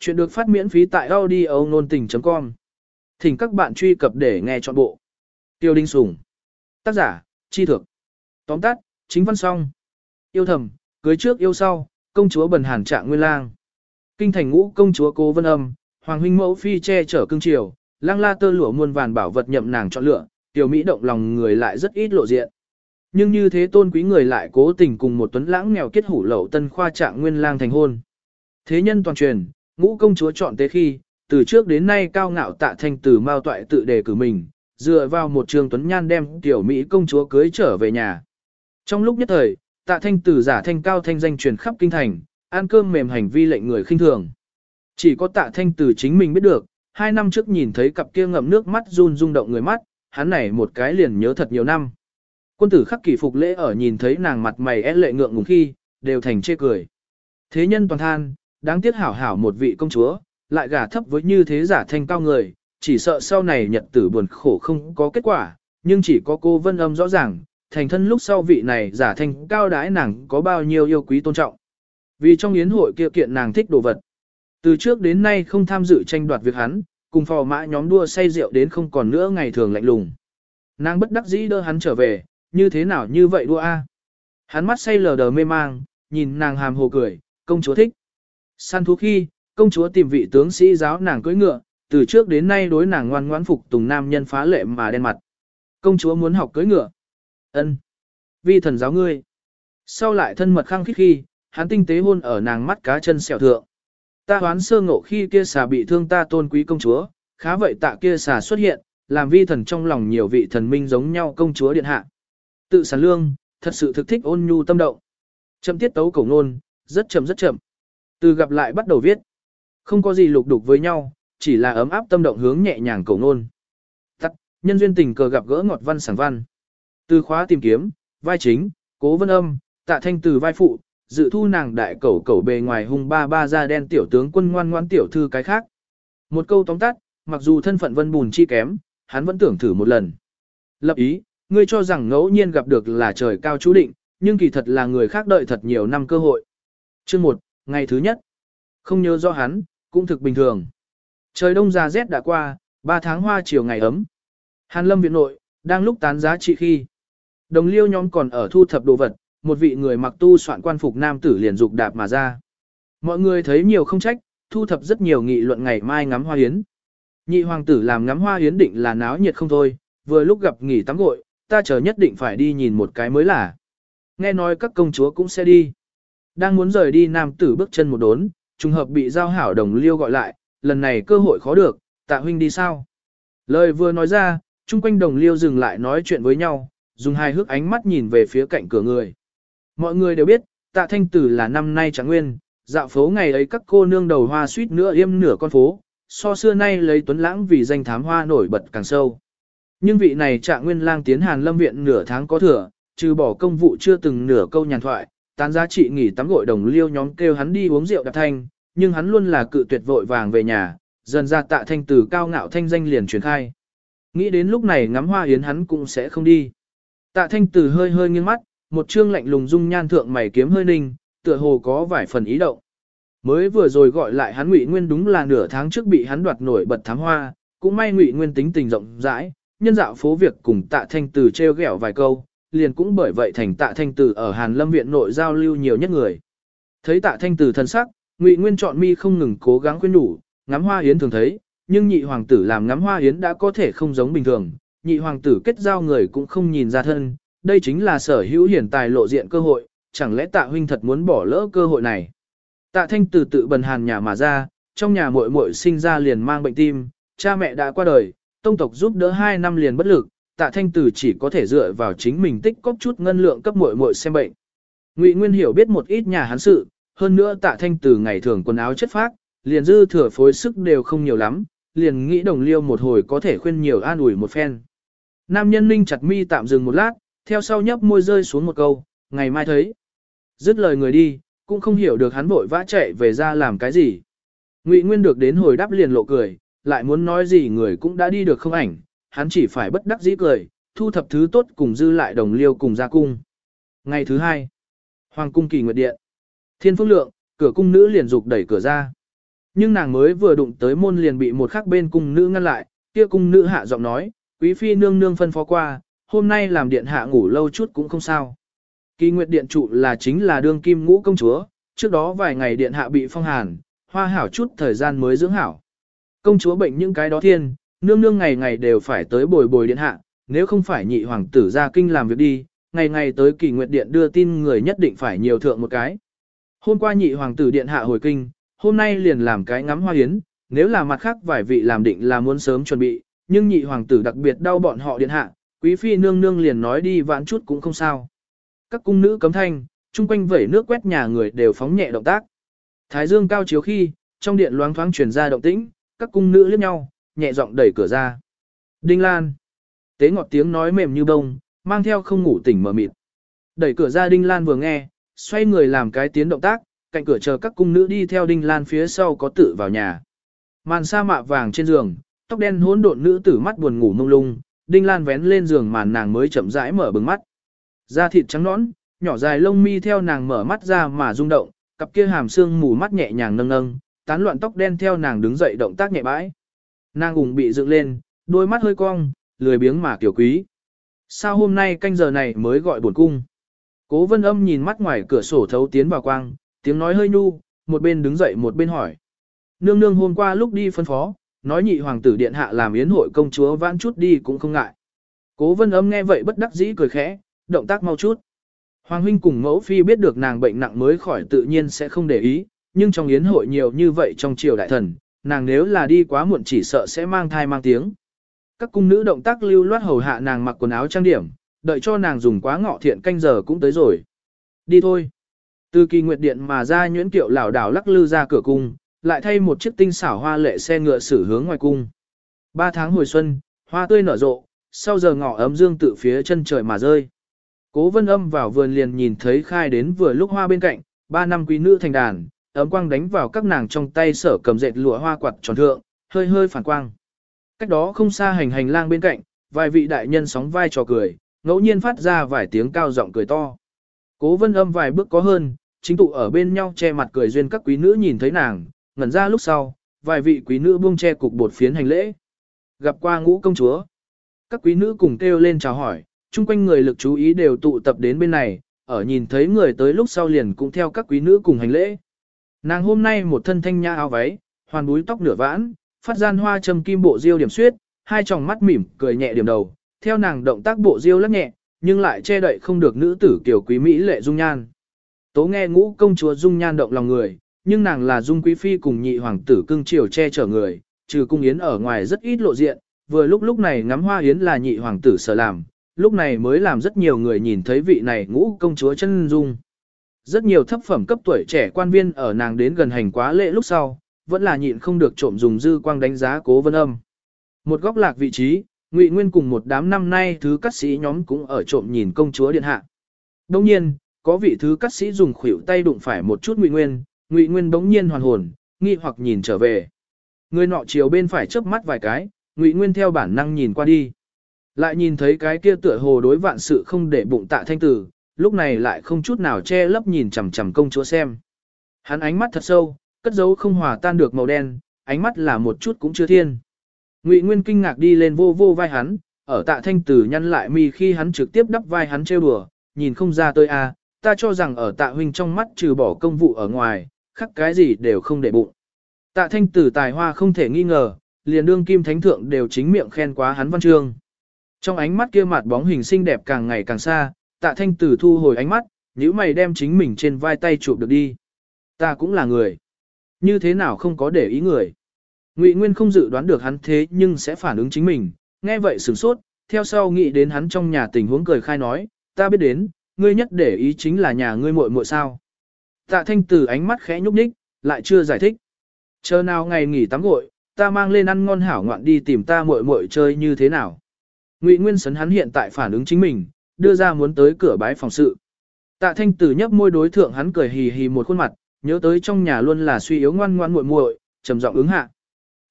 Chuyện được phát miễn phí tại audio nôn tình.com. Thỉnh các bạn truy cập để nghe trọn bộ. Tiêu Đinh Sùng. Tác giả, Chi Thược. Tóm tắt, chính văn song. Yêu thầm, cưới trước yêu sau, công chúa bần hàn trạng nguyên lang. Kinh thành ngũ công chúa cố vân âm, hoàng huynh mẫu phi che chở cương triều, lang la tơ lụa muôn vàn bảo vật nhậm nàng chọn lựa, tiểu mỹ động lòng người lại rất ít lộ diện. Nhưng như thế tôn quý người lại cố tình cùng một tuấn lãng nghèo kết hủ lậu tân khoa trạng nguyên lang thành hôn. Thế nhân toàn truyền, ngũ công chúa chọn tế khi, từ trước đến nay cao ngạo tạ thanh từ mao toại tự đề cử mình, dựa vào một trường tuấn nhan đem tiểu Mỹ công chúa cưới trở về nhà. Trong lúc nhất thời, tạ thanh từ giả thanh cao thanh danh truyền khắp kinh thành, ăn cơm mềm hành vi lệnh người khinh thường. Chỉ có tạ thanh từ chính mình biết được, hai năm trước nhìn thấy cặp kia ngậm nước mắt run rung động người mắt, hắn này một cái liền nhớ thật nhiều năm. Quân tử khắc kỷ phục lễ ở nhìn thấy nàng mặt mày é lệ ngượng ngùng khi, đều thành chê cười. Thế nhân toàn than, đáng tiếc hảo hảo một vị công chúa, lại gả thấp với như thế giả thanh cao người, chỉ sợ sau này nhật tử buồn khổ không có kết quả, nhưng chỉ có cô vân âm rõ ràng, thành thân lúc sau vị này giả thanh cao đái nàng có bao nhiêu yêu quý tôn trọng. Vì trong yến hội kia kiện nàng thích đồ vật. Từ trước đến nay không tham dự tranh đoạt việc hắn, cùng phò mã nhóm đua say rượu đến không còn nữa ngày thường lạnh lùng. Nàng bất đắc dĩ đưa hắn trở về, như thế nào như vậy đua a? Hắn mắt say lờ đờ mê mang, nhìn nàng hàm hồ cười, công chúa thích. Săn thú khi, công chúa tìm vị tướng sĩ giáo nàng cưỡi ngựa, từ trước đến nay đối nàng ngoan ngoãn phục tùng nam nhân phá lệ mà đen mặt. Công chúa muốn học cưỡi ngựa. Ân, Vi thần giáo ngươi. Sau lại thân mật khăng khít khi, hắn tinh tế hôn ở nàng mắt cá chân sẹo thượng. Ta hoán sơ ngộ khi kia xà bị thương ta tôn quý công chúa, khá vậy tạ kia xà xuất hiện, làm vi thần trong lòng nhiều vị thần minh giống nhau công chúa điện hạ. Tự sản lương, thật sự thực thích ôn nhu tâm động. Chậm tiết tấu cổ ngôn, rất chậm rất chậm. Từ gặp lại bắt đầu viết. Không có gì lục đục với nhau, chỉ là ấm áp tâm động hướng nhẹ nhàng cầu ngôn. Tắt, nhân duyên tình cờ gặp gỡ ngọt văn sảng văn. Từ khóa tìm kiếm, vai chính, cố vân âm, tạ thanh từ vai phụ, dự thu nàng đại cẩu cẩu bề ngoài hung ba ba da đen tiểu tướng quân ngoan ngoan tiểu thư cái khác. Một câu tóm tắt, mặc dù thân phận vân bùn chi kém, hắn vẫn tưởng thử một lần. Lập ý, ngươi cho rằng ngẫu nhiên gặp được là trời cao chú định, nhưng kỳ thật là người khác đợi thật nhiều năm cơ hội. Chương 1, ngày thứ nhất. Không nhớ do hắn, cũng thực bình thường. Trời đông ra rét đã qua, 3 tháng hoa chiều ngày ấm. Hàn lâm viện nội, đang lúc tán giá trị khi. Đồng liêu nhóm còn ở thu thập đồ vật, một vị người mặc tu soạn quan phục nam tử liền dục đạp mà ra. Mọi người thấy nhiều không trách, thu thập rất nhiều nghị luận ngày mai ngắm hoa hiến. Nhị hoàng tử làm ngắm hoa hiến định là náo nhiệt không thôi, vừa lúc gặp nghỉ tắm gội, ta chờ nhất định phải đi nhìn một cái mới là. Nghe nói các công chúa cũng sẽ đi. Đang muốn rời đi nam tử bước chân một đốn, trùng hợp bị giao hảo đồng liêu gọi lại, lần này cơ hội khó được, tạ huynh đi sao? Lời vừa nói ra, chung quanh đồng liêu dừng lại nói chuyện với nhau, dùng hai hước ánh mắt nhìn về phía cạnh cửa người. Mọi người đều biết, tạ thanh tử là năm nay trắng nguyên, dạo phố ngày ấy các cô nương đầu hoa suýt nữa im nửa con phố, so xưa nay lấy tuấn lãng vì danh thám hoa nổi bật càng sâu. Nhưng vị này trạng nguyên lang tiến hàn lâm viện nửa tháng có thừa, trừ bỏ công vụ chưa từng nửa câu nhàn thoại, tán giá trị nghỉ tắm gội đồng liêu nhóm kêu hắn đi uống rượu đạp thanh, nhưng hắn luôn là cự tuyệt vội vàng về nhà, dần ra tạ thanh từ cao ngạo thanh danh liền truyền khai. Nghĩ đến lúc này ngắm hoa yến hắn cũng sẽ không đi. Tạ thanh từ hơi hơi nghiêng mắt, một trương lạnh lùng dung nhan thượng mày kiếm hơi ninh, tựa hồ có vài phần ý động. Mới vừa rồi gọi lại hắn Ngụy Nguyên đúng là nửa tháng trước bị hắn đoạt nổi bật thám hoa, cũng may Ngụy Nguyên tính tình rộng rãi, nhân dạo phố việc cùng Tạ Thanh Từ treo ghẹo vài câu, liền cũng bởi vậy thành Tạ Thanh Tử ở Hàn Lâm viện nội giao lưu nhiều nhất người. Thấy Tạ Thanh Tử thân sắc, Ngụy Nguyên chọn mi không ngừng cố gắng khuyên nhủ, ngắm hoa yến thường thấy, nhưng nhị hoàng tử làm ngắm hoa yến đã có thể không giống bình thường, nhị hoàng tử kết giao người cũng không nhìn ra thân, đây chính là sở hữu hiển tài lộ diện cơ hội, chẳng lẽ tạ huynh thật muốn bỏ lỡ cơ hội này. Tạ thanh Tử tự bần hàn nhà mà ra, trong nhà muội muội sinh ra liền mang bệnh tim, cha mẹ đã qua đời, tông tộc giúp đỡ 2 năm liền bất lực, tạ thanh từ chỉ có thể dựa vào chính mình tích cóp chút ngân lượng cấp muội muội xem bệnh. Ngụy Nguyên hiểu biết một ít nhà hắn sự, hơn nữa tạ thanh từ ngày thường quần áo chất phác, liền dư thừa phối sức đều không nhiều lắm, liền nghĩ đồng liêu một hồi có thể khuyên nhiều an ủi một phen. Nam nhân ninh chặt mi tạm dừng một lát, theo sau nhấp môi rơi xuống một câu, ngày mai thấy. Dứt lời người đi, cũng không hiểu được hắn vội vã chạy về ra làm cái gì. Ngụy Nguyên được đến hồi đáp liền lộ cười, lại muốn nói gì người cũng đã đi được không ảnh, hắn chỉ phải bất đắc dĩ cười, thu thập thứ tốt cùng dư lại đồng liêu cùng ra cung. Ngày thứ hai, Hoàng cung kỳ nguyệt điện. Thiên phương lượng, cửa cung nữ liền dục đẩy cửa ra. Nhưng nàng mới vừa đụng tới môn liền bị một khắc bên cung nữ ngăn lại, kia cung nữ hạ giọng nói, quý phi nương nương phân phó qua, hôm nay làm điện hạ ngủ lâu chút cũng không sao. Kỳ nguyệt điện trụ là chính là đương kim ngũ công chúa, trước đó vài ngày điện hạ bị phong hàn, hoa hảo chút thời gian mới dưỡng hảo. Công chúa bệnh những cái đó thiên, nương nương ngày ngày đều phải tới bồi bồi điện hạ, nếu không phải nhị hoàng tử ra kinh làm việc đi, ngày ngày tới kỳ nguyệt điện đưa tin người nhất định phải nhiều thượng một cái. Hôm qua nhị hoàng tử điện hạ hồi kinh, hôm nay liền làm cái ngắm hoa hiến, nếu là mặt khác vài vị làm định là muốn sớm chuẩn bị, nhưng nhị hoàng tử đặc biệt đau bọn họ điện hạ, quý phi nương nương liền nói đi vãn chút cũng không sao. Các cung nữ cấm thanh, chung quanh vẩy nước quét nhà người đều phóng nhẹ động tác. Thái dương cao chiếu khi, trong điện loáng thoáng truyền ra động tĩnh, các cung nữ liếc nhau, nhẹ giọng đẩy cửa ra. Đinh Lan. Tế ngọt tiếng nói mềm như bông, mang theo không ngủ tỉnh mở mịt. Đẩy cửa ra Đinh Lan vừa nghe, xoay người làm cái tiến động tác, cạnh cửa chờ các cung nữ đi theo Đinh Lan phía sau có tự vào nhà. Màn sa mạ vàng trên giường, tóc đen hỗn độn nữ tử mắt buồn ngủ mông lung, Đinh Lan vén lên giường màn nàng mới chậm rãi mở bừng mắt. Da thịt trắng nõn, nhỏ dài lông mi theo nàng mở mắt ra mà rung động, cặp kia hàm xương mù mắt nhẹ nhàng nâng nâng, tán loạn tóc đen theo nàng đứng dậy động tác nhẹ bãi. Nàng ủng bị dựng lên, đôi mắt hơi cong, lười biếng mà kiểu quý. Sao hôm nay canh giờ này mới gọi buồn cung? Cố vân âm nhìn mắt ngoài cửa sổ thấu tiến vào quang, tiếng nói hơi nhu, một bên đứng dậy một bên hỏi. Nương nương hôm qua lúc đi phân phó, nói nhị hoàng tử điện hạ làm yến hội công chúa vãn chút đi cũng không ngại. Cố vân âm nghe vậy bất đắc dĩ cười khẽ, động tác mau chút. Hoàng huynh cùng mẫu phi biết được nàng bệnh nặng mới khỏi tự nhiên sẽ không để ý, nhưng trong yến hội nhiều như vậy trong triều đại thần, nàng nếu là đi quá muộn chỉ sợ sẽ mang thai mang tiếng. Các cung nữ động tác lưu loát hầu hạ nàng mặc quần áo trang điểm, đợi cho nàng dùng quá ngọ thiện canh giờ cũng tới rồi. Đi thôi. Từ kỳ nguyệt điện mà ra nhuyễn kiệu lảo đảo lắc lư ra cửa cung, lại thay một chiếc tinh xảo hoa lệ xe ngựa xử hướng ngoài cung. Ba tháng hồi xuân, hoa tươi nở rộ, sau giờ ngọ ấm dương tự phía chân trời mà rơi. Cố vân âm vào vườn liền nhìn thấy khai đến vừa lúc hoa bên cạnh, ba năm quý nữ thành đàn, ấm quang đánh vào các nàng trong tay sở cầm dệt lụa hoa quạt tròn thượng, hơi hơi phản quang. Cách đó không xa hành hành lang bên cạnh, vài vị đại nhân sóng vai trò cười, ngẫu nhiên phát ra vài tiếng cao giọng cười to. Cố vân âm vài bước có hơn, chính tụ ở bên nhau che mặt cười duyên các quý nữ nhìn thấy nàng, ngẩn ra lúc sau, vài vị quý nữ buông che cục bột phiến hành lễ. Gặp qua ngũ công chúa. Các quý nữ cùng kêu lên chào hỏi, chung quanh người lực chú ý đều tụ tập đến bên này, ở nhìn thấy người tới lúc sau liền cũng theo các quý nữ cùng hành lễ. Nàng hôm nay một thân thanh nhã áo váy, hoàn búi tóc nửa vãn, phát gian hoa châm kim bộ diêu điểm suyết, hai tròng mắt mỉm cười nhẹ điểm đầu, theo nàng động tác bộ diêu lắc nhẹ, nhưng lại che đậy không được nữ tử kiểu quý mỹ lệ dung nhan. Tố nghe ngũ công chúa dung nhan động lòng người, nhưng nàng là dung quý phi cùng nhị hoàng tử cưng chiều che chở người, trừ cung yến ở ngoài rất ít lộ diện, vừa lúc lúc này ngắm hoa yến là nhị hoàng tử sở làm, lúc này mới làm rất nhiều người nhìn thấy vị này ngũ công chúa chân dung. Rất nhiều thấp phẩm cấp tuổi trẻ quan viên ở nàng đến gần hành quá lễ lúc sau, vẫn là nhịn không được trộm dùng dư quang đánh giá cố vân âm. Một góc lạc vị trí, Ngụy Nguyên cùng một đám năm nay thứ cắt sĩ nhóm cũng ở trộm nhìn công chúa điện hạ. Đồng nhiên, có vị thứ cắt sĩ dùng khuỷu tay đụng phải một chút Ngụy Nguyên, Ngụy Nguyên bỗng nhiên hoàn hồn, nghi hoặc nhìn trở về. Người nọ chiều bên phải chớp mắt vài cái, Ngụy Nguyên theo bản năng nhìn qua đi. Lại nhìn thấy cái kia tựa hồ đối vạn sự không để bụng tạ thanh tử, lúc này lại không chút nào che lấp nhìn chằm chằm công chúa xem. Hắn ánh mắt thật sâu, cất dấu không hòa tan được màu đen, ánh mắt là một chút cũng chưa thiên. Ngụy Nguyên kinh ngạc đi lên vô vô vai hắn, ở tạ thanh tử nhăn lại mi khi hắn trực tiếp đắp vai hắn trêu đùa, nhìn không ra tôi à, ta cho rằng ở tạ huynh trong mắt trừ bỏ công vụ ở ngoài, khắc cái gì đều không để bụng. Tạ thanh tử tài hoa không thể nghi ngờ, liền đương kim thánh thượng đều chính miệng khen quá hắn văn chương. Trong ánh mắt kia mặt bóng hình xinh đẹp càng ngày càng xa, tạ thanh tử thu hồi ánh mắt, nếu mày đem chính mình trên vai tay chụp được đi. Ta cũng là người. Như thế nào không có để ý người. Ngụy Nguyên không dự đoán được hắn thế nhưng sẽ phản ứng chính mình, nghe vậy sửng sốt, theo sau nghĩ đến hắn trong nhà tình huống cười khai nói, ta biết đến, ngươi nhất để ý chính là nhà ngươi muội muội sao. Tạ thanh tử ánh mắt khẽ nhúc nhích, lại chưa giải thích. Chờ nào ngày nghỉ tắm gội, ta mang lên ăn ngon hảo ngoạn đi tìm ta muội muội chơi như thế nào. Ngụy Nguyên Sấn hắn hiện tại phản ứng chính mình, đưa ra muốn tới cửa bái phòng sự. Tạ Thanh Tử nhấp môi đối thượng hắn cười hì hì một khuôn mặt, nhớ tới trong nhà luôn là suy yếu ngoan ngoan muội muội, trầm giọng ứng hạ.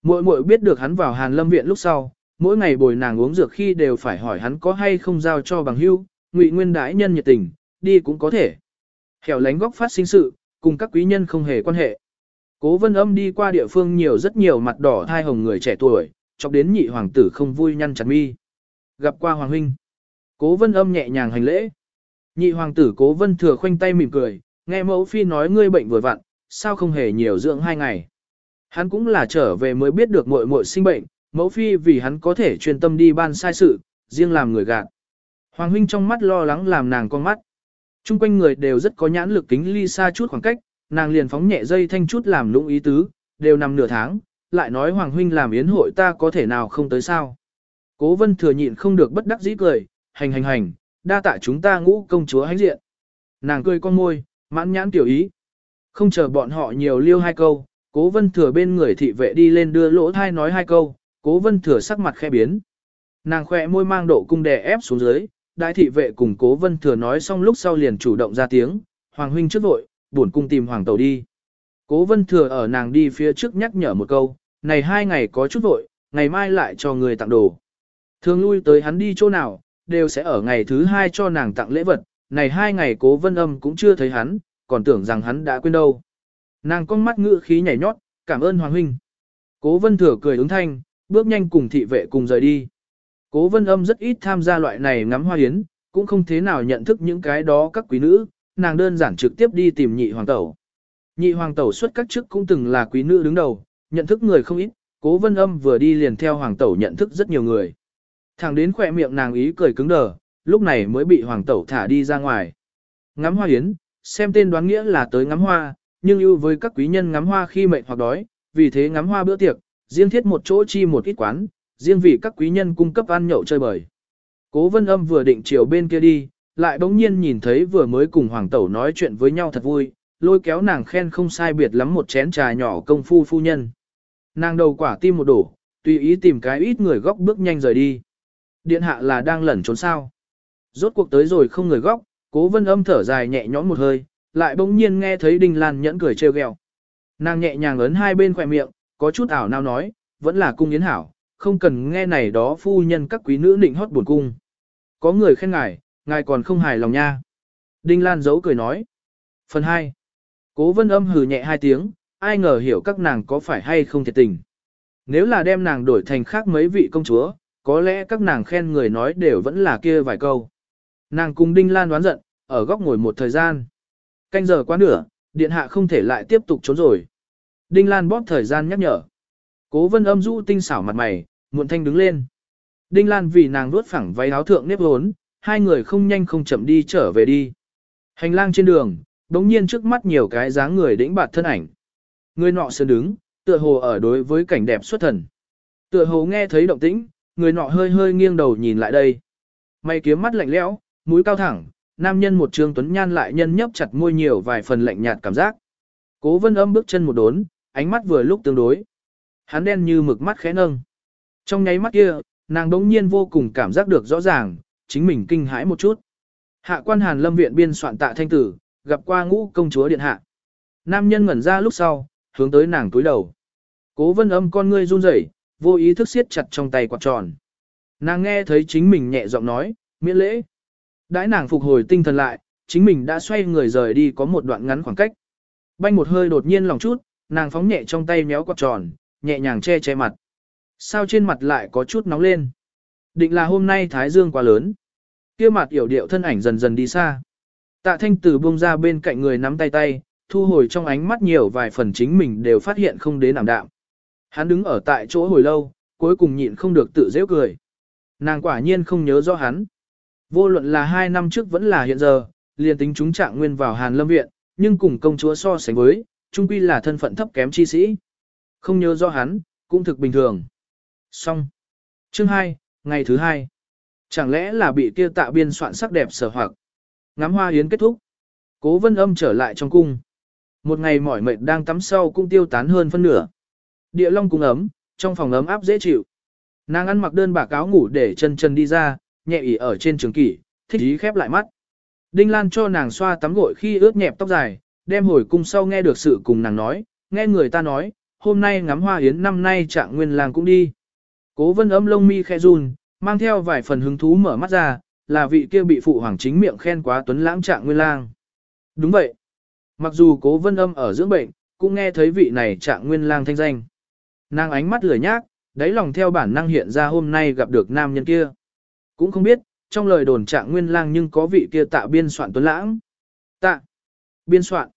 Muội muội biết được hắn vào Hàn Lâm viện lúc sau, mỗi ngày bồi nàng uống dược khi đều phải hỏi hắn có hay không giao cho bằng hữu, Ngụy Nguyên đãi nhân nhiệt tình, đi cũng có thể. Hẻo lánh góc phát sinh sự, cùng các quý nhân không hề quan hệ. Cố vân âm đi qua địa phương nhiều rất nhiều mặt đỏ thai hồng người trẻ tuổi, chọc đến nhị hoàng tử không vui nhăn chặt mi. Gặp qua hoàng huynh. Cố vân âm nhẹ nhàng hành lễ. Nhị hoàng tử cố vân thừa khoanh tay mỉm cười, nghe mẫu phi nói ngươi bệnh vừa vặn, sao không hề nhiều dưỡng hai ngày. Hắn cũng là trở về mới biết được muội muội sinh bệnh, mẫu phi vì hắn có thể chuyên tâm đi ban sai sự, riêng làm người gạt. Hoàng huynh trong mắt lo lắng làm nàng con mắt. Trung quanh người đều rất có nhãn lực kính ly xa chút khoảng cách, nàng liền phóng nhẹ dây thanh chút làm lũng ý tứ, đều nằm nửa tháng, lại nói Hoàng huynh làm yến hội ta có thể nào không tới sao. Cố vân thừa nhịn không được bất đắc dĩ cười, hành hành hành, đa tạ chúng ta ngũ công chúa hãnh diện. Nàng cười con môi, mãn nhãn tiểu ý. Không chờ bọn họ nhiều liêu hai câu, cố vân thừa bên người thị vệ đi lên đưa lỗ thai nói hai câu, cố vân thừa sắc mặt khẽ biến. Nàng khỏe môi mang độ cung đè ép xuống dưới, đại thị vệ cùng cố vân thừa nói xong lúc sau liền chủ động ra tiếng, hoàng huynh trước vội, buồn cung tìm hoàng tàu đi. Cố vân thừa ở nàng đi phía trước nhắc nhở một câu, này hai ngày có chút vội, ngày mai lại cho người tặng đồ. Thường lui tới hắn đi chỗ nào, đều sẽ ở ngày thứ hai cho nàng tặng lễ vật, này hai ngày cố vân âm cũng chưa thấy hắn, còn tưởng rằng hắn đã quên đâu. Nàng con mắt ngự khí nhảy nhót, cảm ơn Hoàng Huynh. Cố vân thừa cười ứng thanh, bước nhanh cùng thị vệ cùng rời đi. Cố vân âm rất ít tham gia loại này ngắm hoa hiến, cũng không thế nào nhận thức những cái đó các quý nữ, nàng đơn giản trực tiếp đi tìm nhị hoàng tẩu. Nhị hoàng tẩu xuất các chức cũng từng là quý nữ đứng đầu, nhận thức người không ít, cố vân âm vừa đi liền theo hoàng tẩu nhận thức rất nhiều người. Thẳng đến khỏe miệng nàng ý cười cứng đờ, lúc này mới bị hoàng tẩu thả đi ra ngoài. Ngắm hoa yến, xem tên đoán nghĩa là tới ngắm hoa, nhưng ưu với các quý nhân ngắm hoa khi mệnh hoặc đói, vì thế ngắm hoa bữa tiệc, riêng thiết một chỗ chi một ít quán, riêng vì các quý nhân cung cấp ăn nhậu chơi bời. Cố vân âm vừa định chiều bên kia đi, lại bỗng nhiên nhìn thấy vừa mới cùng hoàng tẩu nói chuyện với nhau thật vui, lôi kéo nàng khen không sai biệt lắm một chén trà nhỏ công phu phu nhân. Nàng đầu quả tim một đổ, tùy ý tìm cái ít người góc bước nhanh rời đi. Điện hạ là đang lẩn trốn sao. Rốt cuộc tới rồi không người góc, cố vân âm thở dài nhẹ nhõm một hơi, lại bỗng nhiên nghe thấy Đinh Lan nhẫn cười trêu ghẹo. Nàng nhẹ nhàng ấn hai bên khỏe miệng, có chút ảo nào nói, vẫn là cung yến hảo, không cần nghe này đó phu nhân các quý nữ định hót buồn cung. Có người khen ngài, ngài còn không hài lòng nha. Đinh Lan giấu cười nói. Phần 2. Cố vân âm hừ nhẹ hai tiếng, ai ngờ hiểu các nàng có phải hay không thiệt tình. Nếu là đem nàng đổi thành khác mấy vị công chúa, có lẽ các nàng khen người nói đều vẫn là kia vài câu. Nàng cùng Đinh Lan đoán giận, ở góc ngồi một thời gian. Canh giờ quá nửa, điện hạ không thể lại tiếp tục trốn rồi. Đinh Lan bóp thời gian nhắc nhở. Cố vân âm du tinh xảo mặt mày, muộn thanh đứng lên. Đinh Lan vì nàng nuốt phẳng váy áo thượng nếp hốn, hai người không nhanh không chậm đi trở về đi. Hành lang trên đường, đống nhiên trước mắt nhiều cái dáng người đĩnh bạt thân ảnh. Người nọ sơn đứng, tựa hồ ở đối với cảnh đẹp xuất thần. Tựa hồ nghe thấy động tĩnh, người nọ hơi hơi nghiêng đầu nhìn lại đây. Mày kiếm mắt lạnh lẽo, mũi cao thẳng, nam nhân một trương tuấn nhan lại nhân nhấp chặt môi nhiều vài phần lạnh nhạt cảm giác. Cố vân âm bước chân một đốn, ánh mắt vừa lúc tương đối. Hắn đen như mực mắt khẽ nâng. Trong nháy mắt kia, nàng đống nhiên vô cùng cảm giác được rõ ràng, chính mình kinh hãi một chút. Hạ quan hàn lâm viện biên soạn tạ thanh tử, gặp qua ngũ công chúa điện hạ. Nam nhân ngẩn ra lúc sau, hướng tới nàng túi đầu. Cố vân âm con ngươi run rẩy, vô ý thức siết chặt trong tay quạt tròn. Nàng nghe thấy chính mình nhẹ giọng nói, miễn lễ. Đãi nàng phục hồi tinh thần lại, chính mình đã xoay người rời đi có một đoạn ngắn khoảng cách. Banh một hơi đột nhiên lòng chút, nàng phóng nhẹ trong tay méo quạt tròn, nhẹ nhàng che che mặt. Sao trên mặt lại có chút nóng lên? Định là hôm nay thái dương quá lớn. Kia mặt yểu điệu thân ảnh dần dần đi xa. Tạ thanh tử buông ra bên cạnh người nắm tay tay, thu hồi trong ánh mắt nhiều vài phần chính mình đều phát hiện không đến ảm đạm. Hắn đứng ở tại chỗ hồi lâu, cuối cùng nhịn không được tự dễ cười. Nàng quả nhiên không nhớ rõ hắn. Vô luận là hai năm trước vẫn là hiện giờ, liền tính chúng trạng nguyên vào Hàn Lâm Viện, nhưng cùng công chúa so sánh với, trung quy là thân phận thấp kém chi sĩ. Không nhớ rõ hắn, cũng thực bình thường. Xong. Chương 2, ngày thứ hai. Chẳng lẽ là bị kia tạ biên soạn sắc đẹp sở hoặc. Ngắm hoa yến kết thúc. Cố vân âm trở lại trong cung. Một ngày mỏi mệt đang tắm sau cũng tiêu tán hơn phân nửa. Địa long cùng ấm, trong phòng ấm áp dễ chịu. Nàng ăn mặc đơn bà cáo ngủ để chân chân đi ra, nhẹ ỉ ở trên trường kỷ, thích ý khép lại mắt. Đinh Lan cho nàng xoa tắm gội khi ướt nhẹp tóc dài, đem hồi cung sau nghe được sự cùng nàng nói, nghe người ta nói, hôm nay ngắm hoa yến năm nay trạng nguyên làng cũng đi. Cố vân ấm lông mi khe run, mang theo vài phần hứng thú mở mắt ra, là vị kia bị phụ hoàng chính miệng khen quá tuấn lãng trạng nguyên lang. Đúng vậy. Mặc dù cố vân âm ở dưỡng bệnh, cũng nghe thấy vị này trạng nguyên lang thanh danh. Nàng ánh mắt lười nhác, đáy lòng theo bản năng hiện ra hôm nay gặp được nam nhân kia. Cũng không biết, trong lời đồn trạng nguyên lang nhưng có vị kia tạ biên soạn tuấn lãng. Tạ, biên soạn.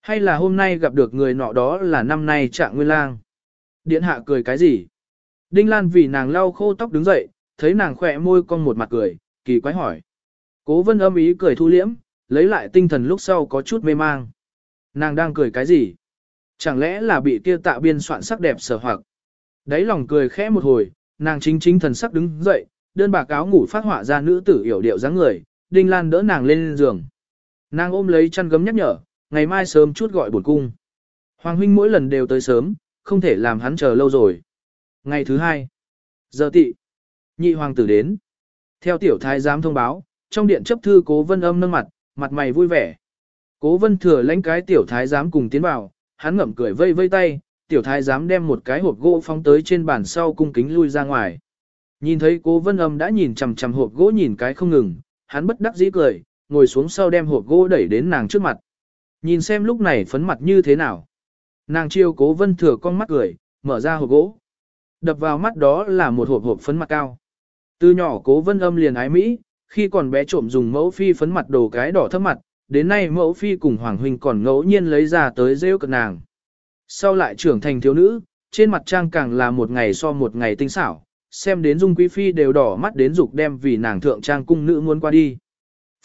Hay là hôm nay gặp được người nọ đó là năm nay trạng nguyên lang. Điện hạ cười cái gì? Đinh Lan vì nàng lau khô tóc đứng dậy, thấy nàng khỏe môi cong một mặt cười, kỳ quái hỏi. Cố vân âm ý cười thu liễm, lấy lại tinh thần lúc sau có chút mê mang. Nàng đang cười cái gì? Chẳng lẽ là bị kia tạ biên soạn sắc đẹp sở hoặc? Đấy lòng cười khẽ một hồi, nàng chính chính thần sắc đứng dậy, đơn bà cáo ngủ phát họa ra nữ tử hiểu điệu dáng người, Đinh Lan đỡ nàng lên giường. Nàng ôm lấy chăn gấm nhắc nhở, ngày mai sớm chút gọi buồn cung. Hoàng huynh mỗi lần đều tới sớm, không thể làm hắn chờ lâu rồi. Ngày thứ hai, giờ tị, nhị hoàng tử đến. Theo tiểu thái giám thông báo, trong điện chấp thư cố vân âm nâng mặt, mặt mày vui vẻ. Cố vân thừa lãnh cái tiểu thái giám cùng tiến vào, hắn ngậm cười vây vây tay, tiểu thái giám đem một cái hộp gỗ phóng tới trên bàn sau cung kính lui ra ngoài. Nhìn thấy cố vân âm đã nhìn chằm chằm hộp gỗ nhìn cái không ngừng, hắn bất đắc dĩ cười, ngồi xuống sau đem hộp gỗ đẩy đến nàng trước mặt. Nhìn xem lúc này phấn mặt như thế nào. Nàng chiêu cố vân thừa con mắt cười, mở ra hộp gỗ. Đập vào mắt đó là một hộp hộp phấn mặt cao. Từ nhỏ cố vân âm liền ái Mỹ, khi còn bé trộm dùng mẫu phi phấn mặt đồ cái đỏ thấp mặt, đến nay mẫu phi cùng Hoàng Huynh còn ngẫu nhiên lấy ra tới rêu cận nàng. Sau lại trưởng thành thiếu nữ, trên mặt trang càng là một ngày so một ngày tinh xảo, xem đến dung quý phi đều đỏ mắt đến dục đem vì nàng thượng trang cung nữ muốn qua đi.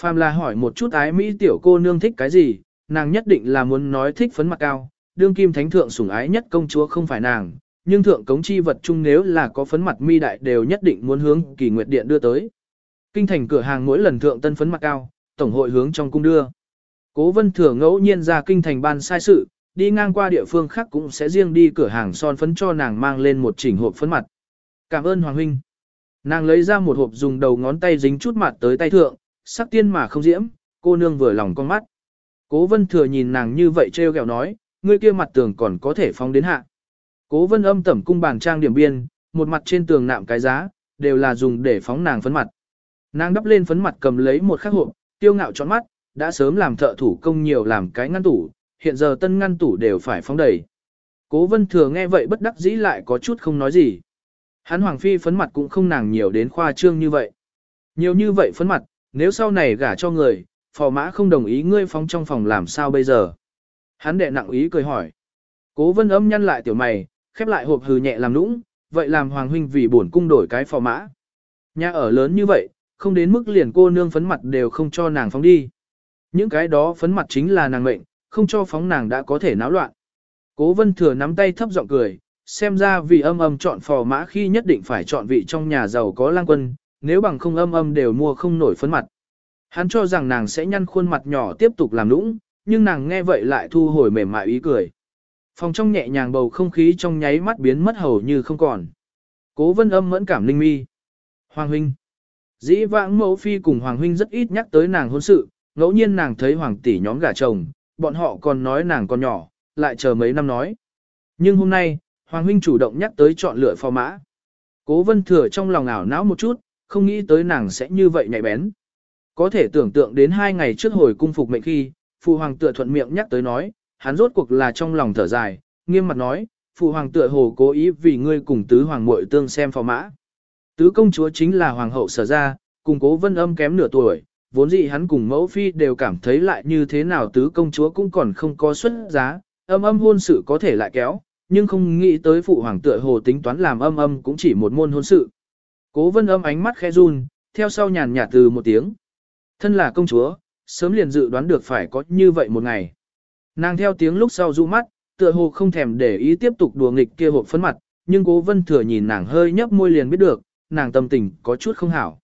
Phàm là hỏi một chút ái Mỹ tiểu cô nương thích cái gì, nàng nhất định là muốn nói thích phấn mặt cao, đương kim thánh thượng sủng ái nhất công chúa không phải nàng, nhưng thượng cống chi vật chung nếu là có phấn mặt mi đại đều nhất định muốn hướng kỳ nguyệt điện đưa tới. Kinh thành cửa hàng mỗi lần thượng tân phấn mặt cao, tổng hội hướng trong cung đưa. Cố vân thừa ngẫu nhiên ra kinh thành ban sai sự, đi ngang qua địa phương khác cũng sẽ riêng đi cửa hàng son phấn cho nàng mang lên một chỉnh hộp phấn mặt. Cảm ơn Hoàng Huynh. Nàng lấy ra một hộp dùng đầu ngón tay dính chút mặt tới tay thượng, sắc tiên mà không diễm, cô nương vừa lòng con mắt. Cố vân thừa nhìn nàng như vậy trêu ghẹo nói, ngươi kia mặt tường còn có thể phóng đến hạ. Cố vân âm tẩm cung bàn trang điểm biên, một mặt trên tường nạm cái giá, đều là dùng để phóng nàng phấn mặt. Nàng đắp lên phấn mặt cầm lấy một khắc hộp, tiêu ngạo tròn mắt, đã sớm làm thợ thủ công nhiều làm cái ngăn tủ, hiện giờ tân ngăn tủ đều phải phóng đầy. Cố vân thừa nghe vậy bất đắc dĩ lại có chút không nói gì. Hắn hoàng phi phấn mặt cũng không nàng nhiều đến khoa trương như vậy. Nhiều như vậy phấn mặt, nếu sau này gả cho người, phò mã không đồng ý ngươi phóng trong phòng làm sao bây giờ. Hắn đệ nặng ý cười hỏi. Cố vân âm nhăn lại tiểu mày, khép lại hộp hừ nhẹ làm nũng, vậy làm hoàng huynh vì bổn cung đổi cái phò mã. Nhà ở lớn như vậy, không đến mức liền cô nương phấn mặt đều không cho nàng phóng đi. Những cái đó phấn mặt chính là nàng mệnh, không cho phóng nàng đã có thể náo loạn. Cố vân thừa nắm tay thấp giọng cười, xem ra vì âm âm chọn phò mã khi nhất định phải chọn vị trong nhà giàu có lang quân, nếu bằng không âm âm đều mua không nổi phấn mặt. Hắn cho rằng nàng sẽ nhăn khuôn mặt nhỏ tiếp tục làm lũng, nhưng nàng nghe vậy lại thu hồi mềm mại ý cười. Phòng trong nhẹ nhàng bầu không khí trong nháy mắt biến mất hầu như không còn. Cố vân âm mẫn cảm linh mi. Hoàng huynh. Dĩ vãng mẫu phi cùng Hoàng huynh rất ít nhắc tới nàng hôn sự, ngẫu nhiên nàng thấy Hoàng tỷ nhóm gả chồng, bọn họ còn nói nàng còn nhỏ, lại chờ mấy năm nói. Nhưng hôm nay, Hoàng huynh chủ động nhắc tới chọn lựa phò mã. Cố vân thừa trong lòng ảo não một chút, không nghĩ tới nàng sẽ như vậy nhạy bén. Có thể tưởng tượng đến hai ngày trước hồi cung phục mệnh khi, phụ hoàng tựa thuận miệng nhắc tới nói, hắn rốt cuộc là trong lòng thở dài, nghiêm mặt nói, phụ hoàng tựa hồ cố ý vì ngươi cùng tứ hoàng muội tương xem phò mã. Tứ công chúa chính là hoàng hậu sở ra, cùng cố vân âm kém nửa tuổi, vốn dĩ hắn cùng mẫu phi đều cảm thấy lại như thế nào tứ công chúa cũng còn không có xuất giá, âm âm hôn sự có thể lại kéo, nhưng không nghĩ tới phụ hoàng tựa hồ tính toán làm âm âm cũng chỉ một môn hôn sự. Cố vân âm ánh mắt khẽ run, theo sau nhàn nhạt từ một tiếng. Thân là công chúa, sớm liền dự đoán được phải có như vậy một ngày. Nàng theo tiếng lúc sau du mắt, tựa hồ không thèm để ý tiếp tục đùa nghịch kia hộp phấn mặt, nhưng cố vân thừa nhìn nàng hơi nhấp môi liền biết được, nàng tâm tình có chút không hảo.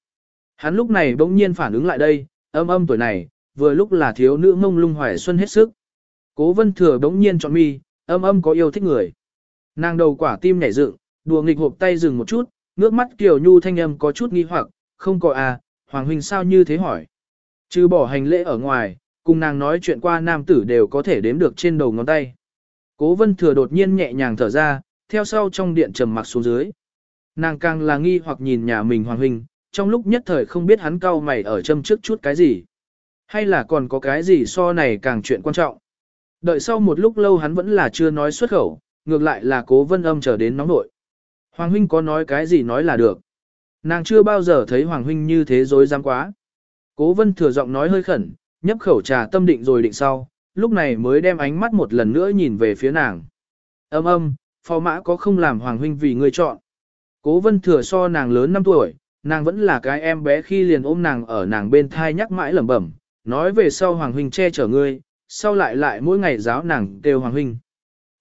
Hắn lúc này bỗng nhiên phản ứng lại đây, âm âm tuổi này, vừa lúc là thiếu nữ mông lung hoài xuân hết sức. Cố vân thừa bỗng nhiên chọn mi, âm âm có yêu thích người. Nàng đầu quả tim nhảy dựng, đùa nghịch hộp tay dừng một chút, ngước mắt kiều nhu thanh âm có chút nghi hoặc, không có à, Hoàng huynh sao như thế hỏi. Trừ bỏ hành lễ ở ngoài, cùng nàng nói chuyện qua nam tử đều có thể đếm được trên đầu ngón tay. Cố vân thừa đột nhiên nhẹ nhàng thở ra, theo sau trong điện trầm mặc xuống dưới. Nàng càng là nghi hoặc nhìn nhà mình hoàng huynh, trong lúc nhất thời không biết hắn cau mày ở châm trước chút cái gì. Hay là còn có cái gì so này càng chuyện quan trọng. Đợi sau một lúc lâu hắn vẫn là chưa nói xuất khẩu, ngược lại là cố vân âm chờ đến nóng nội. Hoàng huynh có nói cái gì nói là được. Nàng chưa bao giờ thấy Hoàng huynh như thế dối dám quá. Cố vân thừa giọng nói hơi khẩn, nhấp khẩu trà tâm định rồi định sau, lúc này mới đem ánh mắt một lần nữa nhìn về phía nàng. Âm âm, phò mã có không làm Hoàng huynh vì ngươi chọn. Cố vân thừa so nàng lớn 5 tuổi, nàng vẫn là cái em bé khi liền ôm nàng ở nàng bên thai nhắc mãi lẩm bẩm, nói về sau Hoàng huynh che chở ngươi, sau lại lại mỗi ngày giáo nàng kêu Hoàng huynh.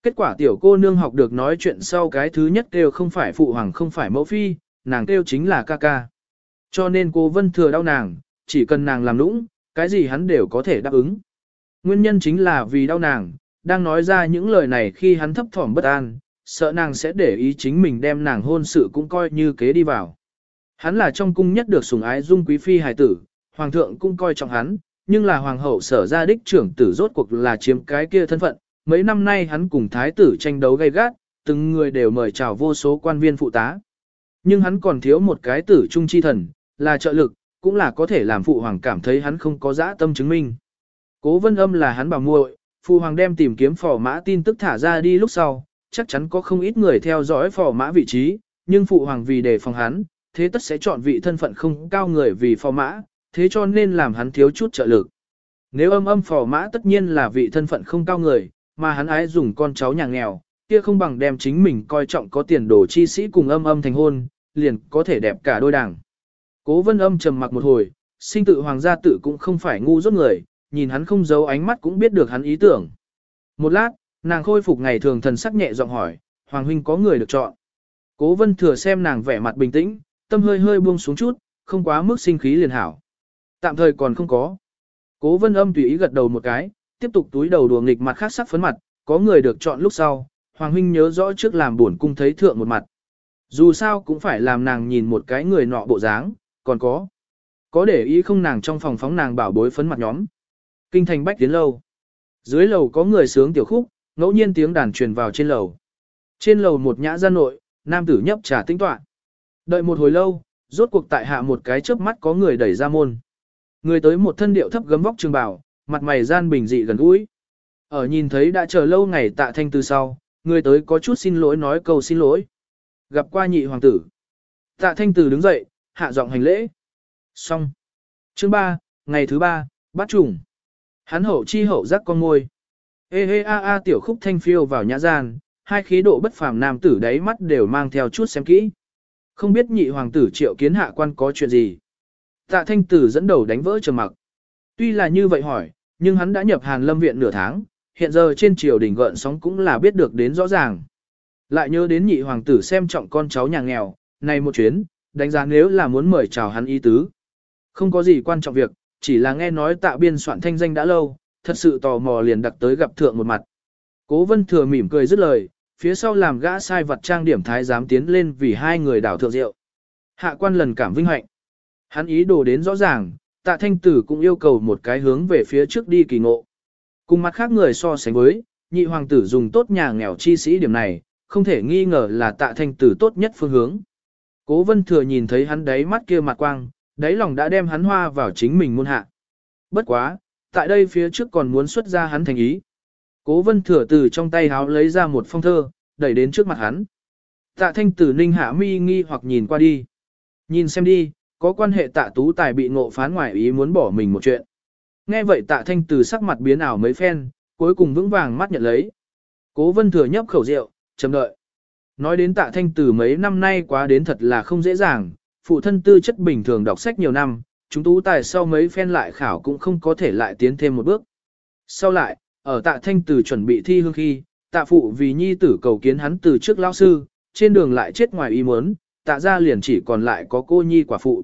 Kết quả tiểu cô nương học được nói chuyện sau cái thứ nhất kêu không phải phụ hoàng không phải mẫu phi, nàng kêu chính là ca ca. Cho nên cô vân thừa đau nàng, chỉ cần nàng làm lũng, cái gì hắn đều có thể đáp ứng. Nguyên nhân chính là vì đau nàng, đang nói ra những lời này khi hắn thấp thỏm bất an, sợ nàng sẽ để ý chính mình đem nàng hôn sự cũng coi như kế đi vào. Hắn là trong cung nhất được sủng ái dung quý phi hài tử, hoàng thượng cũng coi trọng hắn, nhưng là hoàng hậu sở ra đích trưởng tử rốt cuộc là chiếm cái kia thân phận. Mấy năm nay hắn cùng thái tử tranh đấu gay gắt, từng người đều mời chào vô số quan viên phụ tá. Nhưng hắn còn thiếu một cái tử trung chi thần, là trợ lực, cũng là có thể làm phụ hoàng cảm thấy hắn không có dã tâm chứng minh. Cố vân âm là hắn bảo muội, phụ hoàng đem tìm kiếm phò mã tin tức thả ra đi lúc sau, chắc chắn có không ít người theo dõi phò mã vị trí, nhưng phụ hoàng vì đề phòng hắn, thế tất sẽ chọn vị thân phận không cao người vì phò mã, thế cho nên làm hắn thiếu chút trợ lực. Nếu âm âm phò mã tất nhiên là vị thân phận không cao người, mà hắn ái dùng con cháu nhà nghèo, kia không bằng đem chính mình coi trọng có tiền đồ chi sĩ cùng âm âm thành hôn, liền có thể đẹp cả đôi đảng. Cố vân âm trầm mặc một hồi, sinh tự hoàng gia tự cũng không phải ngu rốt người, nhìn hắn không giấu ánh mắt cũng biết được hắn ý tưởng. Một lát, nàng khôi phục ngày thường thần sắc nhẹ giọng hỏi, Hoàng huynh có người được chọn. Cố vân thừa xem nàng vẻ mặt bình tĩnh, tâm hơi hơi buông xuống chút, không quá mức sinh khí liền hảo. Tạm thời còn không có. Cố vân âm tùy ý gật đầu một cái, tiếp tục túi đầu đùa nghịch mặt khác sắc phấn mặt, có người được chọn lúc sau, Hoàng huynh nhớ rõ trước làm buồn cung thấy thượng một mặt. Dù sao cũng phải làm nàng nhìn một cái người nọ bộ dáng, còn có. Có để ý không nàng trong phòng phóng nàng bảo bối phấn mặt nhóm. Kinh thành bách tiến lâu. Dưới lầu có người sướng tiểu khúc, ngẫu nhiên tiếng đàn truyền vào trên lầu. Trên lầu một nhã gian nội, nam tử nhấp trà tinh toạn. Đợi một hồi lâu, rốt cuộc tại hạ một cái chớp mắt có người đẩy ra môn. Người tới một thân điệu thấp gấm vóc trường bào, mặt mày gian bình dị gần gũi. Ở nhìn thấy đã chờ lâu ngày tạ thanh từ sau, người tới có chút xin lỗi nói câu xin lỗi. Gặp qua nhị hoàng tử. Tạ thanh từ đứng dậy, hạ giọng hành lễ. Xong. Chương 3, ngày thứ 3, bắt trùng. Hắn hậu chi hậu giác con ngôi. Ê hê a a tiểu khúc thanh phiêu vào nhã gian, hai khí độ bất phàm nam tử đáy mắt đều mang theo chút xem kỹ. Không biết nhị hoàng tử triệu kiến hạ quan có chuyện gì. Tạ thanh tử dẫn đầu đánh vỡ trầm mặc. Tuy là như vậy hỏi, nhưng hắn đã nhập hàn lâm viện nửa tháng, hiện giờ trên triều đình gợn sóng cũng là biết được đến rõ ràng. Lại nhớ đến nhị hoàng tử xem trọng con cháu nhà nghèo, này một chuyến, đánh giá nếu là muốn mời chào hắn ý tứ. Không có gì quan trọng việc, chỉ là nghe nói tạ biên soạn thanh danh đã lâu, thật sự tò mò liền đặc tới gặp thượng một mặt. Cố vân thừa mỉm cười dứt lời, phía sau làm gã sai vật trang điểm thái giám tiến lên vì hai người đảo thượng rượu. Hạ quan lần cảm vinh hạnh. Hắn ý đồ đến rõ ràng, tạ thanh tử cũng yêu cầu một cái hướng về phía trước đi kỳ ngộ. Cùng mặt khác người so sánh với, nhị hoàng tử dùng tốt nhà nghèo chi sĩ điểm này, không thể nghi ngờ là tạ thanh tử tốt nhất phương hướng. Cố vân thừa nhìn thấy hắn đáy mắt kia mặt quang, đáy lòng đã đem hắn hoa vào chính mình muôn hạ. Bất quá, tại đây phía trước còn muốn xuất ra hắn thành ý. Cố vân thừa từ trong tay háo lấy ra một phong thơ, đẩy đến trước mặt hắn. Tạ thanh tử ninh hạ mi nghi hoặc nhìn qua đi. Nhìn xem đi, có quan hệ tạ tú tài bị ngộ phán ngoài ý muốn bỏ mình một chuyện. Nghe vậy tạ thanh tử sắc mặt biến ảo mấy phen, cuối cùng vững vàng mắt nhận lấy. Cố vân thừa nhấp khẩu rượu, chấm đợi. Nói đến tạ thanh tử mấy năm nay quá đến thật là không dễ dàng, phụ thân tư chất bình thường đọc sách nhiều năm, chúng tú tài sau mấy phen lại khảo cũng không có thể lại tiến thêm một bước. Sau lại, ở tạ thanh tử chuẩn bị thi hương khi, tạ phụ vì nhi tử cầu kiến hắn từ trước lao sư, trên đường lại chết ngoài ý muốn, tạ ra liền chỉ còn lại có cô nhi quả phụ.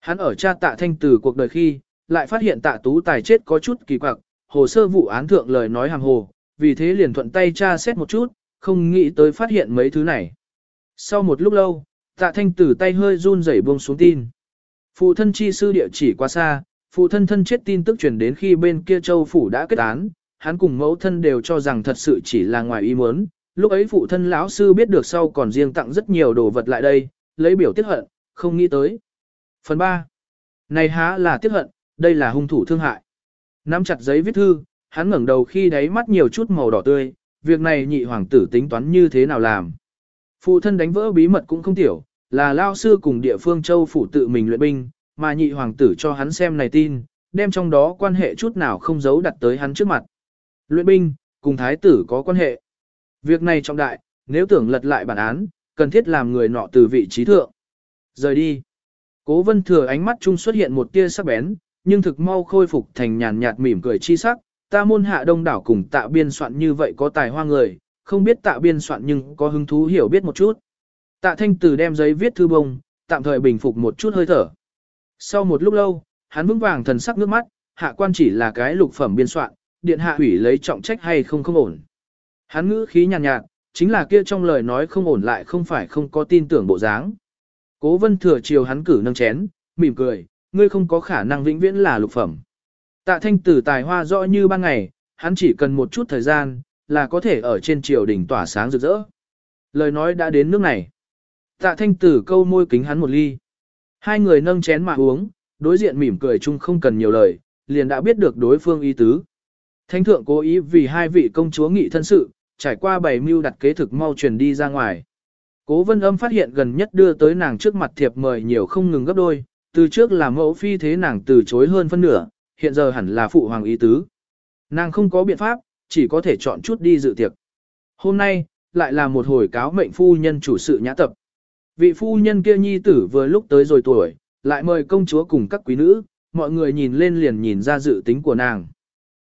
Hắn ở cha tạ thanh tử cuộc đời khi, lại phát hiện tạ tú tài chết có chút kỳ quặc, hồ sơ vụ án thượng lời nói hàng hồ, vì thế liền thuận tay tra xét một chút, không nghĩ tới phát hiện mấy thứ này. Sau một lúc lâu, tạ thanh tử tay hơi run rẩy buông xuống tin. Phụ thân chi sư địa chỉ quá xa, phụ thân thân chết tin tức truyền đến khi bên kia châu phủ đã kết án, hắn cùng mẫu thân đều cho rằng thật sự chỉ là ngoài ý muốn. Lúc ấy phụ thân lão sư biết được sau còn riêng tặng rất nhiều đồ vật lại đây, lấy biểu tiết hận, không nghĩ tới. Phần 3. Này há là tiết hận, đây là hung thủ thương hại. Nắm chặt giấy viết thư, hắn ngẩng đầu khi đáy mắt nhiều chút màu đỏ tươi, việc này nhị hoàng tử tính toán như thế nào làm. Phụ thân đánh vỡ bí mật cũng không tiểu, là lao sư cùng địa phương châu phủ tự mình luyện binh, mà nhị hoàng tử cho hắn xem này tin, đem trong đó quan hệ chút nào không giấu đặt tới hắn trước mặt. Luyện binh, cùng thái tử có quan hệ. Việc này trọng đại, nếu tưởng lật lại bản án, cần thiết làm người nọ từ vị trí thượng. Rời đi. Cố vân thừa ánh mắt chung xuất hiện một tia sắc bén, nhưng thực mau khôi phục thành nhàn nhạt mỉm cười chi sắc. Ta môn hạ đông đảo cùng tạ biên soạn như vậy có tài hoa người, không biết tạ biên soạn nhưng có hứng thú hiểu biết một chút. Tạ thanh tử đem giấy viết thư bông, tạm thời bình phục một chút hơi thở. Sau một lúc lâu, hắn vững vàng thần sắc nước mắt, hạ quan chỉ là cái lục phẩm biên soạn, điện hạ hủy lấy trọng trách hay không không ổn. Hắn ngữ khí nhàn nhạt, nhạt, chính là kia trong lời nói không ổn lại không phải không có tin tưởng bộ dáng. Cố vân thừa chiều hắn cử nâng chén, mỉm cười, ngươi không có khả năng vĩnh viễn là lục phẩm. Tạ thanh tử tài hoa rõ như ban ngày, hắn chỉ cần một chút thời gian, là có thể ở trên triều đình tỏa sáng rực rỡ. Lời nói đã đến nước này. Tạ thanh tử câu môi kính hắn một ly. Hai người nâng chén mà uống, đối diện mỉm cười chung không cần nhiều lời, liền đã biết được đối phương ý tứ. Thánh thượng cố ý vì hai vị công chúa nghị thân sự, trải qua bảy mưu đặt kế thực mau truyền đi ra ngoài. Cố vân âm phát hiện gần nhất đưa tới nàng trước mặt thiệp mời nhiều không ngừng gấp đôi, từ trước là mẫu phi thế nàng từ chối hơn phân nửa, hiện giờ hẳn là phụ hoàng ý tứ. Nàng không có biện pháp, chỉ có thể chọn chút đi dự tiệc. Hôm nay, lại là một hồi cáo mệnh phu nhân chủ sự nhã tập. Vị phu nhân kia nhi tử vừa lúc tới rồi tuổi, lại mời công chúa cùng các quý nữ, mọi người nhìn lên liền nhìn ra dự tính của nàng.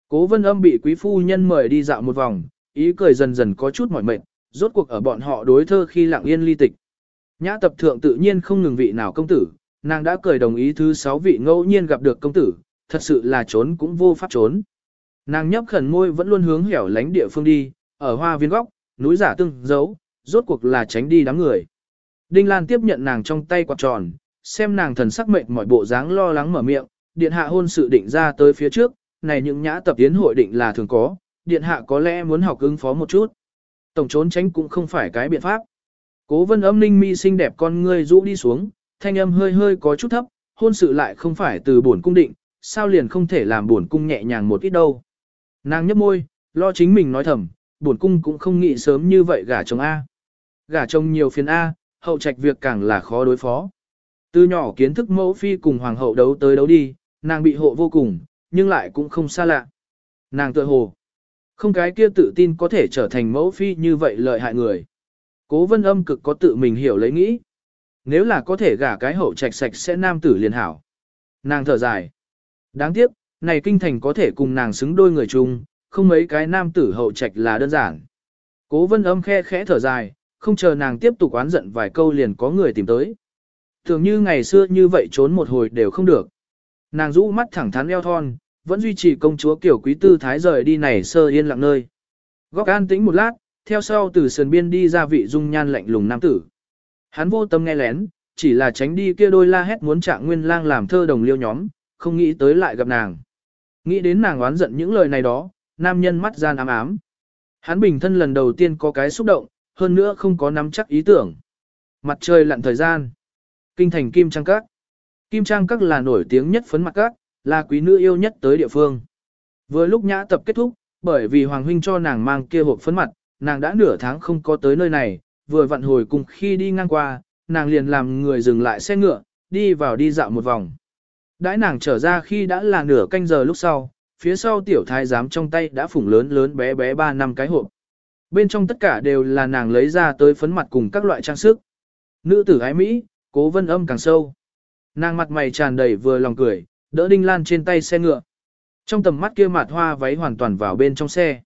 Cố vân âm bị quý phu nhân mời đi dạo một vòng, ý cười dần dần có chút mỏi mệt, rốt cuộc ở bọn họ đối thơ khi lặng yên ly tịch. Nhã tập thượng tự nhiên không ngừng vị nào công tử, nàng đã cười đồng ý thứ sáu vị ngẫu nhiên gặp được công tử, thật sự là trốn cũng vô pháp trốn. Nàng nhấp khẩn môi vẫn luôn hướng hẻo lánh địa phương đi, ở hoa viên góc, núi giả tương giấu, rốt cuộc là tránh đi đám người. Đinh Lan tiếp nhận nàng trong tay quạt tròn, xem nàng thần sắc mệnh mọi bộ dáng lo lắng mở miệng, điện hạ hôn sự định ra tới phía trước, này những nhã tập tiến hội định là thường có, điện hạ có lẽ muốn học ứng phó một chút. Tổng trốn tránh cũng không phải cái biện pháp. Cố vân âm ninh mi xinh đẹp con ngươi rũ đi xuống, thanh âm hơi hơi có chút thấp, hôn sự lại không phải từ buồn cung định, sao liền không thể làm buồn cung nhẹ nhàng một ít đâu. Nàng nhấp môi, lo chính mình nói thầm, buồn cung cũng không nghĩ sớm như vậy gả chồng A. Gả chồng nhiều phiền A, hậu trạch việc càng là khó đối phó. Từ nhỏ kiến thức mẫu phi cùng hoàng hậu đấu tới đấu đi, nàng bị hộ vô cùng, nhưng lại cũng không xa lạ. Nàng tự hồ. Không cái kia tự tin có thể trở thành mẫu phi như vậy lợi hại người. Cố vân âm cực có tự mình hiểu lấy nghĩ. Nếu là có thể gả cái hậu trạch sạch sẽ nam tử liền hảo. Nàng thở dài. Đáng tiếc, này kinh thành có thể cùng nàng xứng đôi người chung, không mấy cái nam tử hậu trạch là đơn giản. Cố vân âm khe khẽ thở dài, không chờ nàng tiếp tục oán giận vài câu liền có người tìm tới. Thường như ngày xưa như vậy trốn một hồi đều không được. Nàng rũ mắt thẳng thắn eo thon, vẫn duy trì công chúa kiểu quý tư thái rời đi này sơ yên lặng nơi. Góc an tĩnh một lát, theo sau từ sườn biên đi ra vị dung nhan lạnh lùng nam tử. Hắn vô tâm nghe lén, chỉ là tránh đi kia đôi la hét muốn trạng nguyên lang làm thơ đồng liêu nhóm, không nghĩ tới lại gặp nàng. Nghĩ đến nàng oán giận những lời này đó, nam nhân mắt gian ám ám. Hắn bình thân lần đầu tiên có cái xúc động, hơn nữa không có nắm chắc ý tưởng. Mặt trời lặn thời gian. Kinh thành Kim Trang Các. Kim Trang Các là nổi tiếng nhất phấn mặt các, là quý nữ yêu nhất tới địa phương. Vừa lúc nhã tập kết thúc, bởi vì Hoàng Huynh cho nàng mang kia hộp phấn mặt, nàng đã nửa tháng không có tới nơi này, vừa vặn hồi cùng khi đi ngang qua, nàng liền làm người dừng lại xe ngựa, đi vào đi dạo một vòng. Đãi nàng trở ra khi đã là nửa canh giờ lúc sau, phía sau tiểu thái giám trong tay đã phủng lớn lớn bé bé ba năm cái hộp. Bên trong tất cả đều là nàng lấy ra tới phấn mặt cùng các loại trang sức. Nữ tử ái Mỹ, cố vân âm càng sâu. Nàng mặt mày tràn đầy vừa lòng cười, đỡ Đinh Lan trên tay xe ngựa. Trong tầm mắt kia mạt hoa váy hoàn toàn vào bên trong xe.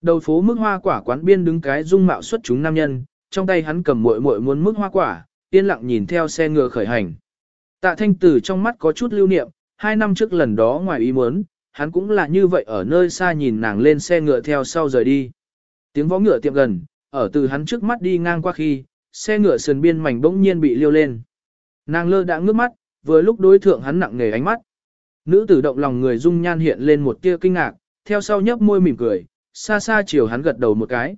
Đầu phố mức hoa quả quán biên đứng cái dung mạo xuất chúng nam nhân, trong tay hắn cầm muội muội muốn mức hoa quả, yên lặng nhìn theo xe ngựa khởi hành. Tạ thanh tử trong mắt có chút lưu niệm, hai năm trước lần đó ngoài ý muốn, hắn cũng là như vậy ở nơi xa nhìn nàng lên xe ngựa theo sau rời đi. Tiếng vó ngựa tiệm gần, ở từ hắn trước mắt đi ngang qua khi, xe ngựa sườn biên mảnh bỗng nhiên bị liêu lên. Nàng lơ đã ngước mắt, vừa lúc đối thượng hắn nặng nề ánh mắt. Nữ tử động lòng người dung nhan hiện lên một tia kinh ngạc, theo sau nhấp môi mỉm cười, xa xa chiều hắn gật đầu một cái.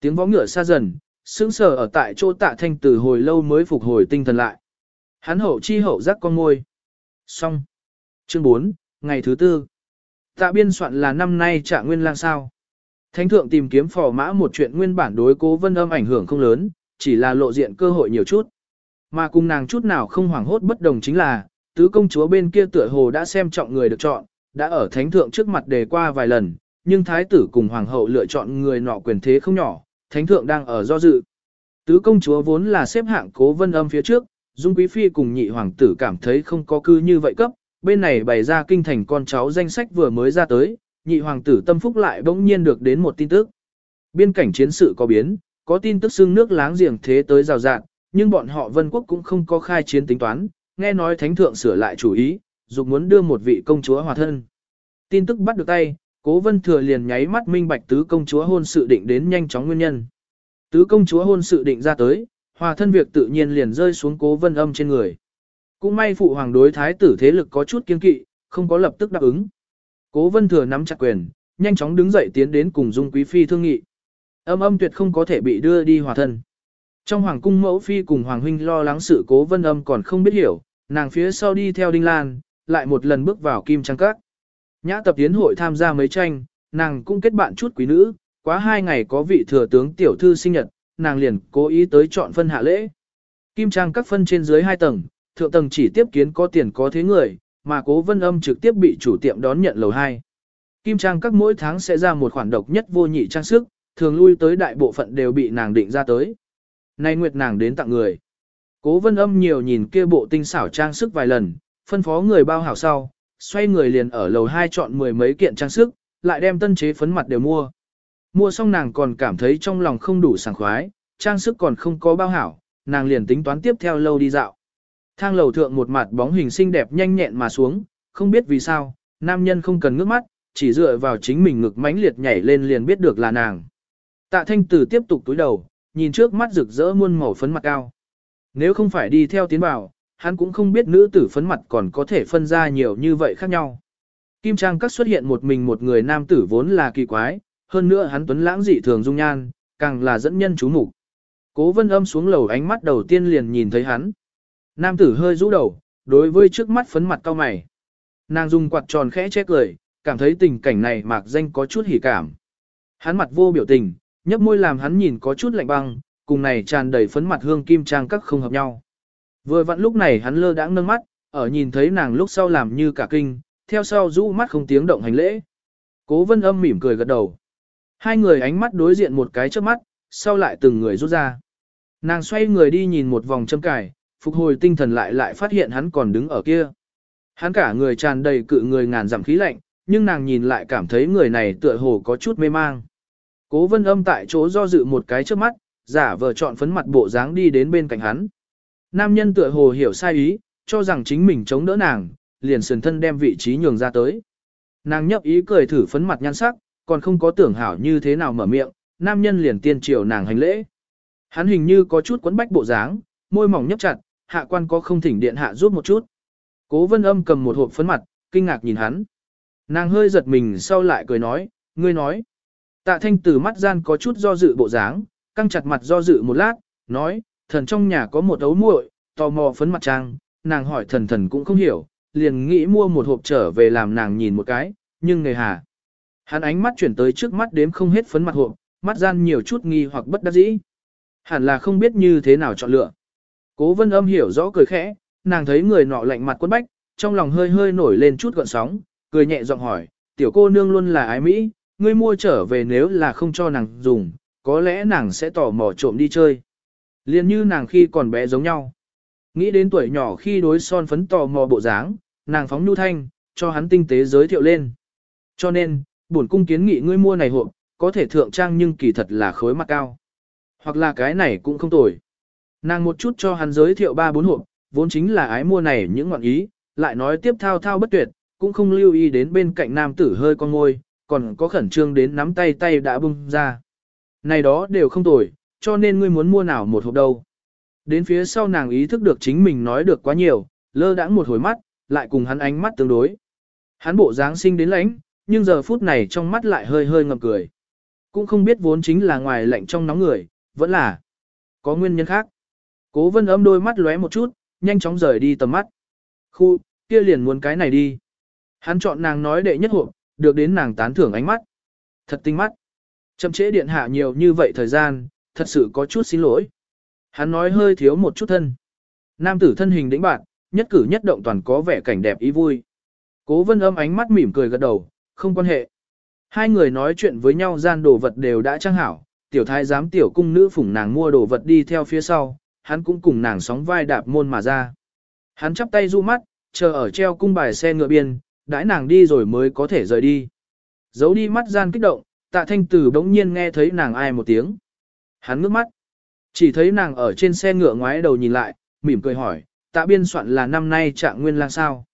Tiếng vó ngựa xa dần, sững sờ ở tại chỗ tạ thanh từ hồi lâu mới phục hồi tinh thần lại. Hắn hậu chi hậu giác con môi. Xong. Chương 4, ngày thứ tư. Tạ biên soạn là năm nay trả nguyên lang sao. Thánh thượng tìm kiếm phò mã một chuyện nguyên bản đối cố vân âm ảnh hưởng không lớn, chỉ là lộ diện cơ hội nhiều chút. Mà cùng nàng chút nào không hoảng hốt bất đồng chính là, tứ công chúa bên kia tựa hồ đã xem trọng người được chọn, đã ở thánh thượng trước mặt đề qua vài lần, nhưng thái tử cùng hoàng hậu lựa chọn người nọ quyền thế không nhỏ, thánh thượng đang ở do dự. Tứ công chúa vốn là xếp hạng cố vân âm phía trước, dung quý phi cùng nhị hoàng tử cảm thấy không có cư như vậy cấp, bên này bày ra kinh thành con cháu danh sách vừa mới ra tới, nhị hoàng tử tâm phúc lại bỗng nhiên được đến một tin tức. Biên cảnh chiến sự có biến, có tin tức xương nước láng giềng thế tới rào rạn, nhưng bọn họ vân quốc cũng không có khai chiến tính toán, nghe nói thánh thượng sửa lại chủ ý, dục muốn đưa một vị công chúa hòa thân. Tin tức bắt được tay, cố vân thừa liền nháy mắt minh bạch tứ công chúa hôn sự định đến nhanh chóng nguyên nhân. Tứ công chúa hôn sự định ra tới, hòa thân việc tự nhiên liền rơi xuống cố vân âm trên người. Cũng may phụ hoàng đối thái tử thế lực có chút kiên kỵ, không có lập tức đáp ứng. Cố vân thừa nắm chặt quyền, nhanh chóng đứng dậy tiến đến cùng dung quý phi thương nghị. Âm âm tuyệt không có thể bị đưa đi hòa thân. Trong hoàng cung mẫu phi cùng hoàng huynh lo lắng sự cố vân âm còn không biết hiểu, nàng phía sau đi theo đinh lan, lại một lần bước vào kim trang các. Nhã tập tiến hội tham gia mấy tranh, nàng cũng kết bạn chút quý nữ, quá hai ngày có vị thừa tướng tiểu thư sinh nhật, nàng liền cố ý tới chọn phân hạ lễ. Kim trang các phân trên dưới hai tầng, thượng tầng chỉ tiếp kiến có tiền có thế người, mà cố vân âm trực tiếp bị chủ tiệm đón nhận lầu 2. Kim trang các mỗi tháng sẽ ra một khoản độc nhất vô nhị trang sức, thường lui tới đại bộ phận đều bị nàng định ra tới. Nay nguyệt nàng đến tặng người. Cố vân âm nhiều nhìn kia bộ tinh xảo trang sức vài lần, phân phó người bao hảo sau, xoay người liền ở lầu 2 chọn mười mấy kiện trang sức, lại đem tân chế phấn mặt đều mua. Mua xong nàng còn cảm thấy trong lòng không đủ sảng khoái, trang sức còn không có bao hảo, nàng liền tính toán tiếp theo lâu đi dạo. Thang lầu thượng một mặt bóng hình xinh đẹp nhanh nhẹn mà xuống, không biết vì sao, nam nhân không cần ngước mắt, chỉ dựa vào chính mình ngực mãnh liệt nhảy lên liền biết được là nàng. Tạ thanh tử tiếp tục túi đầu, nhìn trước mắt rực rỡ muôn màu phấn mặt cao. Nếu không phải đi theo tiến vào, hắn cũng không biết nữ tử phấn mặt còn có thể phân ra nhiều như vậy khác nhau. Kim Trang các xuất hiện một mình một người nam tử vốn là kỳ quái, hơn nữa hắn tuấn lãng dị thường dung nhan, càng là dẫn nhân chú mục. Cố vân âm xuống lầu ánh mắt đầu tiên liền nhìn thấy hắn. Nam tử hơi rũ đầu, đối với trước mắt phấn mặt cao mày. Nàng dùng quạt tròn khẽ che cười, cảm thấy tình cảnh này mạc danh có chút hỉ cảm. Hắn mặt vô biểu tình, nhấp môi làm hắn nhìn có chút lạnh băng, cùng này tràn đầy phấn mặt hương kim trang các không hợp nhau. Vừa vặn lúc này hắn lơ đãng nâng mắt, ở nhìn thấy nàng lúc sau làm như cả kinh, theo sau rũ mắt không tiếng động hành lễ. Cố vân âm mỉm cười gật đầu. Hai người ánh mắt đối diện một cái trước mắt, sau lại từng người rút ra. Nàng xoay người đi nhìn một vòng châm cài, phục hồi tinh thần lại lại phát hiện hắn còn đứng ở kia. Hắn cả người tràn đầy cự người ngàn dặm khí lạnh, nhưng nàng nhìn lại cảm thấy người này tựa hồ có chút mê mang. Cố vân âm tại chỗ do dự một cái trước mắt, giả vờ chọn phấn mặt bộ dáng đi đến bên cạnh hắn. Nam nhân tựa hồ hiểu sai ý, cho rằng chính mình chống đỡ nàng, liền sườn thân đem vị trí nhường ra tới. Nàng nhấp ý cười thử phấn mặt nhan sắc, còn không có tưởng hảo như thế nào mở miệng, nam nhân liền tiên triều nàng hành lễ. Hắn hình như có chút quấn bách bộ dáng, môi mỏng nhấp chặt, hạ quan có không thỉnh điện hạ giúp một chút. Cố vân âm cầm một hộp phấn mặt, kinh ngạc nhìn hắn. Nàng hơi giật mình sau lại cười nói, ngươi nói. Tạ thanh từ mắt gian có chút do dự bộ dáng, căng chặt mặt do dự một lát, nói, thần trong nhà có một ấu muội, tò mò phấn mặt trang, nàng hỏi thần thần cũng không hiểu, liền nghĩ mua một hộp trở về làm nàng nhìn một cái, nhưng nghề hà. Hắn ánh mắt chuyển tới trước mắt đếm không hết phấn mặt hộp, mắt gian nhiều chút nghi hoặc bất đắc dĩ. Hẳn là không biết như thế nào chọn lựa. Cố vân âm hiểu rõ cười khẽ, nàng thấy người nọ lạnh mặt quân bách, trong lòng hơi hơi nổi lên chút gọn sóng, cười nhẹ giọng hỏi, tiểu cô nương luôn là ái Mỹ, ngươi mua trở về nếu là không cho nàng dùng, có lẽ nàng sẽ tò mò trộm đi chơi. Liên như nàng khi còn bé giống nhau. Nghĩ đến tuổi nhỏ khi đối son phấn tò mò bộ dáng, nàng phóng nhu thanh, cho hắn tinh tế giới thiệu lên. Cho nên, bổn cung kiến nghị ngươi mua này hộp, có thể thượng trang nhưng kỳ thật là khối mặt cao. Hoặc là cái này cũng không tồi. Nàng một chút cho hắn giới thiệu ba bốn hộp, vốn chính là ái mua này những ngọn ý, lại nói tiếp thao thao bất tuyệt, cũng không lưu ý đến bên cạnh nam tử hơi con ngôi, còn có khẩn trương đến nắm tay tay đã bung ra. Này đó đều không tồi, cho nên ngươi muốn mua nào một hộp đâu. Đến phía sau nàng ý thức được chính mình nói được quá nhiều, lơ đãng một hồi mắt, lại cùng hắn ánh mắt tương đối. Hắn bộ dáng sinh đến lãnh, nhưng giờ phút này trong mắt lại hơi hơi ngập cười. Cũng không biết vốn chính là ngoài lạnh trong nóng người, vẫn là có nguyên nhân khác. Cố vân âm đôi mắt lóe một chút, nhanh chóng rời đi tầm mắt. Khu, kia liền muốn cái này đi. Hắn chọn nàng nói đệ nhất hộp, được đến nàng tán thưởng ánh mắt. Thật tinh mắt. Chậm trễ điện hạ nhiều như vậy thời gian, thật sự có chút xin lỗi. Hắn nói hơi thiếu một chút thân. Nam tử thân hình đĩnh bạn, nhất cử nhất động toàn có vẻ cảnh đẹp ý vui. Cố vân âm ánh mắt mỉm cười gật đầu, không quan hệ. Hai người nói chuyện với nhau gian đồ vật đều đã trang hảo, tiểu thái giám tiểu cung nữ phủng nàng mua đồ vật đi theo phía sau, hắn cũng cùng nàng sóng vai đạp môn mà ra. Hắn chắp tay du mắt, chờ ở treo cung bài xe ngựa biên, đãi nàng đi rồi mới có thể rời đi. Giấu đi mắt gian kích động, tạ thanh tử bỗng nhiên nghe thấy nàng ai một tiếng. Hắn ngước mắt, chỉ thấy nàng ở trên xe ngựa ngoái đầu nhìn lại, mỉm cười hỏi, tạ biên soạn là năm nay trạng nguyên lang sao.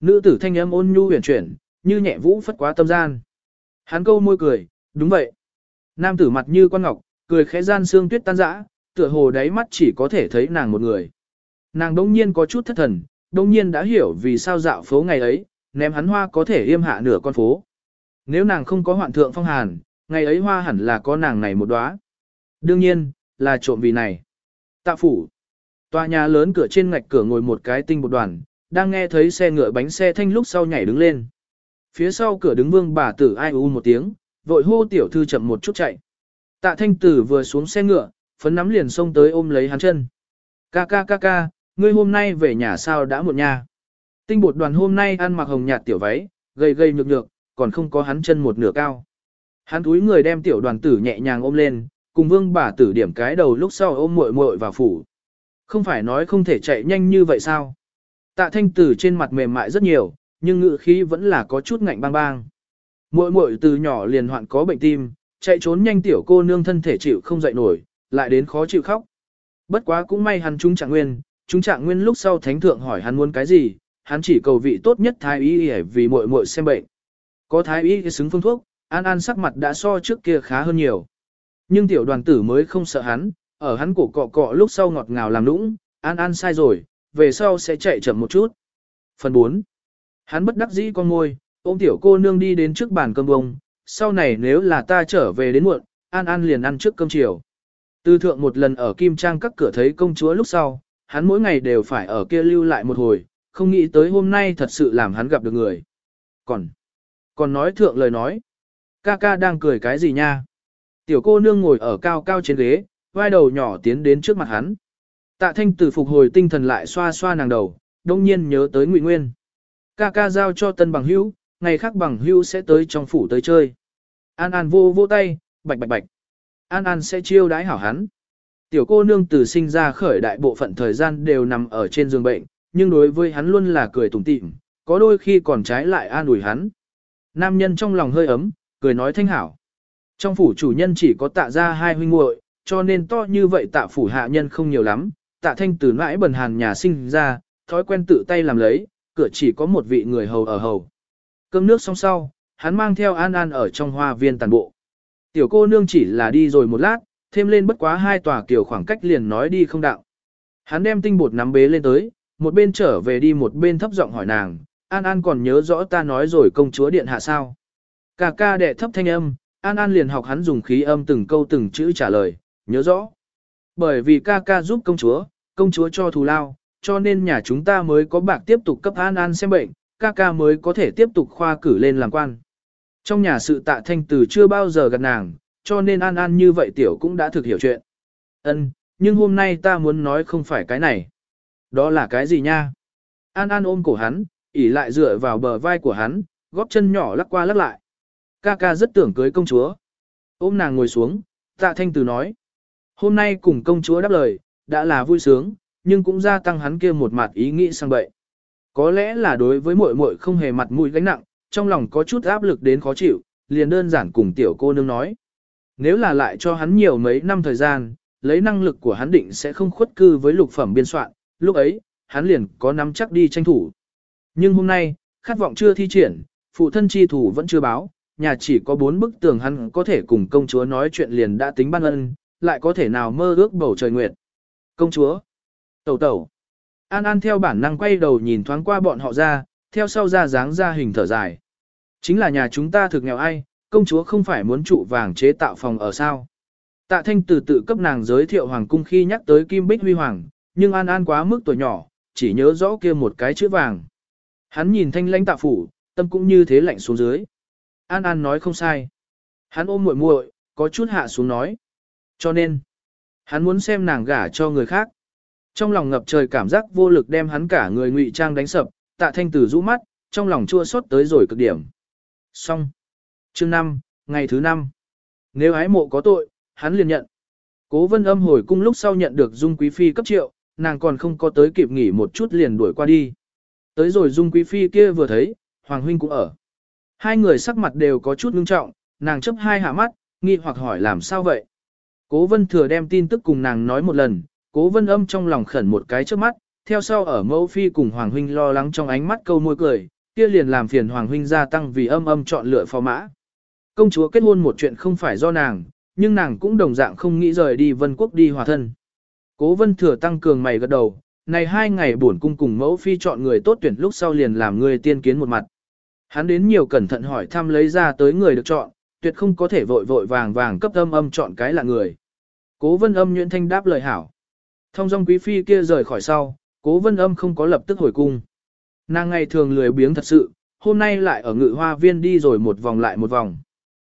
Nữ tử thanh âm ôn nhu huyền chuyển, như nhẹ vũ phất quá tâm gian. Hắn câu môi cười, đúng vậy. Nam tử mặt như con ngọc, cười khẽ gian xương tuyết tan rã, tựa hồ đáy mắt chỉ có thể thấy nàng một người. Nàng đông nhiên có chút thất thần, đông nhiên đã hiểu vì sao dạo phố ngày ấy, ném hắn hoa có thể yêm hạ nửa con phố. Nếu nàng không có hoạn thượng phong hàn, ngày ấy hoa hẳn là có nàng này một đóa. Đương nhiên, là trộm vì này. Tạ phủ. Tòa nhà lớn cửa trên ngạch cửa ngồi một cái tinh bột đoàn, đang nghe thấy xe ngựa bánh xe thanh lúc sau nhảy đứng lên. Phía sau cửa đứng vương bà tử ai u một tiếng, vội hô tiểu thư chậm một chút chạy. Tạ thanh tử vừa xuống xe ngựa, phấn nắm liền xông tới ôm lấy hắn chân. Ca ca ca ca, ngươi hôm nay về nhà sao đã muộn nha. Tinh bột đoàn hôm nay ăn mặc hồng nhạt tiểu váy, gầy gầy nhược nhược, còn không có hắn chân một nửa cao. Hắn túi người đem tiểu đoàn tử nhẹ nhàng ôm lên, cùng vương bà tử điểm cái đầu lúc sau ôm muội muội vào phủ. Không phải nói không thể chạy nhanh như vậy sao? Tạ thanh tử trên mặt mềm mại rất nhiều, nhưng ngự khí vẫn là có chút ngạnh bang bang. Muội muội từ nhỏ liền hoạn có bệnh tim, chạy trốn nhanh tiểu cô nương thân thể chịu không dậy nổi, lại đến khó chịu khóc. Bất quá cũng may hắn chúng trạng nguyên, chúng trạng nguyên lúc sau thánh thượng hỏi hắn muốn cái gì, hắn chỉ cầu vị tốt nhất thái y để vì muội muội xem bệnh. Có thái y xứng phương thuốc, An An sắc mặt đã so trước kia khá hơn nhiều. Nhưng tiểu đoàn tử mới không sợ hắn, ở hắn cổ cọ cọ lúc sau ngọt ngào làm nũng, An An sai rồi, về sau sẽ chạy chậm một chút. Phần 4. Hắn bất đắc dĩ con môi, ôm tiểu cô nương đi đến trước bàn cơm bông, sau này nếu là ta trở về đến muộn, An An liền ăn trước cơm chiều. Từ thượng một lần ở Kim Trang các cửa thấy công chúa lúc sau, hắn mỗi ngày đều phải ở kia lưu lại một hồi, không nghĩ tới hôm nay thật sự làm hắn gặp được người. Còn, còn nói thượng lời nói, ca ca đang cười cái gì nha? Tiểu cô nương ngồi ở cao cao trên ghế, vai đầu nhỏ tiến đến trước mặt hắn. Tạ thanh tử phục hồi tinh thần lại xoa xoa nàng đầu, đông nhiên nhớ tới Ngụy Nguyên. Ca ca giao cho tân bằng hữu, ngày khác bằng hữu sẽ tới trong phủ tới chơi. An An vô vô tay, bạch bạch bạch. An An sẽ chiêu đãi hảo hắn. Tiểu cô nương từ sinh ra khởi đại bộ phận thời gian đều nằm ở trên giường bệnh, nhưng đối với hắn luôn là cười tủm tỉm, có đôi khi còn trái lại an ủi hắn. Nam nhân trong lòng hơi ấm, cười nói thanh hảo. Trong phủ chủ nhân chỉ có tạ ra hai huynh muội, cho nên to như vậy tạ phủ hạ nhân không nhiều lắm, tạ thanh từ mãi bần hàn nhà sinh ra, thói quen tự tay làm lấy, cửa chỉ có một vị người hầu ở hầu. Cơm nước xong sau, hắn mang theo An An ở trong hoa viên tàn bộ. Tiểu cô nương chỉ là đi rồi một lát, thêm lên bất quá hai tòa kiểu khoảng cách liền nói đi không đạo. Hắn đem tinh bột nắm bế lên tới, một bên trở về đi một bên thấp giọng hỏi nàng, An An còn nhớ rõ ta nói rồi công chúa điện hạ sao. Cà ca đệ thấp thanh âm, An An liền học hắn dùng khí âm từng câu từng chữ trả lời, nhớ rõ. Bởi vì ca ca giúp công chúa, công chúa cho thù lao, cho nên nhà chúng ta mới có bạc tiếp tục cấp An An xem bệnh, ca ca mới có thể tiếp tục khoa cử lên làm quan. Trong nhà sự tạ thanh từ chưa bao giờ gặp nàng, cho nên An An như vậy tiểu cũng đã thực hiểu chuyện. Ân, nhưng hôm nay ta muốn nói không phải cái này. Đó là cái gì nha? An An ôm cổ hắn, ỉ lại dựa vào bờ vai của hắn, góp chân nhỏ lắc qua lắc lại. Ca ca rất tưởng cưới công chúa. Ôm nàng ngồi xuống, tạ thanh từ nói. Hôm nay cùng công chúa đáp lời, đã là vui sướng, nhưng cũng gia tăng hắn kia một mặt ý nghĩ sang bậy. Có lẽ là đối với muội muội không hề mặt mũi gánh nặng, trong lòng có chút áp lực đến khó chịu, liền đơn giản cùng tiểu cô nương nói. Nếu là lại cho hắn nhiều mấy năm thời gian, lấy năng lực của hắn định sẽ không khuất cư với lục phẩm biên soạn, lúc ấy, hắn liền có nắm chắc đi tranh thủ. Nhưng hôm nay, khát vọng chưa thi triển, phụ thân chi thủ vẫn chưa báo, nhà chỉ có bốn bức tường hắn có thể cùng công chúa nói chuyện liền đã tính ban ân, lại có thể nào mơ ước bầu trời nguyệt. Công chúa, tẩu tẩu, An An theo bản năng quay đầu nhìn thoáng qua bọn họ ra, theo sau ra dáng ra hình thở dài. Chính là nhà chúng ta thực nghèo ai, công chúa không phải muốn trụ vàng chế tạo phòng ở sao. Tạ thanh từ tự cấp nàng giới thiệu hoàng cung khi nhắc tới kim bích huy hoàng, nhưng An An quá mức tuổi nhỏ, chỉ nhớ rõ kia một cái chữ vàng. Hắn nhìn thanh lãnh tạ phủ, tâm cũng như thế lạnh xuống dưới. An An nói không sai. Hắn ôm muội muội, có chút hạ xuống nói. Cho nên, hắn muốn xem nàng gả cho người khác. Trong lòng ngập trời cảm giác vô lực đem hắn cả người ngụy trang đánh sập, tạ thanh tử rũ mắt, trong lòng chua xót tới rồi cực điểm. Xong. Chương 5, ngày thứ 5. Nếu ái mộ có tội, hắn liền nhận. Cố vân âm hồi cung lúc sau nhận được Dung Quý Phi cấp triệu, nàng còn không có tới kịp nghỉ một chút liền đuổi qua đi. Tới rồi Dung Quý Phi kia vừa thấy, Hoàng Huynh cũng ở. Hai người sắc mặt đều có chút ngưng trọng, nàng chấp hai hạ mắt, nghi hoặc hỏi làm sao vậy. Cố vân thừa đem tin tức cùng nàng nói một lần, cố vân âm trong lòng khẩn một cái trước mắt, theo sau ở mẫu phi cùng Hoàng Huynh lo lắng trong ánh mắt câu môi cười, kia liền làm phiền Hoàng Huynh gia tăng vì âm âm chọn lựa phò mã. Công chúa kết hôn một chuyện không phải do nàng, nhưng nàng cũng đồng dạng không nghĩ rời đi vân quốc đi hòa thân. Cố vân thừa tăng cường mày gật đầu, này hai ngày bổn cung cùng mẫu phi chọn người tốt tuyển lúc sau liền làm người tiên kiến một mặt. Hắn đến nhiều cẩn thận hỏi thăm lấy ra tới người được chọn, tuyệt không có thể vội vội vàng vàng cấp âm âm chọn cái là người. Cố vân âm nhuyễn thanh đáp lời hảo. Thông dong quý phi kia rời khỏi sau, cố vân âm không có lập tức hồi cung. Nàng ngày thường lười biếng thật sự, hôm nay lại ở ngự hoa viên đi rồi một vòng lại một vòng.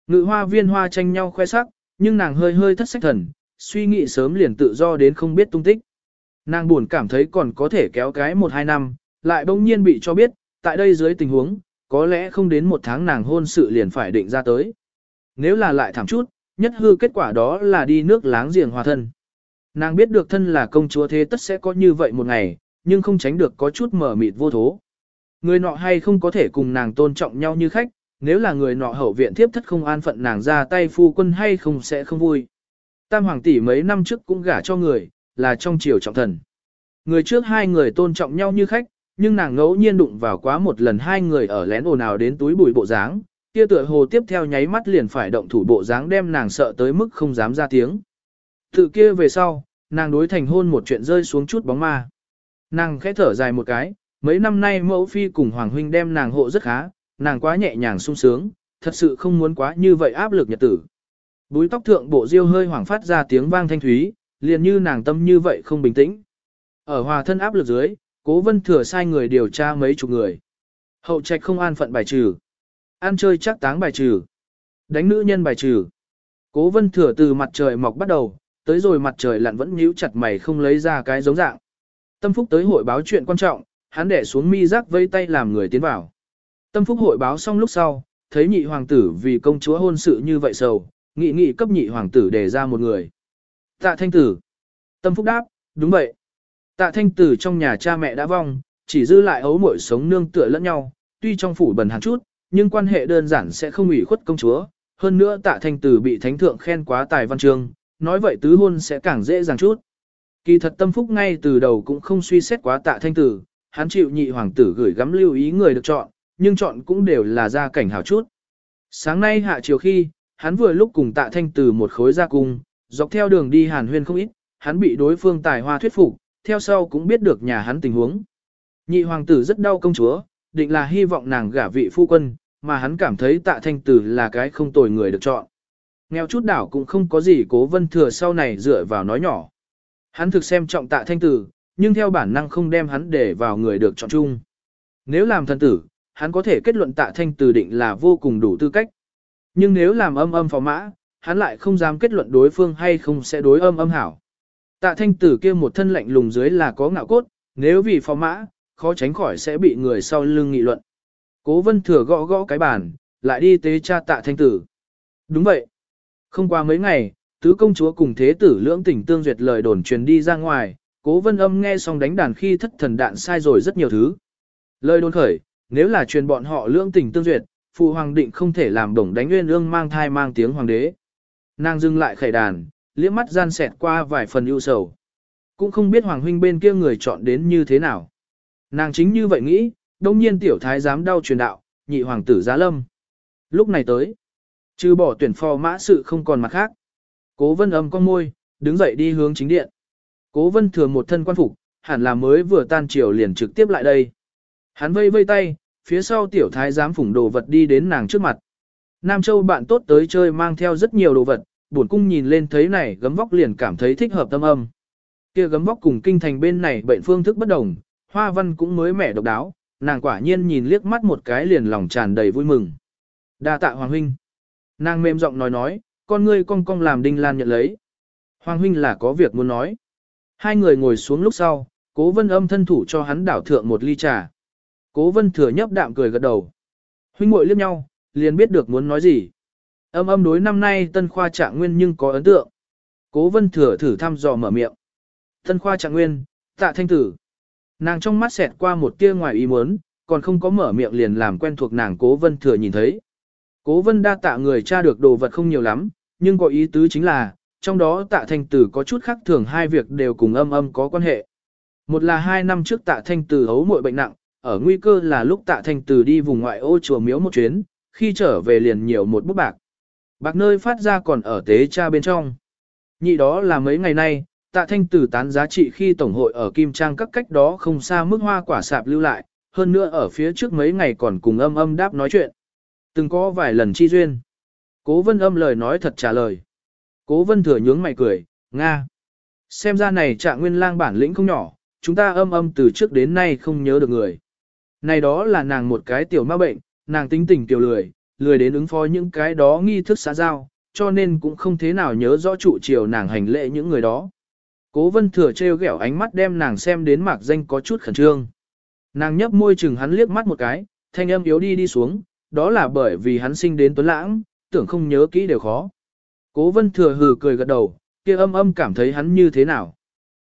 Ngự hoa viên hoa tranh nhau khoe sắc, nhưng nàng hơi hơi thất sách thần, suy nghĩ sớm liền tự do đến không biết tung tích. Nàng buồn cảm thấy còn có thể kéo cái một hai năm, lại bỗng nhiên bị cho biết, tại đây dưới tình huống, có lẽ không đến một tháng nàng hôn sự liền phải định ra tới. Nếu là lại thảm chút, nhất hư kết quả đó là đi nước láng giềng hòa thân. Nàng biết được thân là công chúa thế tất sẽ có như vậy một ngày, nhưng không tránh được có chút mở mịt vô thố. Người nọ hay không có thể cùng nàng tôn trọng nhau như khách, nếu là người nọ hậu viện thiếp thất không an phận nàng ra tay phu quân hay không sẽ không vui. Tam hoàng tỷ mấy năm trước cũng gả cho người, là trong triều trọng thần. Người trước hai người tôn trọng nhau như khách, nhưng nàng ngẫu nhiên đụng vào quá một lần hai người ở lén ồn ào đến túi bụi bộ dáng, kia tựa hồ tiếp theo nháy mắt liền phải động thủ bộ dáng đem nàng sợ tới mức không dám ra tiếng. Tự kia về sau, nàng đối thành hôn một chuyện rơi xuống chút bóng ma. Nàng khẽ thở dài một cái, mấy năm nay mẫu phi cùng Hoàng Huynh đem nàng hộ rất khá, nàng quá nhẹ nhàng sung sướng, thật sự không muốn quá như vậy áp lực nhật tử. Búi tóc thượng bộ diêu hơi hoảng phát ra tiếng vang thanh thúy, liền như nàng tâm như vậy không bình tĩnh. Ở hòa thân áp lực dưới, cố vân thừa sai người điều tra mấy chục người. Hậu trạch không an phận bài trừ. Ăn chơi chắc táng bài trừ. Đánh nữ nhân bài trừ. Cố vân thừa từ mặt trời mọc bắt đầu, tới rồi mặt trời lặn vẫn nhíu chặt mày không lấy ra cái giống dạng. Tâm Phúc tới hội báo chuyện quan trọng, hắn đẻ xuống mi giác vây tay làm người tiến vào. Tâm Phúc hội báo xong lúc sau, thấy nhị hoàng tử vì công chúa hôn sự như vậy sầu, nghị nghị cấp nhị hoàng tử đề ra một người. Tạ thanh tử. Tâm Phúc đáp, đúng vậy. Tạ thanh tử trong nhà cha mẹ đã vong, chỉ dư lại ấu muội sống nương tựa lẫn nhau, tuy trong phủ bần hàn chút, nhưng quan hệ đơn giản sẽ không ủy khuất công chúa. Hơn nữa tạ thanh tử bị thánh thượng khen quá tài văn chương, nói vậy tứ hôn sẽ càng dễ dàng chút. Kỳ thật tâm phúc ngay từ đầu cũng không suy xét quá tạ thanh tử, hắn chịu nhị hoàng tử gửi gắm lưu ý người được chọn, nhưng chọn cũng đều là gia cảnh hảo chút. Sáng nay hạ chiều khi, hắn vừa lúc cùng tạ thanh tử một khối ra cung, dọc theo đường đi hàn huyên không ít, hắn bị đối phương tài hoa thuyết phục, theo sau cũng biết được nhà hắn tình huống. Nhị hoàng tử rất đau công chúa, định là hy vọng nàng gả vị phu quân, mà hắn cảm thấy tạ thanh tử là cái không tồi người được chọn. Nghèo chút đảo cũng không có gì cố vân thừa sau này dựa vào nói nhỏ. Hắn thực xem trọng tạ thanh tử, nhưng theo bản năng không đem hắn để vào người được chọn chung. Nếu làm thần tử, hắn có thể kết luận tạ thanh tử định là vô cùng đủ tư cách. Nhưng nếu làm âm âm phò mã, hắn lại không dám kết luận đối phương hay không sẽ đối âm âm hảo. Tạ thanh tử kia một thân lạnh lùng dưới là có ngạo cốt, nếu vì phò mã, khó tránh khỏi sẽ bị người sau lưng nghị luận. Cố vân thừa gõ gõ cái bàn, lại đi tế cha tạ thanh tử. Đúng vậy. Không qua mấy ngày, tứ công chúa cùng thế tử lưỡng tỉnh tương duyệt lời đồn truyền đi ra ngoài, cố vân âm nghe xong đánh đàn khi thất thần đạn sai rồi rất nhiều thứ. Lời đồn khởi, nếu là truyền bọn họ lưỡng tỉnh tương duyệt, phụ hoàng định không thể làm đồng đánh nguyên ương mang thai mang tiếng hoàng đế. Nàng dừng lại khẩy đàn, liếc mắt gian xẹt qua vài phần ưu sầu. Cũng không biết hoàng huynh bên kia người chọn đến như thế nào. Nàng chính như vậy nghĩ, đông nhiên tiểu thái dám đau truyền đạo, nhị hoàng tử giá lâm. Lúc này tới, trừ bỏ tuyển phò mã sự không còn mặt khác. Cố vân âm con môi, đứng dậy đi hướng chính điện. Cố vân thừa một thân quan phục, hẳn là mới vừa tan chiều liền trực tiếp lại đây. Hắn vây vây tay, phía sau tiểu thái giám phủng đồ vật đi đến nàng trước mặt. Nam Châu bạn tốt tới chơi mang theo rất nhiều đồ vật, buồn cung nhìn lên thấy này gấm vóc liền cảm thấy thích hợp tâm âm. Kia gấm vóc cùng kinh thành bên này bệnh phương thức bất đồng, hoa văn cũng mới mẻ độc đáo, nàng quả nhiên nhìn liếc mắt một cái liền lòng tràn đầy vui mừng. Đa tạ Hoàng Huynh. Nàng mềm giọng nói nói, con ngươi cong cong làm Đinh Lan nhận lấy. Hoàng Huynh là có việc muốn nói. Hai người ngồi xuống lúc sau, cố vân âm thân thủ cho hắn đảo thượng một ly trà. Cố vân thừa nhấp đạm cười gật đầu. Huynh muội liếc nhau, liền biết được muốn nói gì. Âm âm đối năm nay tân khoa trạng nguyên nhưng có ấn tượng. Cố vân thừa thử thăm dò mở miệng. Tân khoa trạng nguyên, tạ thanh tử. Nàng trong mắt xẹt qua một tia ngoài ý muốn, còn không có mở miệng liền làm quen thuộc nàng cố vân thừa nhìn thấy. Cố vân đa tạ người tra được đồ vật không nhiều lắm, nhưng có ý tứ chính là, trong đó tạ thanh tử có chút khác thường hai việc đều cùng âm âm có quan hệ. Một là hai năm trước tạ thanh tử hấu muội bệnh nặng, ở nguy cơ là lúc tạ thanh tử đi vùng ngoại ô chùa miếu một chuyến, khi trở về liền nhiều một bút bạc. Bạc nơi phát ra còn ở tế cha bên trong. Nhị đó là mấy ngày nay, tạ thanh tử tán giá trị khi tổng hội ở Kim Trang các cách đó không xa mức hoa quả sạp lưu lại, hơn nữa ở phía trước mấy ngày còn cùng âm âm đáp nói chuyện. Từng có vài lần chi duyên. Cố vân âm lời nói thật trả lời. Cố vân thừa nhướng mày cười, Nga. Xem ra này trạng nguyên lang bản lĩnh không nhỏ, chúng ta âm âm từ trước đến nay không nhớ được người. Này đó là nàng một cái tiểu ma bệnh, nàng tính tình tiểu lười, lười đến ứng phó những cái đó nghi thức xã giao, cho nên cũng không thế nào nhớ rõ trụ chiều nàng hành lễ những người đó. Cố vân thừa trêu ghẹo ánh mắt đem nàng xem đến mạc danh có chút khẩn trương. Nàng nhấp môi chừng hắn liếc mắt một cái, thanh âm yếu đi đi xuống, đó là bởi vì hắn sinh đến tuấn lãng, tưởng không nhớ kỹ đều khó. Cố vân thừa hừ cười gật đầu, kia âm âm cảm thấy hắn như thế nào.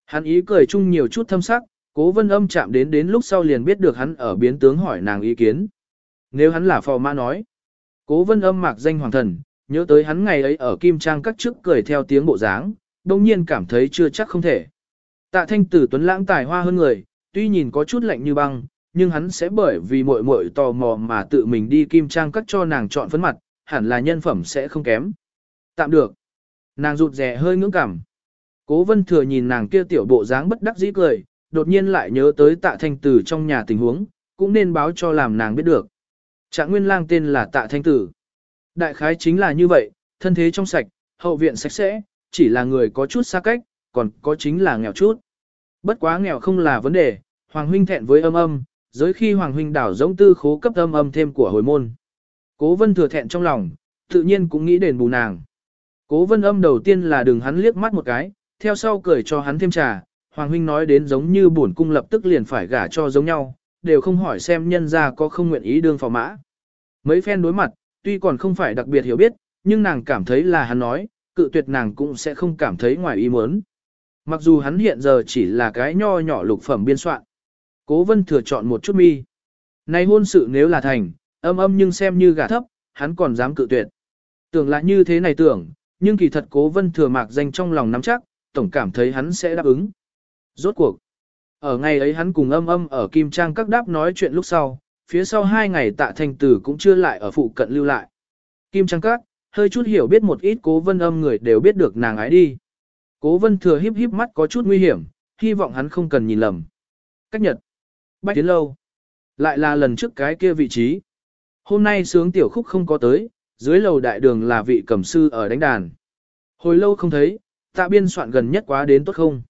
Hắn ý cười chung nhiều chút thâm sắc, cố vân âm chạm đến đến lúc sau liền biết được hắn ở biến tướng hỏi nàng ý kiến. Nếu hắn là phò mã nói, cố vân âm mạc danh hoàng thần, nhớ tới hắn ngày ấy ở Kim Trang các trước cười theo tiếng bộ dáng, đồng nhiên cảm thấy chưa chắc không thể. Tạ thanh tử tuấn lãng tài hoa hơn người, tuy nhìn có chút lạnh như băng, nhưng hắn sẽ bởi vì muội muội tò mò mà tự mình đi Kim Trang cắt cho nàng chọn phấn mặt, hẳn là nhân phẩm sẽ không kém. Tạm được. Nàng rụt rè hơi ngưỡng cảm. Cố vân thừa nhìn nàng kia tiểu bộ dáng bất đắc dĩ cười, đột nhiên lại nhớ tới tạ thanh tử trong nhà tình huống, cũng nên báo cho làm nàng biết được. Trạng nguyên lang tên là tạ thanh tử. Đại khái chính là như vậy, thân thế trong sạch, hậu viện sạch sẽ, chỉ là người có chút xa cách, còn có chính là nghèo chút. Bất quá nghèo không là vấn đề, Hoàng huynh thẹn với âm âm, giới khi Hoàng huynh đảo giống tư khố cấp âm âm thêm của hồi môn. Cố vân thừa thẹn trong lòng, tự nhiên cũng nghĩ đền bù nàng. Cố vân âm đầu tiên là đừng hắn liếc mắt một cái, theo sau cười cho hắn thêm trà, Hoàng huynh nói đến giống như bổn cung lập tức liền phải gả cho giống nhau, đều không hỏi xem nhân ra có không nguyện ý đương phò mã. Mấy phen đối mặt, tuy còn không phải đặc biệt hiểu biết, nhưng nàng cảm thấy là hắn nói, cự tuyệt nàng cũng sẽ không cảm thấy ngoài ý muốn. Mặc dù hắn hiện giờ chỉ là cái nho nhỏ lục phẩm biên soạn. Cố vân thừa chọn một chút mi. Này hôn sự nếu là thành, âm âm nhưng xem như gà thấp, hắn còn dám cự tuyệt. Tưởng là như thế này tưởng, nhưng kỳ thật cố vân thừa mạc danh trong lòng nắm chắc, tổng cảm thấy hắn sẽ đáp ứng. Rốt cuộc. Ở ngày ấy hắn cùng âm âm ở Kim Trang các đáp nói chuyện lúc sau, phía sau hai ngày tạ thành tử cũng chưa lại ở phụ cận lưu lại. Kim Trang các, hơi chút hiểu biết một ít cố vân âm người đều biết được nàng ái đi. Cố vân thừa híp híp mắt có chút nguy hiểm, hy vọng hắn không cần nhìn lầm. Cách nhật. Bách tiến lâu. Lại là lần trước cái kia vị trí. Hôm nay sướng tiểu khúc không có tới, dưới lầu đại đường là vị cẩm sư ở đánh đàn. Hồi lâu không thấy, tạ biên soạn gần nhất quá đến tốt không.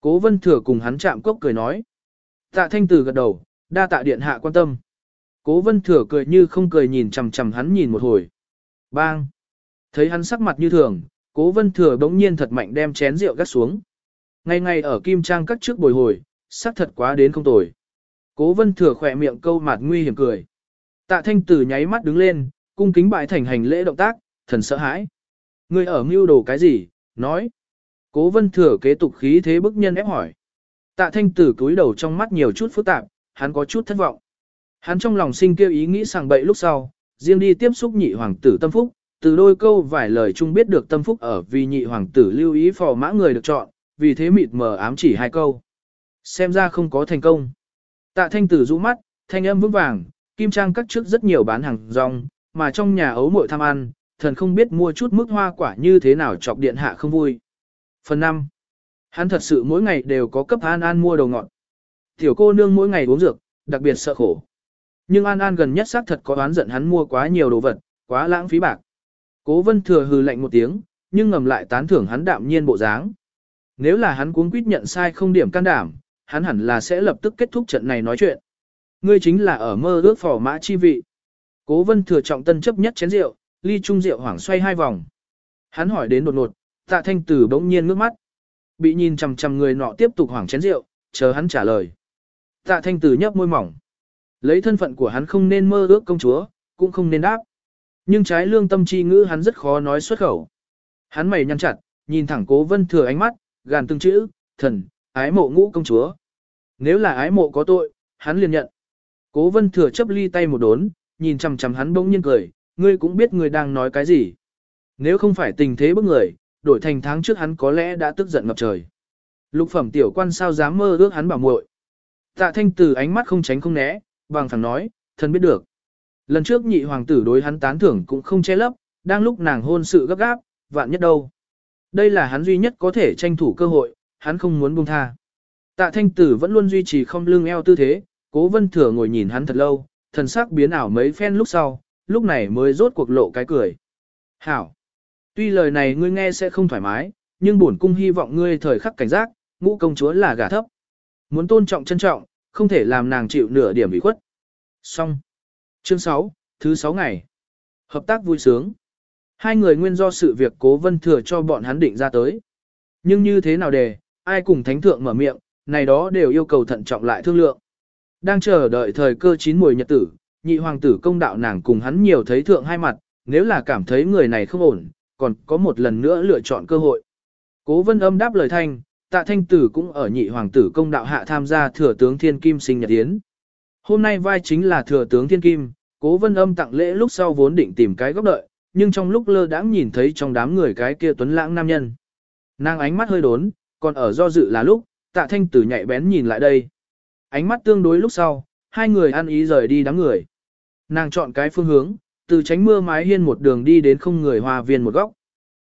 Cố vân thừa cùng hắn chạm cốc cười nói. Tạ thanh tử gật đầu, đa tạ điện hạ quan tâm. Cố vân thừa cười như không cười nhìn chằm chằm hắn nhìn một hồi. Bang! Thấy hắn sắc mặt như thường, cố vân thừa đống nhiên thật mạnh đem chén rượu gắt xuống. Ngày ngày ở kim trang cắt trước bồi hồi, sắc thật quá đến không tồi. Cố vân thừa khỏe miệng câu mặt nguy hiểm cười. Tạ thanh tử nháy mắt đứng lên, cung kính bại thành hành lễ động tác, thần sợ hãi. Người ở mưu đồ cái gì, nói. Cố vân thừa kế tục khí thế bức nhân ép hỏi. Tạ thanh tử cúi đầu trong mắt nhiều chút phức tạp, hắn có chút thất vọng. Hắn trong lòng sinh kêu ý nghĩ sàng bậy lúc sau, riêng đi tiếp xúc nhị hoàng tử tâm phúc, từ đôi câu vài lời chung biết được tâm phúc ở vì nhị hoàng tử lưu ý phò mã người được chọn, vì thế mịt mờ ám chỉ hai câu. Xem ra không có thành công. Tạ thanh tử rũ mắt, thanh âm vững vàng, kim trang cắt trước rất nhiều bán hàng rong, mà trong nhà ấu muội tham ăn, thần không biết mua chút mức hoa quả như thế nào chọc điện hạ không vui. Phần 5. Hắn thật sự mỗi ngày đều có cấp An An mua đồ ngọt. Tiểu cô nương mỗi ngày uống dược, đặc biệt sợ khổ. Nhưng An An gần nhất xác thật có oán giận hắn mua quá nhiều đồ vật, quá lãng phí bạc. Cố vân thừa hừ lạnh một tiếng, nhưng ngầm lại tán thưởng hắn đạm nhiên bộ dáng. Nếu là hắn cuống quýt nhận sai không điểm can đảm, hắn hẳn là sẽ lập tức kết thúc trận này nói chuyện. Ngươi chính là ở mơ ước phò mã chi vị. Cố vân thừa trọng tân chấp nhất chén rượu, ly trung rượu hoảng xoay hai vòng. Hắn hỏi đến đột ngột, tạ thanh tử bỗng nhiên ngước mắt. Bị nhìn chằm chằm người nọ tiếp tục hoảng chén rượu, chờ hắn trả lời. Tạ thanh tử nhấp môi mỏng. Lấy thân phận của hắn không nên mơ ước công chúa, cũng không nên đáp. Nhưng trái lương tâm chi ngữ hắn rất khó nói xuất khẩu. Hắn mày nhăn chặt, nhìn thẳng cố vân thừa ánh mắt, gàn từng chữ, thần, ái mộ ngũ công chúa. Nếu là ái mộ có tội, hắn liền nhận. Cố vân thừa chấp ly tay một đốn, nhìn chằm chằm hắn bỗng nhiên cười, ngươi cũng biết ngươi đang nói cái gì. Nếu không phải tình thế bức người, đổi thành tháng trước hắn có lẽ đã tức giận ngập trời. Lục phẩm tiểu quan sao dám mơ ước hắn bảo muội. Tạ thanh từ ánh mắt không tránh không né, bằng phẳng nói, thần biết được. Lần trước nhị hoàng tử đối hắn tán thưởng cũng không che lấp, đang lúc nàng hôn sự gấp gáp, vạn nhất đâu. Đây là hắn duy nhất có thể tranh thủ cơ hội, hắn không muốn buông tha. Tạ thanh tử vẫn luôn duy trì không lưng eo tư thế, cố vân thừa ngồi nhìn hắn thật lâu, thần sắc biến ảo mấy phen lúc sau, lúc này mới rốt cuộc lộ cái cười. Hảo! Tuy lời này ngươi nghe sẽ không thoải mái, nhưng bổn cung hy vọng ngươi thời khắc cảnh giác, ngũ công chúa là gà thấp. Muốn tôn trọng trân trọng, không thể làm nàng chịu nửa điểm bị khuất. Xong. Chương 6, thứ 6 ngày. Hợp tác vui sướng. Hai người nguyên do sự việc cố vân thừa cho bọn hắn định ra tới. Nhưng như thế nào để, ai cùng thánh thượng mở miệng, này đó đều yêu cầu thận trọng lại thương lượng. Đang chờ đợi thời cơ chín mùi nhật tử, nhị hoàng tử công đạo nàng cùng hắn nhiều thấy thượng hai mặt, nếu là cảm thấy người này không ổn, còn có một lần nữa lựa chọn cơ hội. Cố vân âm đáp lời thanh, tạ thanh tử cũng ở nhị hoàng tử công đạo hạ tham gia thừa tướng thiên kim sinh nhật yến. Hôm nay vai chính là thừa tướng thiên kim, cố vân âm tặng lễ lúc sau vốn định tìm cái góc đợi, nhưng trong lúc lơ đãng nhìn thấy trong đám người cái kia tuấn lãng nam nhân. Nàng ánh mắt hơi đốn, còn ở do dự là lúc, tạ thanh tử nhạy bén nhìn lại đây. Ánh mắt tương đối lúc sau, hai người ăn ý rời đi đám người. Nàng chọn cái phương hướng, từ tránh mưa mái hiên một đường đi đến không người hòa viên một góc.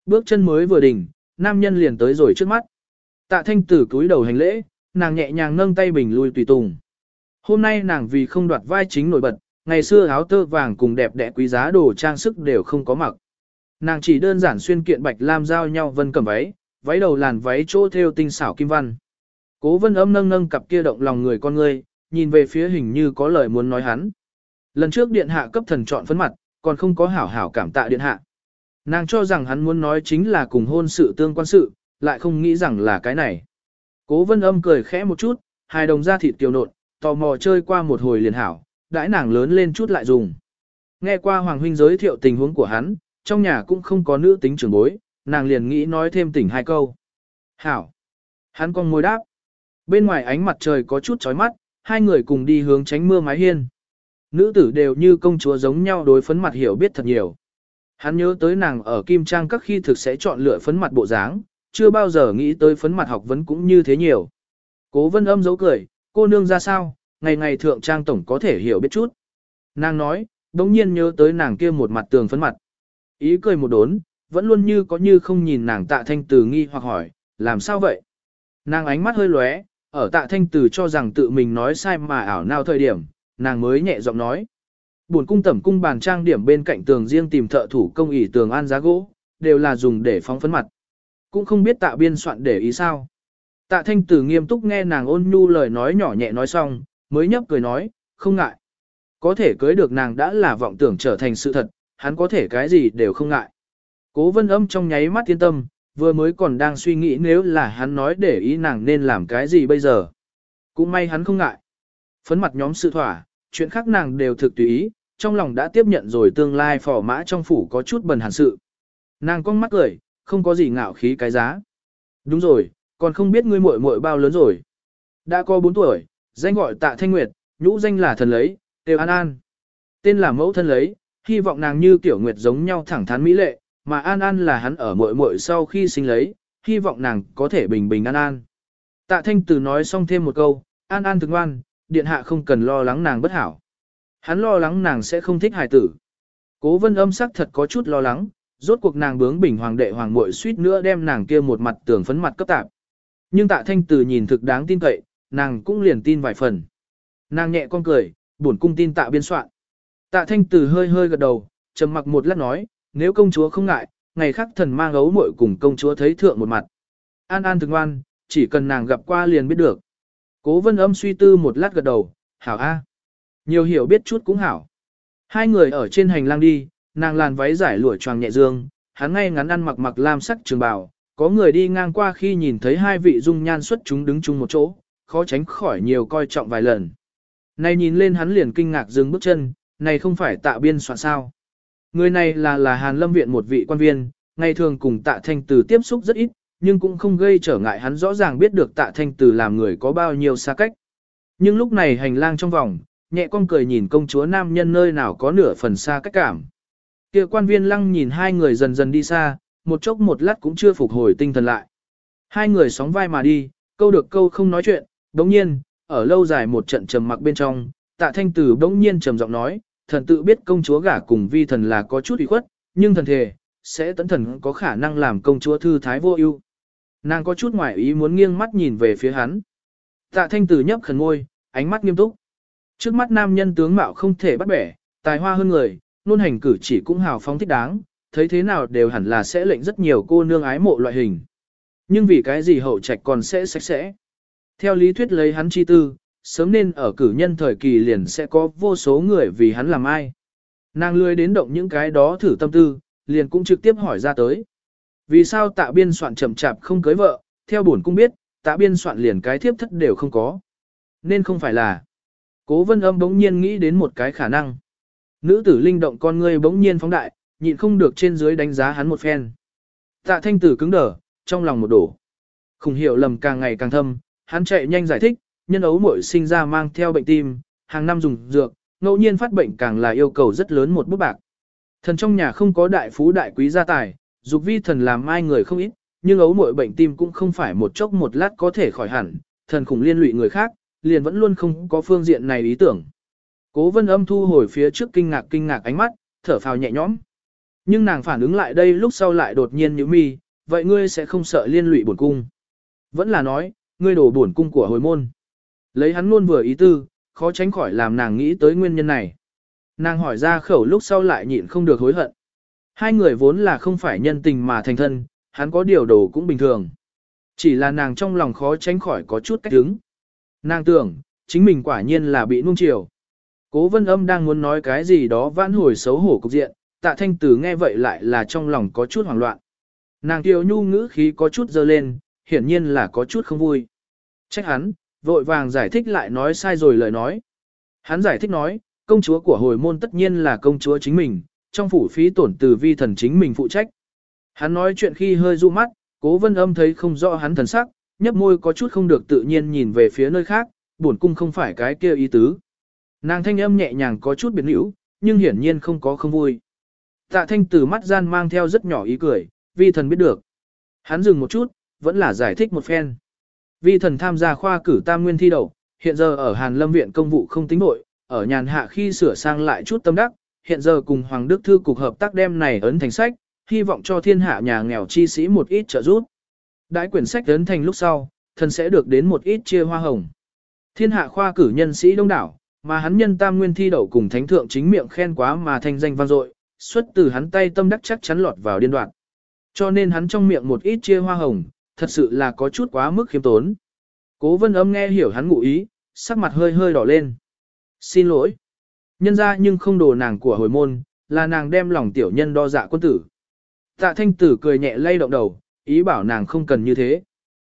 Bước chân mới vừa đỉnh, nam nhân liền tới rồi trước mắt. Tạ thanh tử cúi đầu hành lễ, nàng nhẹ nhàng nâng tay bình lui tùy tùng. Hôm nay nàng vì không đoạt vai chính nổi bật, ngày xưa áo tơ vàng cùng đẹp đẽ quý giá đồ trang sức đều không có mặc. Nàng chỉ đơn giản xuyên kiện bạch lam giao nhau vân cầm váy, váy đầu làn váy chỗ theo tinh xảo kim văn. Cố vân âm nâng nâng cặp kia động lòng người con ngươi, nhìn về phía hình như có lời muốn nói hắn. Lần trước điện hạ cấp thần chọn phấn mặt, còn không có hảo hảo cảm tạ điện hạ. Nàng cho rằng hắn muốn nói chính là cùng hôn sự tương quan sự, lại không nghĩ rằng là cái này. Cố vân âm cười khẽ một chút, hai đồng da thịt tiểu nộn, tò mò chơi qua một hồi liền hảo, đãi nàng lớn lên chút lại dùng. Nghe qua Hoàng Huynh giới thiệu tình huống của hắn, trong nhà cũng không có nữ tính trưởng bối, nàng liền nghĩ nói thêm tỉnh hai câu. Hảo. Hắn con môi đáp. Bên ngoài ánh mặt trời có chút chói mắt, hai người cùng đi hướng tránh mưa mái hiên. Nữ tử đều như công chúa giống nhau đối phấn mặt hiểu biết thật nhiều. Hắn nhớ tới nàng ở Kim Trang các khi thực sẽ chọn lựa phấn mặt bộ dáng, chưa bao giờ nghĩ tới phấn mặt học vấn cũng như thế nhiều. Cố vân âm giấu cười, cô nương ra sao, ngày ngày thượng trang tổng có thể hiểu biết chút. Nàng nói, đống nhiên nhớ tới nàng kia một mặt tường phấn mặt. Ý cười một đốn, vẫn luôn như có như không nhìn nàng tạ thanh từ nghi hoặc hỏi, làm sao vậy? Nàng ánh mắt hơi lóe, ở tạ thanh từ cho rằng tự mình nói sai mà ảo nào thời điểm, nàng mới nhẹ giọng nói. Buồn cung tẩm cung bàn trang điểm bên cạnh tường riêng tìm thợ thủ công ỉ tường an giá gỗ, đều là dùng để phóng phấn mặt. Cũng không biết tạ biên soạn để ý sao. Tạ thanh tử nghiêm túc nghe nàng ôn nhu lời nói nhỏ nhẹ nói xong, mới nhấp cười nói, không ngại. Có thể cưới được nàng đã là vọng tưởng trở thành sự thật, hắn có thể cái gì đều không ngại. Cố vân âm trong nháy mắt yên tâm, vừa mới còn đang suy nghĩ nếu là hắn nói để ý nàng nên làm cái gì bây giờ. Cũng may hắn không ngại. Phấn mặt nhóm sự thỏa, chuyện khác nàng đều thực tùy ý, trong lòng đã tiếp nhận rồi tương lai phò mã trong phủ có chút bần hàn sự. Nàng con mắt cười, không có gì ngạo khí cái giá. Đúng rồi, còn không biết ngươi muội muội bao lớn rồi. Đã có 4 tuổi, danh gọi tạ thanh nguyệt, nhũ danh là thần lấy, đều an an. Tên là mẫu thân lấy, hy vọng nàng như tiểu nguyệt giống nhau thẳng thắn mỹ lệ, mà an an là hắn ở muội muội sau khi sinh lấy, hy vọng nàng có thể bình bình an an. Tạ thanh từ nói xong thêm một câu, an an thực ngoan, điện hạ không cần lo lắng nàng bất hảo. Hắn lo lắng nàng sẽ không thích hài tử. Cố vân âm sắc thật có chút lo lắng, rốt cuộc nàng bướng bình hoàng đệ hoàng muội suýt nữa đem nàng kia một mặt tưởng phấn mặt cấp tạp. Nhưng tạ thanh từ nhìn thực đáng tin cậy, nàng cũng liền tin vài phần. Nàng nhẹ con cười, buồn cung tin tạ biên soạn. Tạ thanh từ hơi hơi gật đầu, trầm mặc một lát nói, nếu công chúa không ngại, ngày khác thần mang ấu muội cùng công chúa thấy thượng một mặt. An an thực ngoan, chỉ cần nàng gặp qua liền biết được. Cố vân âm suy tư một lát gật đầu, hảo a. Nhiều hiểu biết chút cũng hảo. Hai người ở trên hành lang đi, nàng làn váy giải lụa choàng nhẹ dương, hắn ngay ngắn ăn mặc mặc lam sắc trường bào, có người đi ngang qua khi nhìn thấy hai vị dung nhan xuất chúng đứng chung một chỗ, khó tránh khỏi nhiều coi trọng vài lần. Này nhìn lên hắn liền kinh ngạc dừng bước chân, này không phải tạ biên soạn sao. Người này là là Hàn Lâm Viện một vị quan viên, ngày thường cùng tạ thanh từ tiếp xúc rất ít, nhưng cũng không gây trở ngại hắn rõ ràng biết được tạ thanh từ làm người có bao nhiêu xa cách. Nhưng lúc này hành lang trong vòng, nhẹ con cười nhìn công chúa nam nhân nơi nào có nửa phần xa cách cảm. Kia quan viên lăng nhìn hai người dần dần đi xa, một chốc một lát cũng chưa phục hồi tinh thần lại. Hai người sóng vai mà đi, câu được câu không nói chuyện, đống nhiên, ở lâu dài một trận trầm mặc bên trong, tạ thanh tử đống nhiên trầm giọng nói, thần tự biết công chúa gả cùng vi thần là có chút ủy khuất, nhưng thần thề, sẽ tấn thần có khả năng làm công chúa thư thái vô ưu. Nàng có chút ngoại ý muốn nghiêng mắt nhìn về phía hắn. Tạ thanh tử nhấp khẩn ngôi, ánh mắt nghiêm túc. Trước mắt nam nhân tướng mạo không thể bắt bẻ, tài hoa hơn người, luôn hành cử chỉ cũng hào phóng thích đáng, thấy thế nào đều hẳn là sẽ lệnh rất nhiều cô nương ái mộ loại hình. Nhưng vì cái gì hậu trạch còn sẽ sạch sẽ. Theo lý thuyết lấy hắn chi tư, sớm nên ở cử nhân thời kỳ liền sẽ có vô số người vì hắn làm ai. Nàng lười đến động những cái đó thử tâm tư, liền cũng trực tiếp hỏi ra tới. Vì sao tạ biên soạn chậm chạp không cưới vợ, theo bổn cung biết, tạ biên soạn liền cái thiếp thất đều không có. Nên không phải là. Cố vân âm bỗng nhiên nghĩ đến một cái khả năng. Nữ tử linh động con ngươi bỗng nhiên phóng đại, nhịn không được trên dưới đánh giá hắn một phen. Tạ thanh tử cứng đờ, trong lòng một đổ. Khủng hiểu lầm càng ngày càng thâm, hắn chạy nhanh giải thích, nhân ấu muội sinh ra mang theo bệnh tim, hàng năm dùng dược, ngẫu nhiên phát bệnh càng là yêu cầu rất lớn một bút bạc. Thần trong nhà không có đại phú đại quý gia tài, dục vi thần làm ai người không ít, nhưng ấu muội bệnh tim cũng không phải một chốc một lát có thể khỏi hẳn, thần khủng liên lụy người khác, liền vẫn luôn không có phương diện này ý tưởng. Cố vân âm thu hồi phía trước kinh ngạc kinh ngạc ánh mắt, thở phào nhẹ nhõm. Nhưng nàng phản ứng lại đây lúc sau lại đột nhiên nhíu mi, vậy ngươi sẽ không sợ liên lụy bổn cung. Vẫn là nói, ngươi đổ bổn cung của hồi môn. Lấy hắn luôn vừa ý tư, khó tránh khỏi làm nàng nghĩ tới nguyên nhân này. Nàng hỏi ra khẩu lúc sau lại nhịn không được hối hận. Hai người vốn là không phải nhân tình mà thành thân, hắn có điều đồ cũng bình thường. Chỉ là nàng trong lòng khó tránh khỏi có chút cách đứng. Nàng tưởng, chính mình quả nhiên là bị nuông chiều. Cố vân âm đang muốn nói cái gì đó vãn hồi xấu hổ cục diện, tạ thanh tử nghe vậy lại là trong lòng có chút hoảng loạn. Nàng kiều nhu ngữ khí có chút dơ lên, hiển nhiên là có chút không vui. Trách hắn, vội vàng giải thích lại nói sai rồi lời nói. Hắn giải thích nói, công chúa của hồi môn tất nhiên là công chúa chính mình, trong phủ phí tổn từ vi thần chính mình phụ trách. Hắn nói chuyện khi hơi du mắt, cố vân âm thấy không rõ hắn thần sắc, nhấp môi có chút không được tự nhiên nhìn về phía nơi khác, buồn cung không phải cái kia ý tứ. Nàng thanh âm nhẹ nhàng có chút biến hữu, nhưng hiển nhiên không có không vui. Tạ thanh từ mắt gian mang theo rất nhỏ ý cười, vi thần biết được. Hắn dừng một chút, vẫn là giải thích một phen. Vi thần tham gia khoa cử tam nguyên thi đậu, hiện giờ ở Hàn Lâm Viện công vụ không tính nội, ở nhàn hạ khi sửa sang lại chút tâm đắc, hiện giờ cùng Hoàng Đức Thư cục hợp tác đem này ấn thành sách, hy vọng cho thiên hạ nhà nghèo chi sĩ một ít trợ giúp. Đãi quyển sách ấn thành lúc sau, thần sẽ được đến một ít chia hoa hồng. Thiên hạ khoa cử nhân sĩ đông đảo, mà hắn nhân tam nguyên thi đậu cùng thánh thượng chính miệng khen quá mà thành danh vang dội, xuất từ hắn tay tâm đắc chắc chắn lọt vào điên đoạn. Cho nên hắn trong miệng một ít chia hoa hồng, thật sự là có chút quá mức khiêm tốn. Cố vân âm nghe hiểu hắn ngụ ý, sắc mặt hơi hơi đỏ lên. Xin lỗi. Nhân ra nhưng không đồ nàng của hồi môn, là nàng đem lòng tiểu nhân đo dạ quân tử. Tạ thanh tử cười nhẹ lay động đầu, ý bảo nàng không cần như thế.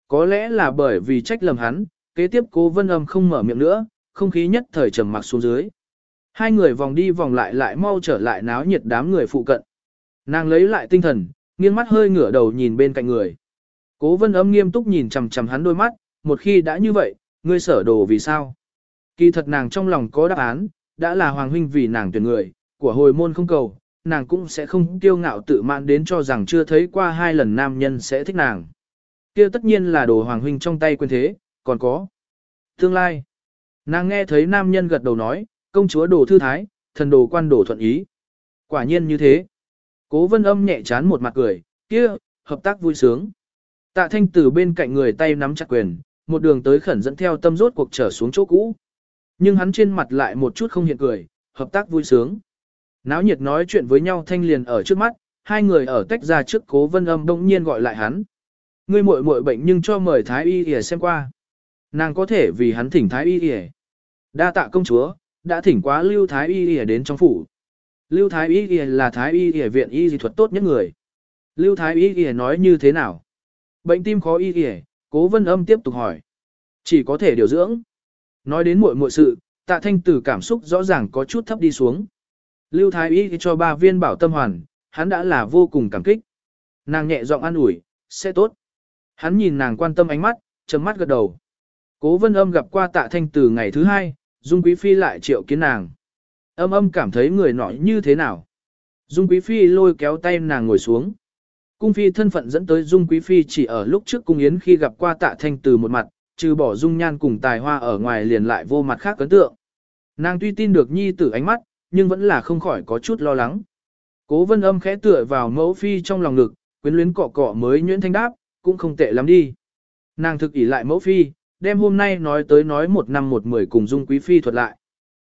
Có lẽ là bởi vì trách lầm hắn, kế tiếp cố vân âm không mở miệng nữa, không khí nhất thời trầm mặc xuống dưới. Hai người vòng đi vòng lại lại mau trở lại náo nhiệt đám người phụ cận. Nàng lấy lại tinh thần, nghiêng mắt hơi ngửa đầu nhìn bên cạnh người. Cố vân âm nghiêm túc nhìn chằm chằm hắn đôi mắt, một khi đã như vậy, ngươi sở đồ vì sao? Kỳ thật nàng trong lòng có đáp án, đã là hoàng huynh vì nàng tuyển người, của hồi môn không cầu, nàng cũng sẽ không kiêu ngạo tự mãn đến cho rằng chưa thấy qua hai lần nam nhân sẽ thích nàng. kia tất nhiên là đồ hoàng huynh trong tay quyền thế, còn có tương lai. Nàng nghe thấy nam nhân gật đầu nói, công chúa đồ thư thái, thần đồ quan đồ thuận ý. Quả nhiên như thế. Cố vân âm nhẹ chán một mặt cười, kia, hợp tác vui sướng. Tạ thanh từ bên cạnh người tay nắm chặt quyền, một đường tới khẩn dẫn theo tâm rốt cuộc trở xuống chỗ cũ. Nhưng hắn trên mặt lại một chút không hiện cười, hợp tác vui sướng. Náo nhiệt nói chuyện với nhau thanh liền ở trước mắt, hai người ở tách ra trước cố vân âm đông nhiên gọi lại hắn. Ngươi muội muội bệnh nhưng cho mời Thái Y để xem qua. Nàng có thể vì hắn thỉnh Thái Y để. Đa tạ công chúa, đã thỉnh quá lưu Thái Y để đến trong phủ. Lưu Thái Y Y là Thái Y Y viện y dị thuật tốt nhất người. Lưu Thái Y Y nói như thế nào? Bệnh tim khó y kìa, cố vân âm tiếp tục hỏi. Chỉ có thể điều dưỡng. Nói đến muội muội sự, tạ thanh tử cảm xúc rõ ràng có chút thấp đi xuống. Lưu Thái Y cho ba viên bảo tâm hoàn, hắn đã là vô cùng cảm kích. Nàng nhẹ giọng an ủi, sẽ tốt. Hắn nhìn nàng quan tâm ánh mắt, chấm mắt gật đầu. Cố vân âm gặp qua tạ thanh Tử ngày thứ hai, Dung Quý Phi lại triệu kiến nàng. Âm âm cảm thấy người nọ như thế nào. Dung Quý Phi lôi kéo tay nàng ngồi xuống. Cung Phi thân phận dẫn tới Dung Quý Phi chỉ ở lúc trước cung yến khi gặp qua tạ thanh từ một mặt, trừ bỏ Dung Nhan cùng tài hoa ở ngoài liền lại vô mặt khác ấn tượng. Nàng tuy tin được nhi tử ánh mắt, nhưng vẫn là không khỏi có chút lo lắng. Cố vân âm khẽ tựa vào mẫu Phi trong lòng ngực, quyến luyến cọ cọ mới nhuyễn thanh đáp, cũng không tệ lắm đi. Nàng thực ỷ lại mẫu Phi, đem hôm nay nói tới nói một năm một mười cùng Dung Quý Phi thuật lại.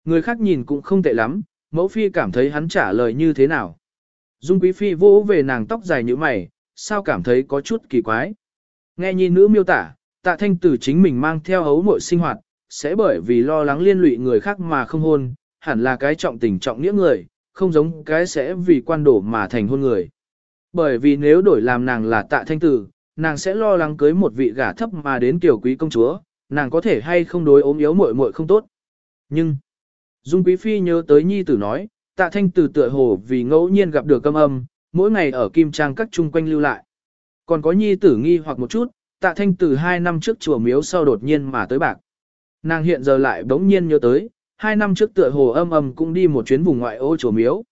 Người khác nhìn cũng không tệ lắm, mẫu Phi cảm thấy hắn trả lời như thế nào. Dung Quý Phi vỗ về nàng tóc dài như mày, sao cảm thấy có chút kỳ quái. Nghe nhi nữ miêu tả, tạ thanh tử chính mình mang theo hấu mội sinh hoạt, sẽ bởi vì lo lắng liên lụy người khác mà không hôn, hẳn là cái trọng tình trọng nghĩa người, không giống cái sẽ vì quan đổ mà thành hôn người. Bởi vì nếu đổi làm nàng là tạ thanh tử, nàng sẽ lo lắng cưới một vị gả thấp mà đến tiểu quý công chúa, nàng có thể hay không đối ốm yếu muội muội không tốt. Nhưng, Dung Quý Phi nhớ tới nhi tử nói, tạ thanh Từ tựa hồ vì ngẫu nhiên gặp được câm âm, mỗi ngày ở kim trang các chung quanh lưu lại. Còn có nhi tử nghi hoặc một chút, tạ thanh Từ hai năm trước chùa miếu sau đột nhiên mà tới bạc. Nàng hiện giờ lại bỗng nhiên nhớ tới, hai năm trước tựa hồ âm âm cũng đi một chuyến vùng ngoại ô chùa miếu.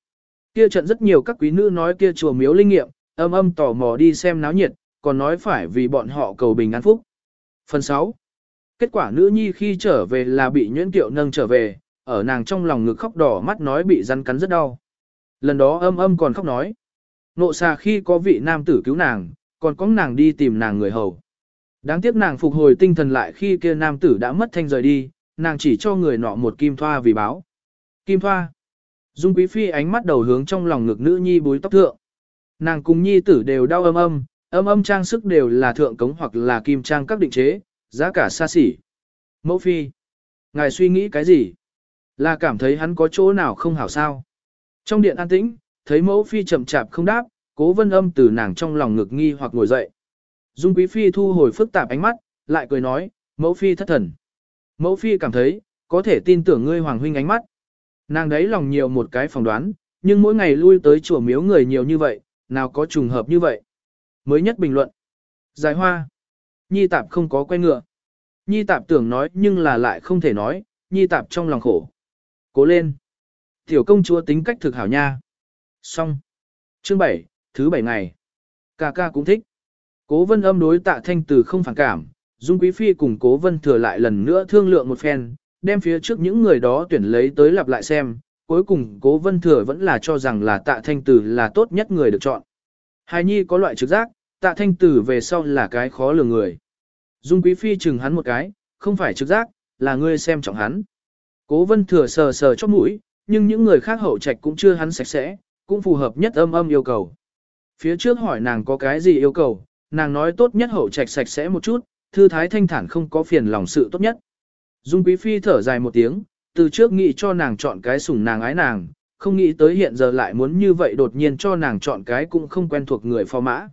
Kia trận rất nhiều các quý nữ nói kia chùa miếu linh nghiệm, âm âm tò mò đi xem náo nhiệt, còn nói phải vì bọn họ cầu bình an phúc. Phần 6. Kết quả nữ nhi khi trở về là bị nhuyễn tiệu nâng trở về, ở nàng trong lòng ngực khóc đỏ mắt nói bị rắn cắn rất đau. Lần đó âm âm còn khóc nói. Nộ xà khi có vị nam tử cứu nàng, còn có nàng đi tìm nàng người hầu. Đáng tiếc nàng phục hồi tinh thần lại khi kia nam tử đã mất thanh rời đi, nàng chỉ cho người nọ một kim thoa vì báo. Kim thoa. Dung quý phi ánh mắt đầu hướng trong lòng ngực nữ nhi búi tóc thượng. Nàng cùng nhi tử đều đau âm âm, âm âm trang sức đều là thượng cống hoặc là kim trang các định chế, giá cả xa xỉ. Mẫu phi. Ngài suy nghĩ cái gì? Là cảm thấy hắn có chỗ nào không hảo sao? Trong điện an tĩnh, thấy mẫu phi chậm chạp không đáp, cố vân âm từ nàng trong lòng ngực nghi hoặc ngồi dậy. Dung quý phi thu hồi phức tạp ánh mắt, lại cười nói, mẫu phi thất thần. Mẫu phi cảm thấy, có thể tin tưởng ngươi hoàng huynh ánh mắt. Nàng đấy lòng nhiều một cái phỏng đoán, nhưng mỗi ngày lui tới chùa miếu người nhiều như vậy, nào có trùng hợp như vậy. Mới nhất bình luận. Giải hoa. Nhi tạp không có quen ngựa. Nhi tạp tưởng nói nhưng là lại không thể nói, nhi tạp trong lòng khổ. Cố lên. Tiểu công chúa tính cách thực hảo nha. Xong. Chương 7, thứ 7 ngày. Ca ca cũng thích. Cố vân âm đối tạ thanh từ không phản cảm, Dung Quý Phi cùng cố vân thừa lại lần nữa thương lượng một phen, đem phía trước những người đó tuyển lấy tới lặp lại xem, cuối cùng cố vân thừa vẫn là cho rằng là tạ thanh từ là tốt nhất người được chọn. Hài nhi có loại trực giác, tạ thanh tử về sau là cái khó lường người. Dung quý phi chừng hắn một cái, không phải trực giác, là ngươi xem trọng hắn. Cố vân thừa sờ sờ chóp mũi, nhưng những người khác hậu trạch cũng chưa hắn sạch sẽ, cũng phù hợp nhất âm âm yêu cầu. Phía trước hỏi nàng có cái gì yêu cầu, nàng nói tốt nhất hậu trạch sạch sẽ một chút, thư thái thanh thản không có phiền lòng sự tốt nhất. Dung quý phi thở dài một tiếng, từ trước nghĩ cho nàng chọn cái sủng nàng ái nàng, không nghĩ tới hiện giờ lại muốn như vậy đột nhiên cho nàng chọn cái cũng không quen thuộc người phò mã.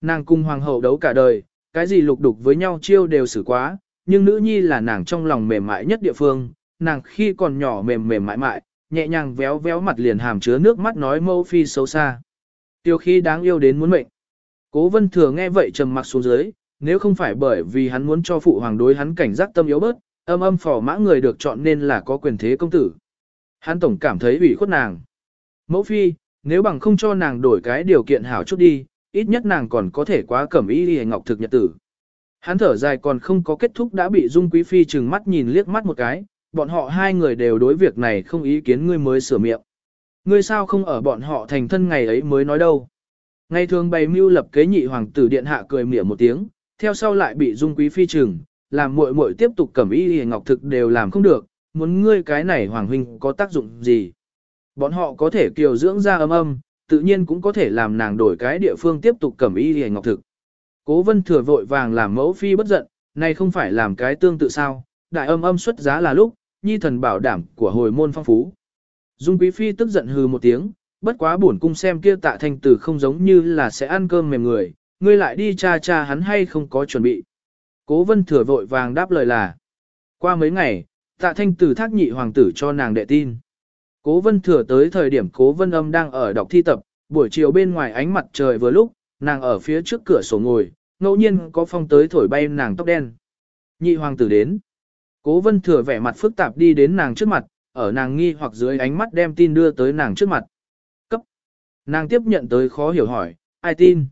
Nàng cùng hoàng hậu đấu cả đời, cái gì lục đục với nhau chiêu đều xử quá, nhưng nữ nhi là nàng trong lòng mềm mại nhất địa phương, nàng khi còn nhỏ mềm mềm mại mại, nhẹ nhàng véo véo mặt liền hàm chứa nước mắt nói mâu phi xấu xa. Tiêu khi đáng yêu đến muốn mệnh. Cố vân thừa nghe vậy trầm mặc xuống dưới, nếu không phải bởi vì hắn muốn cho phụ hoàng đối hắn cảnh giác tâm yếu bớt, âm âm phỏ mã người được chọn nên là có quyền thế công tử. Hắn tổng cảm thấy ủy khuất nàng. Mẫu phi, nếu bằng không cho nàng đổi cái điều kiện hảo chút đi, ít nhất nàng còn có thể quá cẩm y đi ngọc thực nhật tử. Hắn thở dài còn không có kết thúc đã bị Dung Quý Phi chừng mắt nhìn liếc mắt một cái, bọn họ hai người đều đối việc này không ý kiến ngươi mới sửa miệng. Ngươi sao không ở bọn họ thành thân ngày ấy mới nói đâu. Ngày thường bày mưu lập kế nhị hoàng tử điện hạ cười mỉa một tiếng, theo sau lại bị Dung Quý Phi trừng, làm muội muội tiếp tục cẩm y hề ngọc thực đều làm không được, muốn ngươi cái này hoàng huynh có tác dụng gì. Bọn họ có thể kiều dưỡng ra âm âm, tự nhiên cũng có thể làm nàng đổi cái địa phương tiếp tục cẩm y hề ngọc thực. Cố vân thừa vội vàng làm mẫu phi bất giận, này không phải làm cái tương tự sao, đại âm âm xuất giá là lúc, nhi thần bảo đảm của hồi môn phong phú. Dung Quý Phi tức giận hừ một tiếng, bất quá buồn cung xem kia tạ thanh tử không giống như là sẽ ăn cơm mềm người, ngươi lại đi cha cha hắn hay không có chuẩn bị. Cố vân thừa vội vàng đáp lời là. Qua mấy ngày, tạ thanh tử thác nhị hoàng tử cho nàng đệ tin. Cố vân thừa tới thời điểm cố vân âm đang ở đọc thi tập, buổi chiều bên ngoài ánh mặt trời vừa lúc, nàng ở phía trước cửa sổ ngồi, ngẫu nhiên có phong tới thổi bay nàng tóc đen. Nhị hoàng tử đến. Cố vân thừa vẻ mặt phức tạp đi đến nàng trước mặt, ở nàng nghi hoặc dưới ánh mắt đem tin đưa tới nàng trước mặt. Cấp. Nàng tiếp nhận tới khó hiểu hỏi, ai tin?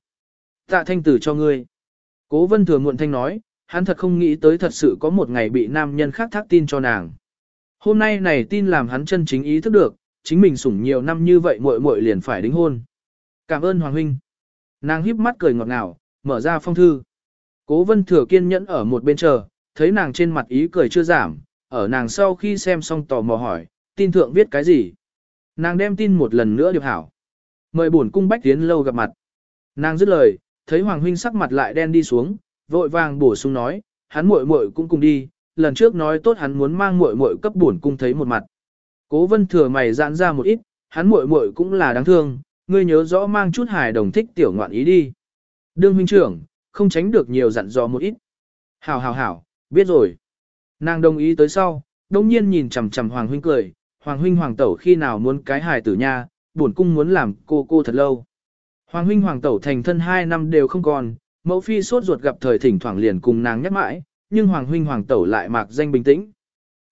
Tạ thanh tử cho ngươi. Cố vân thừa muộn thanh nói, hắn thật không nghĩ tới thật sự có một ngày bị nam nhân khác thác tin cho nàng. Hôm nay này tin làm hắn chân chính ý thức được, chính mình sủng nhiều năm như vậy muội muội liền phải đính hôn. Cảm ơn Hoàng Huynh. Nàng híp mắt cười ngọt ngào, mở ra phong thư. Cố vân thừa kiên nhẫn ở một bên chờ, thấy nàng trên mặt ý cười chưa giảm, ở nàng sau khi xem xong tò mò hỏi, tin thượng viết cái gì. Nàng đem tin một lần nữa điệp hảo. Mời buồn cung bách tiến lâu gặp mặt. Nàng dứt lời, thấy Hoàng Huynh sắc mặt lại đen đi xuống, vội vàng bổ sung nói, hắn muội muội cũng cùng đi, lần trước nói tốt hắn muốn mang muội muội cấp buồn cung thấy một mặt. Cố vân thừa mày giãn ra một ít, hắn muội muội cũng là đáng thương, ngươi nhớ rõ mang chút hài đồng thích tiểu ngoạn ý đi. Đương huynh trưởng, không tránh được nhiều dặn dò một ít. Hảo hảo hảo, biết rồi. Nàng đồng ý tới sau, đông nhiên nhìn chằm chằm Hoàng huynh cười, Hoàng huynh Hoàng tẩu khi nào muốn cái hài tử nha, buồn cung muốn làm cô cô thật lâu. Hoàng huynh Hoàng tẩu thành thân hai năm đều không còn, mẫu phi sốt ruột gặp thời thỉnh thoảng liền cùng nàng nhắc mãi, nhưng Hoàng huynh Hoàng tẩu lại mạc danh bình tĩnh.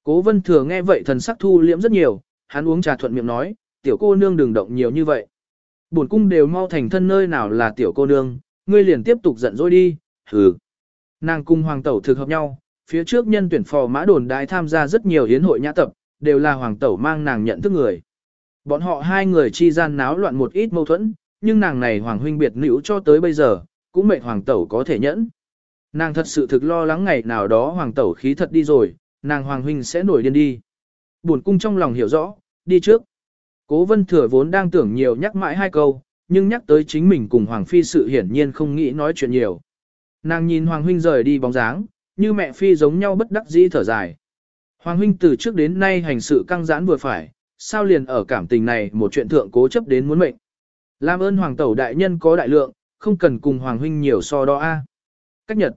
Cố vân thừa nghe vậy thần sắc thu liễm rất nhiều, hắn uống trà thuận miệng nói, tiểu cô nương đừng động nhiều như vậy. Bổn cung đều mau thành thân nơi nào là tiểu cô nương, ngươi liền tiếp tục giận dỗi đi, hừ. Nàng cung hoàng tẩu thực hợp nhau, phía trước nhân tuyển phò mã đồn đại tham gia rất nhiều hiến hội nhã tập, đều là hoàng tẩu mang nàng nhận thức người. Bọn họ hai người chi gian náo loạn một ít mâu thuẫn, nhưng nàng này hoàng huynh biệt nữ cho tới bây giờ, cũng mệt hoàng tẩu có thể nhẫn. Nàng thật sự thực lo lắng ngày nào đó hoàng tẩu khí thật đi rồi, nàng hoàng huynh sẽ nổi điên đi. Buồn cung trong lòng hiểu rõ, đi trước. Cố vân thừa vốn đang tưởng nhiều nhắc mãi hai câu, nhưng nhắc tới chính mình cùng hoàng phi sự hiển nhiên không nghĩ nói chuyện nhiều. Nàng nhìn hoàng huynh rời đi bóng dáng, như mẹ phi giống nhau bất đắc dĩ thở dài. Hoàng huynh từ trước đến nay hành sự căng giãn vừa phải, sao liền ở cảm tình này một chuyện thượng cố chấp đến muốn mệnh. Làm ơn hoàng tẩu đại nhân có đại lượng, không cần cùng hoàng huynh nhiều so đo a. Cách nhật.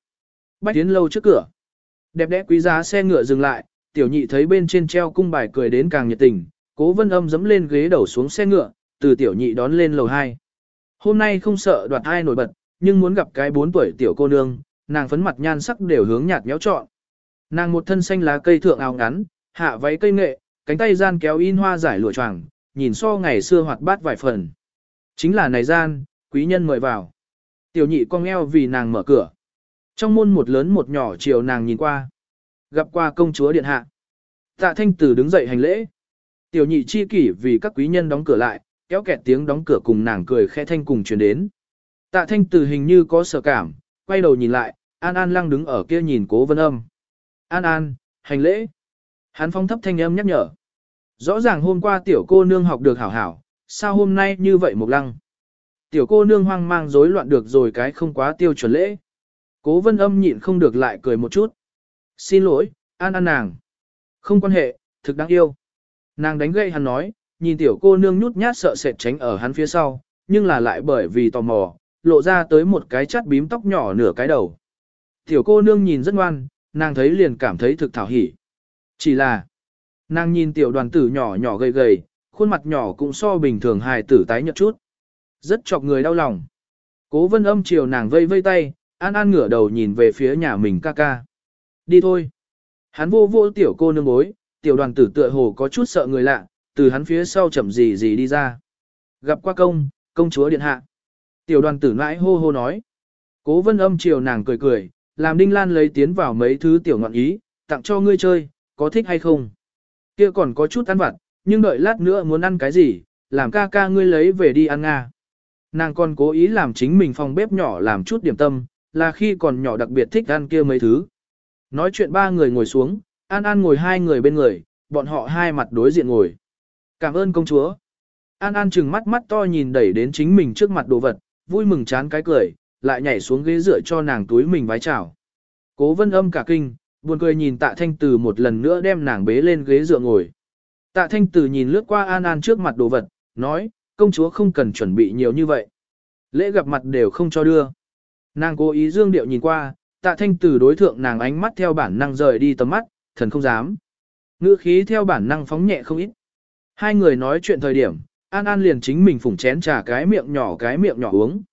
Bách tiến lâu trước cửa. Đẹp đẽ quý giá xe ngựa dừng lại, tiểu nhị thấy bên trên treo cung bài cười đến càng nhiệt tình, cố vân âm dẫm lên ghế đầu xuống xe ngựa, từ tiểu nhị đón lên lầu 2. Hôm nay không sợ đoạt ai nổi bật, nhưng muốn gặp cái 4 tuổi tiểu cô nương, nàng phấn mặt nhan sắc đều hướng nhạt nhéo trọn. Nàng một thân xanh lá cây thượng áo ngắn, hạ váy cây nghệ, cánh tay gian kéo in hoa giải lụa choàng, nhìn so ngày xưa hoạt bát vài phần. Chính là này gian, quý nhân mời vào. Tiểu nhị cong eo vì nàng mở cửa. Trong môn một lớn một nhỏ chiều nàng nhìn qua. Gặp qua công chúa điện hạ. Tạ thanh tử đứng dậy hành lễ. Tiểu nhị chi kỷ vì các quý nhân đóng cửa lại, kéo kẹt tiếng đóng cửa cùng nàng cười khẽ thanh cùng truyền đến. Tạ thanh tử hình như có sợ cảm, quay đầu nhìn lại, An An lăng đứng ở kia nhìn cố vân âm. An An, hành lễ. Hắn phong thấp thanh âm nhắc nhở. Rõ ràng hôm qua tiểu cô nương học được hảo hảo, sao hôm nay như vậy một lăng. Tiểu cô nương hoang mang rối loạn được rồi cái không quá tiêu chuẩn lễ. Cố vân âm nhịn không được lại cười một chút. Xin lỗi, An An nàng. Không quan hệ, thực đáng yêu. Nàng đánh gậy hắn nói, nhìn tiểu cô nương nhút nhát sợ sệt tránh ở hắn phía sau, nhưng là lại bởi vì tò mò, lộ ra tới một cái chắt bím tóc nhỏ nửa cái đầu. Tiểu cô nương nhìn rất ngoan, nàng thấy liền cảm thấy thực thảo hỉ. Chỉ là, nàng nhìn tiểu đoàn tử nhỏ nhỏ gầy gầy, khuôn mặt nhỏ cũng so bình thường hài tử tái nhợt chút. Rất chọc người đau lòng. Cố vân âm chiều nàng vây vây tay, an an ngửa đầu nhìn về phía nhà mình ca ca. Đi thôi. Hắn vô vô tiểu cô nương bối, tiểu đoàn tử tựa hồ có chút sợ người lạ, từ hắn phía sau chậm gì gì đi ra. Gặp qua công, công chúa điện hạ. Tiểu đoàn tử nãi hô hô nói. Cố vân âm chiều nàng cười cười, làm Đinh Lan lấy tiến vào mấy thứ tiểu ngọn ý, tặng cho ngươi chơi, có thích hay không? Kia còn có chút ăn vặt, nhưng đợi lát nữa muốn ăn cái gì, làm ca ca ngươi lấy về đi ăn nga. Nàng còn cố ý làm chính mình phòng bếp nhỏ làm chút điểm tâm, là khi còn nhỏ đặc biệt thích ăn kia mấy thứ. Nói chuyện ba người ngồi xuống, An An ngồi hai người bên người, bọn họ hai mặt đối diện ngồi. Cảm ơn công chúa. An An chừng mắt mắt to nhìn đẩy đến chính mình trước mặt đồ vật, vui mừng chán cái cười, lại nhảy xuống ghế dựa cho nàng túi mình vái chào. Cố vân âm cả kinh, buồn cười nhìn tạ thanh từ một lần nữa đem nàng bế lên ghế dựa ngồi. Tạ thanh tử nhìn lướt qua An An trước mặt đồ vật, nói, công chúa không cần chuẩn bị nhiều như vậy. Lễ gặp mặt đều không cho đưa. Nàng cố ý dương điệu nhìn qua, tạ thanh tử đối thượng nàng ánh mắt theo bản năng rời đi tầm mắt, thần không dám. Ngữ khí theo bản năng phóng nhẹ không ít. Hai người nói chuyện thời điểm, An An liền chính mình phủng chén trà cái miệng nhỏ cái miệng nhỏ uống.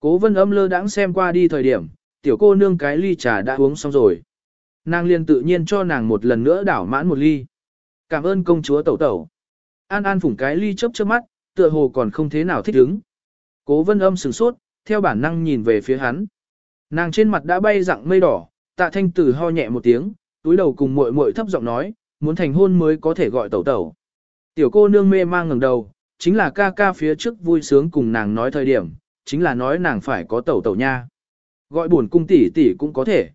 Cố vân âm lơ đãng xem qua đi thời điểm, tiểu cô nương cái ly trà đã uống xong rồi. Nàng liền tự nhiên cho nàng một lần nữa đảo mãn một ly. Cảm ơn công chúa tẩu tẩu. An An phủng cái ly chớp chớp mắt, tựa hồ còn không thế nào thích ứng. Cố vân âm sửng sốt, theo bản năng nhìn về phía hắn. Nàng trên mặt đã bay dạng mây đỏ, tạ thanh tử ho nhẹ một tiếng, túi đầu cùng muội muội thấp giọng nói, muốn thành hôn mới có thể gọi tẩu tẩu. Tiểu cô nương mê mang ngẩng đầu, chính là ca ca phía trước vui sướng cùng nàng nói thời điểm, chính là nói nàng phải có tẩu tẩu nha. Gọi buồn cung tỷ tỷ cũng có thể.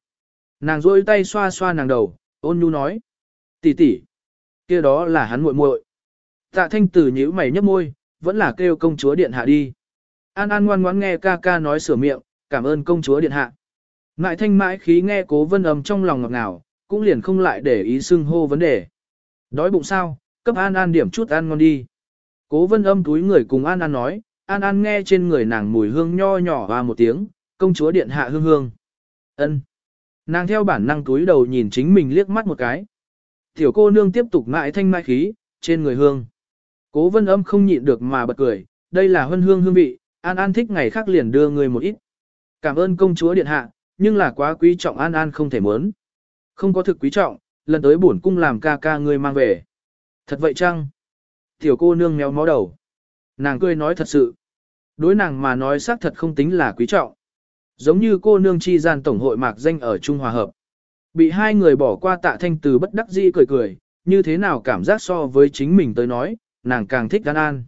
Nàng rôi tay xoa xoa nàng đầu, ôn nhu nói. Tỷ tỷ, kia đó là hắn muội muội. Tạ thanh tử nhíu mày nhấp môi, vẫn là kêu công chúa điện hạ đi. An An ngoan ngoãn nghe ca ca nói sửa miệng, cảm ơn công chúa điện hạ. Ngại thanh mãi khí nghe cố vân âm trong lòng ngọt ngào, cũng liền không lại để ý xưng hô vấn đề. Đói bụng sao, cấp An An điểm chút ăn ngon đi. Cố vân âm túi người cùng An An nói, An An nghe trên người nàng mùi hương nho nhỏ và một tiếng, công chúa điện hạ hương hương. ân Nàng theo bản năng túi đầu nhìn chính mình liếc mắt một cái. Tiểu cô nương tiếp tục ngại thanh mai khí, trên người hương. Cố vân âm không nhịn được mà bật cười, đây là hân hương hương vị, An An thích ngày khác liền đưa người một ít. Cảm ơn công chúa điện hạ, nhưng là quá quý trọng An An không thể muốn. Không có thực quý trọng, lần tới bổn cung làm ca ca ngươi mang về. Thật vậy chăng? Tiểu cô nương méo mó đầu. Nàng cười nói thật sự. Đối nàng mà nói xác thật không tính là quý trọng. Giống như cô nương chi gian tổng hội mạc danh ở Trung Hòa Hợp. Bị hai người bỏ qua tạ thanh từ bất đắc dĩ cười cười, như thế nào cảm giác so với chính mình tới nói, nàng càng thích An An.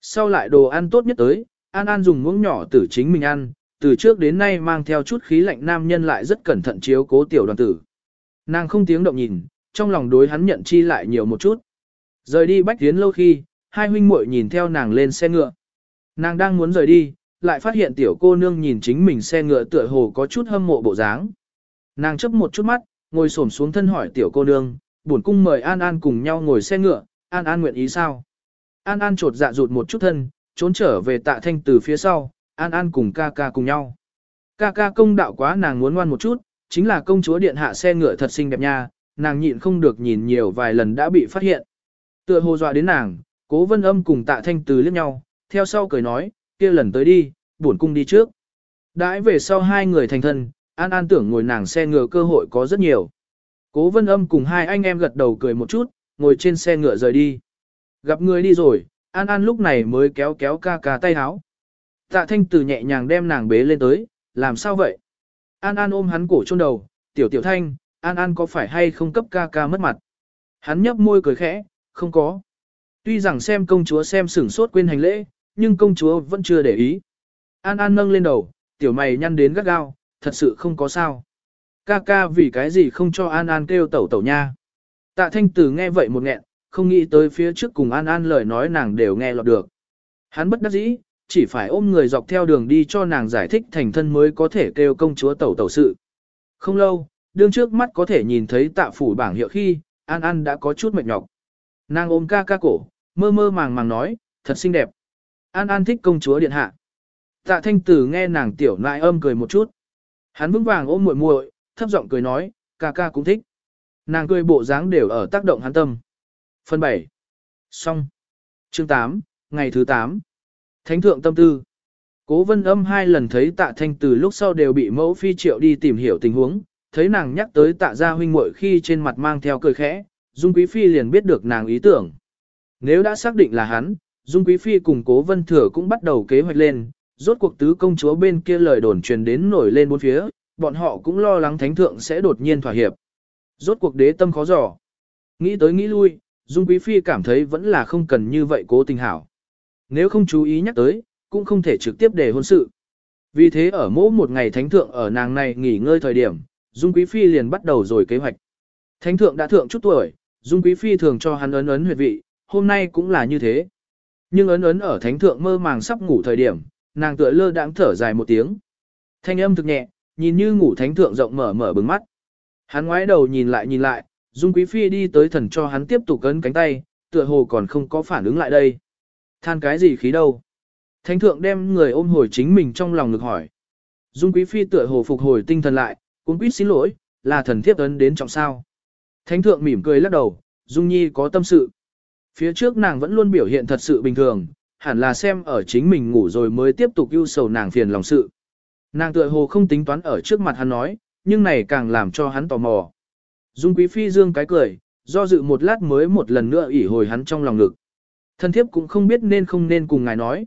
Sau lại đồ ăn tốt nhất tới, An An dùng muỗng nhỏ tử chính mình ăn, từ trước đến nay mang theo chút khí lạnh nam nhân lại rất cẩn thận chiếu cố tiểu đoàn tử. Nàng không tiếng động nhìn, trong lòng đối hắn nhận chi lại nhiều một chút. Rời đi bách tiến lâu khi, hai huynh muội nhìn theo nàng lên xe ngựa. Nàng đang muốn rời đi, lại phát hiện tiểu cô nương nhìn chính mình xe ngựa tựa hồ có chút hâm mộ bộ dáng. Nàng chấp một chút mắt, ngồi xổm xuống thân hỏi tiểu cô nương, buồn cung mời An An cùng nhau ngồi xe ngựa, An An nguyện ý sao? An An trột dạ rụt một chút thân, trốn trở về tạ thanh từ phía sau, An An cùng ca ca cùng nhau. Ca ca công đạo quá nàng muốn ngoan một chút, chính là công chúa điện hạ xe ngựa thật xinh đẹp nha, nàng nhịn không được nhìn nhiều vài lần đã bị phát hiện. Tựa hồ dọa đến nàng, cố vân âm cùng tạ thanh từ liếc nhau, theo sau cười nói, kia lần tới đi, buồn cung đi trước. Đãi về sau hai người thành thân, An An tưởng ngồi nàng xe ngựa cơ hội có rất nhiều. Cố vân âm cùng hai anh em gật đầu cười một chút, ngồi trên xe ngựa rời đi. Gặp người đi rồi, An An lúc này mới kéo kéo ca ca tay háo. Tạ thanh từ nhẹ nhàng đem nàng bế lên tới, làm sao vậy? An An ôm hắn cổ chôn đầu, tiểu tiểu thanh, An An có phải hay không cấp ca ca mất mặt? Hắn nhấp môi cười khẽ, không có. Tuy rằng xem công chúa xem sửng sốt quên hành lễ, nhưng công chúa vẫn chưa để ý. An An nâng lên đầu, tiểu mày nhăn đến gắt gao, thật sự không có sao. Ca ca vì cái gì không cho An An kêu tẩu tẩu nha. Tạ thanh tử nghe vậy một nghẹn, không nghĩ tới phía trước cùng An An lời nói nàng đều nghe lọt được. Hắn bất đắc dĩ, chỉ phải ôm người dọc theo đường đi cho nàng giải thích thành thân mới có thể kêu công chúa tẩu tẩu sự. Không lâu, đương trước mắt có thể nhìn thấy tạ phủ bảng hiệu khi, An An đã có chút mệt nhọc. Nàng ôm ca ca cổ, mơ mơ màng màng nói, thật xinh đẹp. An An thích công chúa điện hạ. Tạ thanh tử nghe nàng tiểu nại âm cười một chút. Hắn vững vàng ôm muội muội, thấp giọng cười nói, ca ca cũng thích. Nàng cười bộ dáng đều ở tác động hắn tâm. Phần 7. Xong. Chương 8, ngày thứ 8. Thánh thượng tâm tư. Cố vân âm hai lần thấy tạ thanh từ lúc sau đều bị mẫu phi triệu đi tìm hiểu tình huống, thấy nàng nhắc tới tạ gia huynh muội khi trên mặt mang theo cười khẽ, Dung Quý Phi liền biết được nàng ý tưởng. Nếu đã xác định là hắn, Dung Quý Phi cùng cố vân thừa cũng bắt đầu kế hoạch lên, rốt cuộc tứ công chúa bên kia lời đồn truyền đến nổi lên bốn phía, bọn họ cũng lo lắng thánh thượng sẽ đột nhiên thỏa hiệp. Rốt cuộc đế tâm khó dò. Nghĩ tới nghĩ lui, Dung Quý Phi cảm thấy vẫn là không cần như vậy cố tình hảo. Nếu không chú ý nhắc tới, cũng không thể trực tiếp để hôn sự. Vì thế ở mỗi một ngày thánh thượng ở nàng này nghỉ ngơi thời điểm, Dung Quý Phi liền bắt đầu rồi kế hoạch. Thánh thượng đã thượng chút tuổi, Dung Quý Phi thường cho hắn ấn ấn huyệt vị, hôm nay cũng là như thế. Nhưng ấn ấn ở thánh thượng mơ màng sắp ngủ thời điểm, nàng tựa lơ đãng thở dài một tiếng. Thanh âm thực nhẹ, nhìn như ngủ thánh thượng rộng mở mở bừng mắt. Hắn ngoái đầu nhìn lại nhìn lại, Dung Quý Phi đi tới thần cho hắn tiếp tục ấn cánh tay, tựa hồ còn không có phản ứng lại đây. Than cái gì khí đâu? Thánh thượng đem người ôm hồi chính mình trong lòng ngực hỏi. Dung quý phi tựa hồ phục hồi tinh thần lại, cũng quýt xin lỗi, là thần thiếp ấn đến trọng sao. Thánh thượng mỉm cười lắc đầu, Dung Nhi có tâm sự. Phía trước nàng vẫn luôn biểu hiện thật sự bình thường, hẳn là xem ở chính mình ngủ rồi mới tiếp tục ưu sầu nàng phiền lòng sự. Nàng tựa hồ không tính toán ở trước mặt hắn nói, nhưng này càng làm cho hắn tò mò. Dung Quý Phi dương cái cười, do dự một lát mới một lần nữa ỉ hồi hắn trong lòng ngực. Thân thiếp cũng không biết nên không nên cùng ngài nói.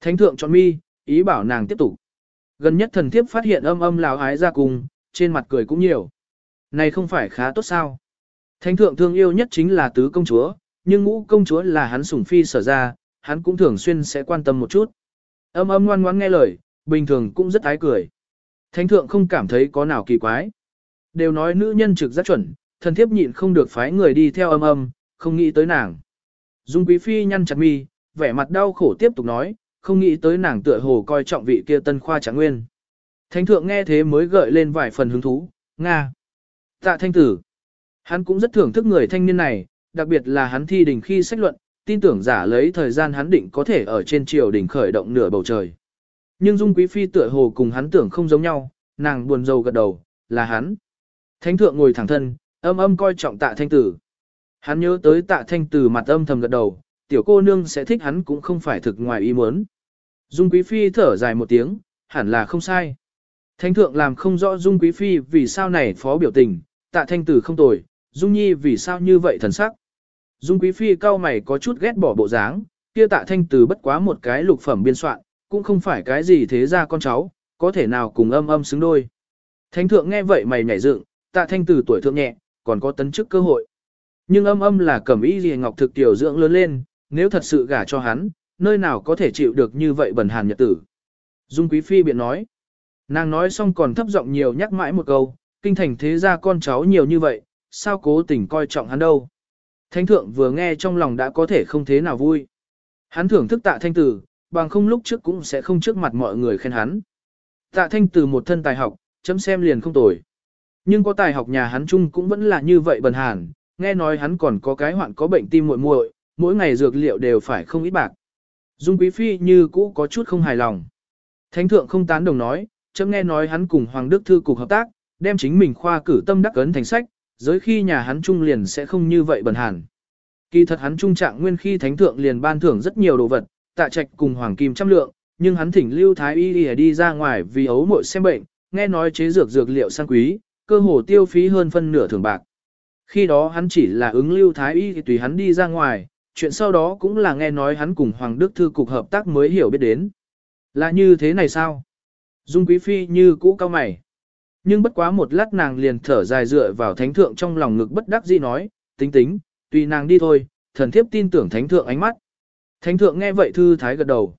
Thánh thượng chọn mi, ý bảo nàng tiếp tục. Gần nhất thần thiếp phát hiện âm âm lào ái ra cùng, trên mặt cười cũng nhiều. Này không phải khá tốt sao? Thánh thượng thương yêu nhất chính là tứ công chúa, nhưng ngũ công chúa là hắn sủng phi sở ra, hắn cũng thường xuyên sẽ quan tâm một chút. Âm âm ngoan ngoãn nghe lời, bình thường cũng rất ái cười. Thánh thượng không cảm thấy có nào kỳ quái. Đều nói nữ nhân trực giác chuẩn, thần thiếp nhịn không được phái người đi theo âm âm, không nghĩ tới nàng. Dung quý phi nhăn chặt mi, vẻ mặt đau khổ tiếp tục nói, không nghĩ tới nàng tựa hồ coi trọng vị kia tân khoa trạng nguyên. Thánh thượng nghe thế mới gợi lên vài phần hứng thú, Nga. Tạ thanh tử. Hắn cũng rất thưởng thức người thanh niên này, đặc biệt là hắn thi đình khi sách luận, tin tưởng giả lấy thời gian hắn định có thể ở trên triều đỉnh khởi động nửa bầu trời. Nhưng Dung Quý Phi tựa hồ cùng hắn tưởng không giống nhau, nàng buồn rầu gật đầu, là hắn. Thánh thượng ngồi thẳng thân, âm âm coi trọng tạ thanh tử. Hắn nhớ tới tạ thanh tử mặt âm thầm gật đầu, tiểu cô nương sẽ thích hắn cũng không phải thực ngoài ý muốn. Dung Quý Phi thở dài một tiếng, hẳn là không sai. Thánh thượng làm không rõ Dung Quý Phi vì sao này phó biểu tình, tạ thanh tử không tồi, Dung Nhi vì sao như vậy thần sắc. Dung Quý Phi cao mày có chút ghét bỏ bộ dáng, kia tạ thanh Từ bất quá một cái lục phẩm biên soạn, cũng không phải cái gì thế ra con cháu, có thể nào cùng âm âm xứng đôi. Thánh thượng nghe vậy mày nhảy dựng, tạ thanh Từ tuổi thượng nhẹ, còn có tấn chức cơ hội. Nhưng âm âm là cẩm y gì ngọc thực tiểu dưỡng lớn lên, nếu thật sự gả cho hắn, nơi nào có thể chịu được như vậy bẩn hàn nhật tử. Dung Quý Phi biện nói. Nàng nói xong còn thấp giọng nhiều nhắc mãi một câu, kinh thành thế ra con cháu nhiều như vậy, sao cố tình coi trọng hắn đâu. Thánh thượng vừa nghe trong lòng đã có thể không thế nào vui. Hắn thưởng thức tạ thanh tử, bằng không lúc trước cũng sẽ không trước mặt mọi người khen hắn. Tạ thanh tử một thân tài học, chấm xem liền không tồi. Nhưng có tài học nhà hắn chung cũng vẫn là như vậy bần hàn, nghe nói hắn còn có cái hoạn có bệnh tim muội muội, mỗi ngày dược liệu đều phải không ít bạc. Dung Quý Phi như cũ có chút không hài lòng. Thánh thượng không tán đồng nói, chấm nghe nói hắn cùng Hoàng Đức Thư cục hợp tác, đem chính mình khoa cử tâm đắc ấn thành sách, giới khi nhà hắn trung liền sẽ không như vậy bần hàn. Kỳ thật hắn trung trạng nguyên khi thánh thượng liền ban thưởng rất nhiều đồ vật, tạ trạch cùng hoàng kim trăm lượng, nhưng hắn thỉnh lưu thái y đi, ra ngoài vì ấu muội xem bệnh, nghe nói chế dược dược liệu sang quý, cơ hồ tiêu phí hơn phân nửa thường bạc. Khi đó hắn chỉ là ứng lưu thái y thì tùy hắn đi ra ngoài, chuyện sau đó cũng là nghe nói hắn cùng Hoàng Đức Thư cục hợp tác mới hiểu biết đến. Là như thế này sao? Dung Quý Phi như cũ cao mày. Nhưng bất quá một lát nàng liền thở dài dựa vào thánh thượng trong lòng ngực bất đắc dĩ nói, tính tính, tùy nàng đi thôi, thần thiếp tin tưởng thánh thượng ánh mắt. Thánh thượng nghe vậy thư thái gật đầu.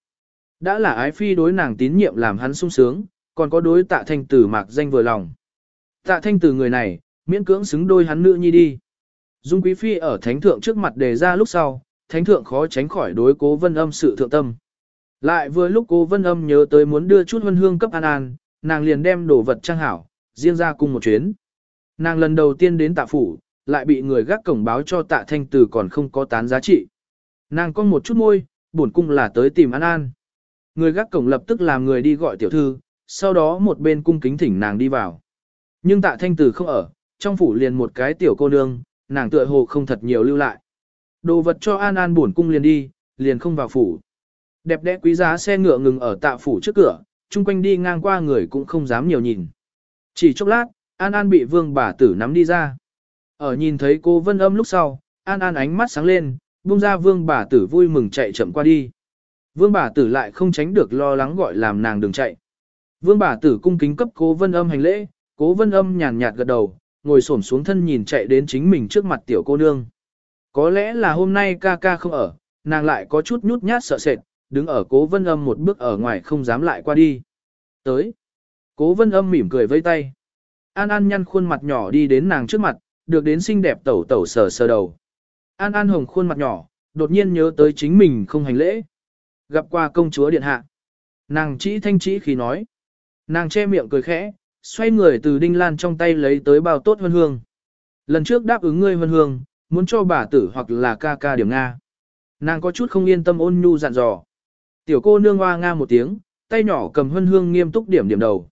Đã là ái phi đối nàng tín nhiệm làm hắn sung sướng, còn có đối tạ thanh tử mạc danh vừa lòng. Tạ thanh tử người này, miễn cưỡng xứng đôi hắn nữ nhi đi. Dung quý phi ở thánh thượng trước mặt đề ra lúc sau, thánh thượng khó tránh khỏi đối cố vân âm sự thượng tâm. Lại vừa lúc cố vân âm nhớ tới muốn đưa chút vân hương cấp an an, nàng liền đem đồ vật trang hảo, riêng ra cùng một chuyến. Nàng lần đầu tiên đến tạ phủ, lại bị người gác cổng báo cho tạ thanh từ còn không có tán giá trị. Nàng con một chút môi, buồn cung là tới tìm An An. Người gác cổng lập tức làm người đi gọi tiểu thư, sau đó một bên cung kính thỉnh nàng đi vào. Nhưng tạ thanh từ không ở, trong phủ liền một cái tiểu cô nương, nàng tựa hồ không thật nhiều lưu lại. Đồ vật cho An An buồn cung liền đi, liền không vào phủ. Đẹp đẽ quý giá xe ngựa ngừng ở tạ phủ trước cửa, chung quanh đi ngang qua người cũng không dám nhiều nhìn. Chỉ chốc lát, An An bị vương bà tử nắm đi ra. Ở nhìn thấy cô vân âm lúc sau, An An ánh mắt sáng lên, buông ra vương bà tử vui mừng chạy chậm qua đi. Vương bà tử lại không tránh được lo lắng gọi làm nàng đừng chạy. Vương bà tử cung kính cấp cố vân âm hành lễ, cố vân âm nhàn nhạt gật đầu, ngồi xổm xuống thân nhìn chạy đến chính mình trước mặt tiểu cô nương. Có lẽ là hôm nay ca ca không ở, nàng lại có chút nhút nhát sợ sệt, đứng ở cố vân âm một bước ở ngoài không dám lại qua đi. Tới. Cố vân âm mỉm cười vây tay. An An nhăn khuôn mặt nhỏ đi đến nàng trước mặt, được đến xinh đẹp tẩu tẩu sờ sờ đầu. An An hồng khuôn mặt nhỏ, đột nhiên nhớ tới chính mình không hành lễ. Gặp qua công chúa điện hạ. Nàng chỉ thanh chỉ khi nói. Nàng che miệng cười khẽ, xoay người từ đinh lan trong tay lấy tới bao tốt vân hương. Lần trước đáp ứng ngươi vân hương, muốn cho bà tử hoặc là ca ca điểm Nga. Nàng có chút không yên tâm ôn nhu dặn dò. Tiểu cô nương hoa Nga một tiếng, tay nhỏ cầm hân hương nghiêm túc điểm điểm đầu.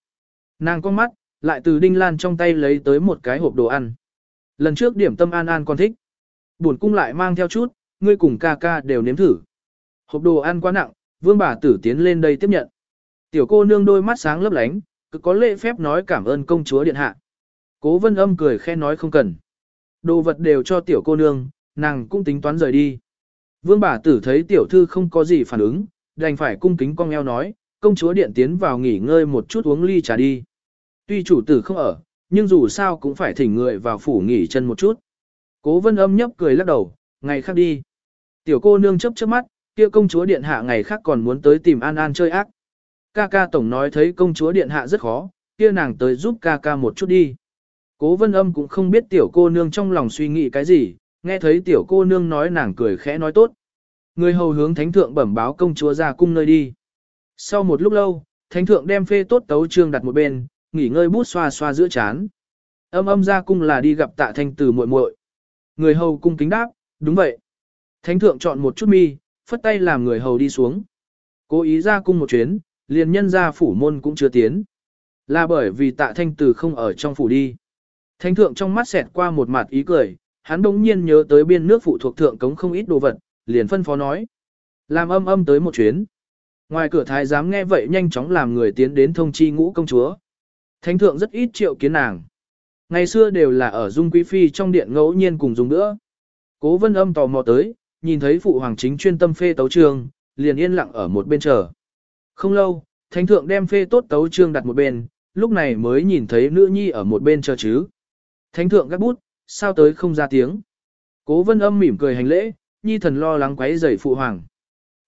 Nàng con mắt, lại từ đinh lan trong tay lấy tới một cái hộp đồ ăn. Lần trước điểm tâm an an còn thích. Buồn cung lại mang theo chút, ngươi cùng ca ca đều nếm thử. Hộp đồ ăn quá nặng, vương bà tử tiến lên đây tiếp nhận. Tiểu cô nương đôi mắt sáng lấp lánh, cứ có lễ phép nói cảm ơn công chúa điện hạ. Cố vân âm cười khen nói không cần. Đồ vật đều cho tiểu cô nương, nàng cũng tính toán rời đi. Vương bà tử thấy tiểu thư không có gì phản ứng, đành phải cung kính cong eo nói, công chúa điện tiến vào nghỉ ngơi một chút uống ly trà đi. Tuy chủ tử không ở, nhưng dù sao cũng phải thỉnh người vào phủ nghỉ chân một chút. Cố vân âm nhấp cười lắc đầu, ngày khác đi. Tiểu cô nương chấp chớp mắt, kia công chúa điện hạ ngày khác còn muốn tới tìm An An chơi ác. Ca ca tổng nói thấy công chúa điện hạ rất khó, kia nàng tới giúp ca ca một chút đi. Cố vân âm cũng không biết tiểu cô nương trong lòng suy nghĩ cái gì, nghe thấy tiểu cô nương nói nàng cười khẽ nói tốt. Người hầu hướng thánh thượng bẩm báo công chúa ra cung nơi đi. Sau một lúc lâu, thánh thượng đem phê tốt tấu trương đặt một bên, nghỉ ngơi bút xoa xoa giữa chán. Âm âm ra cung là đi gặp tạ thanh từ muội muội. Người hầu cung kính đáp, đúng vậy. Thánh thượng chọn một chút mi, phất tay làm người hầu đi xuống. Cố ý ra cung một chuyến, liền nhân ra phủ môn cũng chưa tiến. Là bởi vì tạ thanh từ không ở trong phủ đi. Thánh thượng trong mắt xẹt qua một mặt ý cười, hắn đống nhiên nhớ tới biên nước phụ thuộc thượng cống không ít đồ vật, liền phân phó nói. Làm âm âm tới một chuyến. Ngoài cửa thái giám nghe vậy nhanh chóng làm người tiến đến thông chi ngũ công chúa. Thánh thượng rất ít triệu kiến nàng. Ngày xưa đều là ở dung quý phi trong điện ngẫu nhiên cùng dùng nữa. Cố vân âm tò mò tới, nhìn thấy phụ hoàng chính chuyên tâm phê tấu trường, liền yên lặng ở một bên chờ. Không lâu, thánh thượng đem phê tốt tấu trương đặt một bên, lúc này mới nhìn thấy nữ nhi ở một bên chờ chứ. Thánh thượng gắt bút, sao tới không ra tiếng. Cố vân âm mỉm cười hành lễ, nhi thần lo lắng quấy rầy phụ hoàng.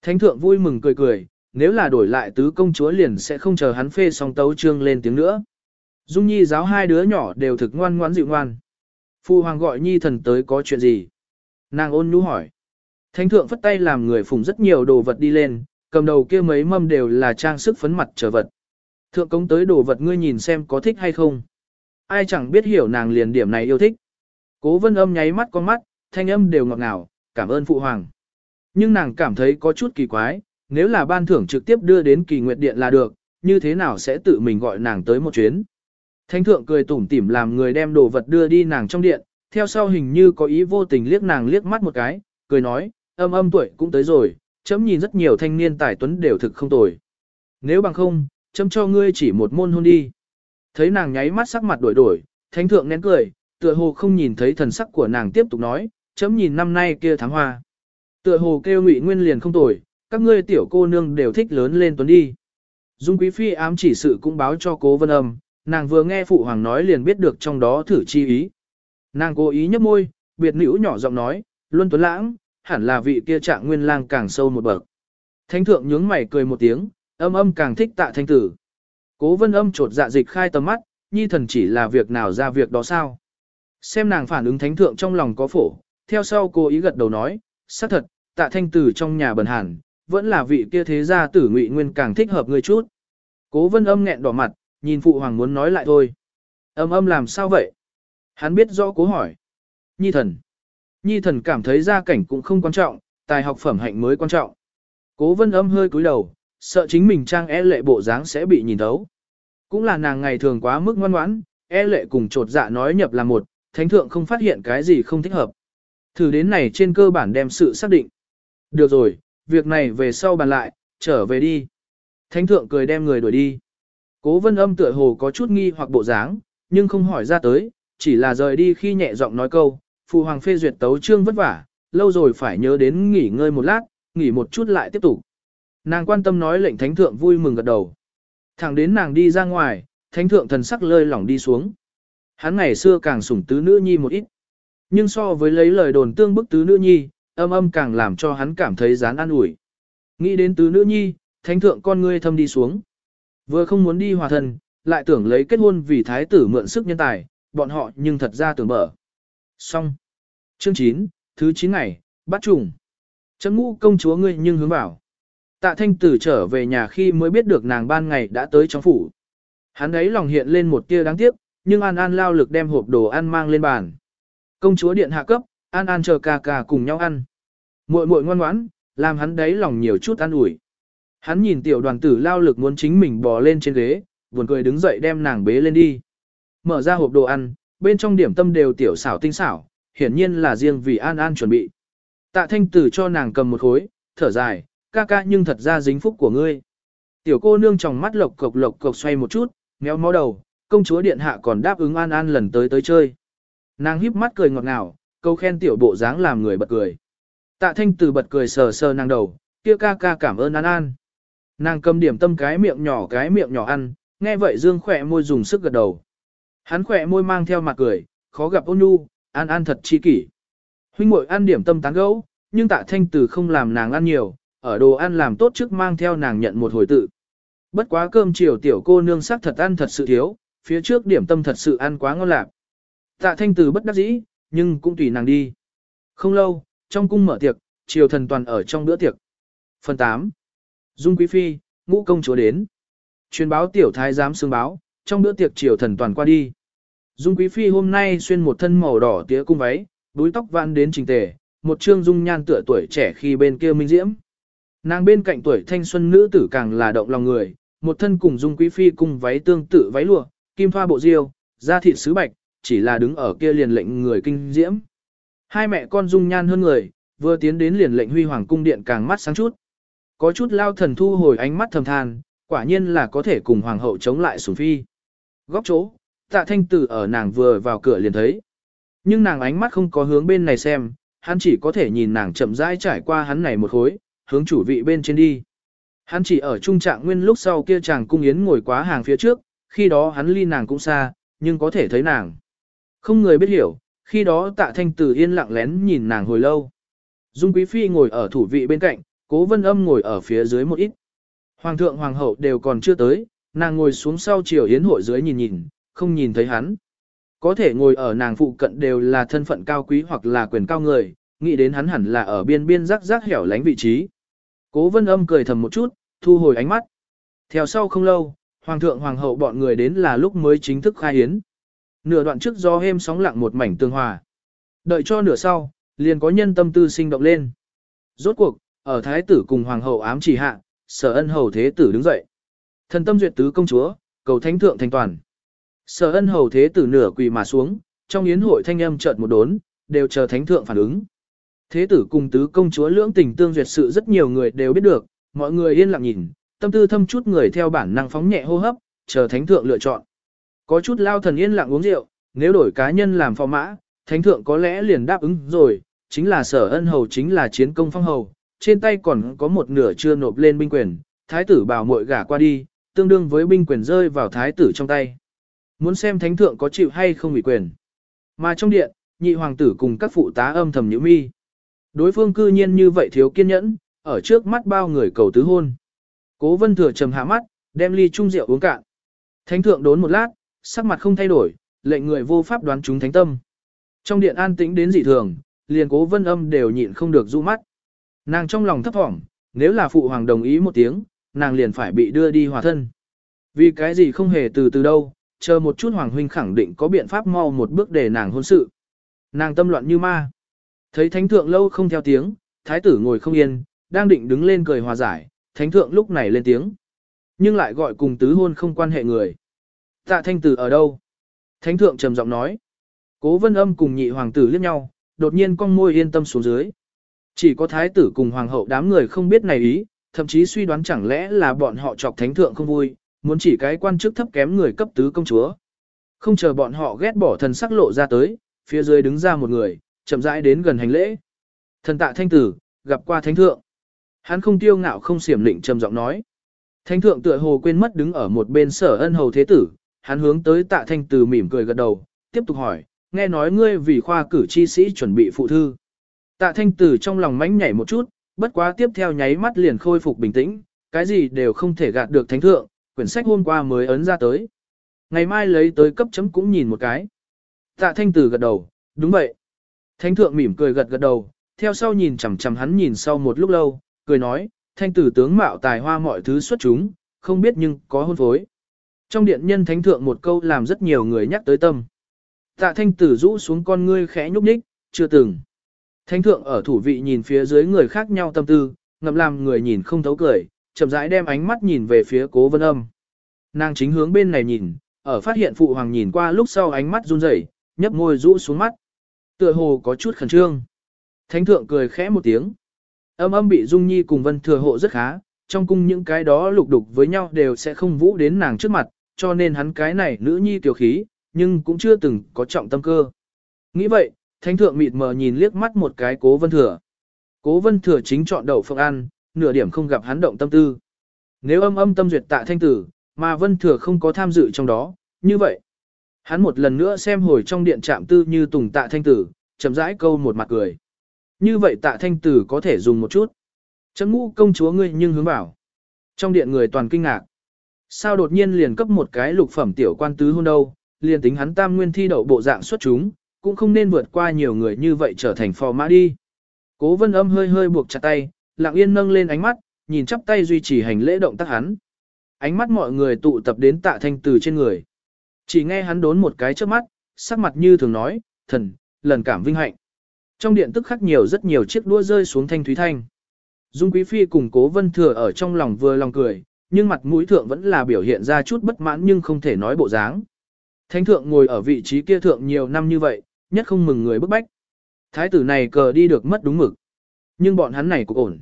Thánh thượng vui mừng cười cười, nếu là đổi lại tứ công chúa liền sẽ không chờ hắn phê xong tấu trương lên tiếng nữa. Dung nhi giáo hai đứa nhỏ đều thực ngoan ngoãn dịu ngoan. Phụ hoàng gọi nhi thần tới có chuyện gì? Nàng ôn nhu hỏi. Thánh thượng phất tay làm người phùng rất nhiều đồ vật đi lên, cầm đầu kia mấy mâm đều là trang sức phấn mặt trở vật. Thượng cống tới đồ vật ngươi nhìn xem có thích hay không. Ai chẳng biết hiểu nàng liền điểm này yêu thích. Cố vân âm nháy mắt con mắt, thanh âm đều ngọt ngào, cảm ơn phụ hoàng. Nhưng nàng cảm thấy có chút kỳ quái, nếu là ban thưởng trực tiếp đưa đến kỳ nguyệt điện là được, như thế nào sẽ tự mình gọi nàng tới một chuyến. Thánh thượng cười tủm tỉm làm người đem đồ vật đưa đi nàng trong điện, theo sau hình như có ý vô tình liếc nàng liếc mắt một cái, cười nói, âm âm tuổi cũng tới rồi, chấm nhìn rất nhiều thanh niên tài tuấn đều thực không tồi. Nếu bằng không, chấm cho ngươi chỉ một môn hôn đi. Thấy nàng nháy mắt sắc mặt đổi đổi, thánh thượng nén cười, tựa hồ không nhìn thấy thần sắc của nàng tiếp tục nói, chấm nhìn năm nay kia tháng hoa. Tựa hồ kêu ngụy nguyên liền không tồi, các ngươi tiểu cô nương đều thích lớn lên tuấn đi. Dung quý phi ám chỉ sự cũng báo cho cố vân âm, nàng vừa nghe phụ hoàng nói liền biết được trong đó thử chi ý. Nàng cố ý nhấp môi, biệt nữ nhỏ giọng nói, luân tuấn lãng, hẳn là vị kia trạng nguyên lang càng sâu một bậc. Thánh thượng nhướng mày cười một tiếng, âm âm càng thích tạ thanh tử. Cố vân âm trột dạ dịch khai tầm mắt, nhi thần chỉ là việc nào ra việc đó sao. Xem nàng phản ứng thánh thượng trong lòng có phổ, theo sau cô ý gật đầu nói, xác thật, tạ thanh tử trong nhà bần hàn, vẫn là vị kia thế gia tử ngụy nguyên càng thích hợp người chút. Cố vân âm nghẹn đỏ mặt, nhìn phụ hoàng muốn nói lại thôi. Âm âm làm sao vậy? Hắn biết rõ cố hỏi. Nhi thần. Nhi thần cảm thấy gia cảnh cũng không quan trọng, tài học phẩm hạnh mới quan trọng. Cố vân âm hơi cúi đầu, sợ chính mình trang e lệ bộ dáng sẽ bị nhìn thấu. Cũng là nàng ngày thường quá mức ngoan ngoãn, e lệ cùng trột dạ nói nhập là một, thánh thượng không phát hiện cái gì không thích hợp. Thử đến này trên cơ bản đem sự xác định. Được rồi, việc này về sau bàn lại, trở về đi. Thánh thượng cười đem người đuổi đi. Cố vân âm tựa hồ có chút nghi hoặc bộ dáng, nhưng không hỏi ra tới, chỉ là rời đi khi nhẹ giọng nói câu, phụ hoàng phê duyệt tấu trương vất vả, lâu rồi phải nhớ đến nghỉ ngơi một lát, nghỉ một chút lại tiếp tục. Nàng quan tâm nói lệnh thánh thượng vui mừng gật đầu. Thẳng đến nàng đi ra ngoài, thánh thượng thần sắc lơi lỏng đi xuống. Hắn ngày xưa càng sủng tứ nữ nhi một ít. Nhưng so với lấy lời đồn tương bức tứ nữ nhi, âm âm càng làm cho hắn cảm thấy dán an ủi. Nghĩ đến tứ nữ nhi, thánh thượng con ngươi thâm đi xuống. Vừa không muốn đi hòa thân, lại tưởng lấy kết hôn vì thái tử mượn sức nhân tài, bọn họ nhưng thật ra tưởng mở. Xong. Chương 9, thứ 9 ngày, bắt trùng. Chấm ngũ công chúa ngươi nhưng hướng bảo. Tạ thanh tử trở về nhà khi mới biết được nàng ban ngày đã tới trong phủ. Hắn ấy lòng hiện lên một tia đáng tiếc, nhưng An An lao lực đem hộp đồ ăn mang lên bàn. Công chúa điện hạ cấp, An An chờ ca ca cùng nhau ăn. Muội muội ngoan ngoãn, làm hắn đấy lòng nhiều chút ăn ủi. Hắn nhìn tiểu đoàn tử lao lực muốn chính mình bò lên trên ghế, buồn cười đứng dậy đem nàng bế lên đi. Mở ra hộp đồ ăn, bên trong điểm tâm đều tiểu xảo tinh xảo, hiển nhiên là riêng vì An An chuẩn bị. Tạ thanh tử cho nàng cầm một khối, thở dài, ca ca nhưng thật ra dính phúc của ngươi. Tiểu cô nương trong mắt lộc cộc lộc cộc xoay một chút, méo mó đầu, công chúa điện hạ còn đáp ứng An An lần tới tới chơi. Nàng híp mắt cười ngọt ngào, câu khen tiểu bộ dáng làm người bật cười. Tạ thanh tử bật cười sờ sờ nàng đầu, kia ca ca cảm ơn An An. Nàng cầm điểm tâm cái miệng nhỏ cái miệng nhỏ ăn, nghe vậy Dương khỏe môi dùng sức gật đầu. Hắn khỏe môi mang theo mặt cười, khó gặp ôn nhu, An An thật chi kỷ. Huynh muội ăn điểm tâm tán gẫu, nhưng tạ thanh từ không làm nàng ăn nhiều, ở đồ ăn làm tốt trước mang theo nàng nhận một hồi tự. Bất quá cơm chiều tiểu cô nương sắc thật ăn thật sự thiếu, phía trước điểm tâm thật sự ăn quá ngon lạc. Tạ thanh từ bất đắc dĩ, nhưng cũng tùy nàng đi. Không lâu, trong cung mở tiệc, triều thần toàn ở trong bữa tiệc. Phần 8. Dung Quý Phi, ngũ công chúa đến. Truyền báo tiểu thái giám xương báo, trong bữa tiệc triều thần toàn qua đi. Dung Quý Phi hôm nay xuyên một thân màu đỏ tía cung váy, đuôi tóc vạn đến trình tề, một trương dung nhan tựa tuổi trẻ khi bên kia minh diễm. Nàng bên cạnh tuổi thanh xuân nữ tử càng là động lòng người, một thân cùng Dung Quý Phi cung váy tương tự váy lụa, kim thoa bộ diêu, da thịt sứ bạch, chỉ là đứng ở kia liền lệnh người kinh diễm. Hai mẹ con dung nhan hơn người, vừa tiến đến liền lệnh huy hoàng cung điện càng mắt sáng chút. Có chút lao thần thu hồi ánh mắt thầm than, quả nhiên là có thể cùng hoàng hậu chống lại sủng phi. Góc chỗ, tạ thanh tử ở nàng vừa vào cửa liền thấy. Nhưng nàng ánh mắt không có hướng bên này xem, hắn chỉ có thể nhìn nàng chậm rãi trải qua hắn này một khối, hướng chủ vị bên trên đi. Hắn chỉ ở trung trạng nguyên lúc sau kia chàng cung yến ngồi quá hàng phía trước, khi đó hắn ly nàng cũng xa, nhưng có thể thấy nàng. Không người biết hiểu, khi đó tạ thanh tử yên lặng lén nhìn nàng hồi lâu. Dung Quý Phi ngồi ở thủ vị bên cạnh, cố vân âm ngồi ở phía dưới một ít. Hoàng thượng hoàng hậu đều còn chưa tới, nàng ngồi xuống sau chiều yến hội dưới nhìn nhìn, không nhìn thấy hắn. Có thể ngồi ở nàng phụ cận đều là thân phận cao quý hoặc là quyền cao người, nghĩ đến hắn hẳn là ở biên biên rắc rắc hẻo lánh vị trí. Cố vân âm cười thầm một chút, thu hồi ánh mắt. Theo sau không lâu, hoàng thượng hoàng hậu bọn người đến là lúc mới chính thức khai hiến. Nửa đoạn trước do êm sóng lặng một mảnh tương hòa. Đợi cho nửa sau, liền có nhân tâm tư sinh động lên. Rốt cuộc, ở thái tử cùng hoàng hậu ám chỉ hạ, sở ân hầu thế tử đứng dậy. Thần tâm duyệt tứ công chúa, cầu thánh thượng thành toàn. Sở ân hầu thế tử nửa quỳ mà xuống, trong yến hội thanh âm chợt một đốn, đều chờ thánh thượng phản ứng. Thế tử cùng tứ công chúa lưỡng tình tương duyệt sự rất nhiều người đều biết được, mọi người yên lặng nhìn, tâm tư thâm chút người theo bản năng phóng nhẹ hô hấp, chờ thánh thượng lựa chọn. Có chút lao thần yên lặng uống rượu, nếu đổi cá nhân làm phò mã, thánh thượng có lẽ liền đáp ứng rồi, chính là sở ân hầu chính là chiến công phong hầu, trên tay còn có một nửa chưa nộp lên binh quyền, thái tử bảo muội gả qua đi, tương đương với binh quyền rơi vào thái tử trong tay. Muốn xem thánh thượng có chịu hay không bị quyền. Mà trong điện, nhị hoàng tử cùng các phụ tá âm thầm nhíu mi. Đối phương cư nhiên như vậy thiếu kiên nhẫn, ở trước mắt bao người cầu tứ hôn. Cố vân thừa trầm hạ mắt, đem ly chung rượu uống cạn. Thánh thượng đốn một lát, sắc mặt không thay đổi, lệnh người vô pháp đoán chúng thánh tâm. Trong điện an tĩnh đến dị thường, liền cố vân âm đều nhịn không được du mắt. Nàng trong lòng thấp thỏm, nếu là phụ hoàng đồng ý một tiếng, nàng liền phải bị đưa đi hòa thân. Vì cái gì không hề từ từ đâu, chờ một chút hoàng huynh khẳng định có biện pháp mau một bước để nàng hôn sự. Nàng tâm loạn như ma. Thấy thánh thượng lâu không theo tiếng, thái tử ngồi không yên, đang định đứng lên cười hòa giải, thánh thượng lúc này lên tiếng. Nhưng lại gọi cùng tứ hôn không quan hệ người. Tạ thanh tử ở đâu? Thánh thượng trầm giọng nói. Cố vân âm cùng nhị hoàng tử liếc nhau, đột nhiên con môi yên tâm xuống dưới. Chỉ có thái tử cùng hoàng hậu đám người không biết này ý, thậm chí suy đoán chẳng lẽ là bọn họ chọc thánh thượng không vui, muốn chỉ cái quan chức thấp kém người cấp tứ công chúa. Không chờ bọn họ ghét bỏ thần sắc lộ ra tới, phía dưới đứng ra một người, chậm rãi đến gần hành lễ. Thần tạ thanh tử, gặp qua thánh thượng. Hắn không tiêu ngạo không xiểm lịnh trầm giọng nói. Thánh thượng tựa hồ quên mất đứng ở một bên sở ân hầu thế tử, hắn hướng tới tạ thanh tử mỉm cười gật đầu, tiếp tục hỏi, nghe nói ngươi vì khoa cử chi sĩ chuẩn bị phụ thư. Tạ thanh tử trong lòng mánh nhảy một chút, bất quá tiếp theo nháy mắt liền khôi phục bình tĩnh, cái gì đều không thể gạt được thánh thượng, quyển sách hôm qua mới ấn ra tới. Ngày mai lấy tới cấp chấm cũng nhìn một cái. Tạ thanh tử gật đầu, đúng vậy. Thánh thượng mỉm cười gật gật đầu, theo sau nhìn chằm chằm hắn nhìn sau một lúc lâu, cười nói, thanh tử tướng mạo tài hoa mọi thứ xuất chúng, không biết nhưng có hôn phối. Trong điện nhân thánh thượng một câu làm rất nhiều người nhắc tới tâm. Tạ thanh tử rũ xuống con ngươi khẽ nhúc nhích, chưa từng. Thánh thượng ở thủ vị nhìn phía dưới người khác nhau tâm tư, ngậm làm người nhìn không thấu cười, chậm rãi đem ánh mắt nhìn về phía cố vân âm. Nàng chính hướng bên này nhìn, ở phát hiện phụ hoàng nhìn qua lúc sau ánh mắt run rẩy, nhấp môi rũ xuống mắt. Tựa hồ có chút khẩn trương. Thánh thượng cười khẽ một tiếng. Âm âm bị Dung Nhi cùng Vân Thừa hộ rất khá, trong cung những cái đó lục đục với nhau đều sẽ không vũ đến nàng trước mặt, cho nên hắn cái này nữ nhi tiểu khí, nhưng cũng chưa từng có trọng tâm cơ. Nghĩ vậy, thánh thượng mịt mờ nhìn liếc mắt một cái cố Vân Thừa. Cố Vân Thừa chính chọn đậu phượng ăn, nửa điểm không gặp hắn động tâm tư. Nếu âm âm tâm duyệt tạ thanh tử, mà Vân Thừa không có tham dự trong đó, như vậy. Hắn một lần nữa xem hồi trong điện trạm tư như tùng tạ thanh tử, chậm rãi câu một mặt cười. Như vậy tạ thanh tử có thể dùng một chút. Chấm ngũ công chúa ngươi nhưng hướng vào. Trong điện người toàn kinh ngạc. Sao đột nhiên liền cấp một cái lục phẩm tiểu quan tứ hôn đâu, liền tính hắn tam nguyên thi đậu bộ dạng xuất chúng, cũng không nên vượt qua nhiều người như vậy trở thành phò mã đi. Cố vân âm hơi hơi buộc chặt tay, lặng yên nâng lên ánh mắt, nhìn chắp tay duy trì hành lễ động tác hắn. Ánh mắt mọi người tụ tập đến tạ thanh từ trên người. Chỉ nghe hắn đốn một cái trước mắt, sắc mặt như thường nói, thần, lần cảm vinh hạnh. Trong điện tức khắc nhiều rất nhiều chiếc đua rơi xuống thanh thúy thanh. Dung Quý Phi cùng cố vân thừa ở trong lòng vừa lòng cười, nhưng mặt mũi thượng vẫn là biểu hiện ra chút bất mãn nhưng không thể nói bộ dáng. Thánh thượng ngồi ở vị trí kia thượng nhiều năm như vậy, nhất không mừng người bức bách. Thái tử này cờ đi được mất đúng mực. Nhưng bọn hắn này cũng ổn.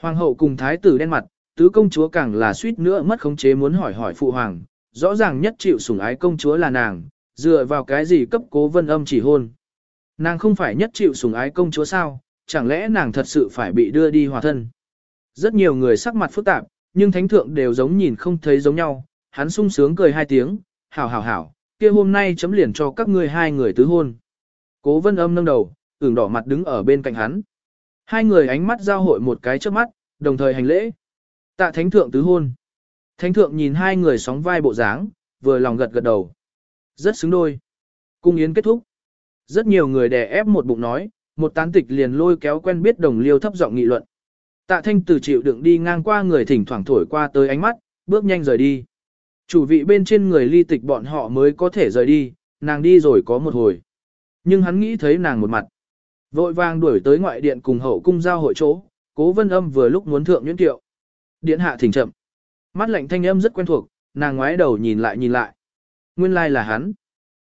Hoàng hậu cùng thái tử đen mặt, tứ công chúa càng là suýt nữa mất khống chế muốn hỏi hỏi phụ hoàng, rõ ràng nhất chịu sủng ái công chúa là nàng, dựa vào cái gì cấp cố vân âm chỉ hôn. Nàng không phải nhất chịu sủng ái công chúa sao, chẳng lẽ nàng thật sự phải bị đưa đi hòa thân. Rất nhiều người sắc mặt phức tạp, nhưng thánh thượng đều giống nhìn không thấy giống nhau, hắn sung sướng cười hai tiếng, hảo hảo hảo, kia hôm nay chấm liền cho các ngươi hai người tứ hôn. Cố vân âm nâng đầu, ửng đỏ mặt đứng ở bên cạnh hắn. Hai người ánh mắt giao hội một cái trước mắt, đồng thời hành lễ. Tạ thánh thượng tứ hôn. Thánh thượng nhìn hai người sóng vai bộ dáng, vừa lòng gật gật đầu. Rất xứng đôi. Cung yến kết thúc. Rất nhiều người đè ép một bụng nói, một tán tịch liền lôi kéo quen biết đồng liêu thấp giọng nghị luận. Tạ thanh từ chịu đựng đi ngang qua người thỉnh thoảng thổi qua tới ánh mắt, bước nhanh rời đi. Chủ vị bên trên người ly tịch bọn họ mới có thể rời đi, nàng đi rồi có một hồi. Nhưng hắn nghĩ thấy nàng một mặt. Vội vàng đuổi tới ngoại điện cùng hậu cung giao hội chỗ, cố vân âm vừa lúc muốn thượng nhuyễn tiệu. Điện hạ thỉnh chậm. Mắt lạnh thanh âm rất quen thuộc, nàng ngoái đầu nhìn lại nhìn lại. Nguyên lai like là hắn.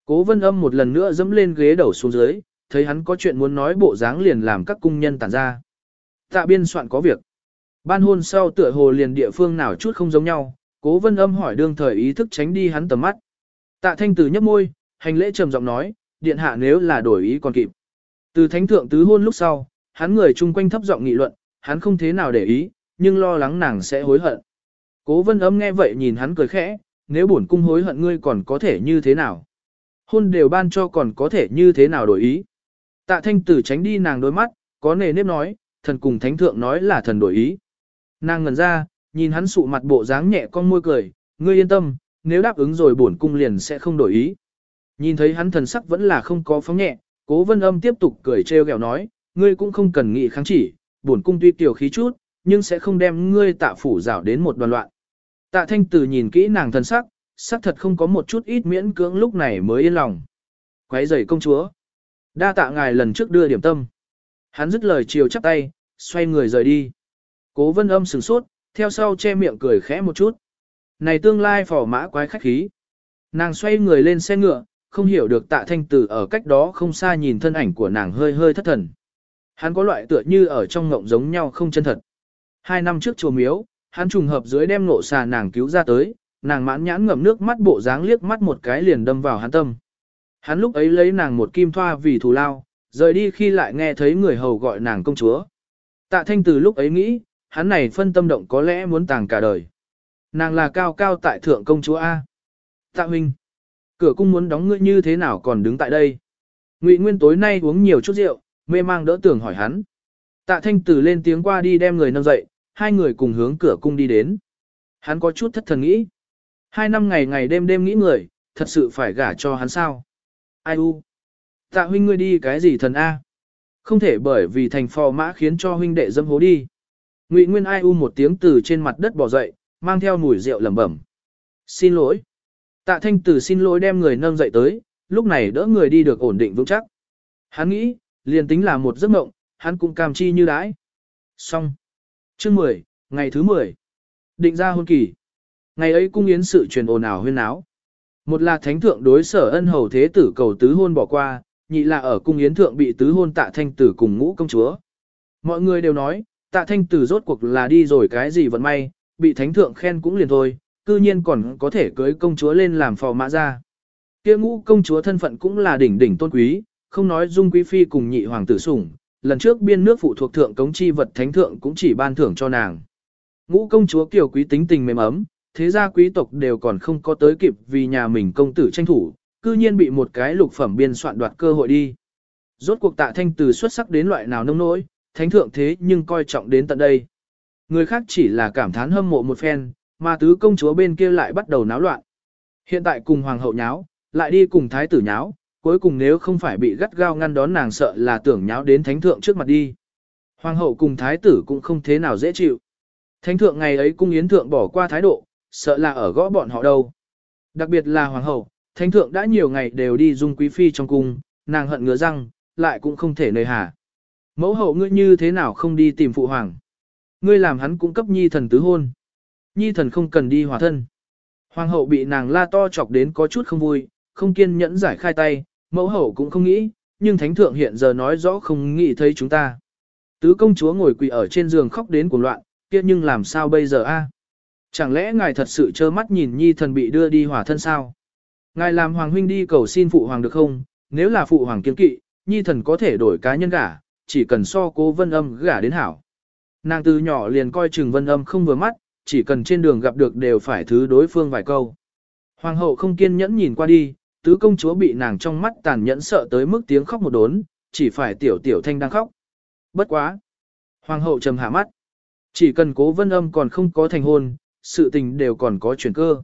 Cố vân âm một lần nữa dẫm lên ghế đầu xuống dưới, thấy hắn có chuyện muốn nói bộ dáng liền làm các cung nhân tản ra. Tạ biên soạn có việc. Ban hôn sau tựa hồ liền địa phương nào chút không giống nhau, cố vân âm hỏi đương thời ý thức tránh đi hắn tầm mắt. Tạ thanh tử nhấp môi, hành lễ trầm giọng nói, điện hạ nếu là đổi ý còn kịp. Từ thánh thượng tứ hôn lúc sau, hắn người chung quanh thấp giọng nghị luận, hắn không thế nào để ý, nhưng lo lắng nàng sẽ hối hận. Cố vân âm nghe vậy nhìn hắn cười khẽ, nếu bổn cung hối hận ngươi còn có thể như thế nào? Hôn đều ban cho còn có thể như thế nào đổi ý? Tạ thanh tử tránh đi nàng đôi mắt, có nề nếp nói, thần cùng thánh thượng nói là thần đổi ý. Nàng ngần ra, nhìn hắn sụ mặt bộ dáng nhẹ con môi cười, ngươi yên tâm, nếu đáp ứng rồi bổn cung liền sẽ không đổi ý. Nhìn thấy hắn thần sắc vẫn là không có phóng nhẹ, cố vân âm tiếp tục cười trêu ghẹo nói, ngươi cũng không cần nghị kháng chỉ, bổn cung tuy tiểu khí chút, nhưng sẽ không đem ngươi tạ phủ rảo đến một đoàn loạn. Tạ thanh tử nhìn kỹ nàng thần sắc, sắc thật không có một chút ít miễn cưỡng lúc này mới yên lòng. Quấy rầy công chúa. Đa tạ ngài lần trước đưa điểm tâm. Hắn dứt lời chiều chắp tay, xoay người rời đi. Cố vân âm sừng sốt, theo sau che miệng cười khẽ một chút. Này tương lai phỏ mã quái khách khí. Nàng xoay người lên xe ngựa, không hiểu được tạ thanh Từ ở cách đó không xa nhìn thân ảnh của nàng hơi hơi thất thần. Hắn có loại tựa như ở trong ngộng giống nhau không chân thật. Hai năm trước chùa miếu, hắn trùng hợp dưới đem nộ xà nàng cứu ra tới, nàng mãn nhãn ngậm nước mắt bộ dáng liếc mắt một cái liền đâm vào hắn tâm. Hắn lúc ấy lấy nàng một kim thoa vì thù lao, rời đi khi lại nghe thấy người hầu gọi nàng công chúa. Tạ thanh từ lúc ấy nghĩ, hắn này phân tâm động có lẽ muốn tàng cả đời. Nàng là cao cao tại thượng công chúa A. Tạ huynh, cửa cung muốn đóng ngươi như thế nào còn đứng tại đây. Ngụy Nguyên tối nay uống nhiều chút rượu, mê mang đỡ tưởng hỏi hắn. Tạ thanh tử lên tiếng qua đi đem người nâng dậy, hai người cùng hướng cửa cung đi đến. Hắn có chút thất thần nghĩ. Hai năm ngày ngày đêm đêm nghĩ người, thật sự phải gả cho hắn sao? Ai u? Tạ huynh ngươi đi cái gì thần A? Không thể bởi vì thành phò mã khiến cho huynh đệ dâm hố đi. Ngụy Nguyên ai u một tiếng từ trên mặt đất bỏ dậy, mang theo mùi rượu lẩm bẩm. Xin lỗi. Tạ thanh tử xin lỗi đem người nâng dậy tới, lúc này đỡ người đi được ổn định vững chắc. Hắn nghĩ, liền tính là một giấc mộng, hắn cũng cam chi như đãi. Xong. Chương 10, ngày thứ 10. Định ra hôn kỳ. Ngày ấy cung yến sự truyền ồn ào huyên náo. Một là thánh thượng đối sở ân hầu thế tử cầu tứ hôn bỏ qua, nhị là ở cung yến thượng bị tứ hôn tạ thanh tử cùng ngũ công chúa. Mọi người đều nói, tạ thanh tử rốt cuộc là đi rồi cái gì vận may, bị thánh thượng khen cũng liền thôi, cư nhiên còn có thể cưới công chúa lên làm phò mã ra. Kia ngũ công chúa thân phận cũng là đỉnh đỉnh tôn quý, không nói dung quý phi cùng nhị hoàng tử sủng, lần trước biên nước phụ thuộc thượng cống chi vật thánh thượng cũng chỉ ban thưởng cho nàng. Ngũ công chúa kiều quý tính tình mềm ấm, thế gia quý tộc đều còn không có tới kịp vì nhà mình công tử tranh thủ, cư nhiên bị một cái lục phẩm biên soạn đoạt cơ hội đi. Rốt cuộc tạ thanh từ xuất sắc đến loại nào nông nỗi, thánh thượng thế nhưng coi trọng đến tận đây. Người khác chỉ là cảm thán hâm mộ một phen, mà tứ công chúa bên kia lại bắt đầu náo loạn. Hiện tại cùng hoàng hậu nháo, lại đi cùng thái tử nháo, cuối cùng nếu không phải bị gắt gao ngăn đón nàng sợ là tưởng nháo đến thánh thượng trước mặt đi. Hoàng hậu cùng thái tử cũng không thế nào dễ chịu. Thánh thượng ngày ấy cung yến thượng bỏ qua thái độ, sợ là ở gõ bọn họ đâu. Đặc biệt là hoàng hậu, thánh thượng đã nhiều ngày đều đi dung quý phi trong cung, nàng hận ngứa răng, lại cũng không thể nơi hà. Mẫu hậu ngươi như thế nào không đi tìm phụ hoàng? Ngươi làm hắn cũng cấp nhi thần tứ hôn. Nhi thần không cần đi hòa thân. Hoàng hậu bị nàng la to chọc đến có chút không vui, không kiên nhẫn giải khai tay, mẫu hậu cũng không nghĩ, nhưng thánh thượng hiện giờ nói rõ không nghĩ thấy chúng ta. Tứ công chúa ngồi quỳ ở trên giường khóc đến cuồng loạn, kia nhưng làm sao bây giờ a? Chẳng lẽ ngài thật sự trơ mắt nhìn nhi thần bị đưa đi hỏa thân sao? Ngài làm hoàng huynh đi cầu xin phụ hoàng được không? Nếu là phụ hoàng kiên kỵ, nhi thần có thể đổi cá nhân gả, chỉ cần so cố vân âm gả đến hảo. Nàng từ nhỏ liền coi chừng vân âm không vừa mắt, chỉ cần trên đường gặp được đều phải thứ đối phương vài câu. Hoàng hậu không kiên nhẫn nhìn qua đi, tứ công chúa bị nàng trong mắt tàn nhẫn sợ tới mức tiếng khóc một đốn, chỉ phải tiểu tiểu thanh đang khóc. Bất quá. Hoàng hậu trầm hạ mắt. Chỉ cần cố vân âm còn không có thành hôn, sự tình đều còn có chuyển cơ.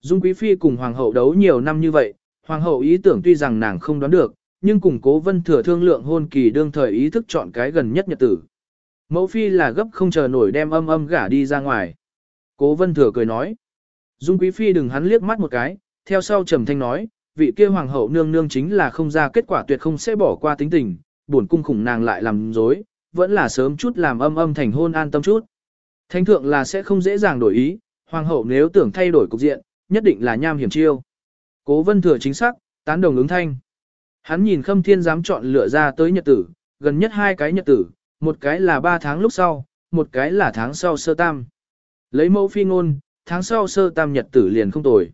Dung Quý Phi cùng Hoàng hậu đấu nhiều năm như vậy, Hoàng hậu ý tưởng tuy rằng nàng không đoán được, nhưng cùng cố vân thừa thương lượng hôn kỳ đương thời ý thức chọn cái gần nhất nhật tử. Mẫu Phi là gấp không chờ nổi đem âm âm gả đi ra ngoài. Cố vân thừa cười nói. Dung Quý Phi đừng hắn liếc mắt một cái, theo sau trầm thanh nói, vị kia Hoàng hậu nương nương chính là không ra kết quả tuyệt không sẽ bỏ qua tính tình, buồn cung khủng nàng lại làm dối, vẫn là sớm chút làm âm âm thành hôn an tâm chút. Thánh thượng là sẽ không dễ dàng đổi ý, hoàng hậu nếu tưởng thay đổi cục diện, nhất định là nham hiểm chiêu. Cố vân thừa chính xác, tán đồng ứng thanh. Hắn nhìn khâm thiên dám chọn lựa ra tới nhật tử, gần nhất hai cái nhật tử, một cái là ba tháng lúc sau, một cái là tháng sau sơ tam. Lấy mẫu phi ngôn, tháng sau sơ tam nhật tử liền không tồi.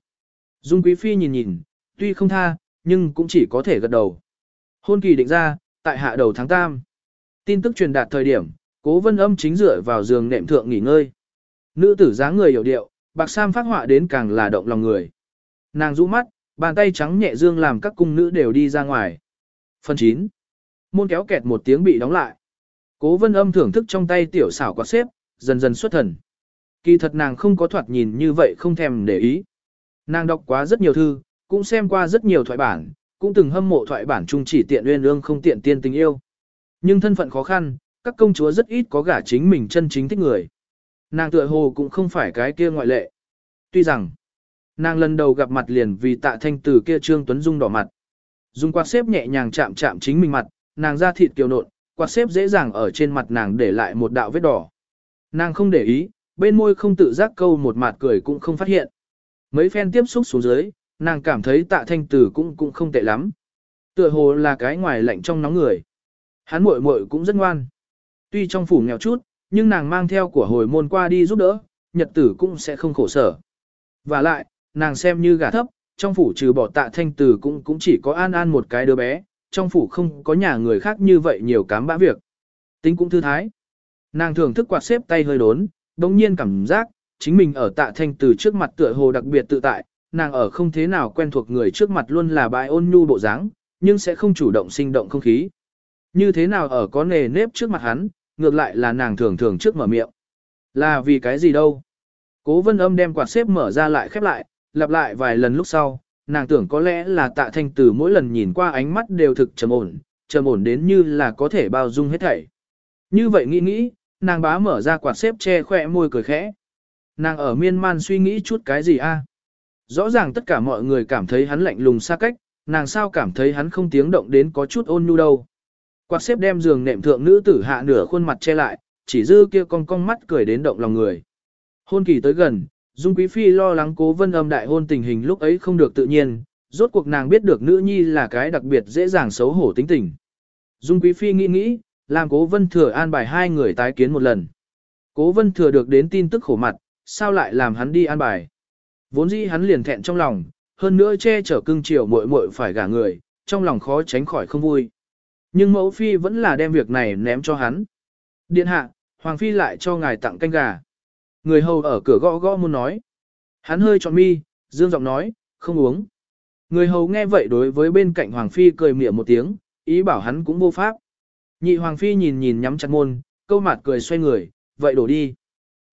Dung quý phi nhìn nhìn, tuy không tha, nhưng cũng chỉ có thể gật đầu. Hôn kỳ định ra, tại hạ đầu tháng tam. Tin tức truyền đạt thời điểm, cố vân âm chính dựa vào giường nệm thượng nghỉ ngơi. Nữ tử dáng người hiểu điệu, bạc sam phát họa đến càng là động lòng người. Nàng rũ mắt, bàn tay trắng nhẹ dương làm các cung nữ đều đi ra ngoài. Phần 9. Môn kéo kẹt một tiếng bị đóng lại. Cố vân âm thưởng thức trong tay tiểu xảo quạt xếp, dần dần xuất thần. Kỳ thật nàng không có thoạt nhìn như vậy không thèm để ý. Nàng đọc quá rất nhiều thư, cũng xem qua rất nhiều thoại bản, cũng từng hâm mộ thoại bản chung chỉ tiện uyên ương không tiện tiên tình yêu. Nhưng thân phận khó khăn, các công chúa rất ít có gả chính mình chân chính thích người. Nàng tựa hồ cũng không phải cái kia ngoại lệ. Tuy rằng, nàng lần đầu gặp mặt liền vì tạ thanh từ kia Trương Tuấn Dung đỏ mặt. Dung quạt xếp nhẹ nhàng chạm chạm chính mình mặt, nàng ra thịt kiều nộn, quạt xếp dễ dàng ở trên mặt nàng để lại một đạo vết đỏ. Nàng không để ý, bên môi không tự giác câu một mạt cười cũng không phát hiện. Mấy phen tiếp xúc xuống dưới, nàng cảm thấy tạ thanh tử cũng cũng không tệ lắm. Tựa hồ là cái ngoài lạnh trong nóng người. Hắn muội muội cũng rất ngoan. Tuy trong phủ nghèo chút, nhưng nàng mang theo của hồi môn qua đi giúp đỡ, nhật tử cũng sẽ không khổ sở. Và lại, nàng xem như gà thấp, trong phủ trừ bỏ tạ thanh tử cũng cũng chỉ có an an một cái đứa bé, trong phủ không có nhà người khác như vậy nhiều cám bã việc. Tính cũng thư thái. Nàng thường thức quạt xếp tay hơi đốn, đồng nhiên cảm giác, chính mình ở tạ thanh Từ trước mặt tựa hồ đặc biệt tự tại, nàng ở không thế nào quen thuộc người trước mặt luôn là bài ôn nhu bộ dáng, nhưng sẽ không chủ động sinh động không khí. Như thế nào ở có nề nếp trước mặt hắn, ngược lại là nàng thường thường trước mở miệng. Là vì cái gì đâu? Cố vân âm đem quạt xếp mở ra lại khép lại, lặp lại vài lần lúc sau, nàng tưởng có lẽ là tạ thanh Từ mỗi lần nhìn qua ánh mắt đều thực trầm ổn, trầm ổn đến như là có thể bao dung hết thảy. Như vậy nghĩ nghĩ, nàng bá mở ra quạt xếp che khỏe môi cười khẽ. Nàng ở miên man suy nghĩ chút cái gì a? Rõ ràng tất cả mọi người cảm thấy hắn lạnh lùng xa cách, nàng sao cảm thấy hắn không tiếng động đến có chút ôn nhu đâu. quạt xếp đem giường nệm thượng nữ tử hạ nửa khuôn mặt che lại, chỉ dư kia con cong mắt cười đến động lòng người. Hôn kỳ tới gần, Dung Quý Phi lo lắng cố vân âm đại hôn tình hình lúc ấy không được tự nhiên, rốt cuộc nàng biết được nữ nhi là cái đặc biệt dễ dàng xấu hổ tính tình. Dung Quý Phi nghĩ nghĩ, làm cố vân thừa an bài hai người tái kiến một lần. Cố vân thừa được đến tin tức khổ mặt, sao lại làm hắn đi an bài. Vốn dĩ hắn liền thẹn trong lòng, hơn nữa che chở cưng chiều muội muội phải gả người, trong lòng khó tránh khỏi không vui. Nhưng mẫu phi vẫn là đem việc này ném cho hắn. Điện hạ, Hoàng phi lại cho ngài tặng canh gà. Người hầu ở cửa gõ gõ muốn nói. Hắn hơi trọn mi, dương giọng nói, không uống. Người hầu nghe vậy đối với bên cạnh Hoàng phi cười mỉa một tiếng, ý bảo hắn cũng vô pháp. Nhị Hoàng phi nhìn nhìn nhắm chặt môn, câu mặt cười xoay người, vậy đổ đi.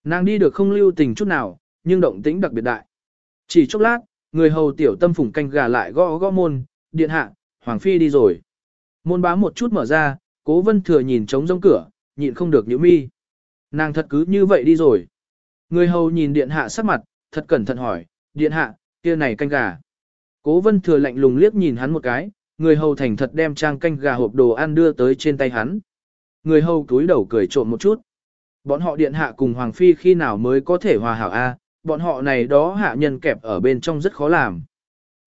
Nàng đi được không lưu tình chút nào, nhưng động tĩnh đặc biệt đại. Chỉ chốc lát, người hầu tiểu tâm phủng canh gà lại gõ gõ môn, điện hạ, Hoàng phi đi rồi. Môn bám một chút mở ra, cố vân thừa nhìn trống rông cửa, nhịn không được nhíu mi. Nàng thật cứ như vậy đi rồi. Người hầu nhìn điện hạ sắc mặt, thật cẩn thận hỏi, điện hạ, kia này canh gà. Cố vân thừa lạnh lùng liếc nhìn hắn một cái, người hầu thành thật đem trang canh gà hộp đồ ăn đưa tới trên tay hắn. Người hầu túi đầu cười trộm một chút. Bọn họ điện hạ cùng Hoàng Phi khi nào mới có thể hòa hảo a? bọn họ này đó hạ nhân kẹp ở bên trong rất khó làm.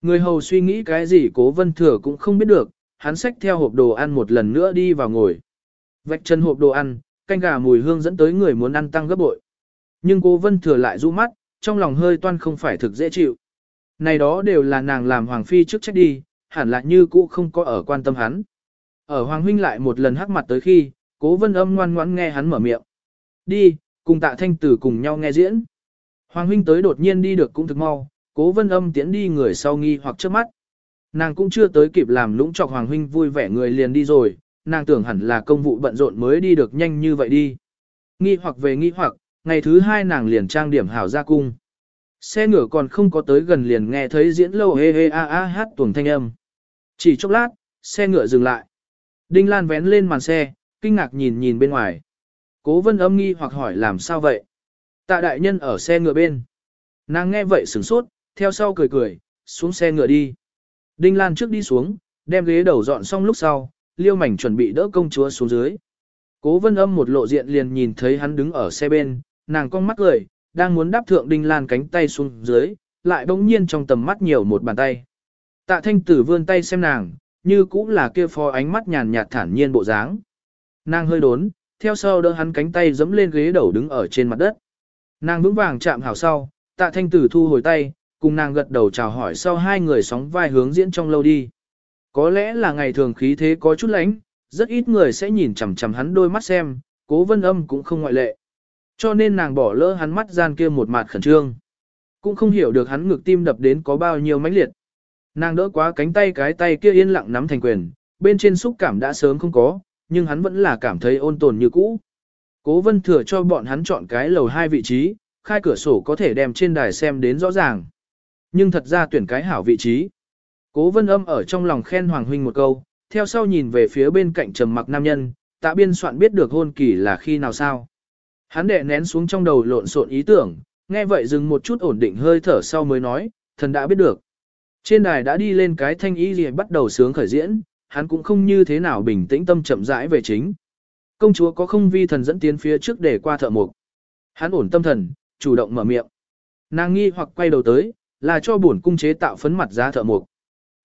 Người hầu suy nghĩ cái gì cố vân thừa cũng không biết được, hắn xách theo hộp đồ ăn một lần nữa đi vào ngồi. Vạch chân hộp đồ ăn, canh gà mùi hương dẫn tới người muốn ăn tăng gấp bội. Nhưng cố vân thừa lại rũ mắt, trong lòng hơi toan không phải thực dễ chịu. Này đó đều là nàng làm hoàng phi trước trách đi, hẳn là như cũ không có ở quan tâm hắn. Ở hoàng huynh lại một lần hắc mặt tới khi, cố vân âm ngoan ngoãn nghe hắn mở miệng. Đi, cùng tạ thanh tử cùng nhau nghe diễn. Hoàng huynh tới đột nhiên đi được cũng thực mau, cố vân âm tiến đi người sau nghi hoặc trước mắt. Nàng cũng chưa tới kịp làm lũng chọc hoàng huynh vui vẻ người liền đi rồi, nàng tưởng hẳn là công vụ bận rộn mới đi được nhanh như vậy đi. Nghi hoặc về nghi hoặc, ngày thứ hai nàng liền trang điểm hảo ra cung. Xe ngựa còn không có tới gần liền nghe thấy diễn lâu hê hê a a hát tuồng thanh âm. Chỉ chốc lát, xe ngựa dừng lại. Đinh Lan vén lên màn xe, kinh ngạc nhìn nhìn bên ngoài. Cố vân âm nghi hoặc hỏi làm sao vậy? Tạ đại nhân ở xe ngựa bên. Nàng nghe vậy sửng sốt, theo sau cười cười, xuống xe ngựa đi. Đinh Lan trước đi xuống, đem ghế đầu dọn xong lúc sau, liêu mảnh chuẩn bị đỡ công chúa xuống dưới. Cố vân âm một lộ diện liền nhìn thấy hắn đứng ở xe bên, nàng cong mắt cười, đang muốn đáp thượng Đinh Lan cánh tay xuống dưới, lại bỗng nhiên trong tầm mắt nhiều một bàn tay. Tạ thanh tử vươn tay xem nàng, như cũng là kia phó ánh mắt nhàn nhạt thản nhiên bộ dáng. Nàng hơi đốn, theo sau đỡ hắn cánh tay dẫm lên ghế đầu đứng ở trên mặt đất. Nàng vững vàng chạm hảo sau, tạ thanh tử thu hồi tay, cùng nàng gật đầu chào hỏi sau hai người sóng vai hướng diễn trong lâu đi. Có lẽ là ngày thường khí thế có chút lánh, rất ít người sẽ nhìn chằm chằm hắn đôi mắt xem, cố vân âm cũng không ngoại lệ. Cho nên nàng bỏ lỡ hắn mắt gian kia một mặt khẩn trương. Cũng không hiểu được hắn ngực tim đập đến có bao nhiêu mãnh liệt. Nàng đỡ quá cánh tay cái tay kia yên lặng nắm thành quyền, bên trên xúc cảm đã sớm không có, nhưng hắn vẫn là cảm thấy ôn tồn như cũ. Cố vân thừa cho bọn hắn chọn cái lầu hai vị trí, khai cửa sổ có thể đem trên đài xem đến rõ ràng. Nhưng thật ra tuyển cái hảo vị trí. Cố vân âm ở trong lòng khen Hoàng Huynh một câu, theo sau nhìn về phía bên cạnh trầm mặc nam nhân, tạ biên soạn biết được hôn kỳ là khi nào sao. Hắn đệ nén xuống trong đầu lộn xộn ý tưởng, nghe vậy dừng một chút ổn định hơi thở sau mới nói, thần đã biết được. Trên đài đã đi lên cái thanh y gì bắt đầu sướng khởi diễn, hắn cũng không như thế nào bình tĩnh tâm chậm rãi về chính. Công chúa có không vi thần dẫn tiến phía trước để qua thợ mục. Hắn ổn tâm thần, chủ động mở miệng. Nàng nghi hoặc quay đầu tới, là cho bổn cung chế tạo phấn mặt giá thợ mục.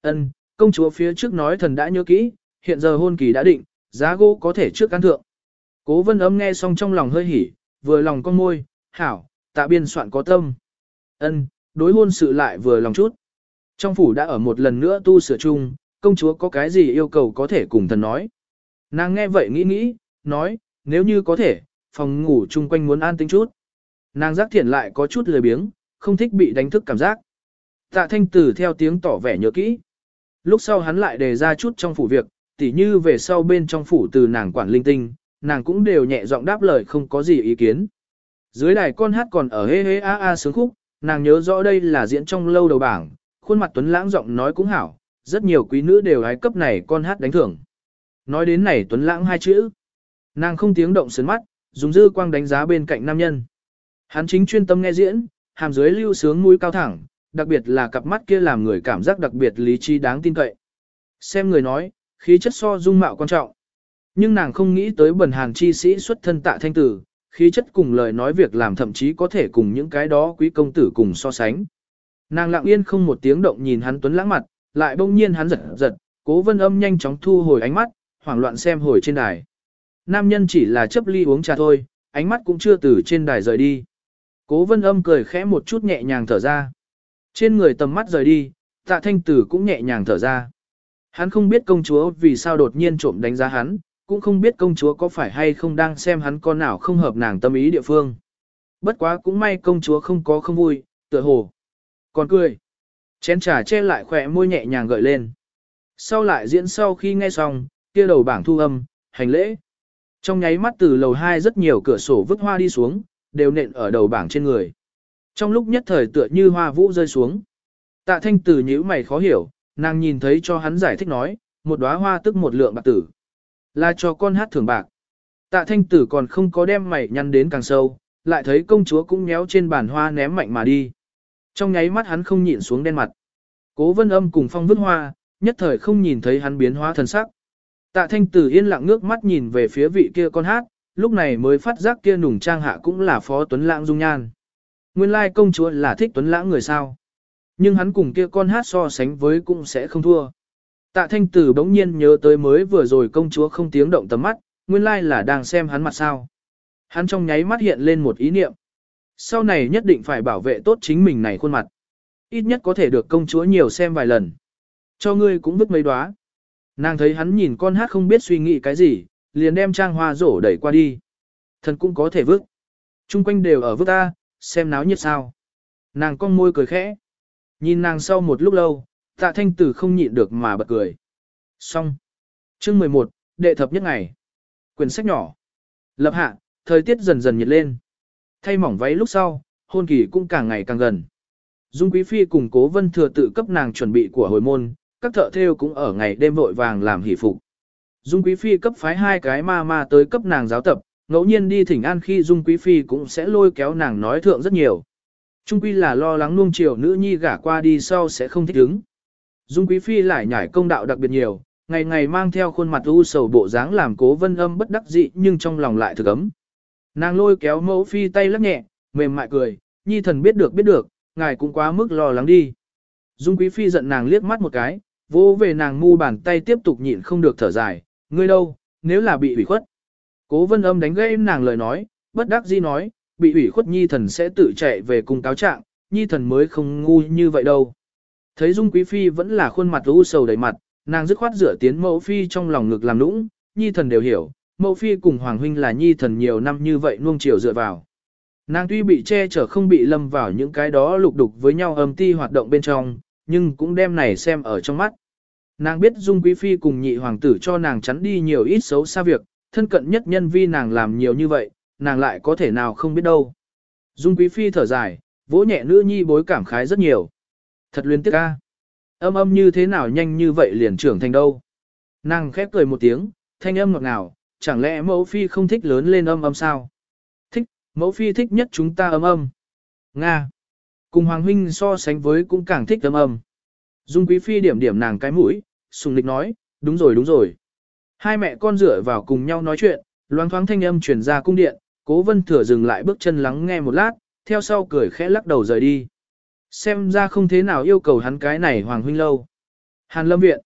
Ân, công chúa phía trước nói thần đã nhớ kỹ, hiện giờ hôn kỳ đã định, giá gỗ có thể trước căn thượng. Cố vân ấm nghe xong trong lòng hơi hỉ, vừa lòng con môi, hảo, tạ biên soạn có tâm. Ân, đối hôn sự lại vừa lòng chút. Trong phủ đã ở một lần nữa tu sửa chung, công chúa có cái gì yêu cầu có thể cùng thần nói. Nàng nghe vậy nghĩ nghĩ, nói, nếu như có thể, phòng ngủ chung quanh muốn an tĩnh chút. Nàng giác thiện lại có chút lười biếng, không thích bị đánh thức cảm giác. Tạ thanh tử theo tiếng tỏ vẻ nhớ kỹ. Lúc sau hắn lại đề ra chút trong phủ việc, tỉ như về sau bên trong phủ từ nàng quản linh tinh, nàng cũng đều nhẹ giọng đáp lời không có gì ý kiến. Dưới đài con hát còn ở hê hê a a sướng khúc, nàng nhớ rõ đây là diễn trong lâu đầu bảng, khuôn mặt tuấn lãng giọng nói cũng hảo, rất nhiều quý nữ đều hái cấp này con hát đánh thưởng. Nói đến này tuấn lãng hai chữ, nàng không tiếng động sớn mắt, dùng dư quang đánh giá bên cạnh nam nhân. Hắn chính chuyên tâm nghe diễn, hàm dưới lưu sướng mũi cao thẳng, đặc biệt là cặp mắt kia làm người cảm giác đặc biệt lý trí đáng tin cậy. Xem người nói, khí chất so dung mạo quan trọng. Nhưng nàng không nghĩ tới bần hàn chi sĩ xuất thân tạ thanh tử, khí chất cùng lời nói việc làm thậm chí có thể cùng những cái đó quý công tử cùng so sánh. Nàng lặng yên không một tiếng động nhìn hắn tuấn lãng mặt, lại bỗng nhiên hắn giật giật, cố vân âm nhanh chóng thu hồi ánh mắt, hoảng loạn xem hồi trên đài. Nam nhân chỉ là chấp ly uống trà thôi, ánh mắt cũng chưa từ trên đài rời đi. Cố vân âm cười khẽ một chút nhẹ nhàng thở ra. Trên người tầm mắt rời đi, tạ thanh tử cũng nhẹ nhàng thở ra. Hắn không biết công chúa vì sao đột nhiên trộm đánh giá hắn, cũng không biết công chúa có phải hay không đang xem hắn con nào không hợp nàng tâm ý địa phương. Bất quá cũng may công chúa không có không vui, tựa hồ. Còn cười. Chén trà che lại khỏe môi nhẹ nhàng gợi lên. Sau lại diễn sau khi nghe xong, kia đầu bảng thu âm, hành lễ. Trong nháy mắt từ lầu 2 rất nhiều cửa sổ vứt hoa đi xuống, đều nện ở đầu bảng trên người. Trong lúc nhất thời tựa như hoa vũ rơi xuống. Tạ thanh tử nhíu mày khó hiểu, nàng nhìn thấy cho hắn giải thích nói, một đóa hoa tức một lượng bạc tử. Là cho con hát thưởng bạc. Tạ thanh tử còn không có đem mày nhăn đến càng sâu, lại thấy công chúa cũng nhéo trên bàn hoa ném mạnh mà đi. Trong nháy mắt hắn không nhịn xuống đen mặt. Cố vân âm cùng phong vứt hoa, nhất thời không nhìn thấy hắn biến hóa thần sắc. Tạ thanh tử yên lặng ngước mắt nhìn về phía vị kia con hát, lúc này mới phát giác kia nùng trang hạ cũng là phó tuấn lãng dung nhan. Nguyên lai công chúa là thích tuấn lãng người sao. Nhưng hắn cùng kia con hát so sánh với cũng sẽ không thua. Tạ thanh tử bỗng nhiên nhớ tới mới vừa rồi công chúa không tiếng động tầm mắt, nguyên lai là đang xem hắn mặt sao. Hắn trong nháy mắt hiện lên một ý niệm. Sau này nhất định phải bảo vệ tốt chính mình này khuôn mặt. Ít nhất có thể được công chúa nhiều xem vài lần. Cho ngươi cũng vứt mấy đóa. Nàng thấy hắn nhìn con hát không biết suy nghĩ cái gì, liền đem trang hoa rổ đẩy qua đi. Thần cũng có thể vứt. Trung quanh đều ở vứt ta, xem náo nhiệt sao. Nàng con môi cười khẽ. Nhìn nàng sau một lúc lâu, tạ thanh tử không nhịn được mà bật cười. Xong. Chương 11, đệ thập nhất ngày. Quyển sách nhỏ. Lập hạ, thời tiết dần dần nhiệt lên. Thay mỏng váy lúc sau, hôn kỳ cũng càng ngày càng gần. Dung Quý Phi cùng cố vân thừa tự cấp nàng chuẩn bị của hồi môn, các thợ thêu cũng ở ngày đêm vội vàng làm hỷ phục. Dung Quý Phi cấp phái hai cái ma ma tới cấp nàng giáo tập, ngẫu nhiên đi thỉnh an khi Dung Quý Phi cũng sẽ lôi kéo nàng nói thượng rất nhiều. Trung Quy là lo lắng nuông chiều nữ nhi gả qua đi sau sẽ không thích ứng. Dung Quý Phi lại nhảy công đạo đặc biệt nhiều, ngày ngày mang theo khuôn mặt u sầu bộ dáng làm cố vân âm bất đắc dị nhưng trong lòng lại thực ấm. Nàng lôi kéo mẫu phi tay lắc nhẹ, mềm mại cười, nhi thần biết được biết được, ngài cũng quá mức lo lắng đi. Dung Quý Phi giận nàng liếc mắt một cái, vô về nàng mu bàn tay tiếp tục nhịn không được thở dài, ngươi đâu, nếu là bị ủy khuất. Cố vân âm đánh gây nàng lời nói, bất đắc dĩ nói, bị ủy khuất nhi thần sẽ tự chạy về cùng cáo trạng, nhi thần mới không ngu như vậy đâu. Thấy Dung Quý Phi vẫn là khuôn mặt u sầu đầy mặt, nàng dứt khoát rửa tiến mẫu phi trong lòng ngực làm nũng, nhi thần đều hiểu, mẫu phi cùng hoàng huynh là nhi thần nhiều năm như vậy nuông chiều dựa vào. Nàng tuy bị che chở không bị lâm vào những cái đó lục đục với nhau âm ti hoạt động bên trong, nhưng cũng đem này xem ở trong mắt. Nàng biết Dung Quý Phi cùng nhị hoàng tử cho nàng chắn đi nhiều ít xấu xa việc, thân cận nhất nhân vi nàng làm nhiều như vậy, nàng lại có thể nào không biết đâu. Dung Quý Phi thở dài, vỗ nhẹ nữ nhi bối cảm khái rất nhiều. Thật luyến tiếc ca. Âm âm như thế nào nhanh như vậy liền trưởng thành đâu. Nàng khép cười một tiếng, thanh âm ngọt ngào, chẳng lẽ mẫu phi không thích lớn lên âm âm sao? Thích, mẫu phi thích nhất chúng ta âm âm. Nga. Cùng Hoàng Huynh so sánh với cũng càng thích âm âm. Dung Quý Phi điểm điểm nàng cái mũi, sùng lịch nói, đúng rồi đúng rồi. Hai mẹ con rửa vào cùng nhau nói chuyện, loáng thoáng thanh âm truyền ra cung điện, cố vân thừa dừng lại bước chân lắng nghe một lát, theo sau cười khẽ lắc đầu rời đi. Xem ra không thế nào yêu cầu hắn cái này Hoàng Huynh lâu. Hàn lâm viện.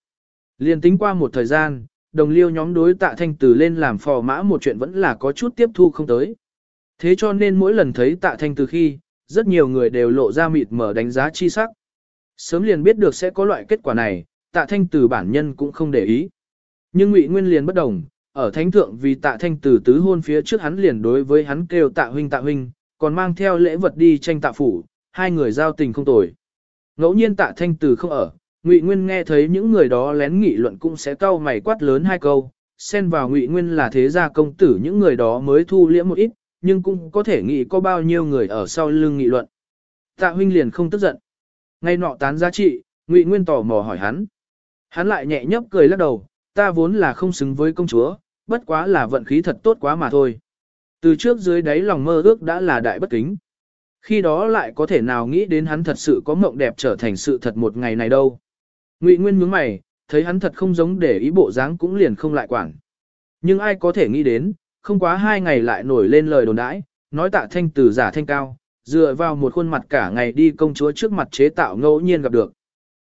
liền tính qua một thời gian, đồng liêu nhóm đối tạ thanh tử lên làm phò mã một chuyện vẫn là có chút tiếp thu không tới. Thế cho nên mỗi lần thấy tạ thanh tử khi, rất nhiều người đều lộ ra mịt mở đánh giá chi sắc. Sớm liền biết được sẽ có loại kết quả này, tạ thanh tử bản nhân cũng không để ý. Nhưng ngụy Nguyên liền bất đồng, ở thánh thượng vì tạ thanh tử tứ hôn phía trước hắn liền đối với hắn kêu tạ huynh tạ huynh, còn mang theo lễ vật đi tranh tạ phủ, hai người giao tình không tồi. Ngẫu nhiên tạ thanh tử không ở, Ngụy Nguyên nghe thấy những người đó lén nghị luận cũng sẽ cau mày quát lớn hai câu, xen vào Ngụy Nguyên là thế gia công tử những người đó mới thu liễm một ít, nhưng cũng có thể nghĩ có bao nhiêu người ở sau lưng nghị luận. Tạ huynh liền không tức giận. Ngay nọ tán giá trị, Ngụy Nguyên tò mò hỏi hắn. Hắn lại nhẹ nhấp cười lắc đầu, ta vốn là không xứng với công chúa, bất quá là vận khí thật tốt quá mà thôi. Từ trước dưới đáy lòng mơ ước đã là đại bất kính. Khi đó lại có thể nào nghĩ đến hắn thật sự có mộng đẹp trở thành sự thật một ngày này đâu. Ngụy Nguyên nhướng mày, thấy hắn thật không giống để ý bộ dáng cũng liền không lại quản. Nhưng ai có thể nghĩ đến, không quá hai ngày lại nổi lên lời đồn đãi, nói tạ thanh tử giả thanh cao, dựa vào một khuôn mặt cả ngày đi công chúa trước mặt chế tạo ngẫu nhiên gặp được.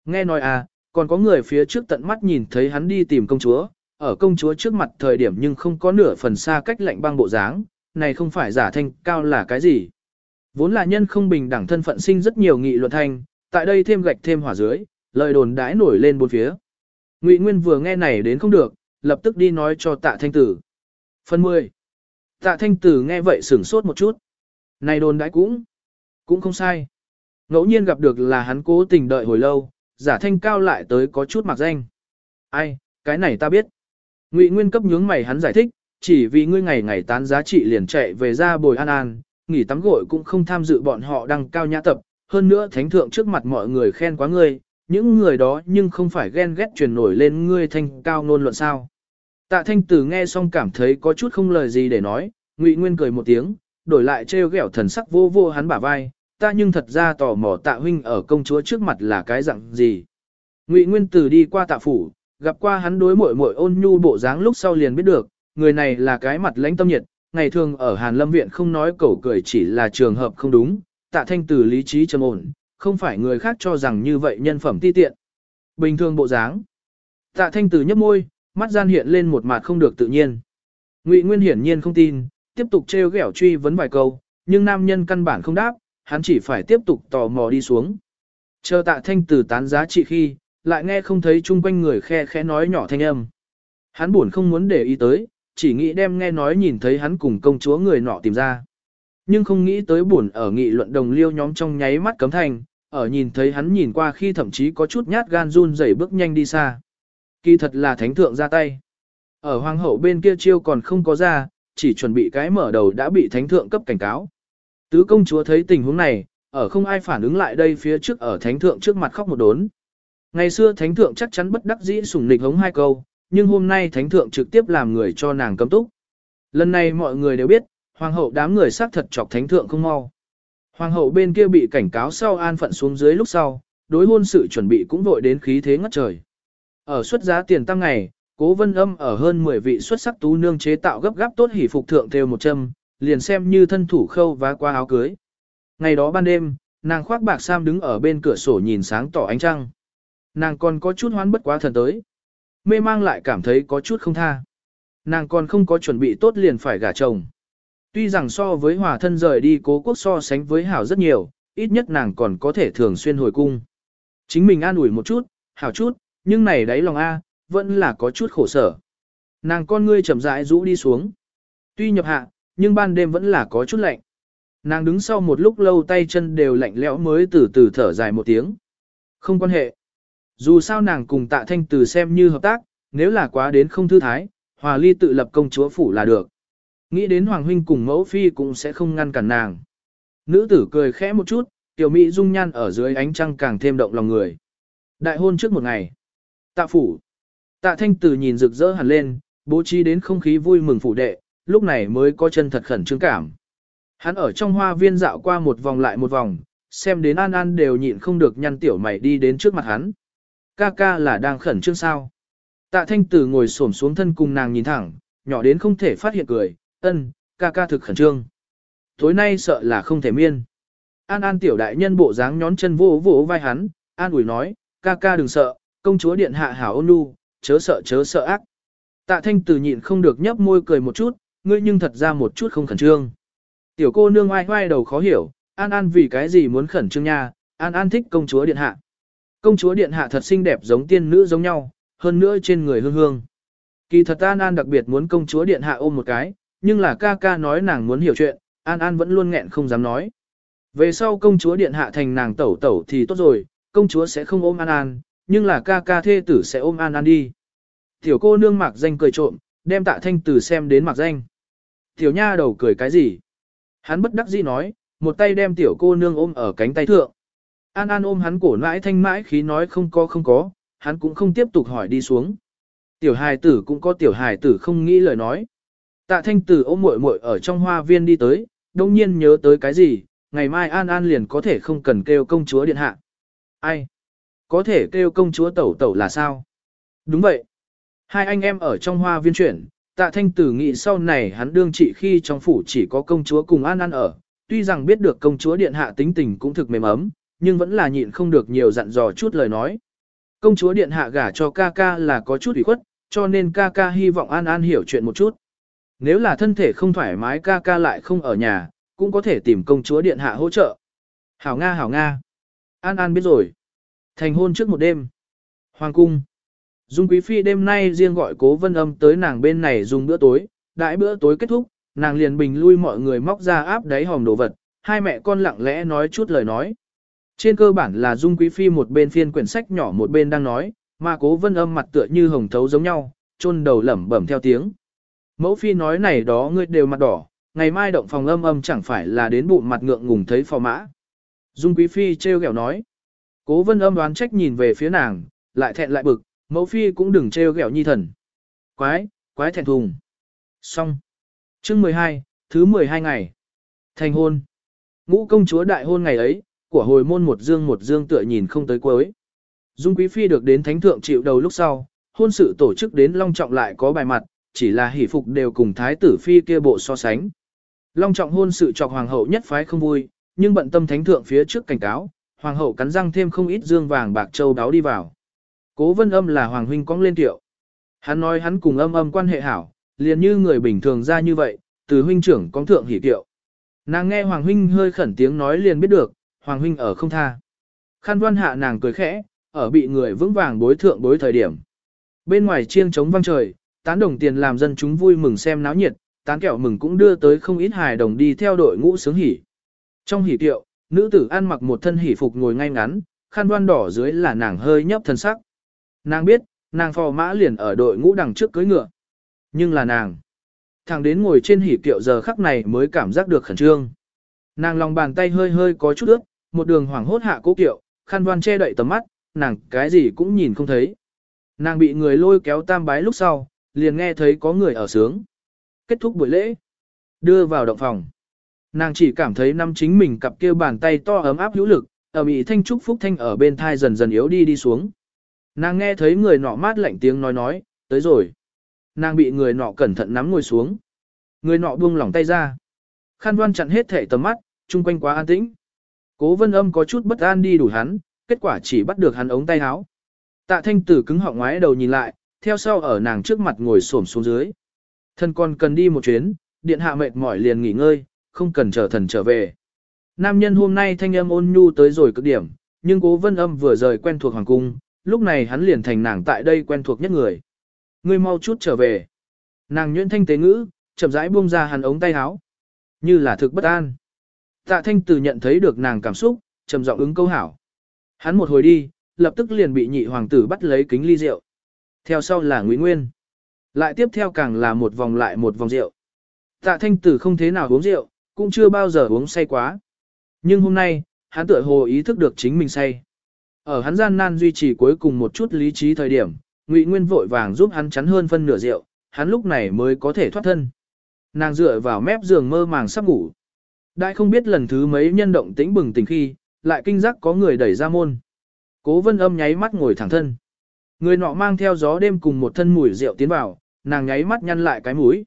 Nghe nói à, còn có người phía trước tận mắt nhìn thấy hắn đi tìm công chúa, ở công chúa trước mặt thời điểm nhưng không có nửa phần xa cách lạnh băng bộ dáng, này không phải giả thanh cao là cái gì. Vốn là nhân không bình đẳng thân phận sinh rất nhiều nghị luận thanh, tại đây thêm gạch thêm hỏa dưới, lời đồn đãi nổi lên bốn phía. Ngụy Nguyên vừa nghe này đến không được, lập tức đi nói cho tạ thanh tử. Phần 10. Tạ thanh tử nghe vậy sửng sốt một chút. Này đồn đãi cũng, cũng không sai. Ngẫu nhiên gặp được là hắn cố tình đợi hồi lâu, giả thanh cao lại tới có chút mặc danh. Ai, cái này ta biết. Ngụy Nguyên cấp nhướng mày hắn giải thích, chỉ vì ngươi ngày ngày tán giá trị liền chạy về ra bồi an an, nghỉ tắm gội cũng không tham dự bọn họ đăng cao nhã tập, hơn nữa thánh thượng trước mặt mọi người khen quá ngươi, những người đó nhưng không phải ghen ghét truyền nổi lên ngươi thanh cao nôn luận sao. Tạ thanh tử nghe xong cảm thấy có chút không lời gì để nói, Ngụy Nguyên cười một tiếng, đổi lại trêu ghẹo thần sắc vô vô hắn bả vai, ta nhưng thật ra tò mò tạ huynh ở công chúa trước mặt là cái dạng gì. Ngụy Nguyên Tử đi qua tạ phủ, gặp qua hắn đối mội mội ôn nhu bộ dáng lúc sau liền biết được, người này là cái mặt lãnh tâm nhiệt, ngày thường ở Hàn Lâm Viện không nói cẩu cười chỉ là trường hợp không đúng, tạ thanh Tử lý trí trầm ổn, không phải người khác cho rằng như vậy nhân phẩm ti tiện. Bình thường bộ dáng. Tạ thanh từ nhấp môi, mắt gian hiện lên một mặt không được tự nhiên. Ngụy Nguyên hiển nhiên không tin, tiếp tục trêu ghẹo truy vấn vài câu, nhưng nam nhân căn bản không đáp, hắn chỉ phải tiếp tục tò mò đi xuống. Chờ tạ thanh từ tán giá trị khi, lại nghe không thấy chung quanh người khe khẽ nói nhỏ thanh âm. Hắn buồn không muốn để ý tới, chỉ nghĩ đem nghe nói nhìn thấy hắn cùng công chúa người nọ tìm ra. Nhưng không nghĩ tới buồn ở nghị luận đồng liêu nhóm trong nháy mắt cấm thành, ở nhìn thấy hắn nhìn qua khi thậm chí có chút nhát gan run rẩy bước nhanh đi xa. Kỳ thật là thánh thượng ra tay. Ở hoàng hậu bên kia chiêu còn không có ra, chỉ chuẩn bị cái mở đầu đã bị thánh thượng cấp cảnh cáo. Tứ công chúa thấy tình huống này, ở không ai phản ứng lại đây phía trước ở thánh thượng trước mặt khóc một đốn. Ngày xưa thánh thượng chắc chắn bất đắc dĩ sủng nịch hống hai câu, nhưng hôm nay thánh thượng trực tiếp làm người cho nàng cấm túc. Lần này mọi người đều biết, hoàng hậu đám người xác thật chọc thánh thượng không mau. Hoàng hậu bên kia bị cảnh cáo sau an phận xuống dưới lúc sau, đối hôn sự chuẩn bị cũng vội đến khí thế ngất trời. Ở xuất giá tiền tăng ngày, cố vân âm ở hơn 10 vị xuất sắc tú nương chế tạo gấp gáp tốt hỷ phục thượng theo một châm, liền xem như thân thủ khâu và qua áo cưới. Ngày đó ban đêm, nàng khoác bạc sam đứng ở bên cửa sổ nhìn sáng tỏ ánh trăng. Nàng còn có chút hoán bất quá thần tới. Mê mang lại cảm thấy có chút không tha. Nàng còn không có chuẩn bị tốt liền phải gả chồng. Tuy rằng so với hòa thân rời đi cố quốc so sánh với hảo rất nhiều, ít nhất nàng còn có thể thường xuyên hồi cung. Chính mình an ủi một chút, hảo chút, nhưng này đáy lòng A, vẫn là có chút khổ sở. Nàng con ngươi chậm rãi rũ đi xuống. Tuy nhập hạ, nhưng ban đêm vẫn là có chút lạnh. Nàng đứng sau một lúc lâu tay chân đều lạnh lẽo mới từ từ thở dài một tiếng. Không quan hệ. Dù sao nàng cùng tạ thanh từ xem như hợp tác, nếu là quá đến không thư thái, hòa ly tự lập công chúa phủ là được. Nghĩ đến Hoàng Huynh cùng mẫu phi cũng sẽ không ngăn cản nàng. Nữ tử cười khẽ một chút, tiểu mỹ dung nhan ở dưới ánh trăng càng thêm động lòng người. Đại hôn trước một ngày. Tạ phủ. Tạ thanh tử nhìn rực rỡ hẳn lên, bố trí đến không khí vui mừng phủ đệ, lúc này mới có chân thật khẩn trương cảm. Hắn ở trong hoa viên dạo qua một vòng lại một vòng, xem đến An An đều nhịn không được nhăn tiểu mày đi đến trước mặt hắn. Ca ca là đang khẩn trương sao. Tạ thanh tử ngồi xổm xuống thân cùng nàng nhìn thẳng, nhỏ đến không thể phát hiện cười, ân, ca ca thực khẩn trương. Tối nay sợ là không thể miên. An An tiểu đại nhân bộ dáng nhón chân vô vỗ vai hắn, An ủi nói, ca ca đừng sợ, công chúa điện hạ hảo ôn nhu, chớ sợ chớ sợ ác. Tạ thanh Từ nhịn không được nhấp môi cười một chút, ngươi nhưng thật ra một chút không khẩn trương. Tiểu cô nương oai oai đầu khó hiểu, An An vì cái gì muốn khẩn trương nha, An An thích công chúa điện hạ. Công chúa điện hạ thật xinh đẹp giống tiên nữ giống nhau, hơn nữa trên người hương hương. Kỳ thật An An đặc biệt muốn công chúa điện hạ ôm một cái, nhưng là ca ca nói nàng muốn hiểu chuyện, An An vẫn luôn nghẹn không dám nói. Về sau công chúa điện hạ thành nàng tẩu tẩu thì tốt rồi, công chúa sẽ không ôm An An, nhưng là ca ca thê tử sẽ ôm An An đi. Tiểu cô nương mạc danh cười trộm, đem tạ thanh tử xem đến mạc danh. Tiểu nha đầu cười cái gì? Hắn bất đắc dĩ nói, một tay đem tiểu cô nương ôm ở cánh tay thượng. An An ôm hắn cổ mãi thanh mãi khí nói không có không có, hắn cũng không tiếp tục hỏi đi xuống. Tiểu hài tử cũng có tiểu hài tử không nghĩ lời nói. Tạ thanh tử ôm muội muội ở trong hoa viên đi tới, đông nhiên nhớ tới cái gì, ngày mai An An liền có thể không cần kêu công chúa điện hạ. Ai? Có thể kêu công chúa tẩu tẩu là sao? Đúng vậy. Hai anh em ở trong hoa viên chuyển, tạ thanh tử nghĩ sau này hắn đương trị khi trong phủ chỉ có công chúa cùng an an ở, tuy rằng biết được công chúa điện hạ tính tình cũng thực mềm ấm, nhưng vẫn là nhịn không được nhiều dặn dò chút lời nói. Công chúa điện hạ gả cho ca ca là có chút ủy khuất, cho nên ca ca hy vọng an an hiểu chuyện một chút. Nếu là thân thể không thoải mái ca ca lại không ở nhà, cũng có thể tìm công chúa điện hạ hỗ trợ. Hảo Nga hảo Nga. An An biết rồi. Thành hôn trước một đêm. Hoàng cung. Dung Quý Phi đêm nay riêng gọi cố vân âm tới nàng bên này dùng bữa tối, đãi bữa tối kết thúc, nàng liền bình lui mọi người móc ra áp đáy hòm đồ vật, hai mẹ con lặng lẽ nói chút lời nói. Trên cơ bản là Dung Quý Phi một bên phiên quyển sách nhỏ một bên đang nói, mà cố vân âm mặt tựa như hồng thấu giống nhau, chôn đầu lẩm bẩm theo tiếng. Mẫu Phi nói này đó ngươi đều mặt đỏ, ngày mai động phòng âm âm chẳng phải là đến bụng mặt ngượng ngùng thấy phò mã. Dung Quý Phi trêu ghẹo nói. Cố vân âm đoán trách nhìn về phía nàng, lại thẹn lại bực, mẫu phi cũng đừng trêu ghẹo nhi thần. Quái, quái thẹn thùng. Xong. Chương 12, thứ 12 ngày. Thành hôn. Ngũ công chúa đại hôn ngày ấy, của hồi môn một dương một dương tựa nhìn không tới cuối. Dung Quý Phi được đến thánh thượng chịu đầu lúc sau, hôn sự tổ chức đến long trọng lại có bài mặt, chỉ là hỷ phục đều cùng thái tử phi kia bộ so sánh. Long trọng hôn sự chọc hoàng hậu nhất phái không vui, nhưng bận tâm thánh thượng phía trước cảnh cáo, hoàng hậu cắn răng thêm không ít dương vàng bạc châu đáo đi vào. Cố vân âm là hoàng huynh cong lên tiệu. Hắn nói hắn cùng âm âm quan hệ hảo, liền như người bình thường ra như vậy, từ huynh trưởng cong thượng hỉ tiệu. Nàng nghe hoàng huynh hơi khẩn tiếng nói liền biết được, hoàng huynh ở không tha. Khăn đoan hạ nàng cười khẽ, ở bị người vững vàng bối thượng bối thời điểm. Bên ngoài chiêng trống vang trời, tán đồng tiền làm dân chúng vui mừng xem náo nhiệt, tán kẹo mừng cũng đưa tới không ít hài đồng đi theo đội ngũ sướng hỉ. Trong hỉ tiệu, nữ tử ăn mặc một thân hỉ phục ngồi ngay ngắn, khăn đoan đỏ dưới là nàng hơi nhấp thân sắc. Nàng biết, nàng phò mã liền ở đội ngũ đằng trước cưới ngựa. Nhưng là nàng. Thằng đến ngồi trên hỉ tiệu giờ khắc này mới cảm giác được khẩn trương. Nàng lòng bàn tay hơi hơi có chút ướt, một đường hoảng hốt hạ cố kiệu, khăn đoan che đậy tầm mắt, nàng cái gì cũng nhìn không thấy. Nàng bị người lôi kéo tam bái lúc sau, liền nghe thấy có người ở sướng. Kết thúc buổi lễ. Đưa vào động phòng. Nàng chỉ cảm thấy năm chính mình cặp kia bàn tay to ấm áp hữu lực, ở bị thanh trúc phúc thanh ở bên thai dần dần yếu đi đi xuống. Nàng nghe thấy người nọ mát lạnh tiếng nói nói, tới rồi. Nàng bị người nọ cẩn thận nắm ngồi xuống. Người nọ buông lỏng tay ra. Khăn văn chặn hết thể tầm mắt, chung quanh quá an tĩnh. Cố vân âm có chút bất an đi đủ hắn, kết quả chỉ bắt được hắn ống tay áo. Tạ thanh tử cứng họng ngoái đầu nhìn lại, theo sau ở nàng trước mặt ngồi xổm xuống dưới. Thân còn cần đi một chuyến, điện hạ mệt mỏi liền nghỉ ngơi, không cần chờ thần trở về. Nam nhân hôm nay thanh âm ôn nhu tới rồi cực điểm, nhưng cố vân âm vừa rời quen thuộc hoàng cung, lúc này hắn liền thành nàng tại đây quen thuộc nhất người. Ngươi mau chút trở về. Nàng nhuyễn thanh tế ngữ, chậm rãi buông ra hắn ống tay áo, như là thực bất an. Tạ thanh từ nhận thấy được nàng cảm xúc, trầm giọng ứng câu hảo. Hắn một hồi đi, lập tức liền bị nhị hoàng tử bắt lấy kính ly rượu. Theo sau là Ngụy Nguyên. Lại tiếp theo càng là một vòng lại một vòng rượu. Tạ thanh tử không thế nào uống rượu, cũng chưa bao giờ uống say quá. Nhưng hôm nay, hắn tựa hồ ý thức được chính mình say. Ở hắn gian nan duy trì cuối cùng một chút lý trí thời điểm, Ngụy Nguyên vội vàng giúp hắn chắn hơn phân nửa rượu, hắn lúc này mới có thể thoát thân. Nàng dựa vào mép giường mơ màng sắp ngủ. Đại không biết lần thứ mấy nhân động tĩnh bừng tỉnh khi, lại kinh giác có người đẩy ra môn. Cố vân âm nháy mắt ngồi thẳng thân. Người nọ mang theo gió đêm cùng một thân mùi rượu tiến vào, nàng nháy mắt nhăn lại cái mũi.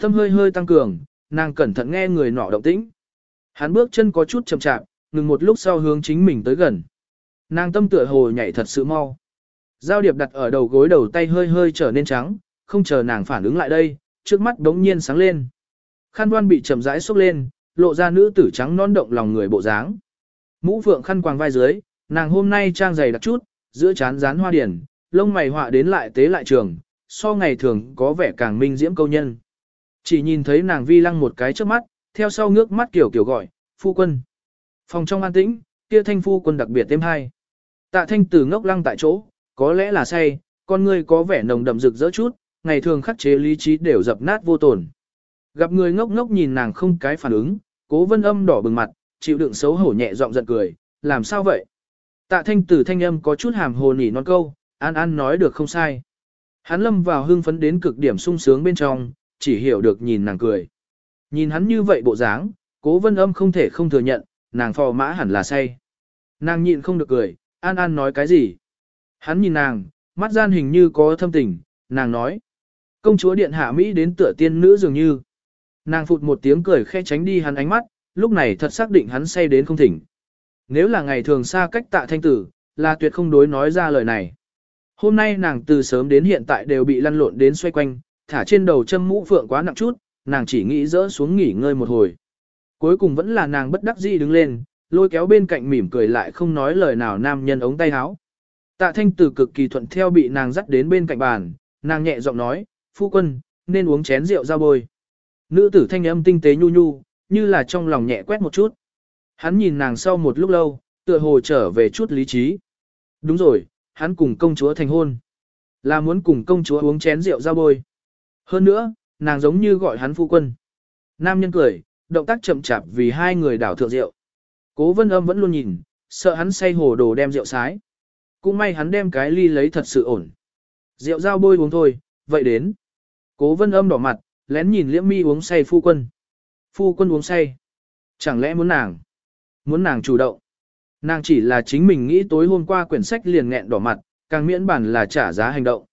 Tâm hơi hơi tăng cường, nàng cẩn thận nghe người nọ động tĩnh. Hắn bước chân có chút chậm chạp, ngừng một lúc sau hướng chính mình tới gần. Nàng tâm tựa hồ nhảy thật sự mau. Giao điệp đặt ở đầu gối đầu tay hơi hơi trở nên trắng, không chờ nàng phản ứng lại đây, trước mắt đống nhiên sáng lên. Khăn đoan bị chậm rãi xúc lên, lộ ra nữ tử trắng non động lòng người bộ dáng. Mũ phượng khăn quàng vai dưới, nàng hôm nay trang dày đặc chút, giữa chán dán hoa điển, lông mày họa đến lại tế lại trường, so ngày thường có vẻ càng minh diễm câu nhân. Chỉ nhìn thấy nàng vi lăng một cái trước mắt, theo sau ngước mắt kiểu kiểu gọi, phu quân. Phòng trong an tĩnh, kia thanh phu quân đặc biệt thêm hai. Tạ thanh tử ngốc lăng tại chỗ, có lẽ là say, con ngươi có vẻ nồng đậm rực rỡ chút, ngày thường khắc chế lý trí đều dập nát vô tổn. Gặp người ngốc ngốc nhìn nàng không cái phản ứng, cố vân âm đỏ bừng mặt, chịu đựng xấu hổ nhẹ giọng giận cười, làm sao vậy? Tạ thanh tử thanh âm có chút hàm hồ nỉ non câu, an an nói được không sai. Hắn lâm vào hưng phấn đến cực điểm sung sướng bên trong, chỉ hiểu được nhìn nàng cười. Nhìn hắn như vậy bộ dáng, cố vân âm không thể không thừa nhận, nàng phò mã hẳn là say. Nàng nhịn không được cười, An An nói cái gì? Hắn nhìn nàng, mắt gian hình như có thâm tình, nàng nói. Công chúa điện hạ Mỹ đến tựa tiên nữ dường như. Nàng phụt một tiếng cười khe tránh đi hắn ánh mắt, lúc này thật xác định hắn say đến không thỉnh. Nếu là ngày thường xa cách tạ thanh tử, là tuyệt không đối nói ra lời này. Hôm nay nàng từ sớm đến hiện tại đều bị lăn lộn đến xoay quanh, thả trên đầu châm mũ phượng quá nặng chút, nàng chỉ nghĩ dỡ xuống nghỉ ngơi một hồi. Cuối cùng vẫn là nàng bất đắc dĩ đứng lên, lôi kéo bên cạnh mỉm cười lại không nói lời nào nam nhân ống tay áo. Tạ thanh tử cực kỳ thuận theo bị nàng dắt đến bên cạnh bàn, nàng nhẹ giọng nói, phu quân, nên uống chén rượu ra bôi. Nữ tử thanh âm tinh tế nhu nhu, như là trong lòng nhẹ quét một chút. Hắn nhìn nàng sau một lúc lâu, tựa hồ trở về chút lý trí. Đúng rồi, hắn cùng công chúa thành hôn. Là muốn cùng công chúa uống chén rượu ra bôi. Hơn nữa, nàng giống như gọi hắn phu quân. Nam nhân cười, động tác chậm chạp vì hai người đảo thượng rượu. Cố vân âm vẫn luôn nhìn, sợ hắn say hồ đồ đem rượu sái. Cũng may hắn đem cái ly lấy thật sự ổn. Rượu giao bôi uống thôi, vậy đến. Cố vân âm đỏ mặt, lén nhìn liễm mi uống say phu quân. Phu quân uống say. Chẳng lẽ muốn nàng? Muốn nàng chủ động. Nàng chỉ là chính mình nghĩ tối hôm qua quyển sách liền nghẹn đỏ mặt, càng miễn bản là trả giá hành động.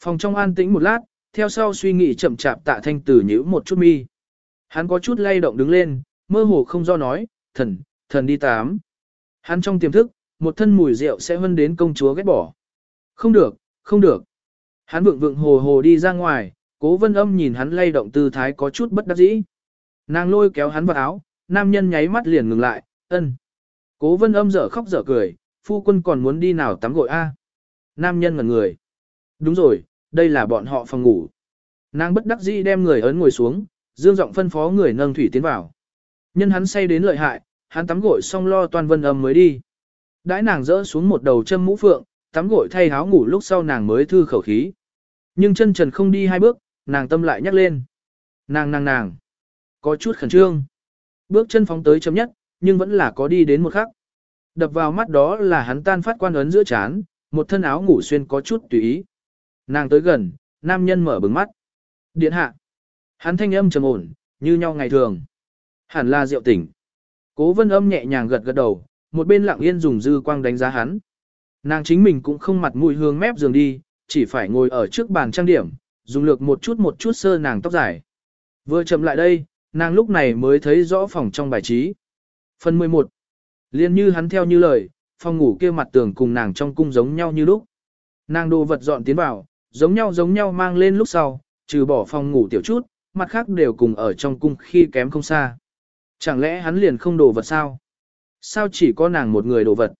Phòng trong an tĩnh một lát, theo sau suy nghĩ chậm chạp tạ thanh tử nhíu một chút mi. Hắn có chút lay động đứng lên, mơ hồ không do nói, thần, thần đi tám. Hắn trong tiềm thức, một thân mùi rượu sẽ vân đến công chúa ghét bỏ. Không được, không được. Hắn vượng vượng hồ hồ đi ra ngoài, cố vân âm nhìn hắn lay động tư thái có chút bất đắc dĩ. Nàng lôi kéo hắn vào áo, nam nhân nháy mắt liền ngừng lại, ân. Cố vân âm dở khóc dở cười, phu quân còn muốn đi nào tắm gội a? Nam nhân ngẩn người. Đúng rồi, đây là bọn họ phòng ngủ. Nàng bất đắc dĩ đem người ấn ngồi xuống, dương giọng phân phó người nâng thủy tiến vào. Nhân hắn say đến lợi hại, hắn tắm gội xong lo toàn vân âm mới đi. Đãi nàng dỡ xuống một đầu châm mũ phượng, tắm gội thay áo ngủ lúc sau nàng mới thư khẩu khí. Nhưng chân trần không đi hai bước, nàng tâm lại nhắc lên. Nàng nàng nàng. Có chút khẩn trương. Bước chân phóng tới chấm nhất, nhưng vẫn là có đi đến một khắc. Đập vào mắt đó là hắn tan phát quan ấn giữa chán, một thân áo ngủ xuyên có chút tùy ý. Nàng tới gần, nam nhân mở bừng mắt. Điện hạ. Hắn thanh âm trầm ổn, như nhau ngày thường. Hẳn là rượu tỉnh. Cố vân âm nhẹ nhàng gật gật đầu, một bên lặng yên dùng dư quang đánh giá hắn. Nàng chính mình cũng không mặt mũi hương mép giường đi, chỉ phải ngồi ở trước bàn trang điểm, dùng lược một chút một chút sơ nàng tóc dài. Vừa chậm lại đây, nàng lúc này mới thấy rõ phòng trong bài trí. Phần 11. Liên như hắn theo như lời, phòng ngủ kia mặt tường cùng nàng trong cung giống nhau như lúc. Nàng đồ vật dọn tiến vào, giống nhau giống nhau mang lên lúc sau, trừ bỏ phòng ngủ tiểu chút, mặt khác đều cùng ở trong cung khi kém không xa. Chẳng lẽ hắn liền không đồ vật sao? Sao chỉ có nàng một người đồ vật?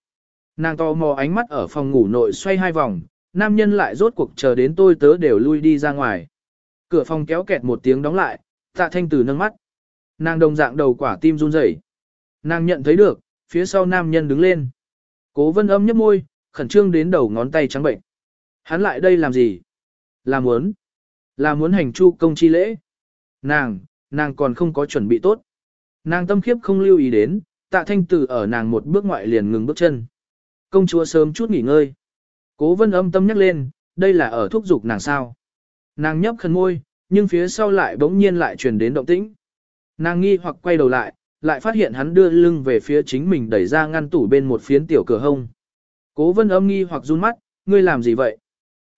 Nàng to mò ánh mắt ở phòng ngủ nội xoay hai vòng, nam nhân lại rốt cuộc chờ đến tôi tớ đều lui đi ra ngoài. Cửa phòng kéo kẹt một tiếng đóng lại, tạ thanh tử nâng mắt. Nàng đồng dạng đầu quả tim run rẩy. Nàng nhận thấy được, phía sau nam nhân đứng lên. Cố vân âm nhấp môi, khẩn trương đến đầu ngón tay trắng bệnh. Hắn lại đây làm gì? Là muốn. Là muốn hành chu công chi lễ. Nàng, nàng còn không có chuẩn bị tốt. Nàng tâm khiếp không lưu ý đến, tạ thanh tử ở nàng một bước ngoại liền ngừng bước chân. Công chúa sớm chút nghỉ ngơi. Cố vân âm tâm nhắc lên, đây là ở thúc dục nàng sao. Nàng nhấp khẩn môi, nhưng phía sau lại bỗng nhiên lại truyền đến động tĩnh. Nàng nghi hoặc quay đầu lại, lại phát hiện hắn đưa lưng về phía chính mình đẩy ra ngăn tủ bên một phiến tiểu cửa hông. Cố vân âm nghi hoặc run mắt, ngươi làm gì vậy?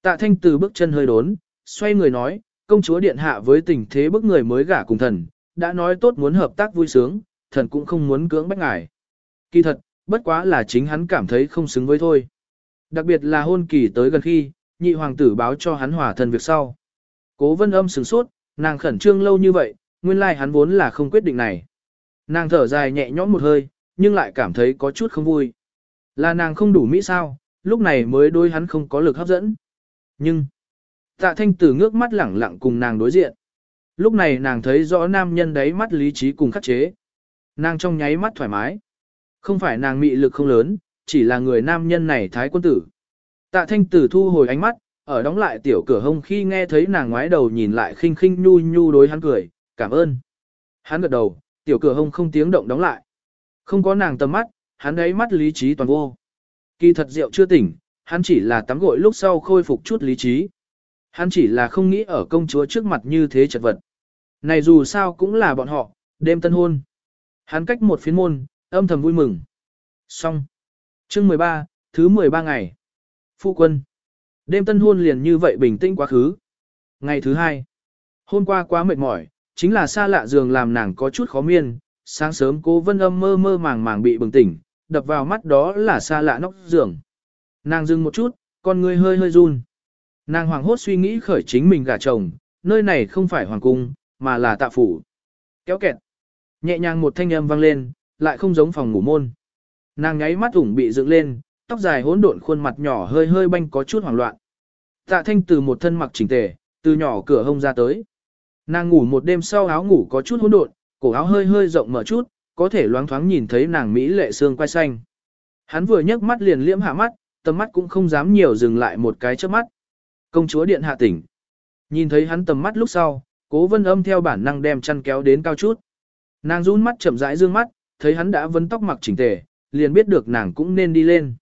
Tạ thanh từ bước chân hơi đốn, xoay người nói, công chúa điện hạ với tình thế bức người mới gả cùng thần, đã nói tốt muốn hợp tác vui sướng, thần cũng không muốn cưỡng bách ngài. Kỳ thật, bất quá là chính hắn cảm thấy không xứng với thôi. Đặc biệt là hôn kỳ tới gần khi, nhị hoàng tử báo cho hắn hòa thân việc sau. Cố vân âm sửng sốt, nàng khẩn trương lâu như vậy, nguyên lai like hắn vốn là không quyết định này. Nàng thở dài nhẹ nhõm một hơi, nhưng lại cảm thấy có chút không vui. Là nàng không đủ mỹ sao, lúc này mới đôi hắn không có lực hấp dẫn. Nhưng, tạ thanh tử ngước mắt lẳng lặng cùng nàng đối diện. Lúc này nàng thấy rõ nam nhân đấy mắt lý trí cùng khắc chế. Nàng trong nháy mắt thoải mái. Không phải nàng mị lực không lớn, chỉ là người nam nhân này thái quân tử. Tạ thanh tử thu hồi ánh mắt, ở đóng lại tiểu cửa hông khi nghe thấy nàng ngoái đầu nhìn lại khinh khinh nhu nhu đối hắn cười, cảm ơn. Hắn gật đầu, tiểu cửa hông không tiếng động đóng lại. Không có nàng tầm mắt, hắn ấy mắt lý trí toàn vô. Kỳ thật rượu chưa tỉnh, hắn chỉ là tắm gội lúc sau khôi phục chút lý trí. Hắn chỉ là không nghĩ ở công chúa trước mặt như thế chật vật. Này dù sao cũng là bọn họ, đêm tân hôn. Hắn cách một phiến môn, âm thầm vui mừng. Xong. Chương 13, thứ 13 ngày. Phu quân. Đêm tân hôn liền như vậy bình tĩnh quá khứ. Ngày thứ hai, hôm qua quá mệt mỏi, chính là xa lạ giường làm nàng có chút khó miên, sáng sớm cố vân âm mơ mơ màng màng bị bừng tỉnh, đập vào mắt đó là xa lạ nóc giường. Nàng dừng một chút, con người hơi hơi run. Nàng hoàng hốt suy nghĩ khởi chính mình gả chồng, nơi này không phải hoàng cung, mà là tạ phủ. Kéo kẹt. Nhẹ nhàng một thanh âm vang lên, lại không giống phòng ngủ môn. Nàng nháy mắt ủng bị dựng lên, tóc dài hỗn độn khuôn mặt nhỏ hơi hơi banh có chút hoảng loạn. Tạ thanh từ một thân mặc chỉnh tề, từ nhỏ cửa hông ra tới. Nàng ngủ một đêm sau áo ngủ có chút hỗn độn, cổ áo hơi hơi rộng mở chút, có thể loáng thoáng nhìn thấy nàng mỹ lệ xương quai xanh. Hắn vừa nhấc mắt liền liễm hạ mắt, tầm mắt cũng không dám nhiều dừng lại một cái chớp mắt. Công chúa điện hạ tỉnh. Nhìn thấy hắn tầm mắt lúc sau, cố vân âm theo bản năng đem chăn kéo đến cao chút. Nàng run mắt chậm rãi dương mắt, thấy hắn đã vấn tóc mặc chỉnh tề, liền biết được nàng cũng nên đi lên.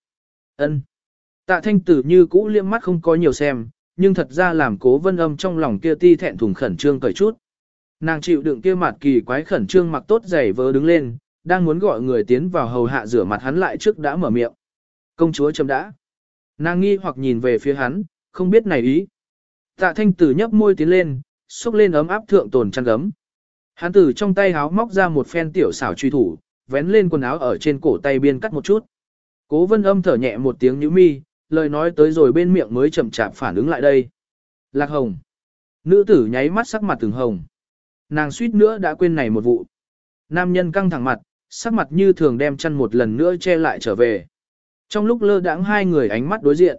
Ân. Tạ thanh tử như cũ liễm mắt không có nhiều xem, nhưng thật ra làm cố vân âm trong lòng kia ti thẹn thùng khẩn trương cởi chút. Nàng chịu đựng kia mặt kỳ quái khẩn trương mặc tốt giày vớ đứng lên, đang muốn gọi người tiến vào hầu hạ rửa mặt hắn lại trước đã mở miệng. Công chúa chấm đã. Nàng nghi hoặc nhìn về phía hắn, không biết này ý. Tạ thanh tử nhấp môi tiến lên, xúc lên ấm áp thượng tồn chăn gấm. Hắn tử trong tay háo móc ra một phen tiểu xảo truy thủ, vén lên quần áo ở trên cổ tay biên cắt một chút. Cố vân âm thở nhẹ một tiếng nhíu mi, lời nói tới rồi bên miệng mới chậm chạp phản ứng lại đây. Lạc hồng. Nữ tử nháy mắt sắc mặt từng hồng. Nàng suýt nữa đã quên này một vụ. Nam nhân căng thẳng mặt, sắc mặt như thường đem chăn một lần nữa che lại trở về. Trong lúc lơ đãng hai người ánh mắt đối diện.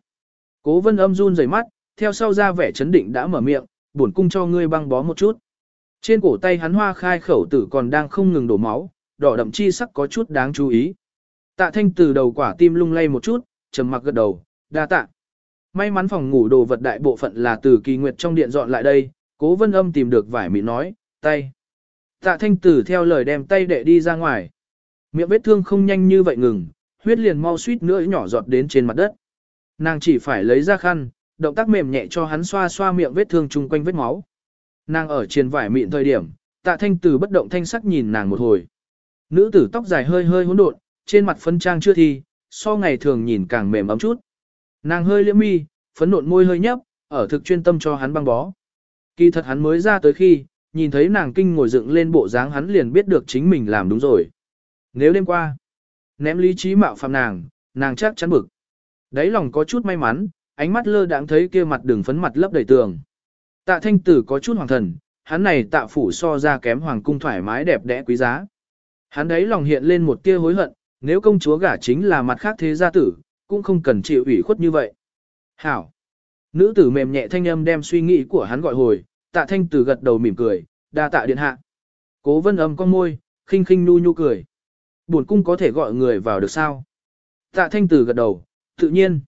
Cố vân âm run rẩy mắt, theo sau ra vẻ chấn định đã mở miệng, bổn cung cho ngươi băng bó một chút. Trên cổ tay hắn hoa khai khẩu tử còn đang không ngừng đổ máu, đỏ đậm chi sắc có chút đáng chú ý. Tạ thanh từ đầu quả tim lung lay một chút, trầm mặc gật đầu, đa tạ. May mắn phòng ngủ đồ vật đại bộ phận là từ kỳ nguyệt trong điện dọn lại đây, cố vân âm tìm được vải mịn nói, tay. Tạ thanh tử theo lời đem tay đệ đi ra ngoài. Miệng vết thương không nhanh như vậy ngừng, huyết liền mau suýt nữa nhỏ giọt đến trên mặt đất. Nàng chỉ phải lấy ra khăn, động tác mềm nhẹ cho hắn xoa xoa miệng vết thương chung quanh vết máu. Nàng ở trên vải mịn thời điểm, tạ thanh tử bất động thanh sắc nhìn nàng một hồi. Nữ tử tóc dài hơi hơi hỗn độn, trên mặt phân trang chưa thi, so ngày thường nhìn càng mềm ấm chút. Nàng hơi liễm mi, phấn nộn môi hơi nhấp, ở thực chuyên tâm cho hắn băng bó. Kỳ thật hắn mới ra tới khi, nhìn thấy nàng kinh ngồi dựng lên bộ dáng hắn liền biết được chính mình làm đúng rồi. Nếu đêm qua, ném lý trí mạo phạm nàng, nàng chắc chắn bực. Đấy lòng có chút may mắn, ánh mắt lơ đãng thấy kia mặt đường phấn mặt lấp đầy tường. Tạ thanh tử có chút hoàng thần, hắn này tạ phủ so ra kém hoàng cung thoải mái đẹp đẽ quý giá. Hắn đấy lòng hiện lên một tia hối hận, nếu công chúa gả chính là mặt khác thế gia tử, cũng không cần chịu ủy khuất như vậy. Hảo! Nữ tử mềm nhẹ thanh âm đem suy nghĩ của hắn gọi hồi, tạ thanh tử gật đầu mỉm cười, đa tạ điện hạ. Cố vân âm con môi, khinh khinh nu nhu cười. Buồn cung có thể gọi người vào được sao? Tạ thanh tử gật đầu, tự nhiên.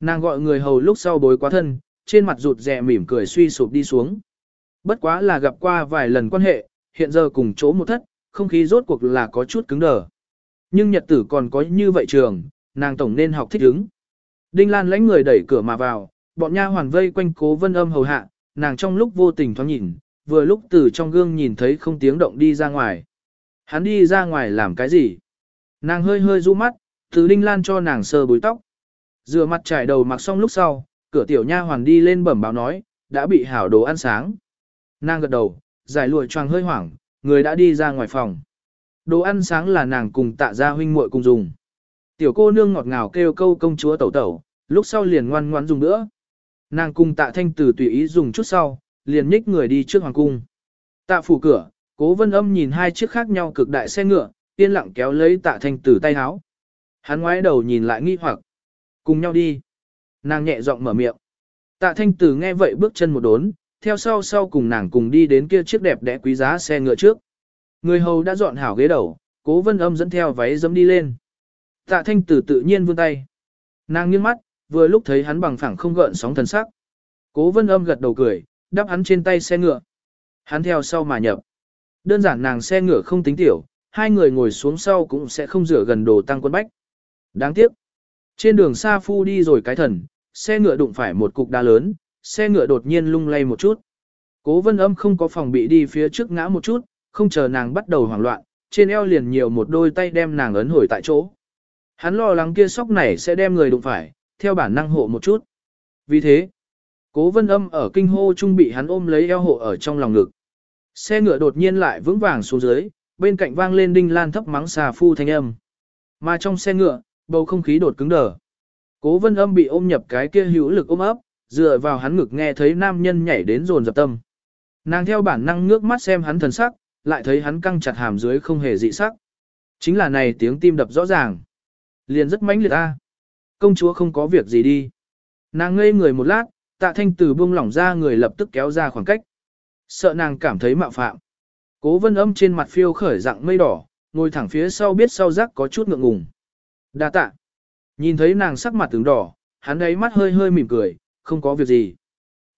Nàng gọi người hầu lúc sau bối quá thân, trên mặt rụt rè mỉm cười suy sụp đi xuống. Bất quá là gặp qua vài lần quan hệ, hiện giờ cùng chỗ một thất, không khí rốt cuộc là có chút cứng đờ. Nhưng nhật tử còn có như vậy trường, nàng tổng nên học thích ứng. Đinh Lan lãnh người đẩy cửa mà vào, bọn nha hoàn vây quanh cố vân âm hầu hạ, nàng trong lúc vô tình thoáng nhìn, vừa lúc từ trong gương nhìn thấy không tiếng động đi ra ngoài. Hắn đi ra ngoài làm cái gì? Nàng hơi hơi du mắt, từ Đinh Lan cho nàng sờ búi tóc. Rửa mặt trải đầu mặc xong lúc sau, cửa tiểu nha hoàn đi lên bẩm báo nói, đã bị hảo đồ ăn sáng. Nàng gật đầu, giải lụa choàng hơi hoảng, người đã đi ra ngoài phòng. Đồ ăn sáng là nàng cùng tạ gia huynh muội cùng dùng. Tiểu cô nương ngọt ngào kêu câu công chúa tẩu tẩu, lúc sau liền ngoan ngoãn dùng nữa. Nàng cùng tạ thanh tử tùy ý dùng chút sau, liền nhích người đi trước hoàng cung. Tạ phủ cửa, cố vân âm nhìn hai chiếc khác nhau cực đại xe ngựa, yên lặng kéo lấy tạ thanh tử tay háo. Hắn ngoái đầu nhìn lại nghi hoặc. Cùng nhau đi. Nàng nhẹ giọng mở miệng. Tạ thanh tử nghe vậy bước chân một đốn, theo sau sau cùng nàng cùng đi đến kia chiếc đẹp đẽ quý giá xe ngựa trước. Người hầu đã dọn hảo ghế đầu, cố vân âm dẫn theo váy dẫm đi lên. Tạ thanh tử tự nhiên vươn tay. Nàng nghiêng mắt, vừa lúc thấy hắn bằng phẳng không gợn sóng thần sắc. Cố vân âm gật đầu cười, đắp hắn trên tay xe ngựa. Hắn theo sau mà nhập. Đơn giản nàng xe ngựa không tính tiểu, hai người ngồi xuống sau cũng sẽ không rửa gần đồ tăng quân bách. Đáng tiếc. Trên đường xa phu đi rồi cái thần, xe ngựa đụng phải một cục đá lớn, xe ngựa đột nhiên lung lay một chút. Cố vân âm không có phòng bị đi phía trước ngã một chút, không chờ nàng bắt đầu hoảng loạn, trên eo liền nhiều một đôi tay đem nàng ấn hồi tại chỗ. Hắn lo lắng kia sóc này sẽ đem người đụng phải, theo bản năng hộ một chút. Vì thế, Cố vân âm ở kinh hô trung bị hắn ôm lấy eo hộ ở trong lòng ngực. Xe ngựa đột nhiên lại vững vàng xuống dưới, bên cạnh vang lên đinh lan thấp mắng xà phu thanh âm. Mà trong xe ngựa, bầu không khí đột cứng đờ. Cố vân âm bị ôm nhập cái kia hữu lực ôm ấp, dựa vào hắn ngực nghe thấy nam nhân nhảy đến rồn dập tâm. Nàng theo bản năng ngước mắt xem hắn thần sắc, lại thấy hắn căng chặt hàm dưới không hề dị sắc. Chính là này tiếng tim đập rõ ràng. Liền rất mãnh liệt a. Công chúa không có việc gì đi. Nàng ngây người một lát, tạ thanh từ buông lỏng ra người lập tức kéo ra khoảng cách. Sợ nàng cảm thấy mạo phạm. Cố vân âm trên mặt phiêu khởi dạng mây đỏ, ngồi thẳng phía sau biết sau rắc có chút ngượng ngùng. Đa tạ. Nhìn thấy nàng sắc mặt tướng đỏ, hắn ấy mắt hơi hơi mỉm cười, không có việc gì.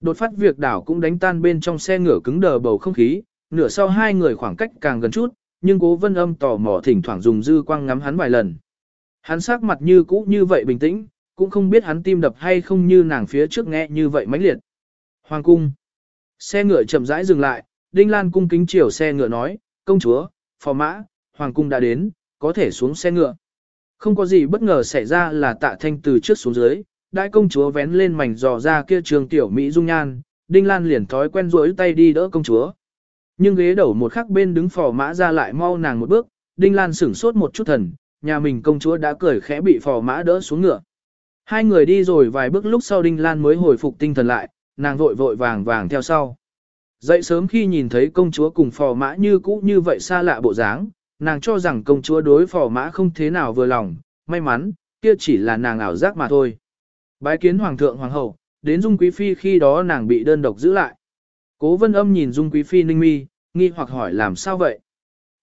Đột phát việc đảo cũng đánh tan bên trong xe ngửa cứng đờ bầu không khí, nửa sau hai người khoảng cách càng gần chút, nhưng cố vân âm tò mò thỉnh thoảng dùng dư quang ngắm hắn vài lần. Hắn sắc mặt như cũ như vậy bình tĩnh, cũng không biết hắn tim đập hay không như nàng phía trước nghe như vậy mãnh liệt. Hoàng cung. Xe ngựa chậm rãi dừng lại, Đinh Lan cung kính chiều xe ngựa nói, công chúa, phò mã, hoàng cung đã đến, có thể xuống xe ngựa. Không có gì bất ngờ xảy ra là tạ thanh từ trước xuống dưới, đại công chúa vén lên mảnh giò ra kia trường tiểu Mỹ dung nhan, Đinh Lan liền thói quen rỗi tay đi đỡ công chúa. Nhưng ghế đầu một khắc bên đứng phò mã ra lại mau nàng một bước, Đinh Lan sửng sốt một chút thần, nhà mình công chúa đã cười khẽ bị phò mã đỡ xuống ngựa. Hai người đi rồi vài bước lúc sau Đinh Lan mới hồi phục tinh thần lại, nàng vội vội vàng vàng theo sau. Dậy sớm khi nhìn thấy công chúa cùng phò mã như cũ như vậy xa lạ bộ dáng, nàng cho rằng công chúa đối phò mã không thế nào vừa lòng, may mắn, kia chỉ là nàng ảo giác mà thôi. Bái kiến hoàng thượng hoàng hậu, đến Dung Quý Phi khi đó nàng bị đơn độc giữ lại. Cố vân âm nhìn Dung Quý Phi ninh mi, nghi hoặc hỏi làm sao vậy.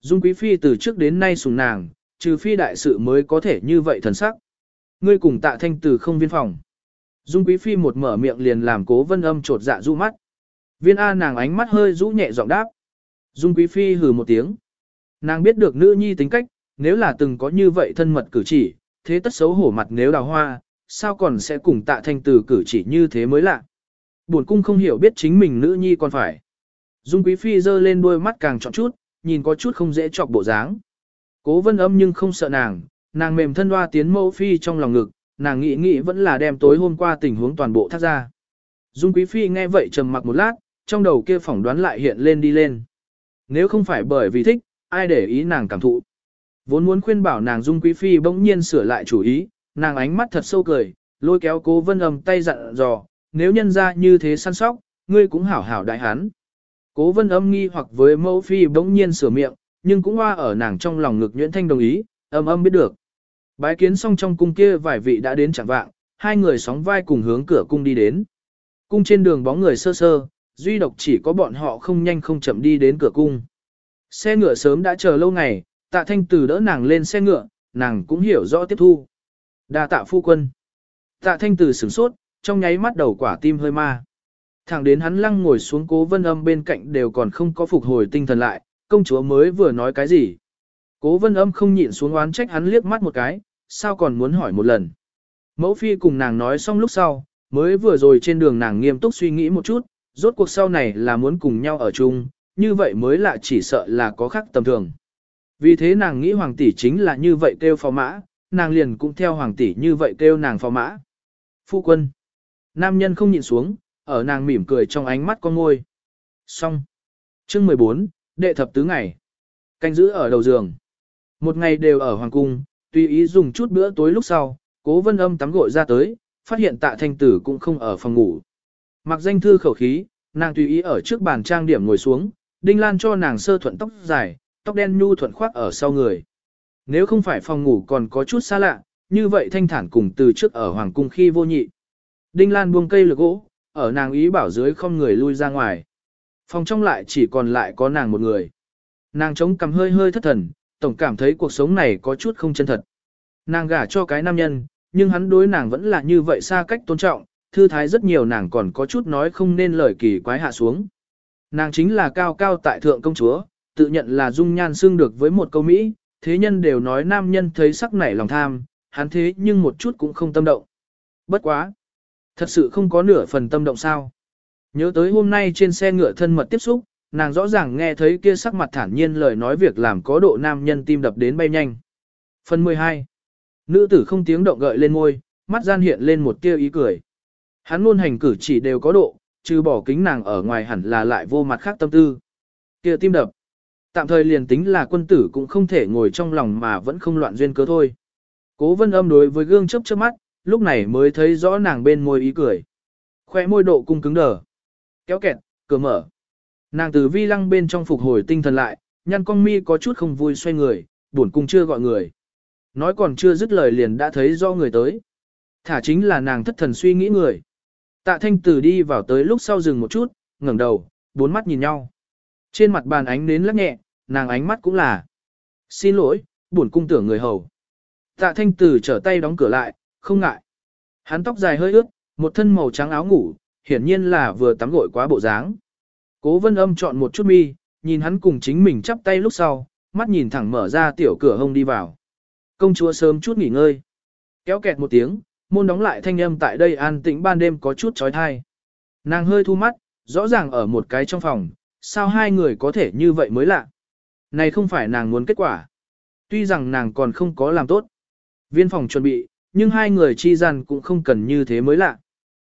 Dung Quý Phi từ trước đến nay sùng nàng, trừ Phi đại sự mới có thể như vậy thần sắc. Ngươi cùng tạ thanh từ không viên phòng. Dung Quý Phi một mở miệng liền làm cố vân âm trột dạ du mắt. Viên A nàng ánh mắt hơi rũ nhẹ giọng đáp. Dung Quý Phi hừ một tiếng. Nàng biết được nữ nhi tính cách, nếu là từng có như vậy thân mật cử chỉ, thế tất xấu hổ mặt nếu đào hoa, sao còn sẽ cùng tạ thanh từ cử chỉ như thế mới lạ. Buồn cung không hiểu biết chính mình nữ nhi còn phải. Dung Quý Phi giơ lên đôi mắt càng trọn chút, nhìn có chút không dễ chọc bộ dáng. Cố vân âm nhưng không sợ nàng, nàng mềm thân hoa tiến mẫu Phi trong lòng ngực, nàng nghĩ nghĩ vẫn là đem tối hôm qua tình huống toàn bộ thác ra. Dung Quý Phi nghe vậy trầm mặc một lát, trong đầu kia phỏng đoán lại hiện lên đi lên. Nếu không phải bởi vì thích, ai để ý nàng cảm thụ. Vốn muốn khuyên bảo nàng Dung Quý Phi bỗng nhiên sửa lại chủ ý, nàng ánh mắt thật sâu cười, lôi kéo cố vân âm tay dặn dò, nếu nhân ra như thế săn sóc, ngươi cũng hảo hảo đại hán. Cố vân âm nghi hoặc với mẫu phi bỗng nhiên sửa miệng, nhưng cũng hoa ở nàng trong lòng ngực nhuyễn thanh đồng ý, âm âm biết được. Bái kiến xong trong cung kia vài vị đã đến chẳng vạng, hai người sóng vai cùng hướng cửa cung đi đến. Cung trên đường bóng người sơ sơ, duy độc chỉ có bọn họ không nhanh không chậm đi đến cửa cung. Xe ngựa sớm đã chờ lâu ngày, tạ thanh từ đỡ nàng lên xe ngựa, nàng cũng hiểu rõ tiếp thu. đa tạ phu quân. Tạ thanh từ sửng sốt, trong nháy mắt đầu quả tim hơi ma. Thẳng đến hắn lăng ngồi xuống cố vân âm bên cạnh đều còn không có phục hồi tinh thần lại, công chúa mới vừa nói cái gì. Cố vân âm không nhịn xuống oán trách hắn liếc mắt một cái, sao còn muốn hỏi một lần. Mẫu phi cùng nàng nói xong lúc sau, mới vừa rồi trên đường nàng nghiêm túc suy nghĩ một chút, rốt cuộc sau này là muốn cùng nhau ở chung, như vậy mới là chỉ sợ là có khác tầm thường. Vì thế nàng nghĩ hoàng tỷ chính là như vậy kêu phò mã, nàng liền cũng theo hoàng tỷ như vậy kêu nàng phò mã. Phu quân. Nam nhân không nhịn xuống, ở nàng mỉm cười trong ánh mắt con ngôi. Xong. Chương 14, đệ thập tứ ngày. Canh giữ ở đầu giường. Một ngày đều ở hoàng cung, tùy ý dùng chút bữa tối lúc sau, cố vân âm tắm gội ra tới, phát hiện tạ thanh tử cũng không ở phòng ngủ. Mặc danh thư khẩu khí, nàng tùy ý ở trước bàn trang điểm ngồi xuống, đinh lan cho nàng sơ thuận tóc dài, tóc đen nhu thuận khoác ở sau người. Nếu không phải phòng ngủ còn có chút xa lạ, như vậy thanh thản cùng từ trước ở hoàng cung khi vô nhị. Đinh lan buông cây lược gỗ, ở nàng ý bảo dưới không người lui ra ngoài. Phòng trong lại chỉ còn lại có nàng một người. Nàng chống cằm hơi hơi thất thần, tổng cảm thấy cuộc sống này có chút không chân thật. Nàng gả cho cái nam nhân, nhưng hắn đối nàng vẫn là như vậy xa cách tôn trọng, thư thái rất nhiều nàng còn có chút nói không nên lời kỳ quái hạ xuống. Nàng chính là cao cao tại thượng công chúa, tự nhận là dung nhan xương được với một câu Mỹ, thế nhân đều nói nam nhân thấy sắc nảy lòng tham, hắn thế nhưng một chút cũng không tâm động. Bất quá. Thật sự không có nửa phần tâm động sao. Nhớ tới hôm nay trên xe ngựa thân mật tiếp xúc, nàng rõ ràng nghe thấy kia sắc mặt thản nhiên lời nói việc làm có độ nam nhân tim đập đến bay nhanh. Phần 12. Nữ tử không tiếng động gợi lên môi, mắt gian hiện lên một tia ý cười. Hắn luôn hành cử chỉ đều có độ, trừ bỏ kính nàng ở ngoài hẳn là lại vô mặt khác tâm tư. kia tim đập. Tạm thời liền tính là quân tử cũng không thể ngồi trong lòng mà vẫn không loạn duyên cớ thôi. Cố vân âm đối với gương chớp chớp mắt, lúc này mới thấy rõ nàng bên môi ý cười. Khoe môi độ cung cứng đờ. Kéo kẹt, cửa mở. Nàng từ vi lăng bên trong phục hồi tinh thần lại, nhăn con mi có chút không vui xoay người, buồn cung chưa gọi người. Nói còn chưa dứt lời liền đã thấy do người tới. Thả chính là nàng thất thần suy nghĩ người. Tạ thanh tử đi vào tới lúc sau dừng một chút, ngẩng đầu, bốn mắt nhìn nhau. Trên mặt bàn ánh nến lắc nhẹ, nàng ánh mắt cũng là. Xin lỗi, buồn cung tưởng người hầu. Tạ thanh tử trở tay đóng cửa lại, không ngại. Hắn tóc dài hơi ướt, một thân màu trắng áo ngủ, hiển nhiên là vừa tắm gội quá bộ dáng. Cố vân âm chọn một chút mi, nhìn hắn cùng chính mình chắp tay lúc sau, mắt nhìn thẳng mở ra tiểu cửa hông đi vào. Công chúa sớm chút nghỉ ngơi. Kéo kẹt một tiếng, môn đóng lại thanh âm tại đây an tĩnh ban đêm có chút trói thai. Nàng hơi thu mắt, rõ ràng ở một cái trong phòng, sao hai người có thể như vậy mới lạ. Này không phải nàng muốn kết quả. Tuy rằng nàng còn không có làm tốt. Viên phòng chuẩn bị, nhưng hai người chi gian cũng không cần như thế mới lạ.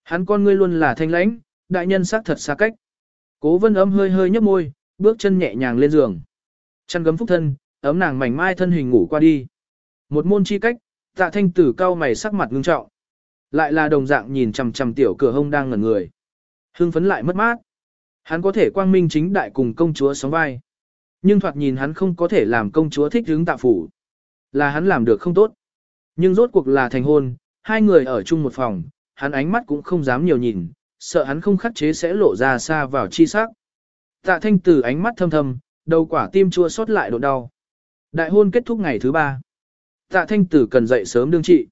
Hắn con ngươi luôn là thanh lãnh, đại nhân xác thật xa cách. Cố vân ấm hơi hơi nhấp môi, bước chân nhẹ nhàng lên giường. Chăn gấm phúc thân, ấm nàng mảnh mai thân hình ngủ qua đi. Một môn chi cách, tạ thanh tử cao mày sắc mặt ngưng trọng. Lại là đồng dạng nhìn chằm chằm tiểu cửa hông đang ngẩn người. Hưng phấn lại mất mát. Hắn có thể quang minh chính đại cùng công chúa sống vai. Nhưng thoạt nhìn hắn không có thể làm công chúa thích hứng tạ phủ. Là hắn làm được không tốt. Nhưng rốt cuộc là thành hôn, hai người ở chung một phòng, hắn ánh mắt cũng không dám nhiều nhìn, sợ hắn không khắc chế sẽ lộ ra xa vào chi sắc. Tạ thanh tử ánh mắt thâm thâm, đầu quả tim chua xót lại độ đau. Đại hôn kết thúc ngày thứ ba. Tạ thanh tử cần dậy sớm đương trị.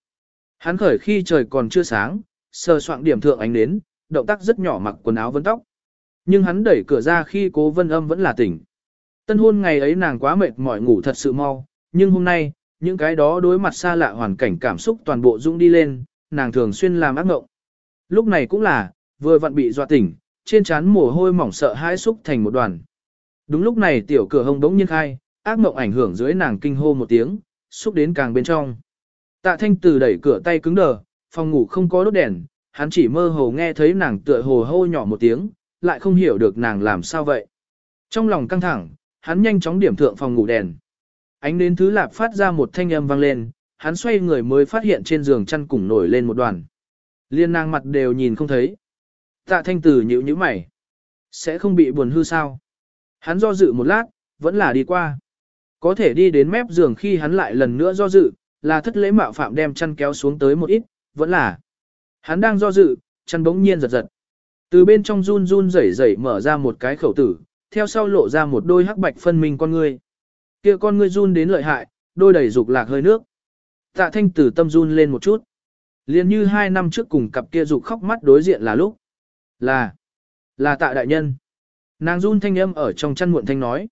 Hắn khởi khi trời còn chưa sáng, sờ soạn điểm thượng ánh đến, động tác rất nhỏ mặc quần áo vấn tóc. Nhưng hắn đẩy cửa ra khi cố vân âm vẫn là tỉnh. Tân hôn ngày ấy nàng quá mệt mỏi ngủ thật sự mau, nhưng hôm nay, những cái đó đối mặt xa lạ hoàn cảnh cảm xúc toàn bộ dũng đi lên, nàng thường xuyên làm ác mộng. Lúc này cũng là, vừa vặn bị dọa tỉnh, trên trán mồ hôi mỏng sợ hãi xúc thành một đoàn. Đúng lúc này tiểu cửa hông đống nhiên khai, ác mộng ảnh hưởng dưới nàng kinh hô một tiếng, xúc đến càng bên trong. Tạ thanh từ đẩy cửa tay cứng đờ, phòng ngủ không có đốt đèn, hắn chỉ mơ hồ nghe thấy nàng tựa hồ hô nhỏ một tiếng, lại không hiểu được nàng làm sao vậy. Trong lòng căng thẳng, hắn nhanh chóng điểm thượng phòng ngủ đèn. Ánh đến thứ lạp phát ra một thanh âm vang lên, hắn xoay người mới phát hiện trên giường chăn cùng nổi lên một đoàn. Liên nàng mặt đều nhìn không thấy. Tạ thanh tử nhíu nhíu mày. Sẽ không bị buồn hư sao? Hắn do dự một lát, vẫn là đi qua. Có thể đi đến mép giường khi hắn lại lần nữa do dự, là thất lễ mạo phạm đem chăn kéo xuống tới một ít, vẫn là. Hắn đang do dự, chăn bỗng nhiên giật giật. Từ bên trong run run rẩy rẩy mở ra một cái khẩu tử, theo sau lộ ra một đôi hắc bạch phân minh con ngươi. Kia con ngươi run đến lợi hại, đôi đầy dục lạc hơi nước. Tạ thanh tử tâm run lên một chút. Liên như hai năm trước cùng cặp kia dục khóc mắt đối diện là lúc. Là, là tạ đại nhân. Nàng run thanh âm ở trong chăn muộn thanh nói.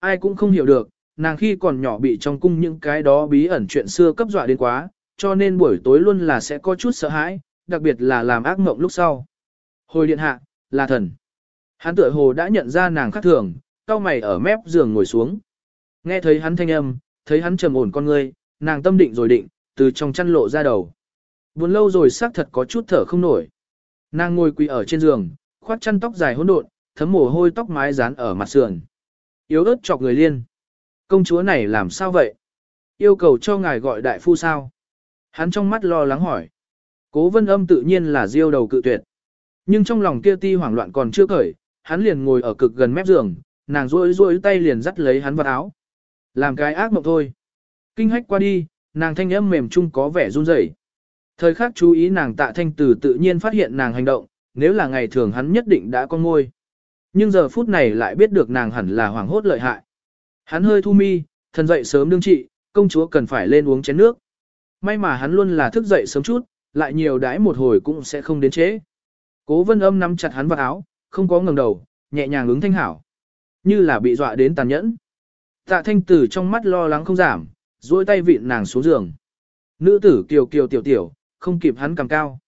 Ai cũng không hiểu được, nàng khi còn nhỏ bị trong cung những cái đó bí ẩn chuyện xưa cấp dọa đến quá, cho nên buổi tối luôn là sẽ có chút sợ hãi, đặc biệt là làm ác mộng lúc sau. Hồi điện hạ, là thần. Hắn tựa hồ đã nhận ra nàng khác thường, cao mày ở mép giường ngồi xuống. Nghe thấy hắn thanh âm, thấy hắn trầm ổn con ngươi, nàng tâm định rồi định, từ trong chăn lộ ra đầu. Buồn lâu rồi xác thật có chút thở không nổi. Nàng ngồi quỳ ở trên giường, khoát chăn tóc dài hỗn độn, thấm mồ hôi tóc mái dán ở mặt sườn. Yếu ớt chọc người liên. Công chúa này làm sao vậy? Yêu cầu cho ngài gọi đại phu sao? Hắn trong mắt lo lắng hỏi. Cố vân âm tự nhiên là diêu đầu cự tuyệt. Nhưng trong lòng kia ti hoảng loạn còn chưa cởi, hắn liền ngồi ở cực gần mép giường, nàng rôi rôi tay liền dắt lấy hắn vào áo. Làm cái ác mộng thôi. Kinh hách qua đi, nàng thanh âm mềm chung có vẻ run rẩy. Thời khắc chú ý nàng tạ thanh từ tự nhiên phát hiện nàng hành động, nếu là ngày thường hắn nhất định đã con ngôi. Nhưng giờ phút này lại biết được nàng hẳn là hoảng hốt lợi hại. Hắn hơi thu mi, thần dậy sớm đương trị, công chúa cần phải lên uống chén nước. May mà hắn luôn là thức dậy sớm chút, lại nhiều đãi một hồi cũng sẽ không đến chế. Cố vân âm nắm chặt hắn vào áo, không có ngẩng đầu, nhẹ nhàng ứng thanh hảo. Như là bị dọa đến tàn nhẫn. Tạ thanh tử trong mắt lo lắng không giảm, duỗi tay vịn nàng xuống giường. Nữ tử kiều kiều tiểu tiểu, không kịp hắn cầm cao.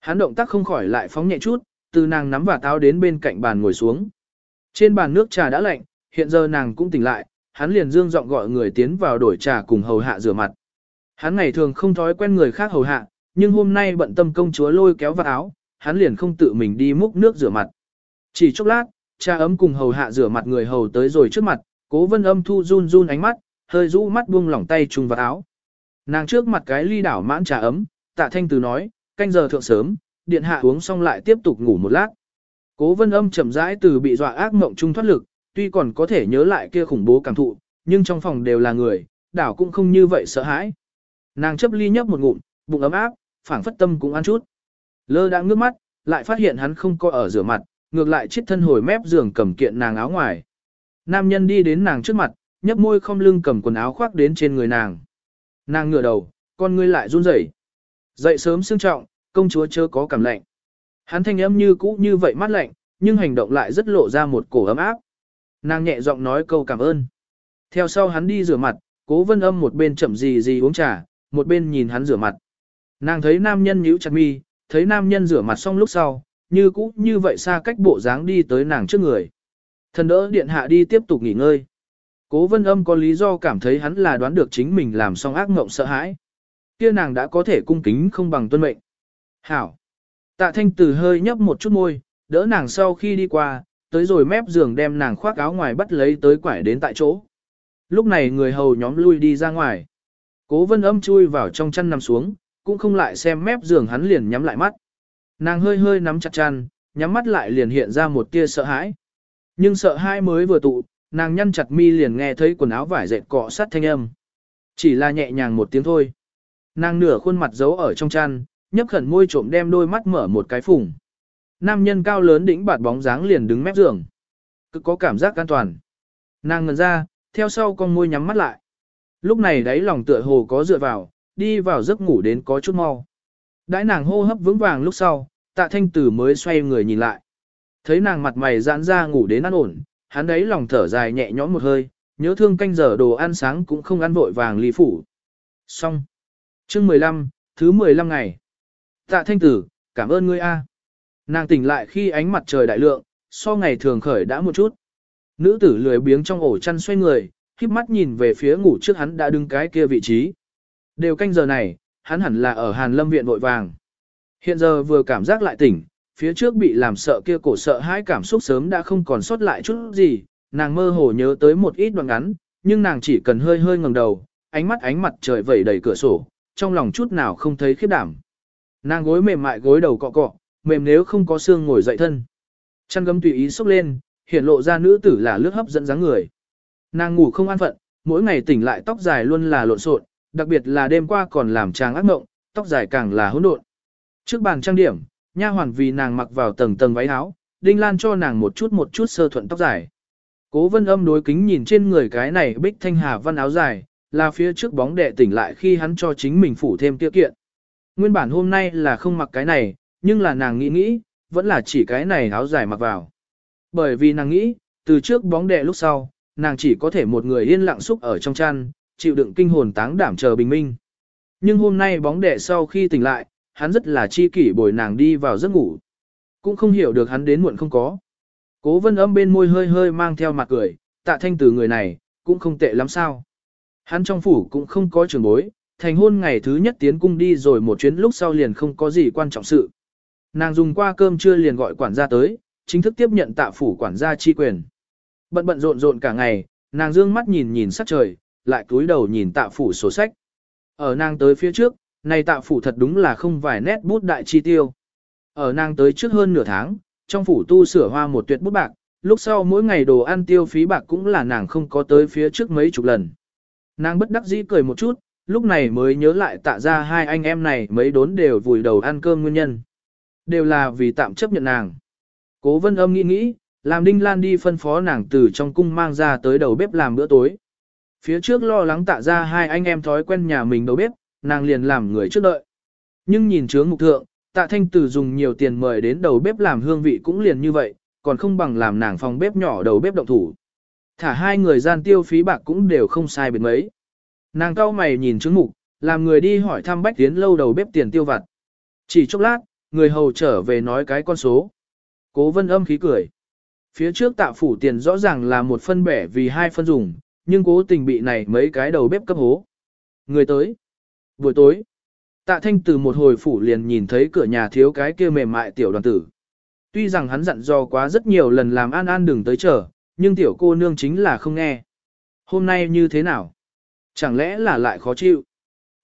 Hắn động tác không khỏi lại phóng nhẹ chút, từ nàng nắm và táo đến bên cạnh bàn ngồi xuống. Trên bàn nước trà đã lạnh, hiện giờ nàng cũng tỉnh lại, hắn liền dương giọng gọi người tiến vào đổi trà cùng hầu hạ rửa mặt. Hắn ngày thường không thói quen người khác hầu hạ, nhưng hôm nay bận tâm công chúa lôi kéo vào áo, hắn liền không tự mình đi múc nước rửa mặt. Chỉ chốc lát, cha ấm cùng hầu hạ rửa mặt người hầu tới rồi trước mặt, cố vân âm thu run run ánh mắt, hơi rũ mắt buông lỏng tay trùng vào áo. Nàng trước mặt cái ly đảo mãn trà ấm, tạ thanh từ nói, canh giờ thượng sớm, điện hạ uống xong lại tiếp tục ngủ một lát. Cố vân âm chậm rãi từ bị dọa ác mộng trung thoát lực, tuy còn có thể nhớ lại kia khủng bố cảm thụ, nhưng trong phòng đều là người, đảo cũng không như vậy sợ hãi. Nàng chấp ly nhấp một ngụm, bụng ấm áp, phảng phất tâm cũng ăn chút. Lơ đã ngước mắt, lại phát hiện hắn không có ở rửa mặt, ngược lại chiếc thân hồi mép giường cầm kiện nàng áo ngoài. Nam nhân đi đến nàng trước mặt, nhấp môi không lưng cầm quần áo khoác đến trên người nàng. Nàng ngửa đầu, con ngươi lại run rẩy. Dậy sớm xương trọng, công chúa chớ có cảm lạnh. Hắn thanh âm như cũ như vậy mát lạnh, nhưng hành động lại rất lộ ra một cổ ấm áp. Nàng nhẹ giọng nói câu cảm ơn. Theo sau hắn đi rửa mặt, cố vân âm một bên chậm gì gì uống trà, một bên nhìn hắn rửa mặt. Nàng thấy nam nhân nhíu chặt mi, thấy nam nhân rửa mặt xong lúc sau, như cũ như vậy xa cách bộ dáng đi tới nàng trước người. Thần đỡ điện hạ đi tiếp tục nghỉ ngơi. Cố vân âm có lý do cảm thấy hắn là đoán được chính mình làm xong ác mộng sợ hãi. Kia nàng đã có thể cung kính không bằng tuân mệnh. Hảo. Tạ thanh tử hơi nhấp một chút môi, đỡ nàng sau khi đi qua, tới rồi mép giường đem nàng khoác áo ngoài bắt lấy tới quải đến tại chỗ. Lúc này người hầu nhóm lui đi ra ngoài. Cố vân âm chui vào trong chăn nằm xuống, cũng không lại xem mép giường hắn liền nhắm lại mắt. Nàng hơi hơi nắm chặt chăn, nhắm mắt lại liền hiện ra một tia sợ hãi. Nhưng sợ hãi mới vừa tụ, nàng nhăn chặt mi liền nghe thấy quần áo vải dệt cọ sát thanh âm. Chỉ là nhẹ nhàng một tiếng thôi. Nàng nửa khuôn mặt giấu ở trong chăn, nhấp khẩn môi trộm đem đôi mắt mở một cái phùng. Nam nhân cao lớn đỉnh bạt bóng dáng liền đứng mép giường. Cứ có cảm giác an toàn. Nàng ngần ra, theo sau con môi nhắm mắt lại. Lúc này đáy lòng tựa hồ có dựa vào, đi vào giấc ngủ đến có chút mau. Đãi nàng hô hấp vững vàng lúc sau, tạ thanh tử mới xoay người nhìn lại. Thấy nàng mặt mày giãn ra ngủ đến ăn ổn, hắn đấy lòng thở dài nhẹ nhõm một hơi, nhớ thương canh giờ đồ ăn sáng cũng không ăn vội vàng ly phủ. Xong. Chương 15, thứ 15 ngày. Tạ thanh tử, cảm ơn ngươi a. Nàng tỉnh lại khi ánh mặt trời đại lượng, so ngày thường khởi đã một chút. Nữ tử lười biếng trong ổ chăn xoay người, khiếp mắt nhìn về phía ngủ trước hắn đã đứng cái kia vị trí. Đều canh giờ này, hắn hẳn là ở Hàn Lâm viện vội vàng. Hiện giờ vừa cảm giác lại tỉnh, phía trước bị làm sợ kia cổ sợ hãi cảm xúc sớm đã không còn sót lại chút gì, nàng mơ hồ nhớ tới một ít đoạn ngắn, nhưng nàng chỉ cần hơi hơi ngẩng đầu, ánh mắt ánh mặt trời vẩy đầy cửa sổ, trong lòng chút nào không thấy khiếp đảm. Nàng gối mềm mại gối đầu cọ cọ, mềm nếu không có xương ngồi dậy thân. Chăn gấm tùy ý xốc lên, hiện lộ ra nữ tử là lướt hấp dẫn dáng người. Nàng ngủ không an phận, mỗi ngày tỉnh lại tóc dài luôn là lộn xộn, đặc biệt là đêm qua còn làm chàng ác mộng, tóc dài càng là hỗn độn. Trước bàn trang điểm, nha hoàn vì nàng mặc vào tầng tầng váy áo, Đinh Lan cho nàng một chút một chút sơ thuận tóc dài. Cố Vân Âm đối kính nhìn trên người cái này bích thanh hà văn áo dài, là phía trước bóng đệ tỉnh lại khi hắn cho chính mình phủ thêm tiêu kiện. Nguyên bản hôm nay là không mặc cái này, nhưng là nàng nghĩ nghĩ, vẫn là chỉ cái này áo dài mặc vào. Bởi vì nàng nghĩ, từ trước bóng đệ lúc sau, nàng chỉ có thể một người yên lặng xúc ở trong chăn, chịu đựng kinh hồn táng đảm chờ bình minh. Nhưng hôm nay bóng đệ sau khi tỉnh lại, hắn rất là chi kỷ bồi nàng đi vào giấc ngủ. Cũng không hiểu được hắn đến muộn không có. Cố vân âm bên môi hơi hơi mang theo mặt cười, tạ thanh từ người này, cũng không tệ lắm sao. Hắn trong phủ cũng không có trường bối, thành hôn ngày thứ nhất tiến cung đi rồi một chuyến lúc sau liền không có gì quan trọng sự. Nàng dùng qua cơm trưa liền gọi quản gia tới, chính thức tiếp nhận tạ phủ quản gia chi quyền. Bận bận rộn rộn cả ngày, nàng dương mắt nhìn nhìn sắc trời, lại cúi đầu nhìn tạ phủ sổ sách. Ở nàng tới phía trước, này tạ phủ thật đúng là không vài nét bút đại chi tiêu. Ở nàng tới trước hơn nửa tháng, trong phủ tu sửa hoa một tuyệt bút bạc, lúc sau mỗi ngày đồ ăn tiêu phí bạc cũng là nàng không có tới phía trước mấy chục lần. Nàng bất đắc dĩ cười một chút, lúc này mới nhớ lại tạ ra hai anh em này mấy đốn đều vùi đầu ăn cơm nguyên nhân. Đều là vì tạm chấp nhận nàng. Cố vân âm nghĩ nghĩ, làm Đinh Lan đi phân phó nàng từ trong cung mang ra tới đầu bếp làm bữa tối. Phía trước lo lắng tạ ra hai anh em thói quen nhà mình đầu bếp, nàng liền làm người trước đợi. Nhưng nhìn chướng mục thượng, tạ thanh tử dùng nhiều tiền mời đến đầu bếp làm hương vị cũng liền như vậy, còn không bằng làm nàng phòng bếp nhỏ đầu bếp động thủ. Thả hai người gian tiêu phí bạc cũng đều không sai biệt mấy. Nàng cao mày nhìn chướng mục, làm người đi hỏi thăm bách tiến lâu đầu bếp tiền tiêu vặt. Chỉ chốc lát, người hầu trở về nói cái con số. Cố vân âm khí cười. Phía trước tạ phủ tiền rõ ràng là một phân bẻ vì hai phân dùng, nhưng cố tình bị này mấy cái đầu bếp cấp hố. Người tới. Buổi tối, Tạ thanh từ một hồi phủ liền nhìn thấy cửa nhà thiếu cái kia mềm mại tiểu đoàn tử. Tuy rằng hắn dặn dò quá rất nhiều lần làm an an đừng tới chờ, nhưng tiểu cô nương chính là không nghe. Hôm nay như thế nào? Chẳng lẽ là lại khó chịu?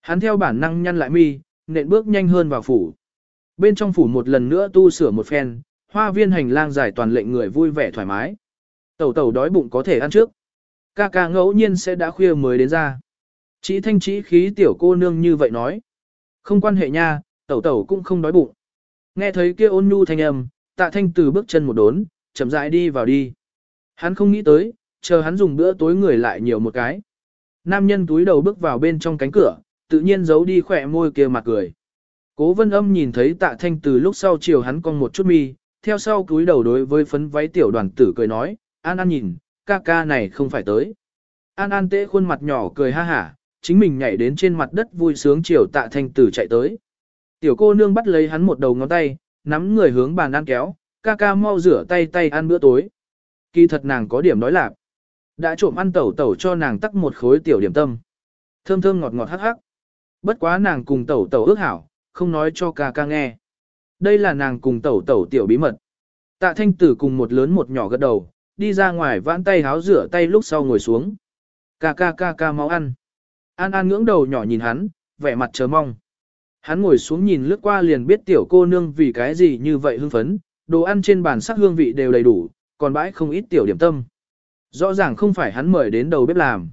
Hắn theo bản năng nhăn lại mi, nện bước nhanh hơn vào phủ. Bên trong phủ một lần nữa tu sửa một phen, hoa viên hành lang dài toàn lệnh người vui vẻ thoải mái. Tẩu tẩu đói bụng có thể ăn trước. Ca ca ngẫu nhiên sẽ đã khuya mới đến ra. Chị thanh chỉ khí tiểu cô nương như vậy nói. Không quan hệ nha, tẩu tẩu cũng không đói bụng. Nghe thấy kia ôn nhu thanh âm, tạ thanh từ bước chân một đốn, chậm rãi đi vào đi. Hắn không nghĩ tới, chờ hắn dùng bữa tối người lại nhiều một cái. Nam nhân túi đầu bước vào bên trong cánh cửa, tự nhiên giấu đi khỏe môi kia mặt cười. Cố vân âm nhìn thấy tạ thanh từ lúc sau chiều hắn cong một chút mi, theo sau túi đầu đối với phấn váy tiểu đoàn tử cười nói, An An nhìn, ca ca này không phải tới. An An tễ khuôn mặt nhỏ cười ha hả, chính mình nhảy đến trên mặt đất vui sướng chiều tạ thanh tử chạy tới. Tiểu cô nương bắt lấy hắn một đầu ngón tay, nắm người hướng bàn ăn kéo, ca ca mau rửa tay tay ăn bữa tối. Kỳ thật nàng có điểm nói lạc. Đã trộm ăn tẩu tẩu cho nàng tắc một khối tiểu điểm tâm. Thơm thơm ngọt ngọt hắc hắc. Bất quá nàng cùng tẩu tẩu ước hảo, không nói cho ca ca nghe. Đây là nàng cùng tẩu tẩu tiểu bí mật. Tạ thanh tử cùng một lớn một nhỏ gật đầu, đi ra ngoài vãn tay háo rửa tay lúc sau ngồi xuống. Ca ca ca ca mau ăn. An An ngưỡng đầu nhỏ nhìn hắn, vẻ mặt chờ mong. Hắn ngồi xuống nhìn lướt qua liền biết tiểu cô nương vì cái gì như vậy hưng phấn, đồ ăn trên bàn sắc hương vị đều đầy đủ, còn bãi không ít tiểu điểm tâm. Rõ ràng không phải hắn mời đến đầu bếp làm.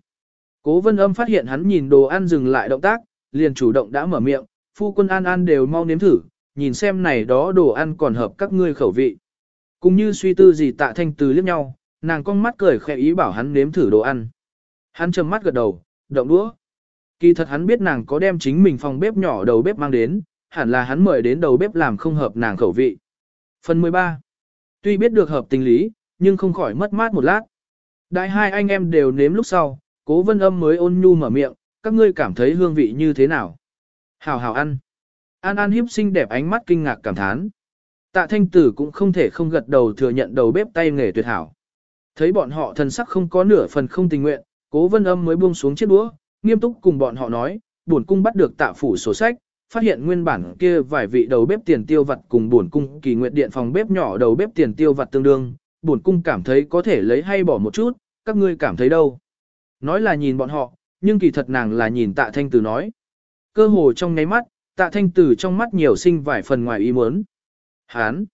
Cố vân âm phát hiện hắn nhìn đồ ăn dừng lại động tác, liền chủ động đã mở miệng, phu quân An An đều mau nếm thử, nhìn xem này đó đồ ăn còn hợp các ngươi khẩu vị. Cũng như suy tư gì tạ thanh từ liếc nhau, nàng con mắt cười khẽ ý bảo hắn nếm thử đồ ăn. Hắn trầm mắt gật đầu, động đũa. Kỳ thật hắn biết nàng có đem chính mình phòng bếp nhỏ đầu bếp mang đến, hẳn là hắn mời đến đầu bếp làm không hợp nàng khẩu vị. Phần 13. Tuy biết được hợp tình lý, nhưng không khỏi mất mát một lát. Đại hai anh em đều nếm lúc sau, cố vân âm mới ôn nhu mở miệng, các ngươi cảm thấy hương vị như thế nào? Hào hào ăn. An An hiếp xinh đẹp ánh mắt kinh ngạc cảm thán. Tạ thanh tử cũng không thể không gật đầu thừa nhận đầu bếp tay nghề tuyệt hảo. Thấy bọn họ thần sắc không có nửa phần không tình nguyện, cố vân âm mới buông xuống chiếc đũa, nghiêm túc cùng bọn họ nói, bổn cung bắt được tạ phủ sổ sách, phát hiện nguyên bản kia vài vị đầu bếp tiền tiêu vật cùng bổn cung kỳ nguyện điện phòng bếp nhỏ đầu bếp tiền tiêu vật tương đương, bổn cung cảm thấy có thể lấy hay bỏ một chút, các ngươi cảm thấy đâu. Nói là nhìn bọn họ, nhưng kỳ thật nàng là nhìn tạ thanh tử nói. Cơ hồ trong ngáy mắt, tạ thanh tử trong mắt nhiều sinh vài phần ngoài ý muốn. Hán!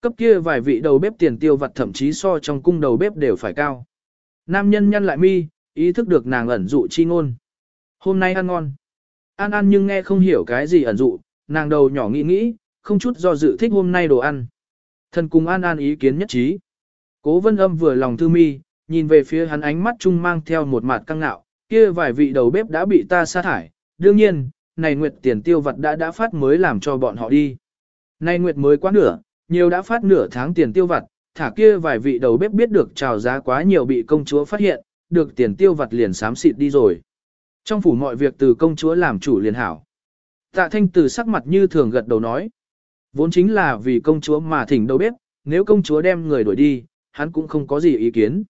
Cấp kia vài vị đầu bếp tiền tiêu vật thậm chí so trong cung đầu bếp đều phải cao. Nam nhân nhăn lại mi, ý thức được nàng ẩn dụ chi ngôn. Hôm nay ăn ngon. An An nhưng nghe không hiểu cái gì ẩn dụ, nàng đầu nhỏ nghĩ nghĩ, không chút do dự thích hôm nay đồ ăn. Thần cùng An An ý kiến nhất trí. Cố vân âm vừa lòng thư mi, nhìn về phía hắn ánh mắt chung mang theo một mặt căng ngạo, kia vài vị đầu bếp đã bị ta sa thải, đương nhiên, này nguyệt tiền tiêu vật đã đã phát mới làm cho bọn họ đi. Này nguyệt mới quá nửa, nhiều đã phát nửa tháng tiền tiêu vặt, thả kia vài vị đầu bếp biết được trào giá quá nhiều bị công chúa phát hiện, được tiền tiêu vặt liền xám xịt đi rồi. Trong phủ mọi việc từ công chúa làm chủ liền hảo. Tạ thanh từ sắc mặt như thường gật đầu nói. Vốn chính là vì công chúa mà thỉnh đầu bếp, nếu công chúa đem người đuổi đi, hắn cũng không có gì ý kiến.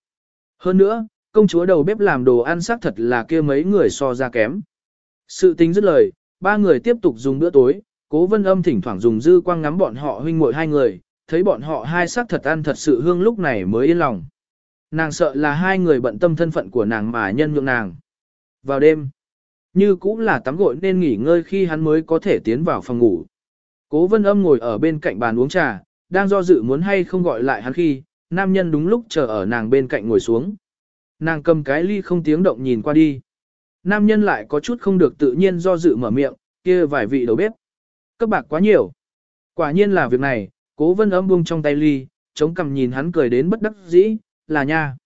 Hơn nữa, công chúa đầu bếp làm đồ ăn xác thật là kia mấy người so ra kém. Sự tính dứt lời, ba người tiếp tục dùng bữa tối, cố vân âm thỉnh thoảng dùng dư quang ngắm bọn họ huynh muội hai người, thấy bọn họ hai sắc thật ăn thật sự hương lúc này mới yên lòng. Nàng sợ là hai người bận tâm thân phận của nàng mà nhân nhượng nàng. Vào đêm, như cũng là tắm gội nên nghỉ ngơi khi hắn mới có thể tiến vào phòng ngủ. Cố vân âm ngồi ở bên cạnh bàn uống trà, đang do dự muốn hay không gọi lại hắn khi, nam nhân đúng lúc chờ ở nàng bên cạnh ngồi xuống. Nàng cầm cái ly không tiếng động nhìn qua đi. Nam nhân lại có chút không được tự nhiên do dự mở miệng, kia vài vị đầu bếp. Cấp bạc quá nhiều. Quả nhiên là việc này, cố vân âm buông trong tay ly, chống cằm nhìn hắn cười đến bất đắc dĩ, là nha.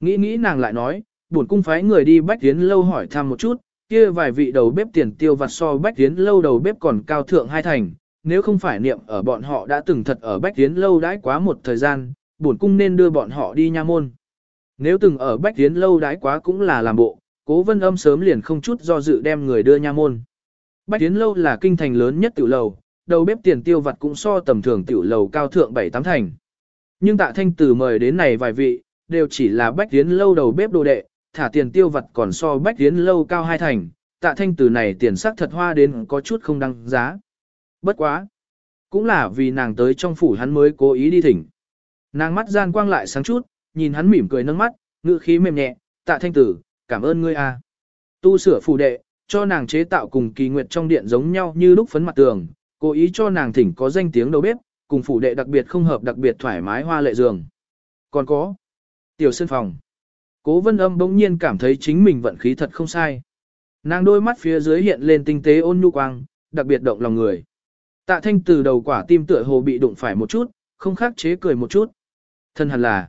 Nghĩ nghĩ nàng lại nói, bổn cung phái người đi bách tiến lâu hỏi thăm một chút, kia vài vị đầu bếp tiền tiêu vặt so bách tiến lâu đầu bếp còn cao thượng hai thành, nếu không phải niệm ở bọn họ đã từng thật ở bách tiến lâu đãi quá một thời gian, bổn cung nên đưa bọn họ đi nha môn. Nếu từng ở bách tiến lâu đãi quá cũng là làm bộ, cố vân âm sớm liền không chút do dự đem người đưa nha môn. Bách tiến lâu là kinh thành lớn nhất tiểu lầu, đầu bếp tiền tiêu vặt cũng so tầm thường tiểu lầu cao thượng bảy tám thành. Nhưng tạ thanh tử mời đến này vài vị, đều chỉ là bách tiến lâu đầu bếp đồ đệ, thả tiền tiêu vặt còn so bách tiến lâu cao hai thành, tạ thanh từ này tiền sắc thật hoa đến có chút không đăng giá. Bất quá. Cũng là vì nàng tới trong phủ hắn mới cố ý đi thỉnh. Nàng mắt gian quang lại sáng chút, nhìn hắn mỉm cười nâng mắt, ngữ khí mềm nhẹ, tạ thanh tử, cảm ơn ngươi a. Tu sửa phù đệ, cho nàng chế tạo cùng kỳ nguyệt trong điện giống nhau như lúc phấn mặt tường, cố ý cho nàng thỉnh có danh tiếng đầu bếp, cùng phủ đệ đặc biệt không hợp đặc biệt thoải mái hoa lệ giường. Còn có tiểu sân phòng. Cố vân âm bỗng nhiên cảm thấy chính mình vận khí thật không sai. Nàng đôi mắt phía dưới hiện lên tinh tế ôn nhu quang, đặc biệt động lòng người. Tạ thanh từ đầu quả tim tựa hồ bị đụng phải một chút, không khác chế cười một chút. Thân hẳn là,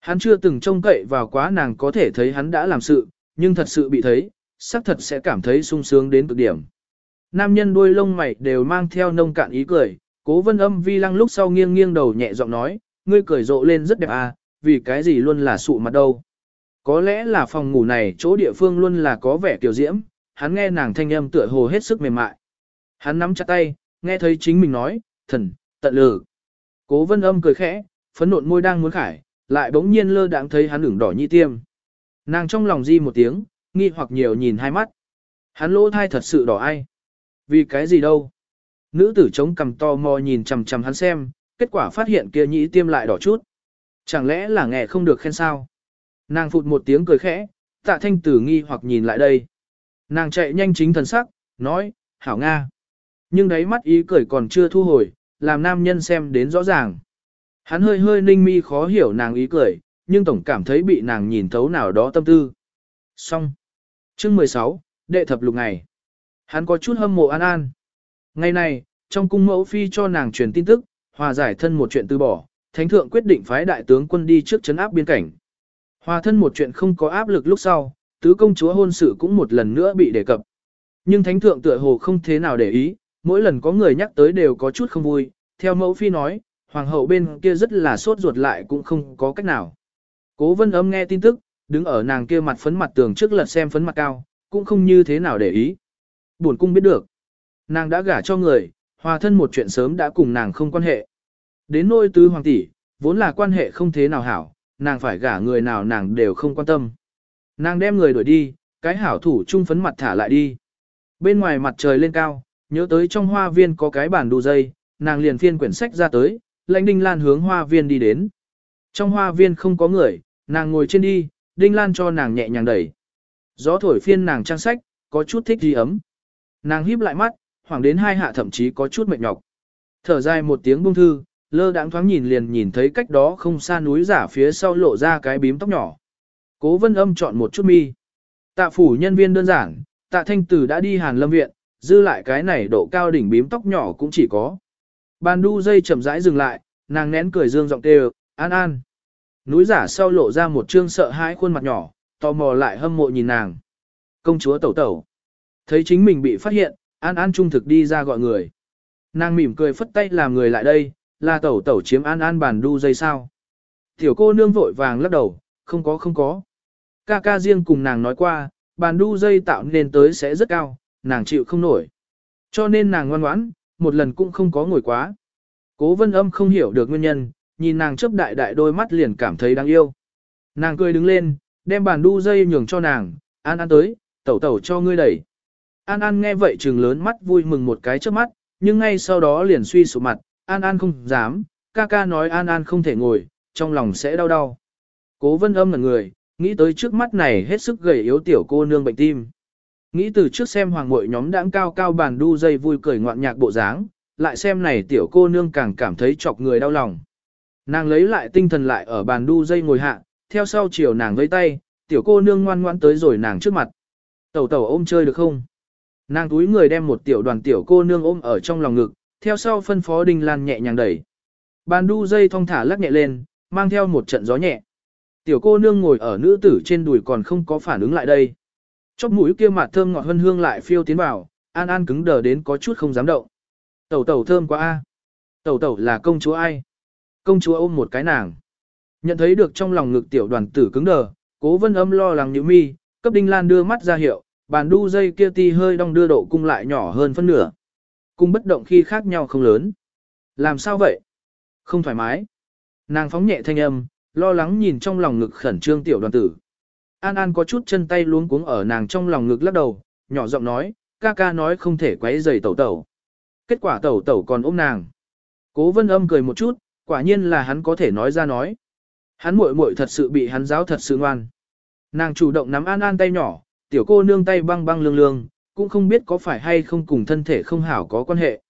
hắn chưa từng trông cậy vào quá nàng có thể thấy hắn đã làm sự, nhưng thật sự bị thấy, xác thật sẽ cảm thấy sung sướng đến cực điểm. Nam nhân đuôi lông mày đều mang theo nông cạn ý cười, cố vân âm vi lăng lúc sau nghiêng nghiêng đầu nhẹ giọng nói, ngươi cười rộ lên rất đẹp à, vì cái gì luôn là sụ mặt đâu. Có lẽ là phòng ngủ này chỗ địa phương luôn là có vẻ tiểu diễm, hắn nghe nàng thanh âm tựa hồ hết sức mềm mại. Hắn nắm chặt tay, nghe thấy chính mình nói, thần, tận lử. Cố vân âm cười khẽ, phấn nộn môi đang muốn khải, lại bỗng nhiên lơ đãng thấy hắn ửng đỏ nhị tiêm. Nàng trong lòng di một tiếng, nghi hoặc nhiều nhìn hai mắt. Hắn lỗ thai thật sự đỏ ai. Vì cái gì đâu? Nữ tử chống cầm to mò nhìn chằm chằm hắn xem, kết quả phát hiện kia nhĩ tiêm lại đỏ chút. Chẳng lẽ là nghe không được khen sao? Nàng phụt một tiếng cười khẽ, tạ thanh tử nghi hoặc nhìn lại đây. Nàng chạy nhanh chính thần sắc, nói, hảo Nga. Nhưng đấy mắt ý cười còn chưa thu hồi, làm nam nhân xem đến rõ ràng. Hắn hơi hơi ninh mi khó hiểu nàng ý cười, nhưng tổng cảm thấy bị nàng nhìn thấu nào đó tâm tư. Xong. Chương 16, đệ thập lục ngày. Hắn có chút hâm mộ An An. Ngày này, trong cung mẫu phi cho nàng truyền tin tức, hòa giải thân một chuyện từ bỏ, thánh thượng quyết định phái đại tướng quân đi trước chấn áp biên cảnh. Hòa thân một chuyện không có áp lực lúc sau, tứ công chúa hôn sự cũng một lần nữa bị đề cập. Nhưng thánh thượng tựa hồ không thế nào để ý, mỗi lần có người nhắc tới đều có chút không vui, theo mẫu phi nói, hoàng hậu bên kia rất là sốt ruột lại cũng không có cách nào. Cố vân âm nghe tin tức, đứng ở nàng kia mặt phấn mặt tường trước lật xem phấn mặt cao, cũng không như thế nào để ý. Buồn cung biết được. Nàng đã gả cho người, hòa thân một chuyện sớm đã cùng nàng không quan hệ. Đến nôi tứ hoàng tỷ, vốn là quan hệ không thế nào hảo, nàng phải gả người nào nàng đều không quan tâm. Nàng đem người đuổi đi, cái hảo thủ chung phấn mặt thả lại đi. Bên ngoài mặt trời lên cao, nhớ tới trong hoa viên có cái bàn đu dây, nàng liền phiên quyển sách ra tới, lãnh đinh lan hướng hoa viên đi đến. Trong hoa viên không có người, nàng ngồi trên đi, đinh lan cho nàng nhẹ nhàng đẩy. Gió thổi phiên nàng trang sách, có chút thích gì ấm. Nàng híp lại mắt, hoảng đến hai hạ thậm chí có chút mệt nhọc. Thở dài một tiếng buông thư, lơ đãng thoáng nhìn liền nhìn thấy cách đó không xa núi giả phía sau lộ ra cái bím tóc nhỏ. Cố vân âm chọn một chút mi. Tạ phủ nhân viên đơn giản, tạ thanh tử đã đi hàn lâm viện, dư lại cái này độ cao đỉnh bím tóc nhỏ cũng chỉ có. Bàn đu dây chậm rãi dừng lại, nàng nén cười dương giọng kêu, an an. Núi giả sau lộ ra một trương sợ hãi khuôn mặt nhỏ, tò mò lại hâm mộ nhìn nàng. Công chúa tẩu tẩu. Thấy chính mình bị phát hiện, an an trung thực đi ra gọi người. Nàng mỉm cười phất tay làm người lại đây, là tẩu tẩu chiếm an an bàn đu dây sao. Tiểu cô nương vội vàng lắc đầu, không có không có. Ca ca riêng cùng nàng nói qua, bàn đu dây tạo nên tới sẽ rất cao, nàng chịu không nổi. Cho nên nàng ngoan ngoãn, một lần cũng không có ngồi quá. Cố vân âm không hiểu được nguyên nhân, nhìn nàng chấp đại đại đôi mắt liền cảm thấy đáng yêu. Nàng cười đứng lên, đem bàn đu dây nhường cho nàng, an an tới, tẩu tẩu cho ngươi đẩy. An An nghe vậy trừng lớn mắt vui mừng một cái trước mắt, nhưng ngay sau đó liền suy sụp mặt, An An không dám, ca ca nói An An không thể ngồi, trong lòng sẽ đau đau. Cố vân âm là người, nghĩ tới trước mắt này hết sức gầy yếu tiểu cô nương bệnh tim. Nghĩ từ trước xem hoàng mội nhóm đãng cao cao bàn đu dây vui cười ngoạn nhạc bộ dáng, lại xem này tiểu cô nương càng cảm thấy chọc người đau lòng. Nàng lấy lại tinh thần lại ở bàn đu dây ngồi hạ, theo sau chiều nàng với tay, tiểu cô nương ngoan ngoãn tới rồi nàng trước mặt. Tẩu tẩu ôm chơi được không? Nàng túi người đem một tiểu đoàn tiểu cô nương ôm ở trong lòng ngực, theo sau phân phó Đinh Lan nhẹ nhàng đẩy. Bàn đu dây thong thả lắc nhẹ lên, mang theo một trận gió nhẹ. Tiểu cô nương ngồi ở nữ tử trên đùi còn không có phản ứng lại đây. Chóp mũi kia mạt thơm ngọt hương hương lại phiêu tiến vào, An An cứng đờ đến có chút không dám động. Tẩu tẩu thơm quá a. Tẩu tẩu là công chúa ai? Công chúa ôm một cái nàng. Nhận thấy được trong lòng ngực tiểu đoàn tử cứng đờ, cố vân âm lo lắng nhíu mi, cấp Đinh Lan đưa mắt ra hiệu, bàn đu dây kia ti hơi đong đưa độ cung lại nhỏ hơn phân nửa. Cung bất động khi khác nhau không lớn. Làm sao vậy? Không thoải mái. Nàng phóng nhẹ thanh âm, lo lắng nhìn trong lòng ngực khẩn trương tiểu đoàn tử. An An có chút chân tay luống cuống ở nàng trong lòng ngực lắc đầu, nhỏ giọng nói, ca ca nói không thể quấy rầy tẩu tẩu. Kết quả tẩu tẩu còn ôm nàng. Cố vân âm cười một chút, quả nhiên là hắn có thể nói ra nói. Hắn muội muội thật sự bị hắn giáo thật sự ngoan. Nàng chủ động nắm An An tay nhỏ, tiểu cô nương tay băng băng lương lương, cũng không biết có phải hay không cùng thân thể không hảo có quan hệ.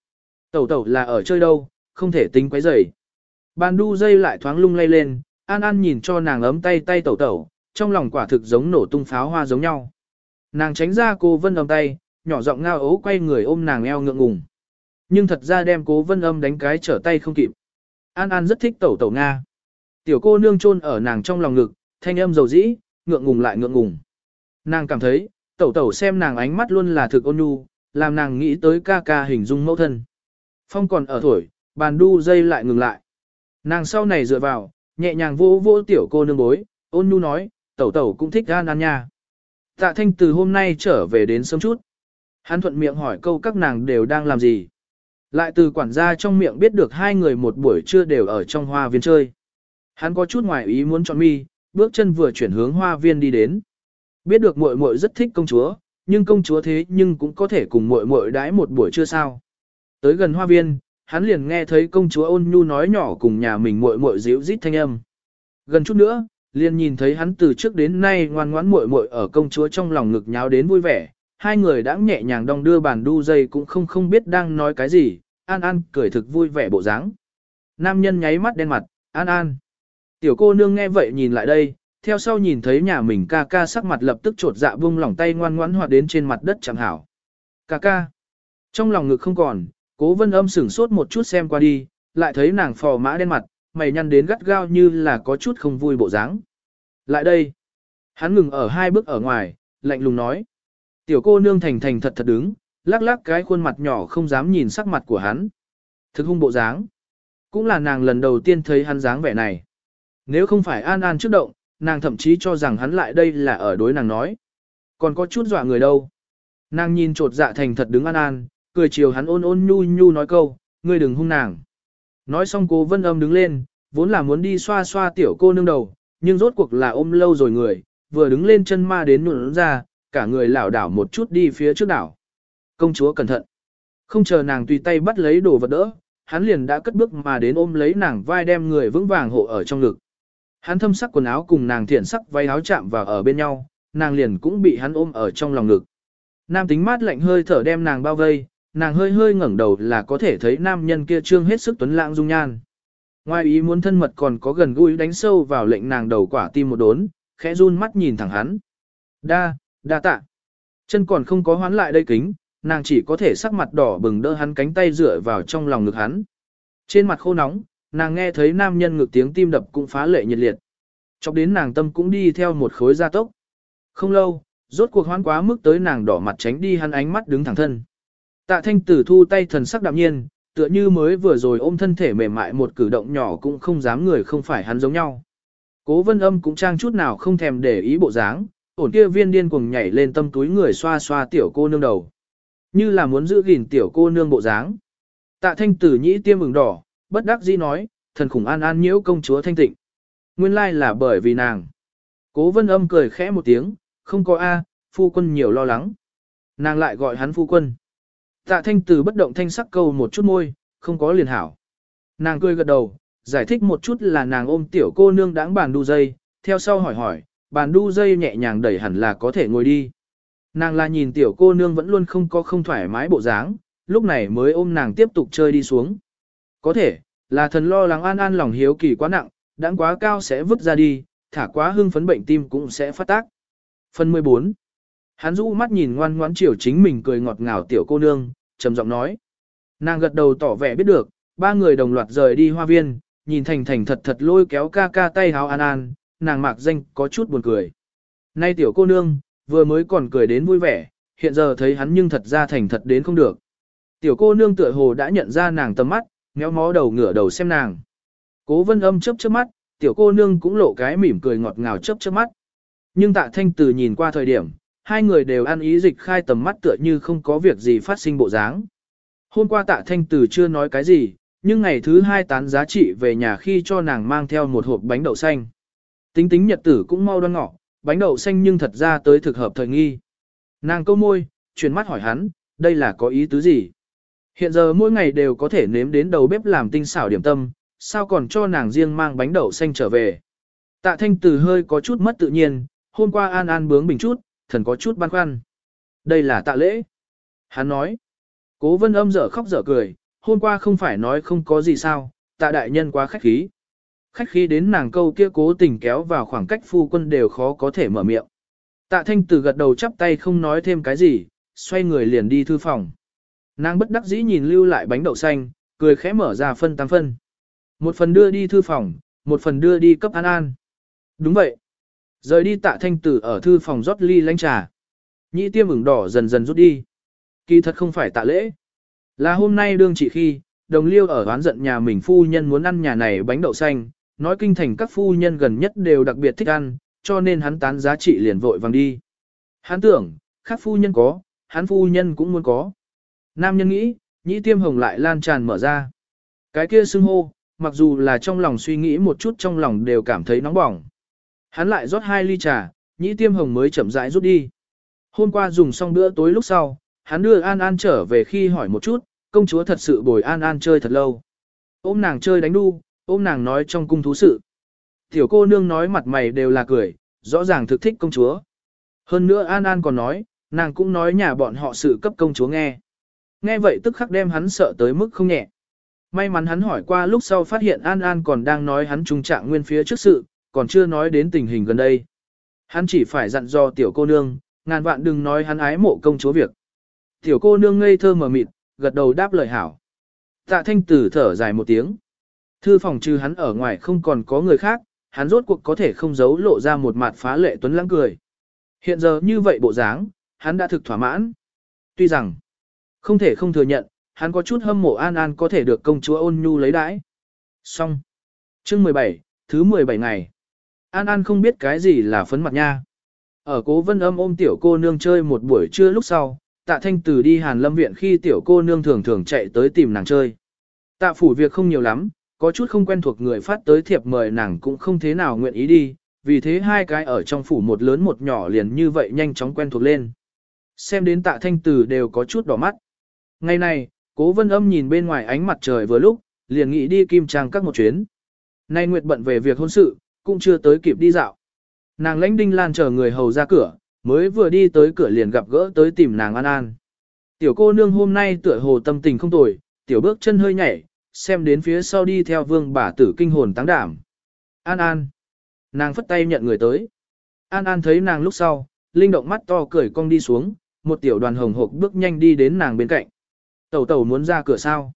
Tẩu tẩu là ở chơi đâu, không thể tính quấy rầy. Bàn đu dây lại thoáng lung lay lên, An An nhìn cho nàng ấm tay tay tẩu tẩu, trong lòng quả thực giống nổ tung pháo hoa giống nhau. Nàng tránh ra cô vân ấm tay, nhỏ giọng ngao ấu quay người ôm nàng eo ngượng ngùng. Nhưng thật ra đem cố vân âm đánh cái trở tay không kịp. An An rất thích tẩu tẩu Nga. Tiểu cô nương chôn ở nàng trong lòng ngực, thanh âm dầu dĩ, ngượng ngùng lại ngượng ngùng. Nàng cảm thấy, tẩu tẩu xem nàng ánh mắt luôn là thực ôn nhu, làm nàng nghĩ tới ca ca hình dung mẫu thân. Phong còn ở thổi, bàn đu dây lại ngừng lại. Nàng sau này dựa vào, nhẹ nhàng vỗ vỗ tiểu cô nương bối, ôn nhu nói, tẩu tẩu cũng thích An An nha. Tạ thanh từ hôm nay trở về đến sớm chút. Hắn thuận miệng hỏi câu các nàng đều đang làm gì. Lại từ quản gia trong miệng biết được hai người một buổi trưa đều ở trong hoa viên chơi. Hắn có chút ngoài ý muốn chọn mi, bước chân vừa chuyển hướng hoa viên đi đến. Biết được muội muội rất thích công chúa, nhưng công chúa thế nhưng cũng có thể cùng muội muội đãi một buổi trưa sao. Tới gần hoa viên, hắn liền nghe thấy công chúa ôn nhu nói nhỏ cùng nhà mình muội muội dịu rít thanh âm. Gần chút nữa, liền nhìn thấy hắn từ trước đến nay ngoan ngoãn muội muội ở công chúa trong lòng ngực nháo đến vui vẻ, hai người đã nhẹ nhàng đong đưa bàn đu dây cũng không không biết đang nói cái gì, An An cười thực vui vẻ bộ dáng. Nam nhân nháy mắt đen mặt, An An. Tiểu cô nương nghe vậy nhìn lại đây, theo sau nhìn thấy nhà mình ca ca sắc mặt lập tức trột dạ buông lỏng tay ngoan ngoãn hoạt đến trên mặt đất chẳng hảo. Ca ca. Trong lòng ngực không còn, cố vân âm sửng sốt một chút xem qua đi, lại thấy nàng phò mã đen mặt, mày nhăn đến gắt gao như là có chút không vui bộ dáng. Lại đây. Hắn ngừng ở hai bước ở ngoài, lạnh lùng nói. Tiểu cô nương thành thành thật thật đứng, lắc lắc cái khuôn mặt nhỏ không dám nhìn sắc mặt của hắn. Thực hung bộ dáng. Cũng là nàng lần đầu tiên thấy hắn dáng vẻ này. Nếu không phải an an trước động, nàng thậm chí cho rằng hắn lại đây là ở đối nàng nói. Còn có chút dọa người đâu. Nàng nhìn trột dạ thành thật đứng an an, cười chiều hắn ôn ôn nhu nhu nói câu, ngươi đừng hung nàng. Nói xong cô vân âm đứng lên, vốn là muốn đi xoa xoa tiểu cô nương đầu, nhưng rốt cuộc là ôm lâu rồi người, vừa đứng lên chân ma đến nụn ra, cả người lảo đảo một chút đi phía trước đảo. Công chúa cẩn thận. Không chờ nàng tùy tay bắt lấy đồ vật đỡ, hắn liền đã cất bước mà đến ôm lấy nàng vai đem người vững vàng hộ ở trong ngực. Hắn thâm sắc quần áo cùng nàng thiện sắc váy áo chạm vào ở bên nhau, nàng liền cũng bị hắn ôm ở trong lòng ngực. Nam tính mát lạnh hơi thở đem nàng bao vây, nàng hơi hơi ngẩng đầu là có thể thấy nam nhân kia trương hết sức tuấn lãng dung nhan. Ngoài ý muốn thân mật còn có gần gũi đánh sâu vào lệnh nàng đầu quả tim một đốn, khẽ run mắt nhìn thẳng hắn. Đa, đa tạ. Chân còn không có hoán lại đây kính, nàng chỉ có thể sắc mặt đỏ bừng đỡ hắn cánh tay dựa vào trong lòng ngực hắn. Trên mặt khô nóng, nàng nghe thấy nam nhân ngực tiếng tim đập cũng phá lệ nhiệt liệt. Chọc đến nàng tâm cũng đi theo một khối gia tốc. Không lâu, rốt cuộc hoán quá mức tới nàng đỏ mặt tránh đi hắn ánh mắt đứng thẳng thân. Tạ thanh tử thu tay thần sắc đạm nhiên, tựa như mới vừa rồi ôm thân thể mềm mại một cử động nhỏ cũng không dám người không phải hắn giống nhau. Cố vân âm cũng trang chút nào không thèm để ý bộ dáng, ổn kia viên điên cuồng nhảy lên tâm túi người xoa xoa tiểu cô nương đầu. Như là muốn giữ gìn tiểu cô nương bộ dáng. Tạ thanh tử nhĩ tiêm ửng đỏ, bất đắc dĩ nói, thần khủng an an nhiễu công chúa thanh tịnh. Nguyên lai là bởi vì nàng. Cố vân âm cười khẽ một tiếng, không có A, phu quân nhiều lo lắng. Nàng lại gọi hắn phu quân. Tạ thanh Từ bất động thanh sắc câu một chút môi, không có liền hảo. Nàng cười gật đầu, giải thích một chút là nàng ôm tiểu cô nương đáng bàn đu dây, theo sau hỏi hỏi, bàn đu dây nhẹ nhàng đẩy hẳn là có thể ngồi đi. Nàng là nhìn tiểu cô nương vẫn luôn không có không thoải mái bộ dáng, lúc này mới ôm nàng tiếp tục chơi đi xuống. Có thể, là thần lo lắng an an lòng hiếu kỳ quá nặng, đáng quá cao sẽ vứt ra đi, thả quá hưng phấn bệnh tim cũng sẽ phát tác. Phần 14 Hắn rũ mắt nhìn ngoan ngoãn chiều chính mình cười ngọt ngào tiểu cô nương, trầm giọng nói. Nàng gật đầu tỏ vẻ biết được, ba người đồng loạt rời đi hoa viên, nhìn thành thành thật thật lôi kéo ca ca tay háo an an, nàng mạc danh có chút buồn cười. Nay tiểu cô nương, vừa mới còn cười đến vui vẻ, hiện giờ thấy hắn nhưng thật ra thành thật đến không được. Tiểu cô nương tựa hồ đã nhận ra nàng tầm mắt, méo mó đầu ngửa đầu xem nàng. Cố vân âm chớp chớp mắt, tiểu cô nương cũng lộ cái mỉm cười ngọt ngào chớp chớp mắt. Nhưng tạ thanh từ nhìn qua thời điểm, hai người đều ăn ý dịch khai tầm mắt tựa như không có việc gì phát sinh bộ dáng. Hôm qua tạ thanh từ chưa nói cái gì, nhưng ngày thứ hai tán giá trị về nhà khi cho nàng mang theo một hộp bánh đậu xanh. Tính tính nhật tử cũng mau đoan ngọ, bánh đậu xanh nhưng thật ra tới thực hợp thời nghi. Nàng câu môi, chuyển mắt hỏi hắn, đây là có ý tứ gì? Hiện giờ mỗi ngày đều có thể nếm đến đầu bếp làm tinh xảo điểm tâm, sao còn cho nàng riêng mang bánh đậu xanh trở về? Tạ thanh từ hơi có chút mất tự nhiên, hôm qua an an bướng bình chút, thần có chút băn khoăn. Đây là tạ lễ. Hắn nói. Cố vân âm dở khóc dở cười, hôm qua không phải nói không có gì sao, tạ đại nhân quá khách khí. Khách khí đến nàng câu kia cố tình kéo vào khoảng cách phu quân đều khó có thể mở miệng. Tạ thanh từ gật đầu chắp tay không nói thêm cái gì, xoay người liền đi thư phòng. Nàng bất đắc dĩ nhìn lưu lại bánh đậu xanh, cười khẽ mở ra phân tam phân. Một phần đưa đi thư phòng, một phần đưa đi cấp an an. Đúng vậy. Rời đi tạ thanh tử ở thư phòng rót ly lánh trà. Nhĩ tiêm ửng đỏ dần dần rút đi. Kỳ thật không phải tạ lễ. Là hôm nay đương chỉ khi, đồng liêu ở oán giận nhà mình phu nhân muốn ăn nhà này bánh đậu xanh, nói kinh thành các phu nhân gần nhất đều đặc biệt thích ăn, cho nên hắn tán giá trị liền vội vàng đi. Hắn tưởng, khác phu nhân có, hắn phu nhân cũng muốn có. Nam nhân nghĩ, nhĩ tiêm hồng lại lan tràn mở ra. Cái kia xưng hô, mặc dù là trong lòng suy nghĩ một chút trong lòng đều cảm thấy nóng bỏng. Hắn lại rót hai ly trà, nhĩ tiêm hồng mới chậm rãi rút đi. Hôm qua dùng xong bữa tối lúc sau, hắn đưa An An trở về khi hỏi một chút, công chúa thật sự bồi An An chơi thật lâu. Ôm nàng chơi đánh đu, ôm nàng nói trong cung thú sự. Tiểu cô nương nói mặt mày đều là cười, rõ ràng thực thích công chúa. Hơn nữa An An còn nói, nàng cũng nói nhà bọn họ sự cấp công chúa nghe. Nghe vậy tức khắc đem hắn sợ tới mức không nhẹ. May mắn hắn hỏi qua lúc sau phát hiện An An còn đang nói hắn trung trạng nguyên phía trước sự, còn chưa nói đến tình hình gần đây. Hắn chỉ phải dặn dò tiểu cô nương, ngàn vạn đừng nói hắn ái mộ công chúa việc. Tiểu cô nương ngây thơ mở mịt, gật đầu đáp lời hảo. Tạ thanh tử thở dài một tiếng. Thư phòng trừ hắn ở ngoài không còn có người khác, hắn rốt cuộc có thể không giấu lộ ra một mặt phá lệ tuấn lãng cười. Hiện giờ như vậy bộ dáng, hắn đã thực thỏa mãn. Tuy rằng, không thể không thừa nhận, hắn có chút hâm mộ An An có thể được công chúa ôn nhu lấy đãi. Xong. Chương 17, thứ 17 ngày. An An không biết cái gì là phấn mặt nha. Ở cố vân âm ôm tiểu cô nương chơi một buổi trưa lúc sau, tạ thanh từ đi hàn lâm viện khi tiểu cô nương thường thường chạy tới tìm nàng chơi. Tạ phủ việc không nhiều lắm, có chút không quen thuộc người phát tới thiệp mời nàng cũng không thế nào nguyện ý đi, vì thế hai cái ở trong phủ một lớn một nhỏ liền như vậy nhanh chóng quen thuộc lên. Xem đến tạ thanh từ đều có chút đỏ mắt. Ngày này, cố vân âm nhìn bên ngoài ánh mặt trời vừa lúc, liền nghĩ đi kim trang các một chuyến. Nay Nguyệt bận về việc hôn sự, cũng chưa tới kịp đi dạo. Nàng lãnh đinh lan chờ người hầu ra cửa, mới vừa đi tới cửa liền gặp gỡ tới tìm nàng An An. Tiểu cô nương hôm nay tựa hồ tâm tình không tồi, tiểu bước chân hơi nhảy, xem đến phía sau đi theo vương bà tử kinh hồn táng đảm. An An. Nàng phất tay nhận người tới. An An thấy nàng lúc sau, linh động mắt to cười cong đi xuống, một tiểu đoàn hồng hộc bước nhanh đi đến nàng bên cạnh. Tẩu tẩu muốn ra cửa sao?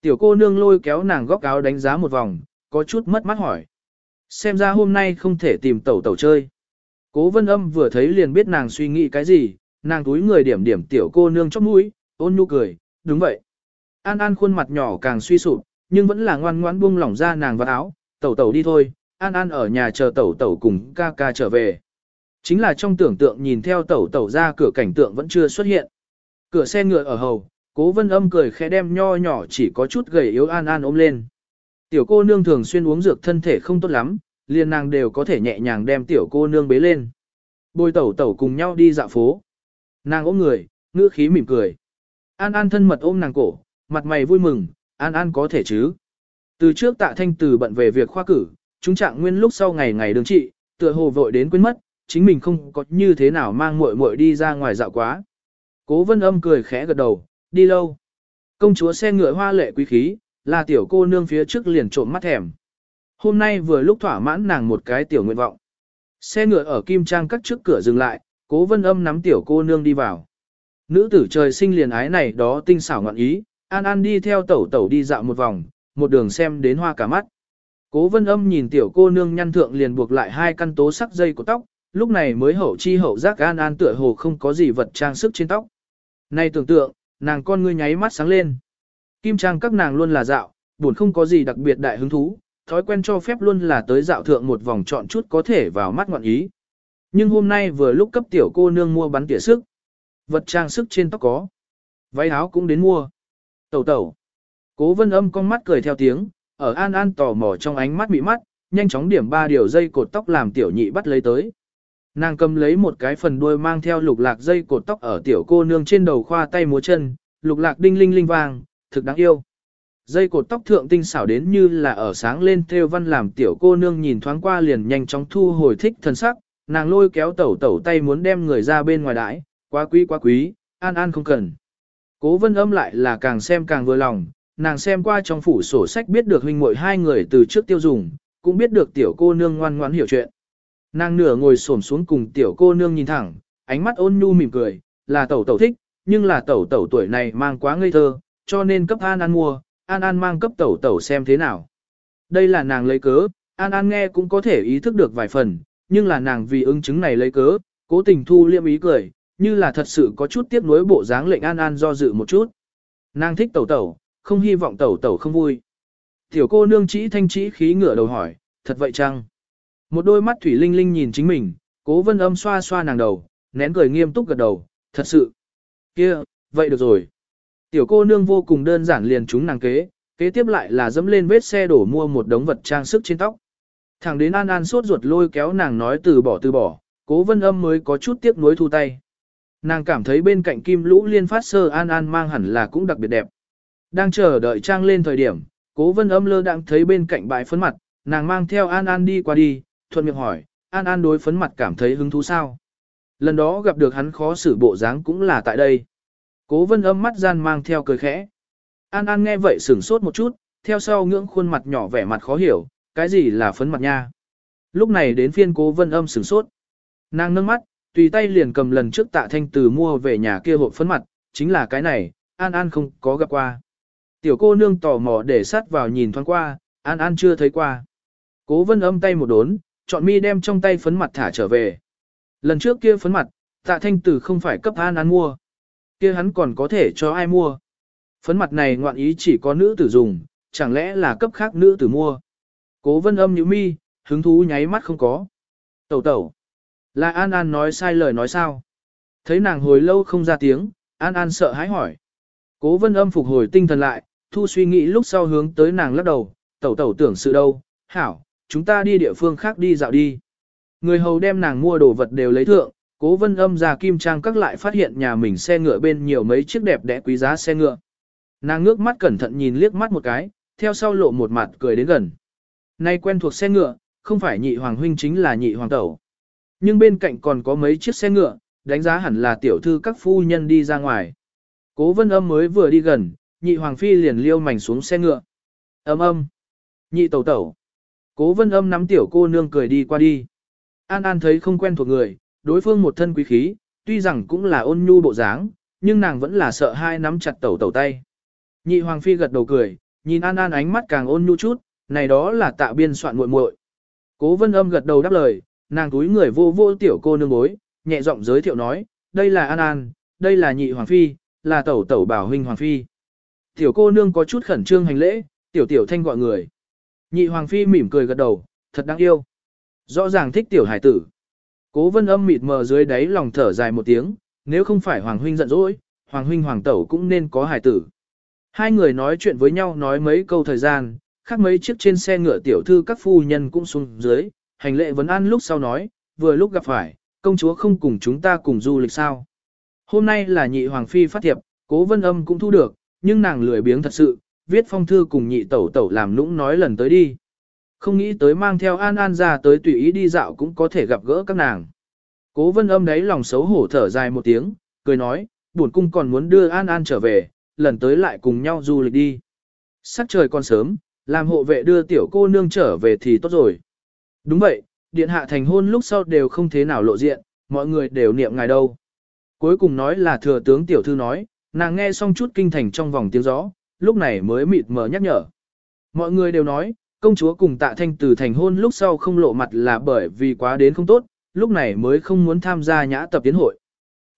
Tiểu cô nương lôi kéo nàng góc áo đánh giá một vòng, có chút mất mắt hỏi. Xem ra hôm nay không thể tìm tẩu tẩu chơi. Cố vân âm vừa thấy liền biết nàng suy nghĩ cái gì, nàng túi người điểm điểm tiểu cô nương chóp mũi, ôn nhu cười, đúng vậy. An An khuôn mặt nhỏ càng suy sụp, nhưng vẫn là ngoan ngoãn buông lỏng ra nàng vào áo, tẩu tẩu đi thôi, An An ở nhà chờ tẩu tẩu cùng ca ca trở về. Chính là trong tưởng tượng nhìn theo tẩu tẩu ra cửa cảnh tượng vẫn chưa xuất hiện. Cửa xe ngựa ở hầu, cố vân âm cười khẽ đem nho nhỏ chỉ có chút gầy yếu An An ôm lên. Tiểu cô nương thường xuyên uống dược thân thể không tốt lắm, liền nàng đều có thể nhẹ nhàng đem tiểu cô nương bế lên. Bồi tẩu tẩu cùng nhau đi dạo phố. Nàng ôm người, ngữ khí mỉm cười. An An thân mật ôm nàng cổ, mặt mày vui mừng, An An có thể chứ. Từ trước tạ thanh từ bận về việc khoa cử, chúng trạng nguyên lúc sau ngày ngày đường trị, tựa hồ vội đến quên mất, chính mình không có như thế nào mang muội muội đi ra ngoài dạo quá. Cố vân âm cười khẽ gật đầu, đi lâu. Công chúa xe ngựa hoa lệ quý khí, là tiểu cô nương phía trước liền trộm mắt thèm. Hôm nay vừa lúc thỏa mãn nàng một cái tiểu nguyện vọng. Xe ngựa ở kim trang cắt trước cửa dừng lại, cố vân âm nắm tiểu cô nương đi vào. Nữ tử trời sinh liền ái này đó tinh xảo ngọn ý, an an đi theo tẩu tẩu đi dạo một vòng, một đường xem đến hoa cả mắt. Cố vân âm nhìn tiểu cô nương nhăn thượng liền buộc lại hai căn tố sắc dây của tóc, lúc này mới hậu chi hậu giác an an tựa hồ không có gì vật trang sức trên tóc. Nay tưởng tượng, nàng con ngươi nháy mắt sáng lên. Kim trang các nàng luôn là dạo, buồn không có gì đặc biệt đại hứng thú, thói quen cho phép luôn là tới dạo thượng một vòng chọn chút có thể vào mắt ngọn ý. Nhưng hôm nay vừa lúc cấp tiểu cô nương mua bắn tỉa sức. Vật trang sức trên tóc có. Váy áo cũng đến mua. Tẩu tẩu. Cố vân âm con mắt cười theo tiếng, ở an an tò mò trong ánh mắt bị mắt, nhanh chóng điểm ba điều dây cột tóc làm tiểu nhị bắt lấy tới. Nàng cầm lấy một cái phần đuôi mang theo lục lạc dây cột tóc ở tiểu cô nương trên đầu khoa tay múa chân, lục lạc đinh linh linh vàng, thực đáng yêu. Dây cột tóc thượng tinh xảo đến như là ở sáng lên theo văn làm tiểu cô nương nhìn thoáng qua liền nhanh chóng thu hồi thích thần sắc, nàng lôi kéo tẩu tẩu tay muốn đem người ra bên ngoài đãi, quá quý quá quý, an an không cần. Cố vân âm lại là càng xem càng vừa lòng, nàng xem qua trong phủ sổ sách biết được huynh muội hai người từ trước tiêu dùng, cũng biết được tiểu cô nương ngoan ngoãn hiểu chuyện. Nàng nửa ngồi xổm xuống cùng tiểu cô nương nhìn thẳng, ánh mắt ôn nhu mỉm cười, là tẩu tẩu thích, nhưng là tẩu tẩu tuổi này mang quá ngây thơ, cho nên cấp An An mua, An An mang cấp tẩu tẩu xem thế nào. Đây là nàng lấy cớ, An An nghe cũng có thể ý thức được vài phần, nhưng là nàng vì ứng chứng này lấy cớ, cố tình thu liêm ý cười, như là thật sự có chút tiếp nối bộ dáng lệnh An An do dự một chút. Nàng thích tẩu tẩu, không hy vọng tẩu tẩu không vui. Tiểu cô nương chỉ thanh chỉ khí ngửa đầu hỏi, thật vậy chăng? Một đôi mắt thủy linh linh nhìn chính mình, cố vân âm xoa xoa nàng đầu, nén cười nghiêm túc gật đầu, thật sự. kia vậy được rồi. Tiểu cô nương vô cùng đơn giản liền chúng nàng kế, kế tiếp lại là dẫm lên vết xe đổ mua một đống vật trang sức trên tóc. Thẳng đến An An sốt ruột lôi kéo nàng nói từ bỏ từ bỏ, cố vân âm mới có chút tiếc nuối thu tay. Nàng cảm thấy bên cạnh kim lũ liên phát sơ An An mang hẳn là cũng đặc biệt đẹp. Đang chờ đợi trang lên thời điểm, cố vân âm lơ đang thấy bên cạnh bãi phấn mặt, nàng mang theo An An đi qua đi, thuận miệng hỏi, An An đối phấn mặt cảm thấy hứng thú sao? Lần đó gặp được hắn khó xử bộ dáng cũng là tại đây. Cố vân âm mắt gian mang theo cười khẽ. An An nghe vậy sửng sốt một chút, theo sau ngưỡng khuôn mặt nhỏ vẻ mặt khó hiểu, cái gì là phấn mặt nha. Lúc này đến phiên cố vân âm sửng sốt. Nàng nâng mắt, tùy tay liền cầm lần trước tạ thanh từ mua về nhà kia hộp phấn mặt, chính là cái này, An An không có gặp qua. Tiểu cô nương tò mò để sát vào nhìn thoáng qua, An An chưa thấy qua. Cố vân âm tay một đốn, chọn mi đem trong tay phấn mặt thả trở về. Lần trước kia phấn mặt, tạ thanh tử không phải cấp An An mua. kia hắn còn có thể cho ai mua. Phấn mặt này ngoạn ý chỉ có nữ tử dùng, chẳng lẽ là cấp khác nữ tử mua. Cố vân âm như mi, hứng thú nháy mắt không có. Tẩu tẩu. Là An An nói sai lời nói sao? Thấy nàng hồi lâu không ra tiếng, An An sợ hãi hỏi. Cố vân âm phục hồi tinh thần lại, thu suy nghĩ lúc sau hướng tới nàng lắc đầu, tẩu tẩu tưởng sự đâu, hảo, chúng ta đi địa phương khác đi dạo đi. Người hầu đem nàng mua đồ vật đều lấy thượng, cố vân âm ra kim trang các lại phát hiện nhà mình xe ngựa bên nhiều mấy chiếc đẹp đẽ quý giá xe ngựa. Nàng ngước mắt cẩn thận nhìn liếc mắt một cái, theo sau lộ một mặt cười đến gần. Nay quen thuộc xe ngựa, không phải nhị hoàng huynh chính là nhị hoàng tẩu. Nhưng bên cạnh còn có mấy chiếc xe ngựa, đánh giá hẳn là tiểu thư các phu nhân đi ra ngoài. Cố vân âm mới vừa đi gần, nhị hoàng phi liền liêu mảnh xuống xe ngựa. Âm âm. Nhị tẩu tẩu. Cố vân âm nắm tiểu cô nương cười đi qua đi. An An thấy không quen thuộc người, đối phương một thân quý khí, tuy rằng cũng là ôn nhu bộ dáng, nhưng nàng vẫn là sợ hai nắm chặt tẩu tẩu tay. Nhị hoàng phi gật đầu cười, nhìn An An ánh mắt càng ôn nhu chút, này đó là tạ biên soạn muội muội. Cố vân âm gật đầu đáp lời, nàng túi người vô vô tiểu cô nương bối, nhẹ giọng giới thiệu nói, đây là An An, đây là nhị hoàng phi, là tẩu tẩu bảo huynh hoàng phi. Tiểu cô nương có chút khẩn trương hành lễ, tiểu tiểu thanh gọi người. Nhị hoàng phi mỉm cười gật đầu, thật đáng yêu. Rõ ràng thích tiểu hải tử. Cố vân âm mịt mờ dưới đáy lòng thở dài một tiếng, nếu không phải hoàng huynh giận dỗi, hoàng huynh hoàng tẩu cũng nên có hải tử. Hai người nói chuyện với nhau nói mấy câu thời gian, khác mấy chiếc trên xe ngựa tiểu thư các phu nhân cũng xuống dưới, hành lệ vấn an lúc sau nói, vừa lúc gặp phải, công chúa không cùng chúng ta cùng du lịch sao. Hôm nay là nhị hoàng phi phát thiệp, cố vân âm cũng thu được, nhưng nàng lười biếng thật sự, viết phong thư cùng nhị tẩu tẩu làm nũng nói lần tới đi. Không nghĩ tới mang theo An An ra tới tùy ý đi dạo cũng có thể gặp gỡ các nàng. Cố vân âm đấy lòng xấu hổ thở dài một tiếng, cười nói, buồn cung còn muốn đưa An An trở về, lần tới lại cùng nhau du lịch đi. Sắc trời còn sớm, làm hộ vệ đưa tiểu cô nương trở về thì tốt rồi. Đúng vậy, điện hạ thành hôn lúc sau đều không thế nào lộ diện, mọi người đều niệm ngài đâu. Cuối cùng nói là thừa tướng tiểu thư nói, nàng nghe xong chút kinh thành trong vòng tiếng gió, lúc này mới mịt mờ nhắc nhở. Mọi người đều nói, công chúa cùng tạ thanh từ thành hôn lúc sau không lộ mặt là bởi vì quá đến không tốt, lúc này mới không muốn tham gia nhã tập tiến hội.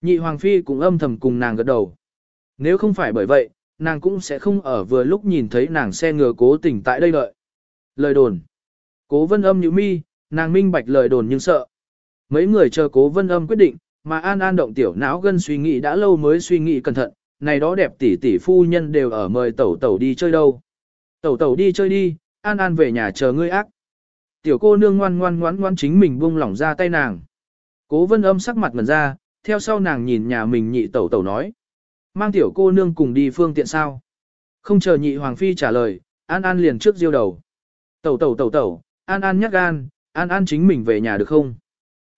Nhị hoàng phi cũng âm thầm cùng nàng gật đầu. Nếu không phải bởi vậy, nàng cũng sẽ không ở vừa lúc nhìn thấy nàng xe ngựa cố tình tại đây đợi. Lời đồn. Cố vân âm như mi, nàng minh bạch lời đồn nhưng sợ. Mấy người chờ cố vân âm quyết định, mà an an động tiểu não gân suy nghĩ đã lâu mới suy nghĩ cẩn thận, này đó đẹp tỷ tỷ phu nhân đều ở mời tẩu tẩu đi chơi đâu. Tẩu tẩu đi chơi đi, an an về nhà chờ ngươi ác. Tiểu cô nương ngoan ngoan ngoan ngoan chính mình buông lỏng ra tay nàng. Cố vân âm sắc mặt ngần ra, theo sau nàng nhìn nhà mình nhị tẩu tẩu nói. Mang tiểu cô nương cùng đi phương tiện sao? Không chờ nhị hoàng phi trả lời, An An liền trước diêu đầu. Tẩu tẩu tẩu tẩu, An An nhắc gan, An An chính mình về nhà được không?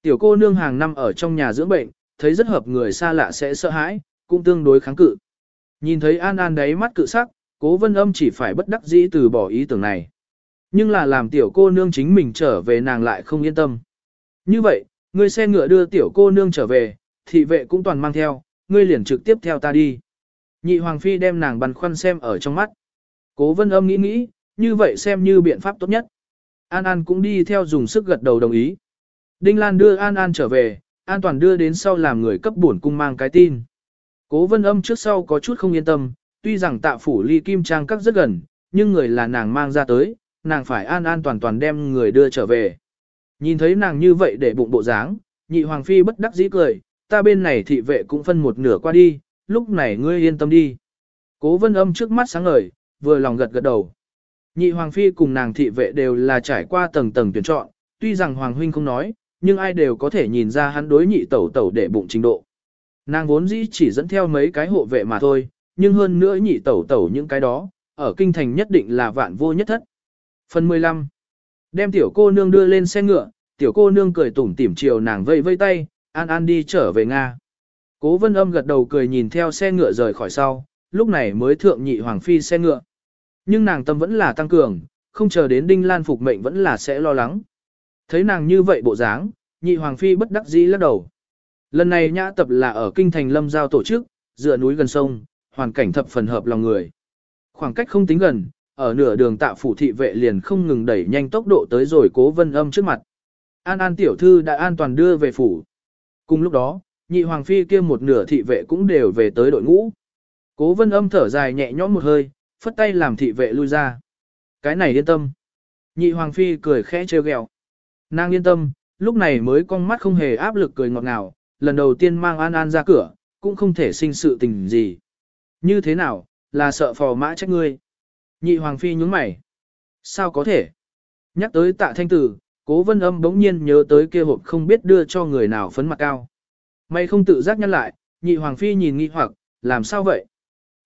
Tiểu cô nương hàng năm ở trong nhà dưỡng bệnh, thấy rất hợp người xa lạ sẽ sợ hãi, cũng tương đối kháng cự. Nhìn thấy An An đáy mắt cự sắc, cố vân âm chỉ phải bất đắc dĩ từ bỏ ý tưởng này. Nhưng là làm tiểu cô nương chính mình trở về nàng lại không yên tâm. Như vậy, ngươi xe ngựa đưa tiểu cô nương trở về, thị vệ cũng toàn mang theo, ngươi liền trực tiếp theo ta đi. Nhị hoàng phi đem nàng băn khoăn xem ở trong mắt. Cố vân âm nghĩ nghĩ, như vậy xem như biện pháp tốt nhất. An An cũng đi theo dùng sức gật đầu đồng ý. Đinh Lan đưa An An trở về, An Toàn đưa đến sau làm người cấp bổn cung mang cái tin. Cố vân âm trước sau có chút không yên tâm, tuy rằng tạ phủ ly kim trang các rất gần, nhưng người là nàng mang ra tới, nàng phải an an toàn toàn đem người đưa trở về. Nhìn thấy nàng như vậy để bụng bộ dáng, nhị hoàng phi bất đắc dĩ cười, ta bên này thị vệ cũng phân một nửa qua đi, lúc này ngươi yên tâm đi. Cố vân âm trước mắt sáng ngời, vừa lòng gật gật đầu. Nhị hoàng phi cùng nàng thị vệ đều là trải qua tầng tầng tuyển chọn, tuy rằng hoàng huynh không nói, nhưng ai đều có thể nhìn ra hắn đối nhị tẩu tẩu để bụng trình độ. Nàng vốn dĩ chỉ dẫn theo mấy cái hộ vệ mà thôi, nhưng hơn nữa nhị tẩu tẩu những cái đó, ở kinh thành nhất định là vạn vô nhất thất. Phần 15. Đem tiểu cô nương đưa lên xe ngựa, tiểu cô nương cười tủm tỉm chiều nàng vây vây tay, an an đi trở về Nga. Cố vân âm gật đầu cười nhìn theo xe ngựa rời khỏi sau, lúc này mới thượng nhị hoàng phi xe ngựa. Nhưng nàng tâm vẫn là tăng cường, không chờ đến đinh lan phục mệnh vẫn là sẽ lo lắng. Thấy nàng như vậy bộ dáng, nhị hoàng phi bất đắc dĩ lắc đầu. Lần này nhã tập là ở kinh thành lâm giao tổ chức, dựa núi gần sông, hoàn cảnh thập phần hợp lòng người. Khoảng cách không tính gần, ở nửa đường tạ phủ thị vệ liền không ngừng đẩy nhanh tốc độ tới rồi cố vân âm trước mặt. An An tiểu thư đã an toàn đưa về phủ. Cùng lúc đó, nhị hoàng phi kia một nửa thị vệ cũng đều về tới đội ngũ. Cố vân âm thở dài nhẹ nhõm một hơi, phất tay làm thị vệ lui ra. Cái này yên tâm. Nhị hoàng phi cười khẽ trêu ghẹo. Nàng yên tâm, lúc này mới con mắt không hề áp lực cười ngọt ngào, lần đầu tiên mang An An ra cửa, cũng không thể sinh sự tình gì. Như thế nào, là sợ phò mã trách ngươi. Nhị hoàng phi nhúng mày. Sao có thể? Nhắc tới tạ thanh tử, cố vân âm bỗng nhiên nhớ tới kia hộp không biết đưa cho người nào phấn mặt cao. Mày không tự giác nhắc lại, nhị hoàng phi nhìn nghi hoặc, làm sao vậy?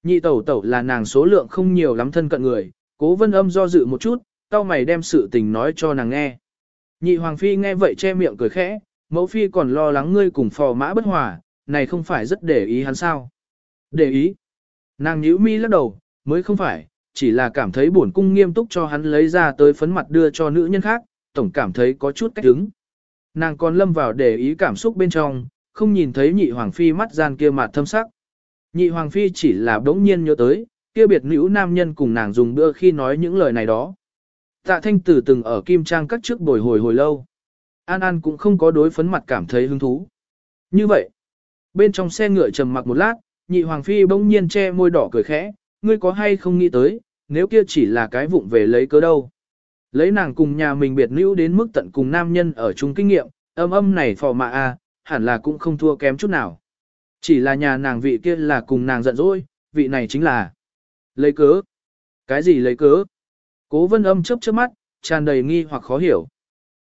Nhị tẩu tẩu là nàng số lượng không nhiều lắm thân cận người, cố vân âm do dự một chút, tao mày đem sự tình nói cho nàng nghe. Nhị hoàng phi nghe vậy che miệng cười khẽ, mẫu phi còn lo lắng ngươi cùng phò mã bất hòa, này không phải rất để ý hắn sao? Để ý? Nàng nhíu mi lắc đầu, mới không phải, chỉ là cảm thấy buồn cung nghiêm túc cho hắn lấy ra tới phấn mặt đưa cho nữ nhân khác, tổng cảm thấy có chút cách đứng. Nàng còn lâm vào để ý cảm xúc bên trong, không nhìn thấy nhị hoàng phi mắt gian kia mặt thâm sắc. Nhị hoàng phi chỉ là đống nhiên nhớ tới, kia biệt nữ nam nhân cùng nàng dùng bữa khi nói những lời này đó. Tạ thanh tử từng ở kim trang các trước bồi hồi hồi lâu. An An cũng không có đối phấn mặt cảm thấy hứng thú. Như vậy, bên trong xe ngựa trầm mặc một lát, nhị hoàng phi bỗng nhiên che môi đỏ cười khẽ, ngươi có hay không nghĩ tới, nếu kia chỉ là cái vụng về lấy cớ đâu. Lấy nàng cùng nhà mình biệt nữ đến mức tận cùng nam nhân ở chung kinh nghiệm, âm âm này phò mạ a, hẳn là cũng không thua kém chút nào. Chỉ là nhà nàng vị kia là cùng nàng giận dỗi, vị này chính là lấy cớ. Cái gì lấy cớ? Cố vân âm chớp chớp mắt, tràn đầy nghi hoặc khó hiểu.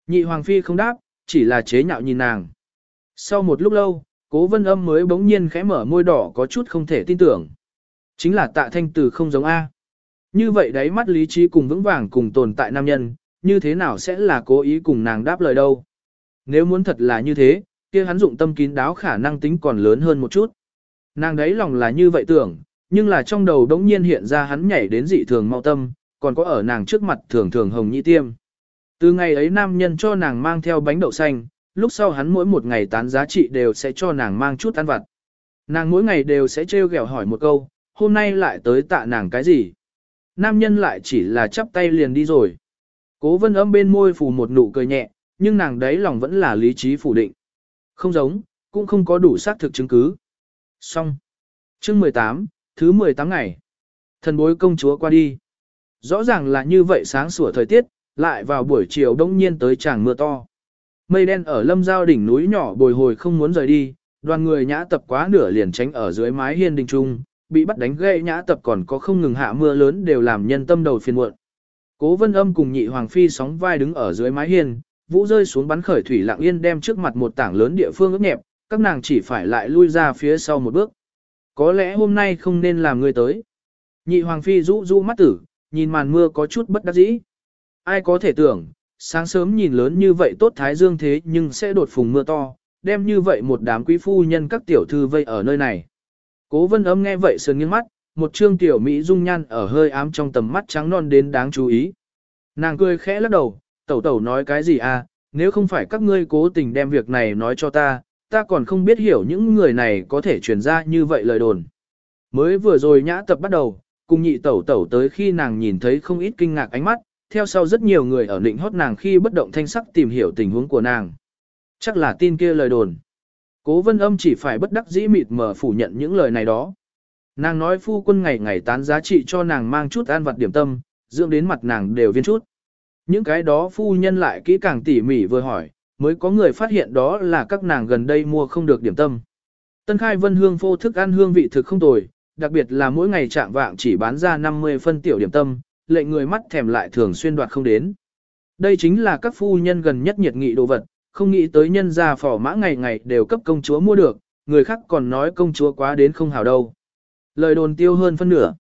Nhị hoàng phi không đáp, chỉ là chế nhạo nhìn nàng. Sau một lúc lâu, cố vân âm mới bỗng nhiên khẽ mở môi đỏ có chút không thể tin tưởng. Chính là tạ thanh từ không giống A. Như vậy đấy mắt lý trí cùng vững vàng cùng tồn tại nam nhân, như thế nào sẽ là cố ý cùng nàng đáp lời đâu. Nếu muốn thật là như thế, kia hắn dụng tâm kín đáo khả năng tính còn lớn hơn một chút. Nàng đấy lòng là như vậy tưởng, nhưng là trong đầu đống nhiên hiện ra hắn nhảy đến dị thường mau tâm, còn có ở nàng trước mặt thường thường hồng nhị tiêm. Từ ngày ấy nam nhân cho nàng mang theo bánh đậu xanh, lúc sau hắn mỗi một ngày tán giá trị đều sẽ cho nàng mang chút ăn vặt. Nàng mỗi ngày đều sẽ trêu ghẹo hỏi một câu, hôm nay lại tới tạ nàng cái gì? Nam nhân lại chỉ là chắp tay liền đi rồi. Cố vân âm bên môi phủ một nụ cười nhẹ, nhưng nàng đấy lòng vẫn là lý trí phủ định. Không giống, cũng không có đủ xác thực chứng cứ. Xong. Chương 18, thứ 18 ngày. Thần bối công chúa qua đi. Rõ ràng là như vậy sáng sủa thời tiết, lại vào buổi chiều đông nhiên tới tràng mưa to. Mây đen ở lâm giao đỉnh núi nhỏ bồi hồi không muốn rời đi, đoàn người nhã tập quá nửa liền tránh ở dưới mái hiên đình trung, bị bắt đánh gây nhã tập còn có không ngừng hạ mưa lớn đều làm nhân tâm đầu phiền muộn. Cố vân âm cùng nhị hoàng phi sóng vai đứng ở dưới mái hiên, vũ rơi xuống bắn khởi thủy lặng yên đem trước mặt một tảng lớn địa phương ướt nhẹp, các nàng chỉ phải lại lui ra phía sau một bước. Có lẽ hôm nay không nên làm người tới. Nhị hoàng phi rũ rũ mắt tử, nhìn màn mưa có chút bất đắc dĩ. Ai có thể tưởng, sáng sớm nhìn lớn như vậy tốt thái dương thế nhưng sẽ đột phùng mưa to, đem như vậy một đám quý phu nhân các tiểu thư vây ở nơi này. Cố vân âm nghe vậy sườn nghiêng mắt, một trương tiểu Mỹ dung nhan ở hơi ám trong tầm mắt trắng non đến đáng chú ý. Nàng cười khẽ lắc đầu, tẩu tẩu nói cái gì à, nếu không phải các ngươi cố tình đem việc này nói cho ta, ta còn không biết hiểu những người này có thể truyền ra như vậy lời đồn. Mới vừa rồi nhã tập bắt đầu, cùng nhị tẩu tẩu tới khi nàng nhìn thấy không ít kinh ngạc ánh mắt, theo sau rất nhiều người ở định hót nàng khi bất động thanh sắc tìm hiểu tình huống của nàng. Chắc là tin kia lời đồn. Cố vân âm chỉ phải bất đắc dĩ mịt mờ phủ nhận những lời này đó. Nàng nói phu quân ngày ngày tán giá trị cho nàng mang chút an vật điểm tâm, dưỡng đến mặt nàng đều viên chút. Những cái đó phu nhân lại kỹ càng tỉ mỉ vừa hỏi, mới có người phát hiện đó là các nàng gần đây mua không được điểm tâm. Tân khai vân hương phô thức ăn hương vị thực không tồi, đặc biệt là mỗi ngày trạng vạng chỉ bán ra 50 phân tiểu điểm tâm, lệnh người mắt thèm lại thường xuyên đoạt không đến. Đây chính là các phu nhân gần nhất nhiệt nghị đồ vật, không nghĩ tới nhân gia phỏ mã ngày ngày đều cấp công chúa mua được, người khác còn nói công chúa quá đến không hảo đâu. Lời đồn tiêu hơn phân nửa.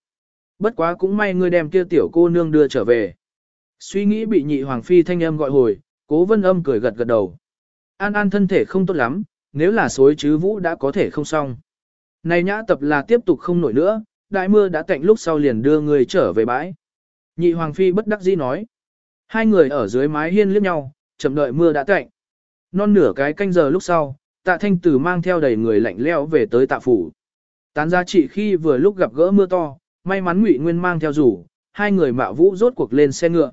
Bất quá cũng may ngươi đem kia tiểu cô nương đưa trở về. Suy nghĩ bị nhị hoàng phi thanh âm gọi hồi, cố vân âm cười gật gật đầu. An An thân thể không tốt lắm, nếu là xối chứ vũ đã có thể không xong. Này nhã tập là tiếp tục không nổi nữa, đại mưa đã tạnh lúc sau liền đưa người trở về bãi. Nhị hoàng phi bất đắc dĩ nói. Hai người ở dưới mái hiên liếc nhau, chậm đợi mưa đã tạnh. Non nửa cái canh giờ lúc sau, tạ thanh tử mang theo đầy người lạnh leo về tới tạ phủ. Tán giá trị khi vừa lúc gặp gỡ mưa to, may mắn ngụy Nguyên mang theo rủ, hai người mạo vũ rốt cuộc lên xe ngựa.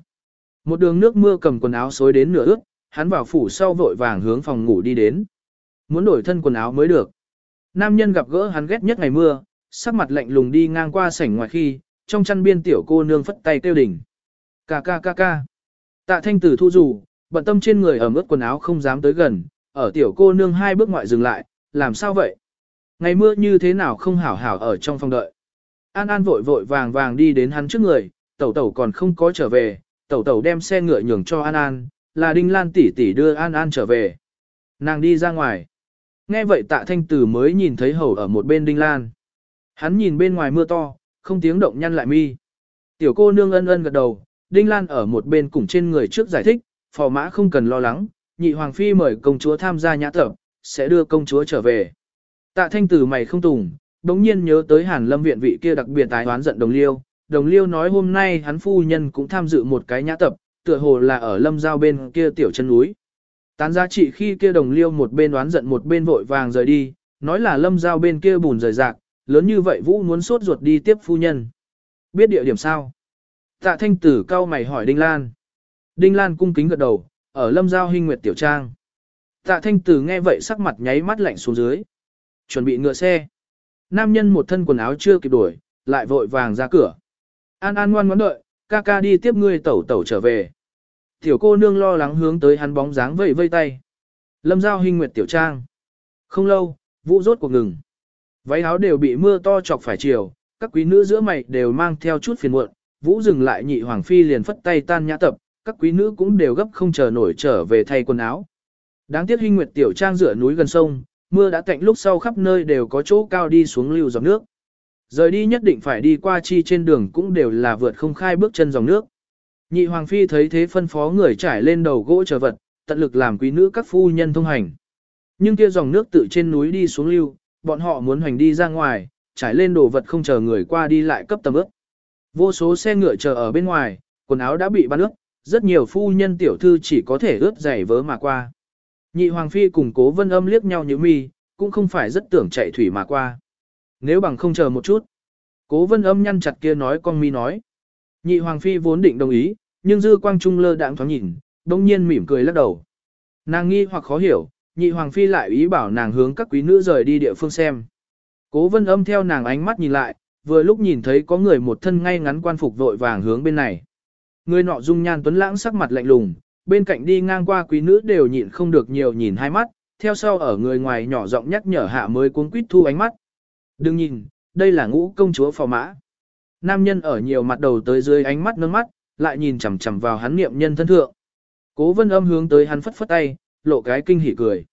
Một đường nước mưa cầm quần áo xối đến nửa ướt, hắn vào phủ sau vội vàng hướng phòng ngủ đi đến. Muốn đổi thân quần áo mới được. Nam nhân gặp gỡ hắn ghét nhất ngày mưa, sắc mặt lạnh lùng đi ngang qua sảnh ngoài khi, trong chăn biên tiểu cô nương phất tay kêu đỉnh. Ca ca ca ca. Tạ thanh tử thu dù bận tâm trên người ẩm ướt quần áo không dám tới gần, ở tiểu cô nương hai bước ngoại dừng lại, làm sao vậy? Ngày mưa như thế nào không hảo hảo ở trong phòng đợi. An An vội vội vàng vàng đi đến hắn trước người, tẩu tẩu còn không có trở về, tẩu tẩu đem xe ngựa nhường cho An An, là Đinh Lan tỷ tỷ đưa An An trở về. Nàng đi ra ngoài. Nghe vậy tạ thanh tử mới nhìn thấy hầu ở một bên Đinh Lan. Hắn nhìn bên ngoài mưa to, không tiếng động nhăn lại mi. Tiểu cô nương ân ân gật đầu, Đinh Lan ở một bên cùng trên người trước giải thích, phò mã không cần lo lắng, nhị hoàng phi mời công chúa tham gia nhã tập, sẽ đưa công chúa trở về. Tạ thanh tử mày không tùng, đống nhiên nhớ tới hàn lâm viện vị kia đặc biệt tái hoán giận đồng liêu. Đồng liêu nói hôm nay hắn phu nhân cũng tham dự một cái nhã tập, tựa hồ là ở lâm giao bên kia tiểu chân núi. Tán giá trị khi kia đồng liêu một bên đoán giận một bên vội vàng rời đi, nói là lâm giao bên kia bùn rời rạc, lớn như vậy vũ muốn sốt ruột đi tiếp phu nhân. Biết địa điểm sao? Tạ thanh tử cao mày hỏi Đinh Lan. Đinh Lan cung kính gật đầu, ở lâm giao hình nguyệt tiểu trang. Tạ thanh tử nghe vậy sắc mặt nháy mắt lạnh xuống dưới. Chuẩn bị ngựa xe. Nam nhân một thân quần áo chưa kịp đuổi, lại vội vàng ra cửa. An an ngoan ngoãn đợi, ca ca đi tiếp ngươi tẩu tẩu trở về. Tiểu cô nương lo lắng hướng tới hắn bóng dáng vẫy vây tay. Lâm giao hình nguyệt tiểu trang. Không lâu, vũ rốt cuộc ngừng. Váy áo đều bị mưa to chọc phải chiều, các quý nữ giữa mày đều mang theo chút phiền muộn. Vũ dừng lại nhị hoàng phi liền phất tay tan nhã tập, các quý nữ cũng đều gấp không chờ nổi trở về thay quần áo. Đáng tiếc hình nguyệt tiểu trang giữa núi gần sông, mưa đã tạnh lúc sau khắp nơi đều có chỗ cao đi xuống lưu dòng nước. Rời đi nhất định phải đi qua chi trên đường cũng đều là vượt không khai bước chân dòng nước. Nhị hoàng phi thấy thế phân phó người trải lên đầu gỗ chờ vật, tận lực làm quý nữ các phu nhân thông hành. Nhưng kia dòng nước tự trên núi đi xuống lưu, bọn họ muốn hành đi ra ngoài, trải lên đồ vật không chờ người qua đi lại cấp tầm ướp. Vô số xe ngựa chờ ở bên ngoài, quần áo đã bị bắn ướt, rất nhiều phu nhân tiểu thư chỉ có thể ướt giày vớ mà qua. Nhị hoàng phi cùng cố vân âm liếc nhau như mi, cũng không phải rất tưởng chạy thủy mà qua. Nếu bằng không chờ một chút. Cố vân âm nhăn chặt kia nói con mi nói. Nhị hoàng phi vốn định đồng ý, nhưng dư quang trung lơ đạm thoáng nhìn, đông nhiên mỉm cười lắc đầu. Nàng nghi hoặc khó hiểu, nhị hoàng phi lại ý bảo nàng hướng các quý nữ rời đi địa phương xem. Cố vân âm theo nàng ánh mắt nhìn lại, vừa lúc nhìn thấy có người một thân ngay ngắn quan phục vội vàng hướng bên này. Người nọ dung nhan tuấn lãng sắc mặt lạnh lùng, bên cạnh đi ngang qua quý nữ đều nhịn không được nhiều nhìn hai mắt, theo sau ở người ngoài nhỏ giọng nhắc nhở hạ mới cuốn quýt thu ánh mắt. Đừng nhìn, đây là ngũ công chúa phò mã. Nam nhân ở nhiều mặt đầu tới dưới ánh mắt nâng mắt, lại nhìn chằm chằm vào hắn niệm nhân thân thượng. Cố vân âm hướng tới hắn phất phất tay, lộ cái kinh hỉ cười.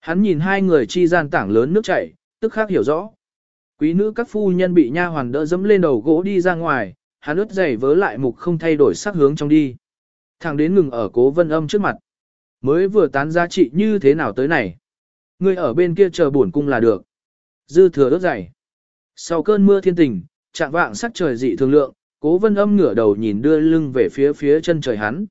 Hắn nhìn hai người chi gian tảng lớn nước chảy, tức khắc hiểu rõ. Quý nữ các phu nhân bị nha hoàn đỡ dẫm lên đầu gỗ đi ra ngoài, hắn ướt giày vớ lại mục không thay đổi sắc hướng trong đi. Thẳng đến ngừng ở cố vân âm trước mặt. Mới vừa tán giá trị như thế nào tới này. Người ở bên kia chờ buồn cung là được. Dư thừa ướt giày. Sau cơn mưa thiên tình, trạng vạng sắc trời dị thường lượng, cố vân âm ngửa đầu nhìn đưa lưng về phía phía chân trời hắn.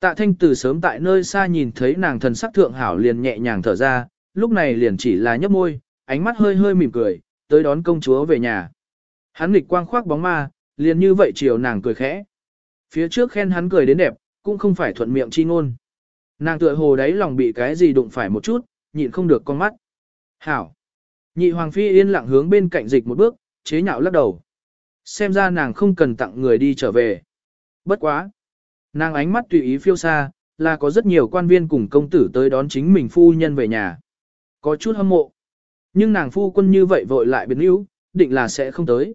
Tạ thanh từ sớm tại nơi xa nhìn thấy nàng thần sắc thượng hảo liền nhẹ nhàng thở ra, lúc này liền chỉ là nhấp môi, ánh mắt hơi hơi mỉm cười, tới đón công chúa về nhà. Hắn nghịch quang khoác bóng ma, liền như vậy chiều nàng cười khẽ. Phía trước khen hắn cười đến đẹp, cũng không phải thuận miệng chi ngôn. Nàng tựa hồ đáy lòng bị cái gì đụng phải một chút, nhịn không được con mắt. Hảo. Nhị hoàng phi yên lặng hướng bên cạnh dịch một bước, chế nhạo lắc đầu. Xem ra nàng không cần tặng người đi trở về. Bất quá. Nàng ánh mắt tùy ý phiêu xa, là có rất nhiều quan viên cùng công tử tới đón chính mình phu nhân về nhà. Có chút hâm mộ. Nhưng nàng phu quân như vậy vội lại biến yếu, định là sẽ không tới.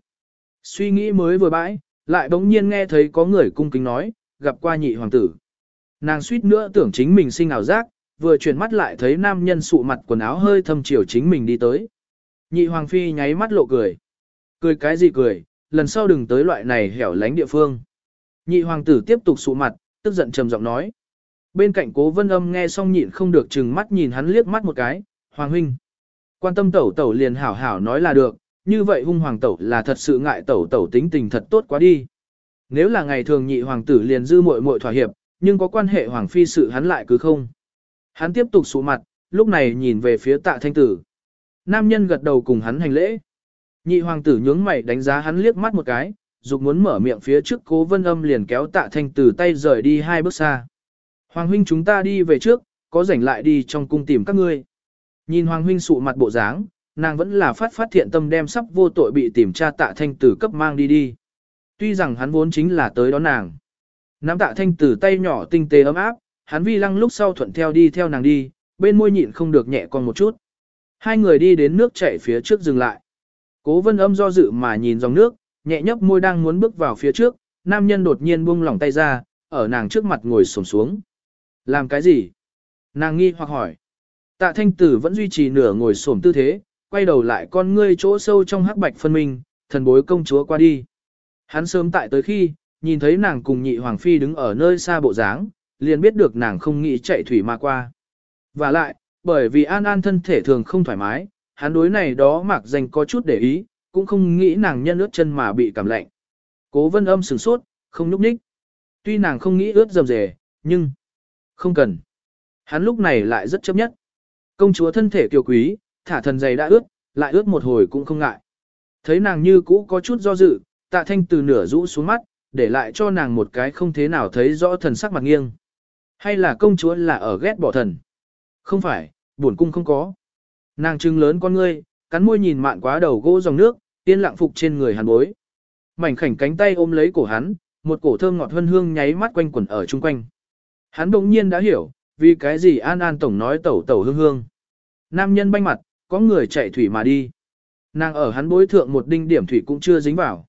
Suy nghĩ mới vừa bãi, lại bỗng nhiên nghe thấy có người cung kính nói, gặp qua nhị hoàng tử. Nàng suýt nữa tưởng chính mình sinh ảo giác, vừa chuyển mắt lại thấy nam nhân sụ mặt quần áo hơi thâm chiều chính mình đi tới. Nhị hoàng phi nháy mắt lộ cười. Cười cái gì cười, lần sau đừng tới loại này hẻo lánh địa phương. Nhị hoàng tử tiếp tục sụ mặt, tức giận trầm giọng nói. Bên cạnh cố vân âm nghe xong nhịn không được chừng mắt nhìn hắn liếc mắt một cái, hoàng huynh. Quan tâm tẩu tẩu liền hảo hảo nói là được, như vậy hung hoàng tẩu là thật sự ngại tẩu tẩu tính tình thật tốt quá đi. Nếu là ngày thường nhị hoàng tử liền dư muội muội thỏa hiệp, nhưng có quan hệ hoàng phi sự hắn lại cứ không. Hắn tiếp tục sụ mặt, lúc này nhìn về phía tạ thanh tử. Nam nhân gật đầu cùng hắn hành lễ. Nhị hoàng tử nhướng mày đánh giá hắn liếc mắt một cái, dục muốn mở miệng phía trước cố vân âm liền kéo tạ thanh tử tay rời đi hai bước xa. Hoàng huynh chúng ta đi về trước, có rảnh lại đi trong cung tìm các ngươi. Nhìn hoàng huynh sụ mặt bộ dáng, nàng vẫn là phát phát thiện tâm đem sắp vô tội bị tìm tra tạ thanh tử cấp mang đi đi. Tuy rằng hắn vốn chính là tới đó nàng. Nắm tạ thanh tử tay nhỏ tinh tế ấm áp, hắn vi lăng lúc sau thuận theo đi theo nàng đi, bên môi nhịn không được nhẹ còn một chút. Hai người đi đến nước chảy phía trước dừng lại. Cố vân âm do dự mà nhìn dòng nước, nhẹ nhấp môi đang muốn bước vào phía trước, nam nhân đột nhiên buông lỏng tay ra, ở nàng trước mặt ngồi xổm xuống. Làm cái gì? Nàng nghi hoặc hỏi. Tạ thanh tử vẫn duy trì nửa ngồi xổm tư thế, quay đầu lại con ngươi chỗ sâu trong hắc bạch phân minh, thần bối công chúa qua đi. Hắn sớm tại tới khi, nhìn thấy nàng cùng nhị hoàng phi đứng ở nơi xa bộ dáng, liền biết được nàng không nghĩ chạy thủy mà qua. Và lại, bởi vì An An thân thể thường không thoải mái, hắn đối này đó mặc danh có chút để ý, cũng không nghĩ nàng nhân ướt chân mà bị cảm lạnh. Cố vân âm sửng sốt, không núp ních. Tuy nàng không nghĩ ướt dầm dề, nhưng... Không cần. Hắn lúc này lại rất chấp nhất. Công chúa thân thể kiều quý, thả thần giày đã ướt, lại ướt một hồi cũng không ngại. Thấy nàng như cũ có chút do dự, tạ thanh từ nửa rũ xuống mắt, để lại cho nàng một cái không thế nào thấy rõ thần sắc mặt nghiêng. Hay là công chúa là ở ghét bỏ thần? Không phải, buồn cung không có. Nàng trưng lớn con ngươi, cắn môi nhìn mạn quá đầu gỗ dòng nước, yên lặng phục trên người hắn bối. Mảnh khảnh cánh tay ôm lấy cổ hắn, một cổ thơm ngọt hương hương nháy mắt quanh quẩn ở chung quanh. Hắn đồng nhiên đã hiểu, vì cái gì An An Tổng nói tẩu tẩu hương hương. Nam nhân banh mặt, có người chạy thủy mà đi. Nàng ở hắn bối thượng một đinh điểm thủy cũng chưa dính vào.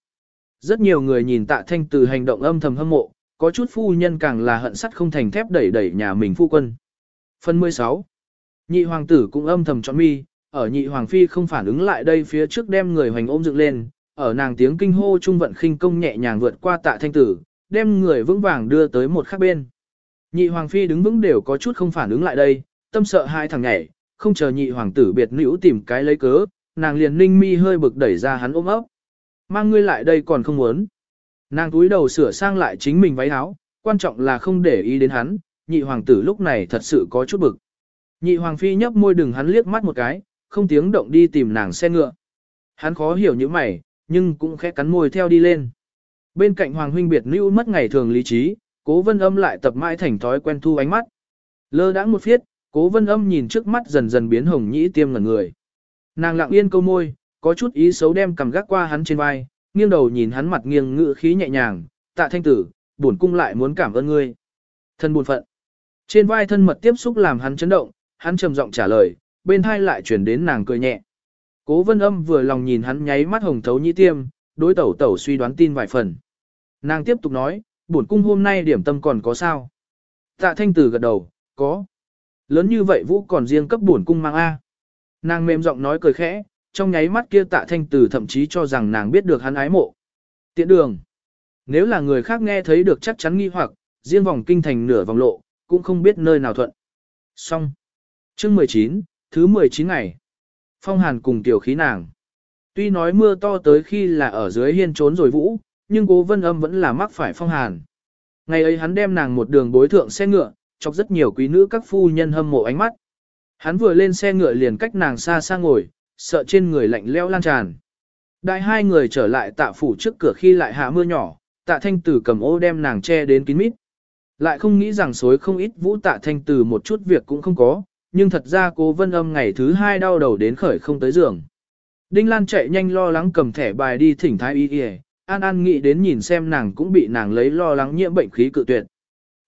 Rất nhiều người nhìn tạ thanh từ hành động âm thầm hâm mộ, có chút phu nhân càng là hận sắt không thành thép đẩy đẩy nhà mình phu quân. Phần 16. Nhị hoàng tử cũng âm thầm chọn mi, ở nhị hoàng phi không phản ứng lại đây phía trước đem người hoành ôm dựng lên, ở nàng tiếng kinh hô trung vận khinh công nhẹ nhàng vượt qua tạ thanh tử, đem người vững vàng đưa tới một khác bên. Nhị hoàng phi đứng vững đều có chút không phản ứng lại đây, tâm sợ hai thằng nhảy, không chờ nhị hoàng tử biệt nữ tìm cái lấy cớ, nàng liền ninh mi hơi bực đẩy ra hắn ôm ấp. Mang ngươi lại đây còn không muốn. Nàng túi đầu sửa sang lại chính mình váy áo, quan trọng là không để ý đến hắn, nhị hoàng tử lúc này thật sự có chút bực. Nhị hoàng phi nhấp môi đừng hắn liếc mắt một cái, không tiếng động đi tìm nàng xe ngựa. Hắn khó hiểu như mày, nhưng cũng khẽ cắn môi theo đi lên. Bên cạnh hoàng huynh biệt nữ mất ngày thường lý trí, cố vân âm lại tập mãi thành thói quen thu ánh mắt. Lơ đãng một phiết, cố vân âm nhìn trước mắt dần dần biến hồng nhĩ tiêm ngẩn người. Nàng lặng yên câu môi, có chút ý xấu đem cầm gác qua hắn trên vai, nghiêng đầu nhìn hắn mặt nghiêng ngự khí nhẹ nhàng, tạ thanh tử, bổn cung lại muốn cảm ơn ngươi. Thân buồn phận. Trên vai thân mật tiếp xúc làm hắn chấn động, hắn trầm giọng trả lời, bên hai lại chuyển đến nàng cười nhẹ. Cố vân âm vừa lòng nhìn hắn nháy mắt hồng thấu nhĩ tiêm, đối tẩu tẩu suy đoán tin vài phần. Nàng tiếp tục nói, bổn cung hôm nay điểm tâm còn có sao. Tạ thanh tử gật đầu, có. Lớn như vậy vũ còn riêng cấp bổn cung mang A. Nàng mềm giọng nói cười khẽ, trong nháy mắt kia tạ thanh tử thậm chí cho rằng nàng biết được hắn ái mộ. Tiện đường. Nếu là người khác nghe thấy được chắc chắn nghi hoặc, riêng vòng kinh thành nửa vòng lộ, cũng không biết nơi nào thuận. Xong. Chương 19, thứ 19 ngày. Phong hàn cùng tiểu khí nàng. Tuy nói mưa to tới khi là ở dưới hiên trốn rồi vũ, nhưng cố vân âm vẫn là mắc phải phong hàn. Ngày ấy hắn đem nàng một đường bối thượng xe ngựa, chọc rất nhiều quý nữ các phu nhân hâm mộ ánh mắt. Hắn vừa lên xe ngựa liền cách nàng xa xa ngồi, sợ trên người lạnh leo lan tràn. Đại hai người trở lại tạ phủ trước cửa khi lại hạ mưa nhỏ, tạ thanh tử cầm ô đem nàng che đến kín mít. Lại không nghĩ rằng xối không ít vũ tạ thanh tử một chút việc cũng không có, nhưng thật ra cố vân âm ngày thứ hai đau đầu đến khởi không tới giường. Đinh Lan chạy nhanh lo lắng cầm thẻ bài đi thỉnh thái y y, An An nghĩ đến nhìn xem nàng cũng bị nàng lấy lo lắng nhiễm bệnh khí cự tuyệt.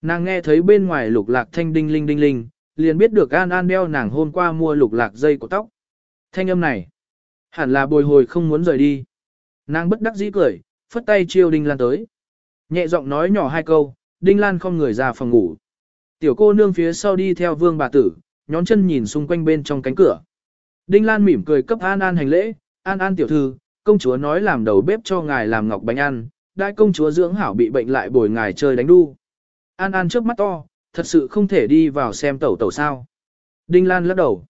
Nàng nghe thấy bên ngoài lục lạc thanh đinh linh đinh linh, liền biết được An An đeo nàng hôm qua mua lục lạc dây của tóc. Thanh âm này, hẳn là bồi hồi không muốn rời đi. Nàng bất đắc dĩ cười, phất tay chiêu Đinh Lan tới. Nhẹ giọng nói nhỏ hai câu, Đinh Lan không người ra phòng ngủ. Tiểu cô nương phía sau đi theo vương bà tử, nhón chân nhìn xung quanh bên trong cánh cửa. Đinh Lan mỉm cười cấp An An hành lễ, An An tiểu thư, công chúa nói làm đầu bếp cho ngài làm ngọc bánh ăn, đại công chúa dưỡng hảo bị bệnh lại bồi ngài chơi đánh đu. An An trước mắt to, thật sự không thể đi vào xem tẩu tẩu sao. Đinh Lan lắc đầu.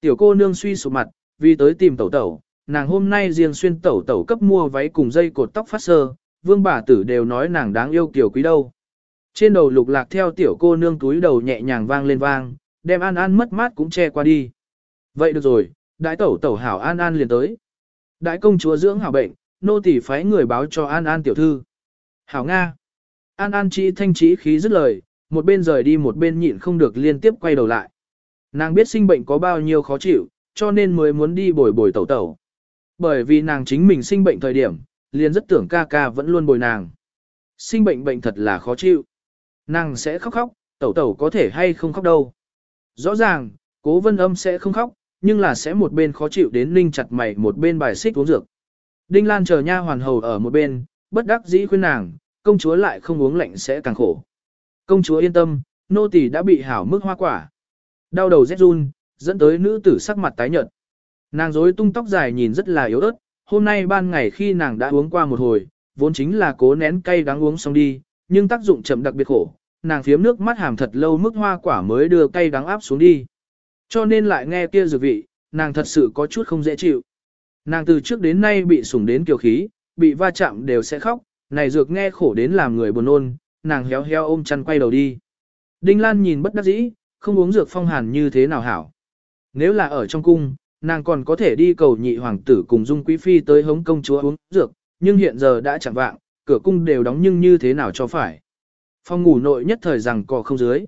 Tiểu cô nương suy sụp mặt, vì tới tìm tẩu tẩu, nàng hôm nay riêng xuyên tẩu tẩu cấp mua váy cùng dây cột tóc phát sơ, vương bà tử đều nói nàng đáng yêu kiểu quý đâu. Trên đầu lục lạc theo tiểu cô nương túi đầu nhẹ nhàng vang lên vang, đem An An mất mát cũng che qua đi. Vậy được rồi, đại tẩu tẩu hảo An An liền tới. Đại công chúa dưỡng hảo bệnh, nô tỳ phái người báo cho An An tiểu thư. Hảo Nga. An An chỉ thanh trí khí dứt lời, một bên rời đi một bên nhịn không được liên tiếp quay đầu lại. Nàng biết sinh bệnh có bao nhiêu khó chịu, cho nên mới muốn đi bồi bồi tẩu tẩu. Bởi vì nàng chính mình sinh bệnh thời điểm, liền rất tưởng ca ca vẫn luôn bồi nàng. Sinh bệnh bệnh thật là khó chịu. Nàng sẽ khóc khóc, tẩu tẩu có thể hay không khóc đâu. Rõ ràng, cố vân âm sẽ không khóc, nhưng là sẽ một bên khó chịu đến ninh chặt mày một bên bài xích uống dược. Đinh Lan chờ nha hoàn hầu ở một bên, bất đắc dĩ khuyên nàng, công chúa lại không uống lạnh sẽ càng khổ. Công chúa yên tâm, nô tỳ đã bị hảo mức hoa quả. Đau đầu rét run, dẫn tới nữ tử sắc mặt tái nhợt. Nàng rối tung tóc dài nhìn rất là yếu ớt, hôm nay ban ngày khi nàng đã uống qua một hồi, vốn chính là cố nén cay đắng uống xong đi, nhưng tác dụng chậm đặc biệt khổ, nàng phiếm nước mắt hàm thật lâu mức hoa quả mới đưa cay đắng áp xuống đi. Cho nên lại nghe kia dược vị, nàng thật sự có chút không dễ chịu. Nàng từ trước đến nay bị sủng đến kiều khí, bị va chạm đều sẽ khóc, này dược nghe khổ đến làm người buồn nôn, nàng héo héo ôm chăn quay đầu đi. Đinh Lan nhìn bất đắc dĩ, không uống dược phong hàn như thế nào hảo. Nếu là ở trong cung, nàng còn có thể đi cầu nhị hoàng tử cùng dung quý phi tới hống công chúa uống dược, nhưng hiện giờ đã chẳng vạng, cửa cung đều đóng nhưng như thế nào cho phải. Phòng ngủ nội nhất thời rằng cò không dưới.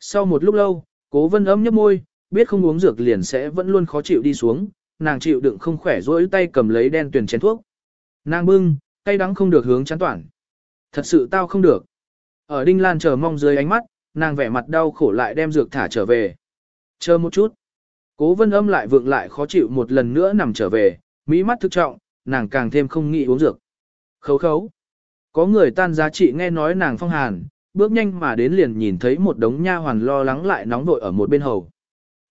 Sau một lúc lâu, cố vân âm nhấp môi, biết không uống dược liền sẽ vẫn luôn khó chịu đi xuống, nàng chịu đựng không khỏe rỗi tay cầm lấy đen tuyển chén thuốc. Nàng bưng, cay đắng không được hướng chán toàn. Thật sự tao không được. Ở Đinh Lan chờ mong dưới ánh mắt, nàng vẻ mặt đau khổ lại đem dược thả trở về. Chờ một chút. Cố vân âm lại vượng lại khó chịu một lần nữa nằm trở về, mỹ mắt thực trọng, nàng càng thêm không nghĩ uống dược. Khấu khấu. Có người tan giá trị nghe nói nàng phong hàn, bước nhanh mà đến liền nhìn thấy một đống nha hoàn lo lắng lại nóng vội ở một bên hầu.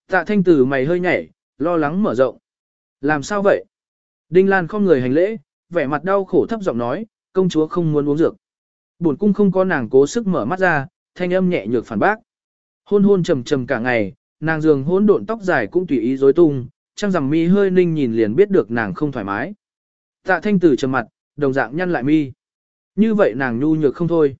Tạ thanh tử mày hơi nhảy, lo lắng mở rộng. Làm sao vậy? Đinh Lan không người hành lễ, vẻ mặt đau khổ thấp giọng nói, công chúa không muốn uống dược. Bổn cung không có nàng cố sức mở mắt ra, thanh âm nhẹ nhược phản bác. Hôn hôn trầm trầm cả ngày, nàng giường hỗn độn tóc dài cũng tùy ý rối tung, trang rằm mi hơi ninh nhìn liền biết được nàng không thoải mái. Tạ thanh tử trầm mặt, đồng dạng nhăn lại mi. Như vậy nàng nhu nhược không thôi.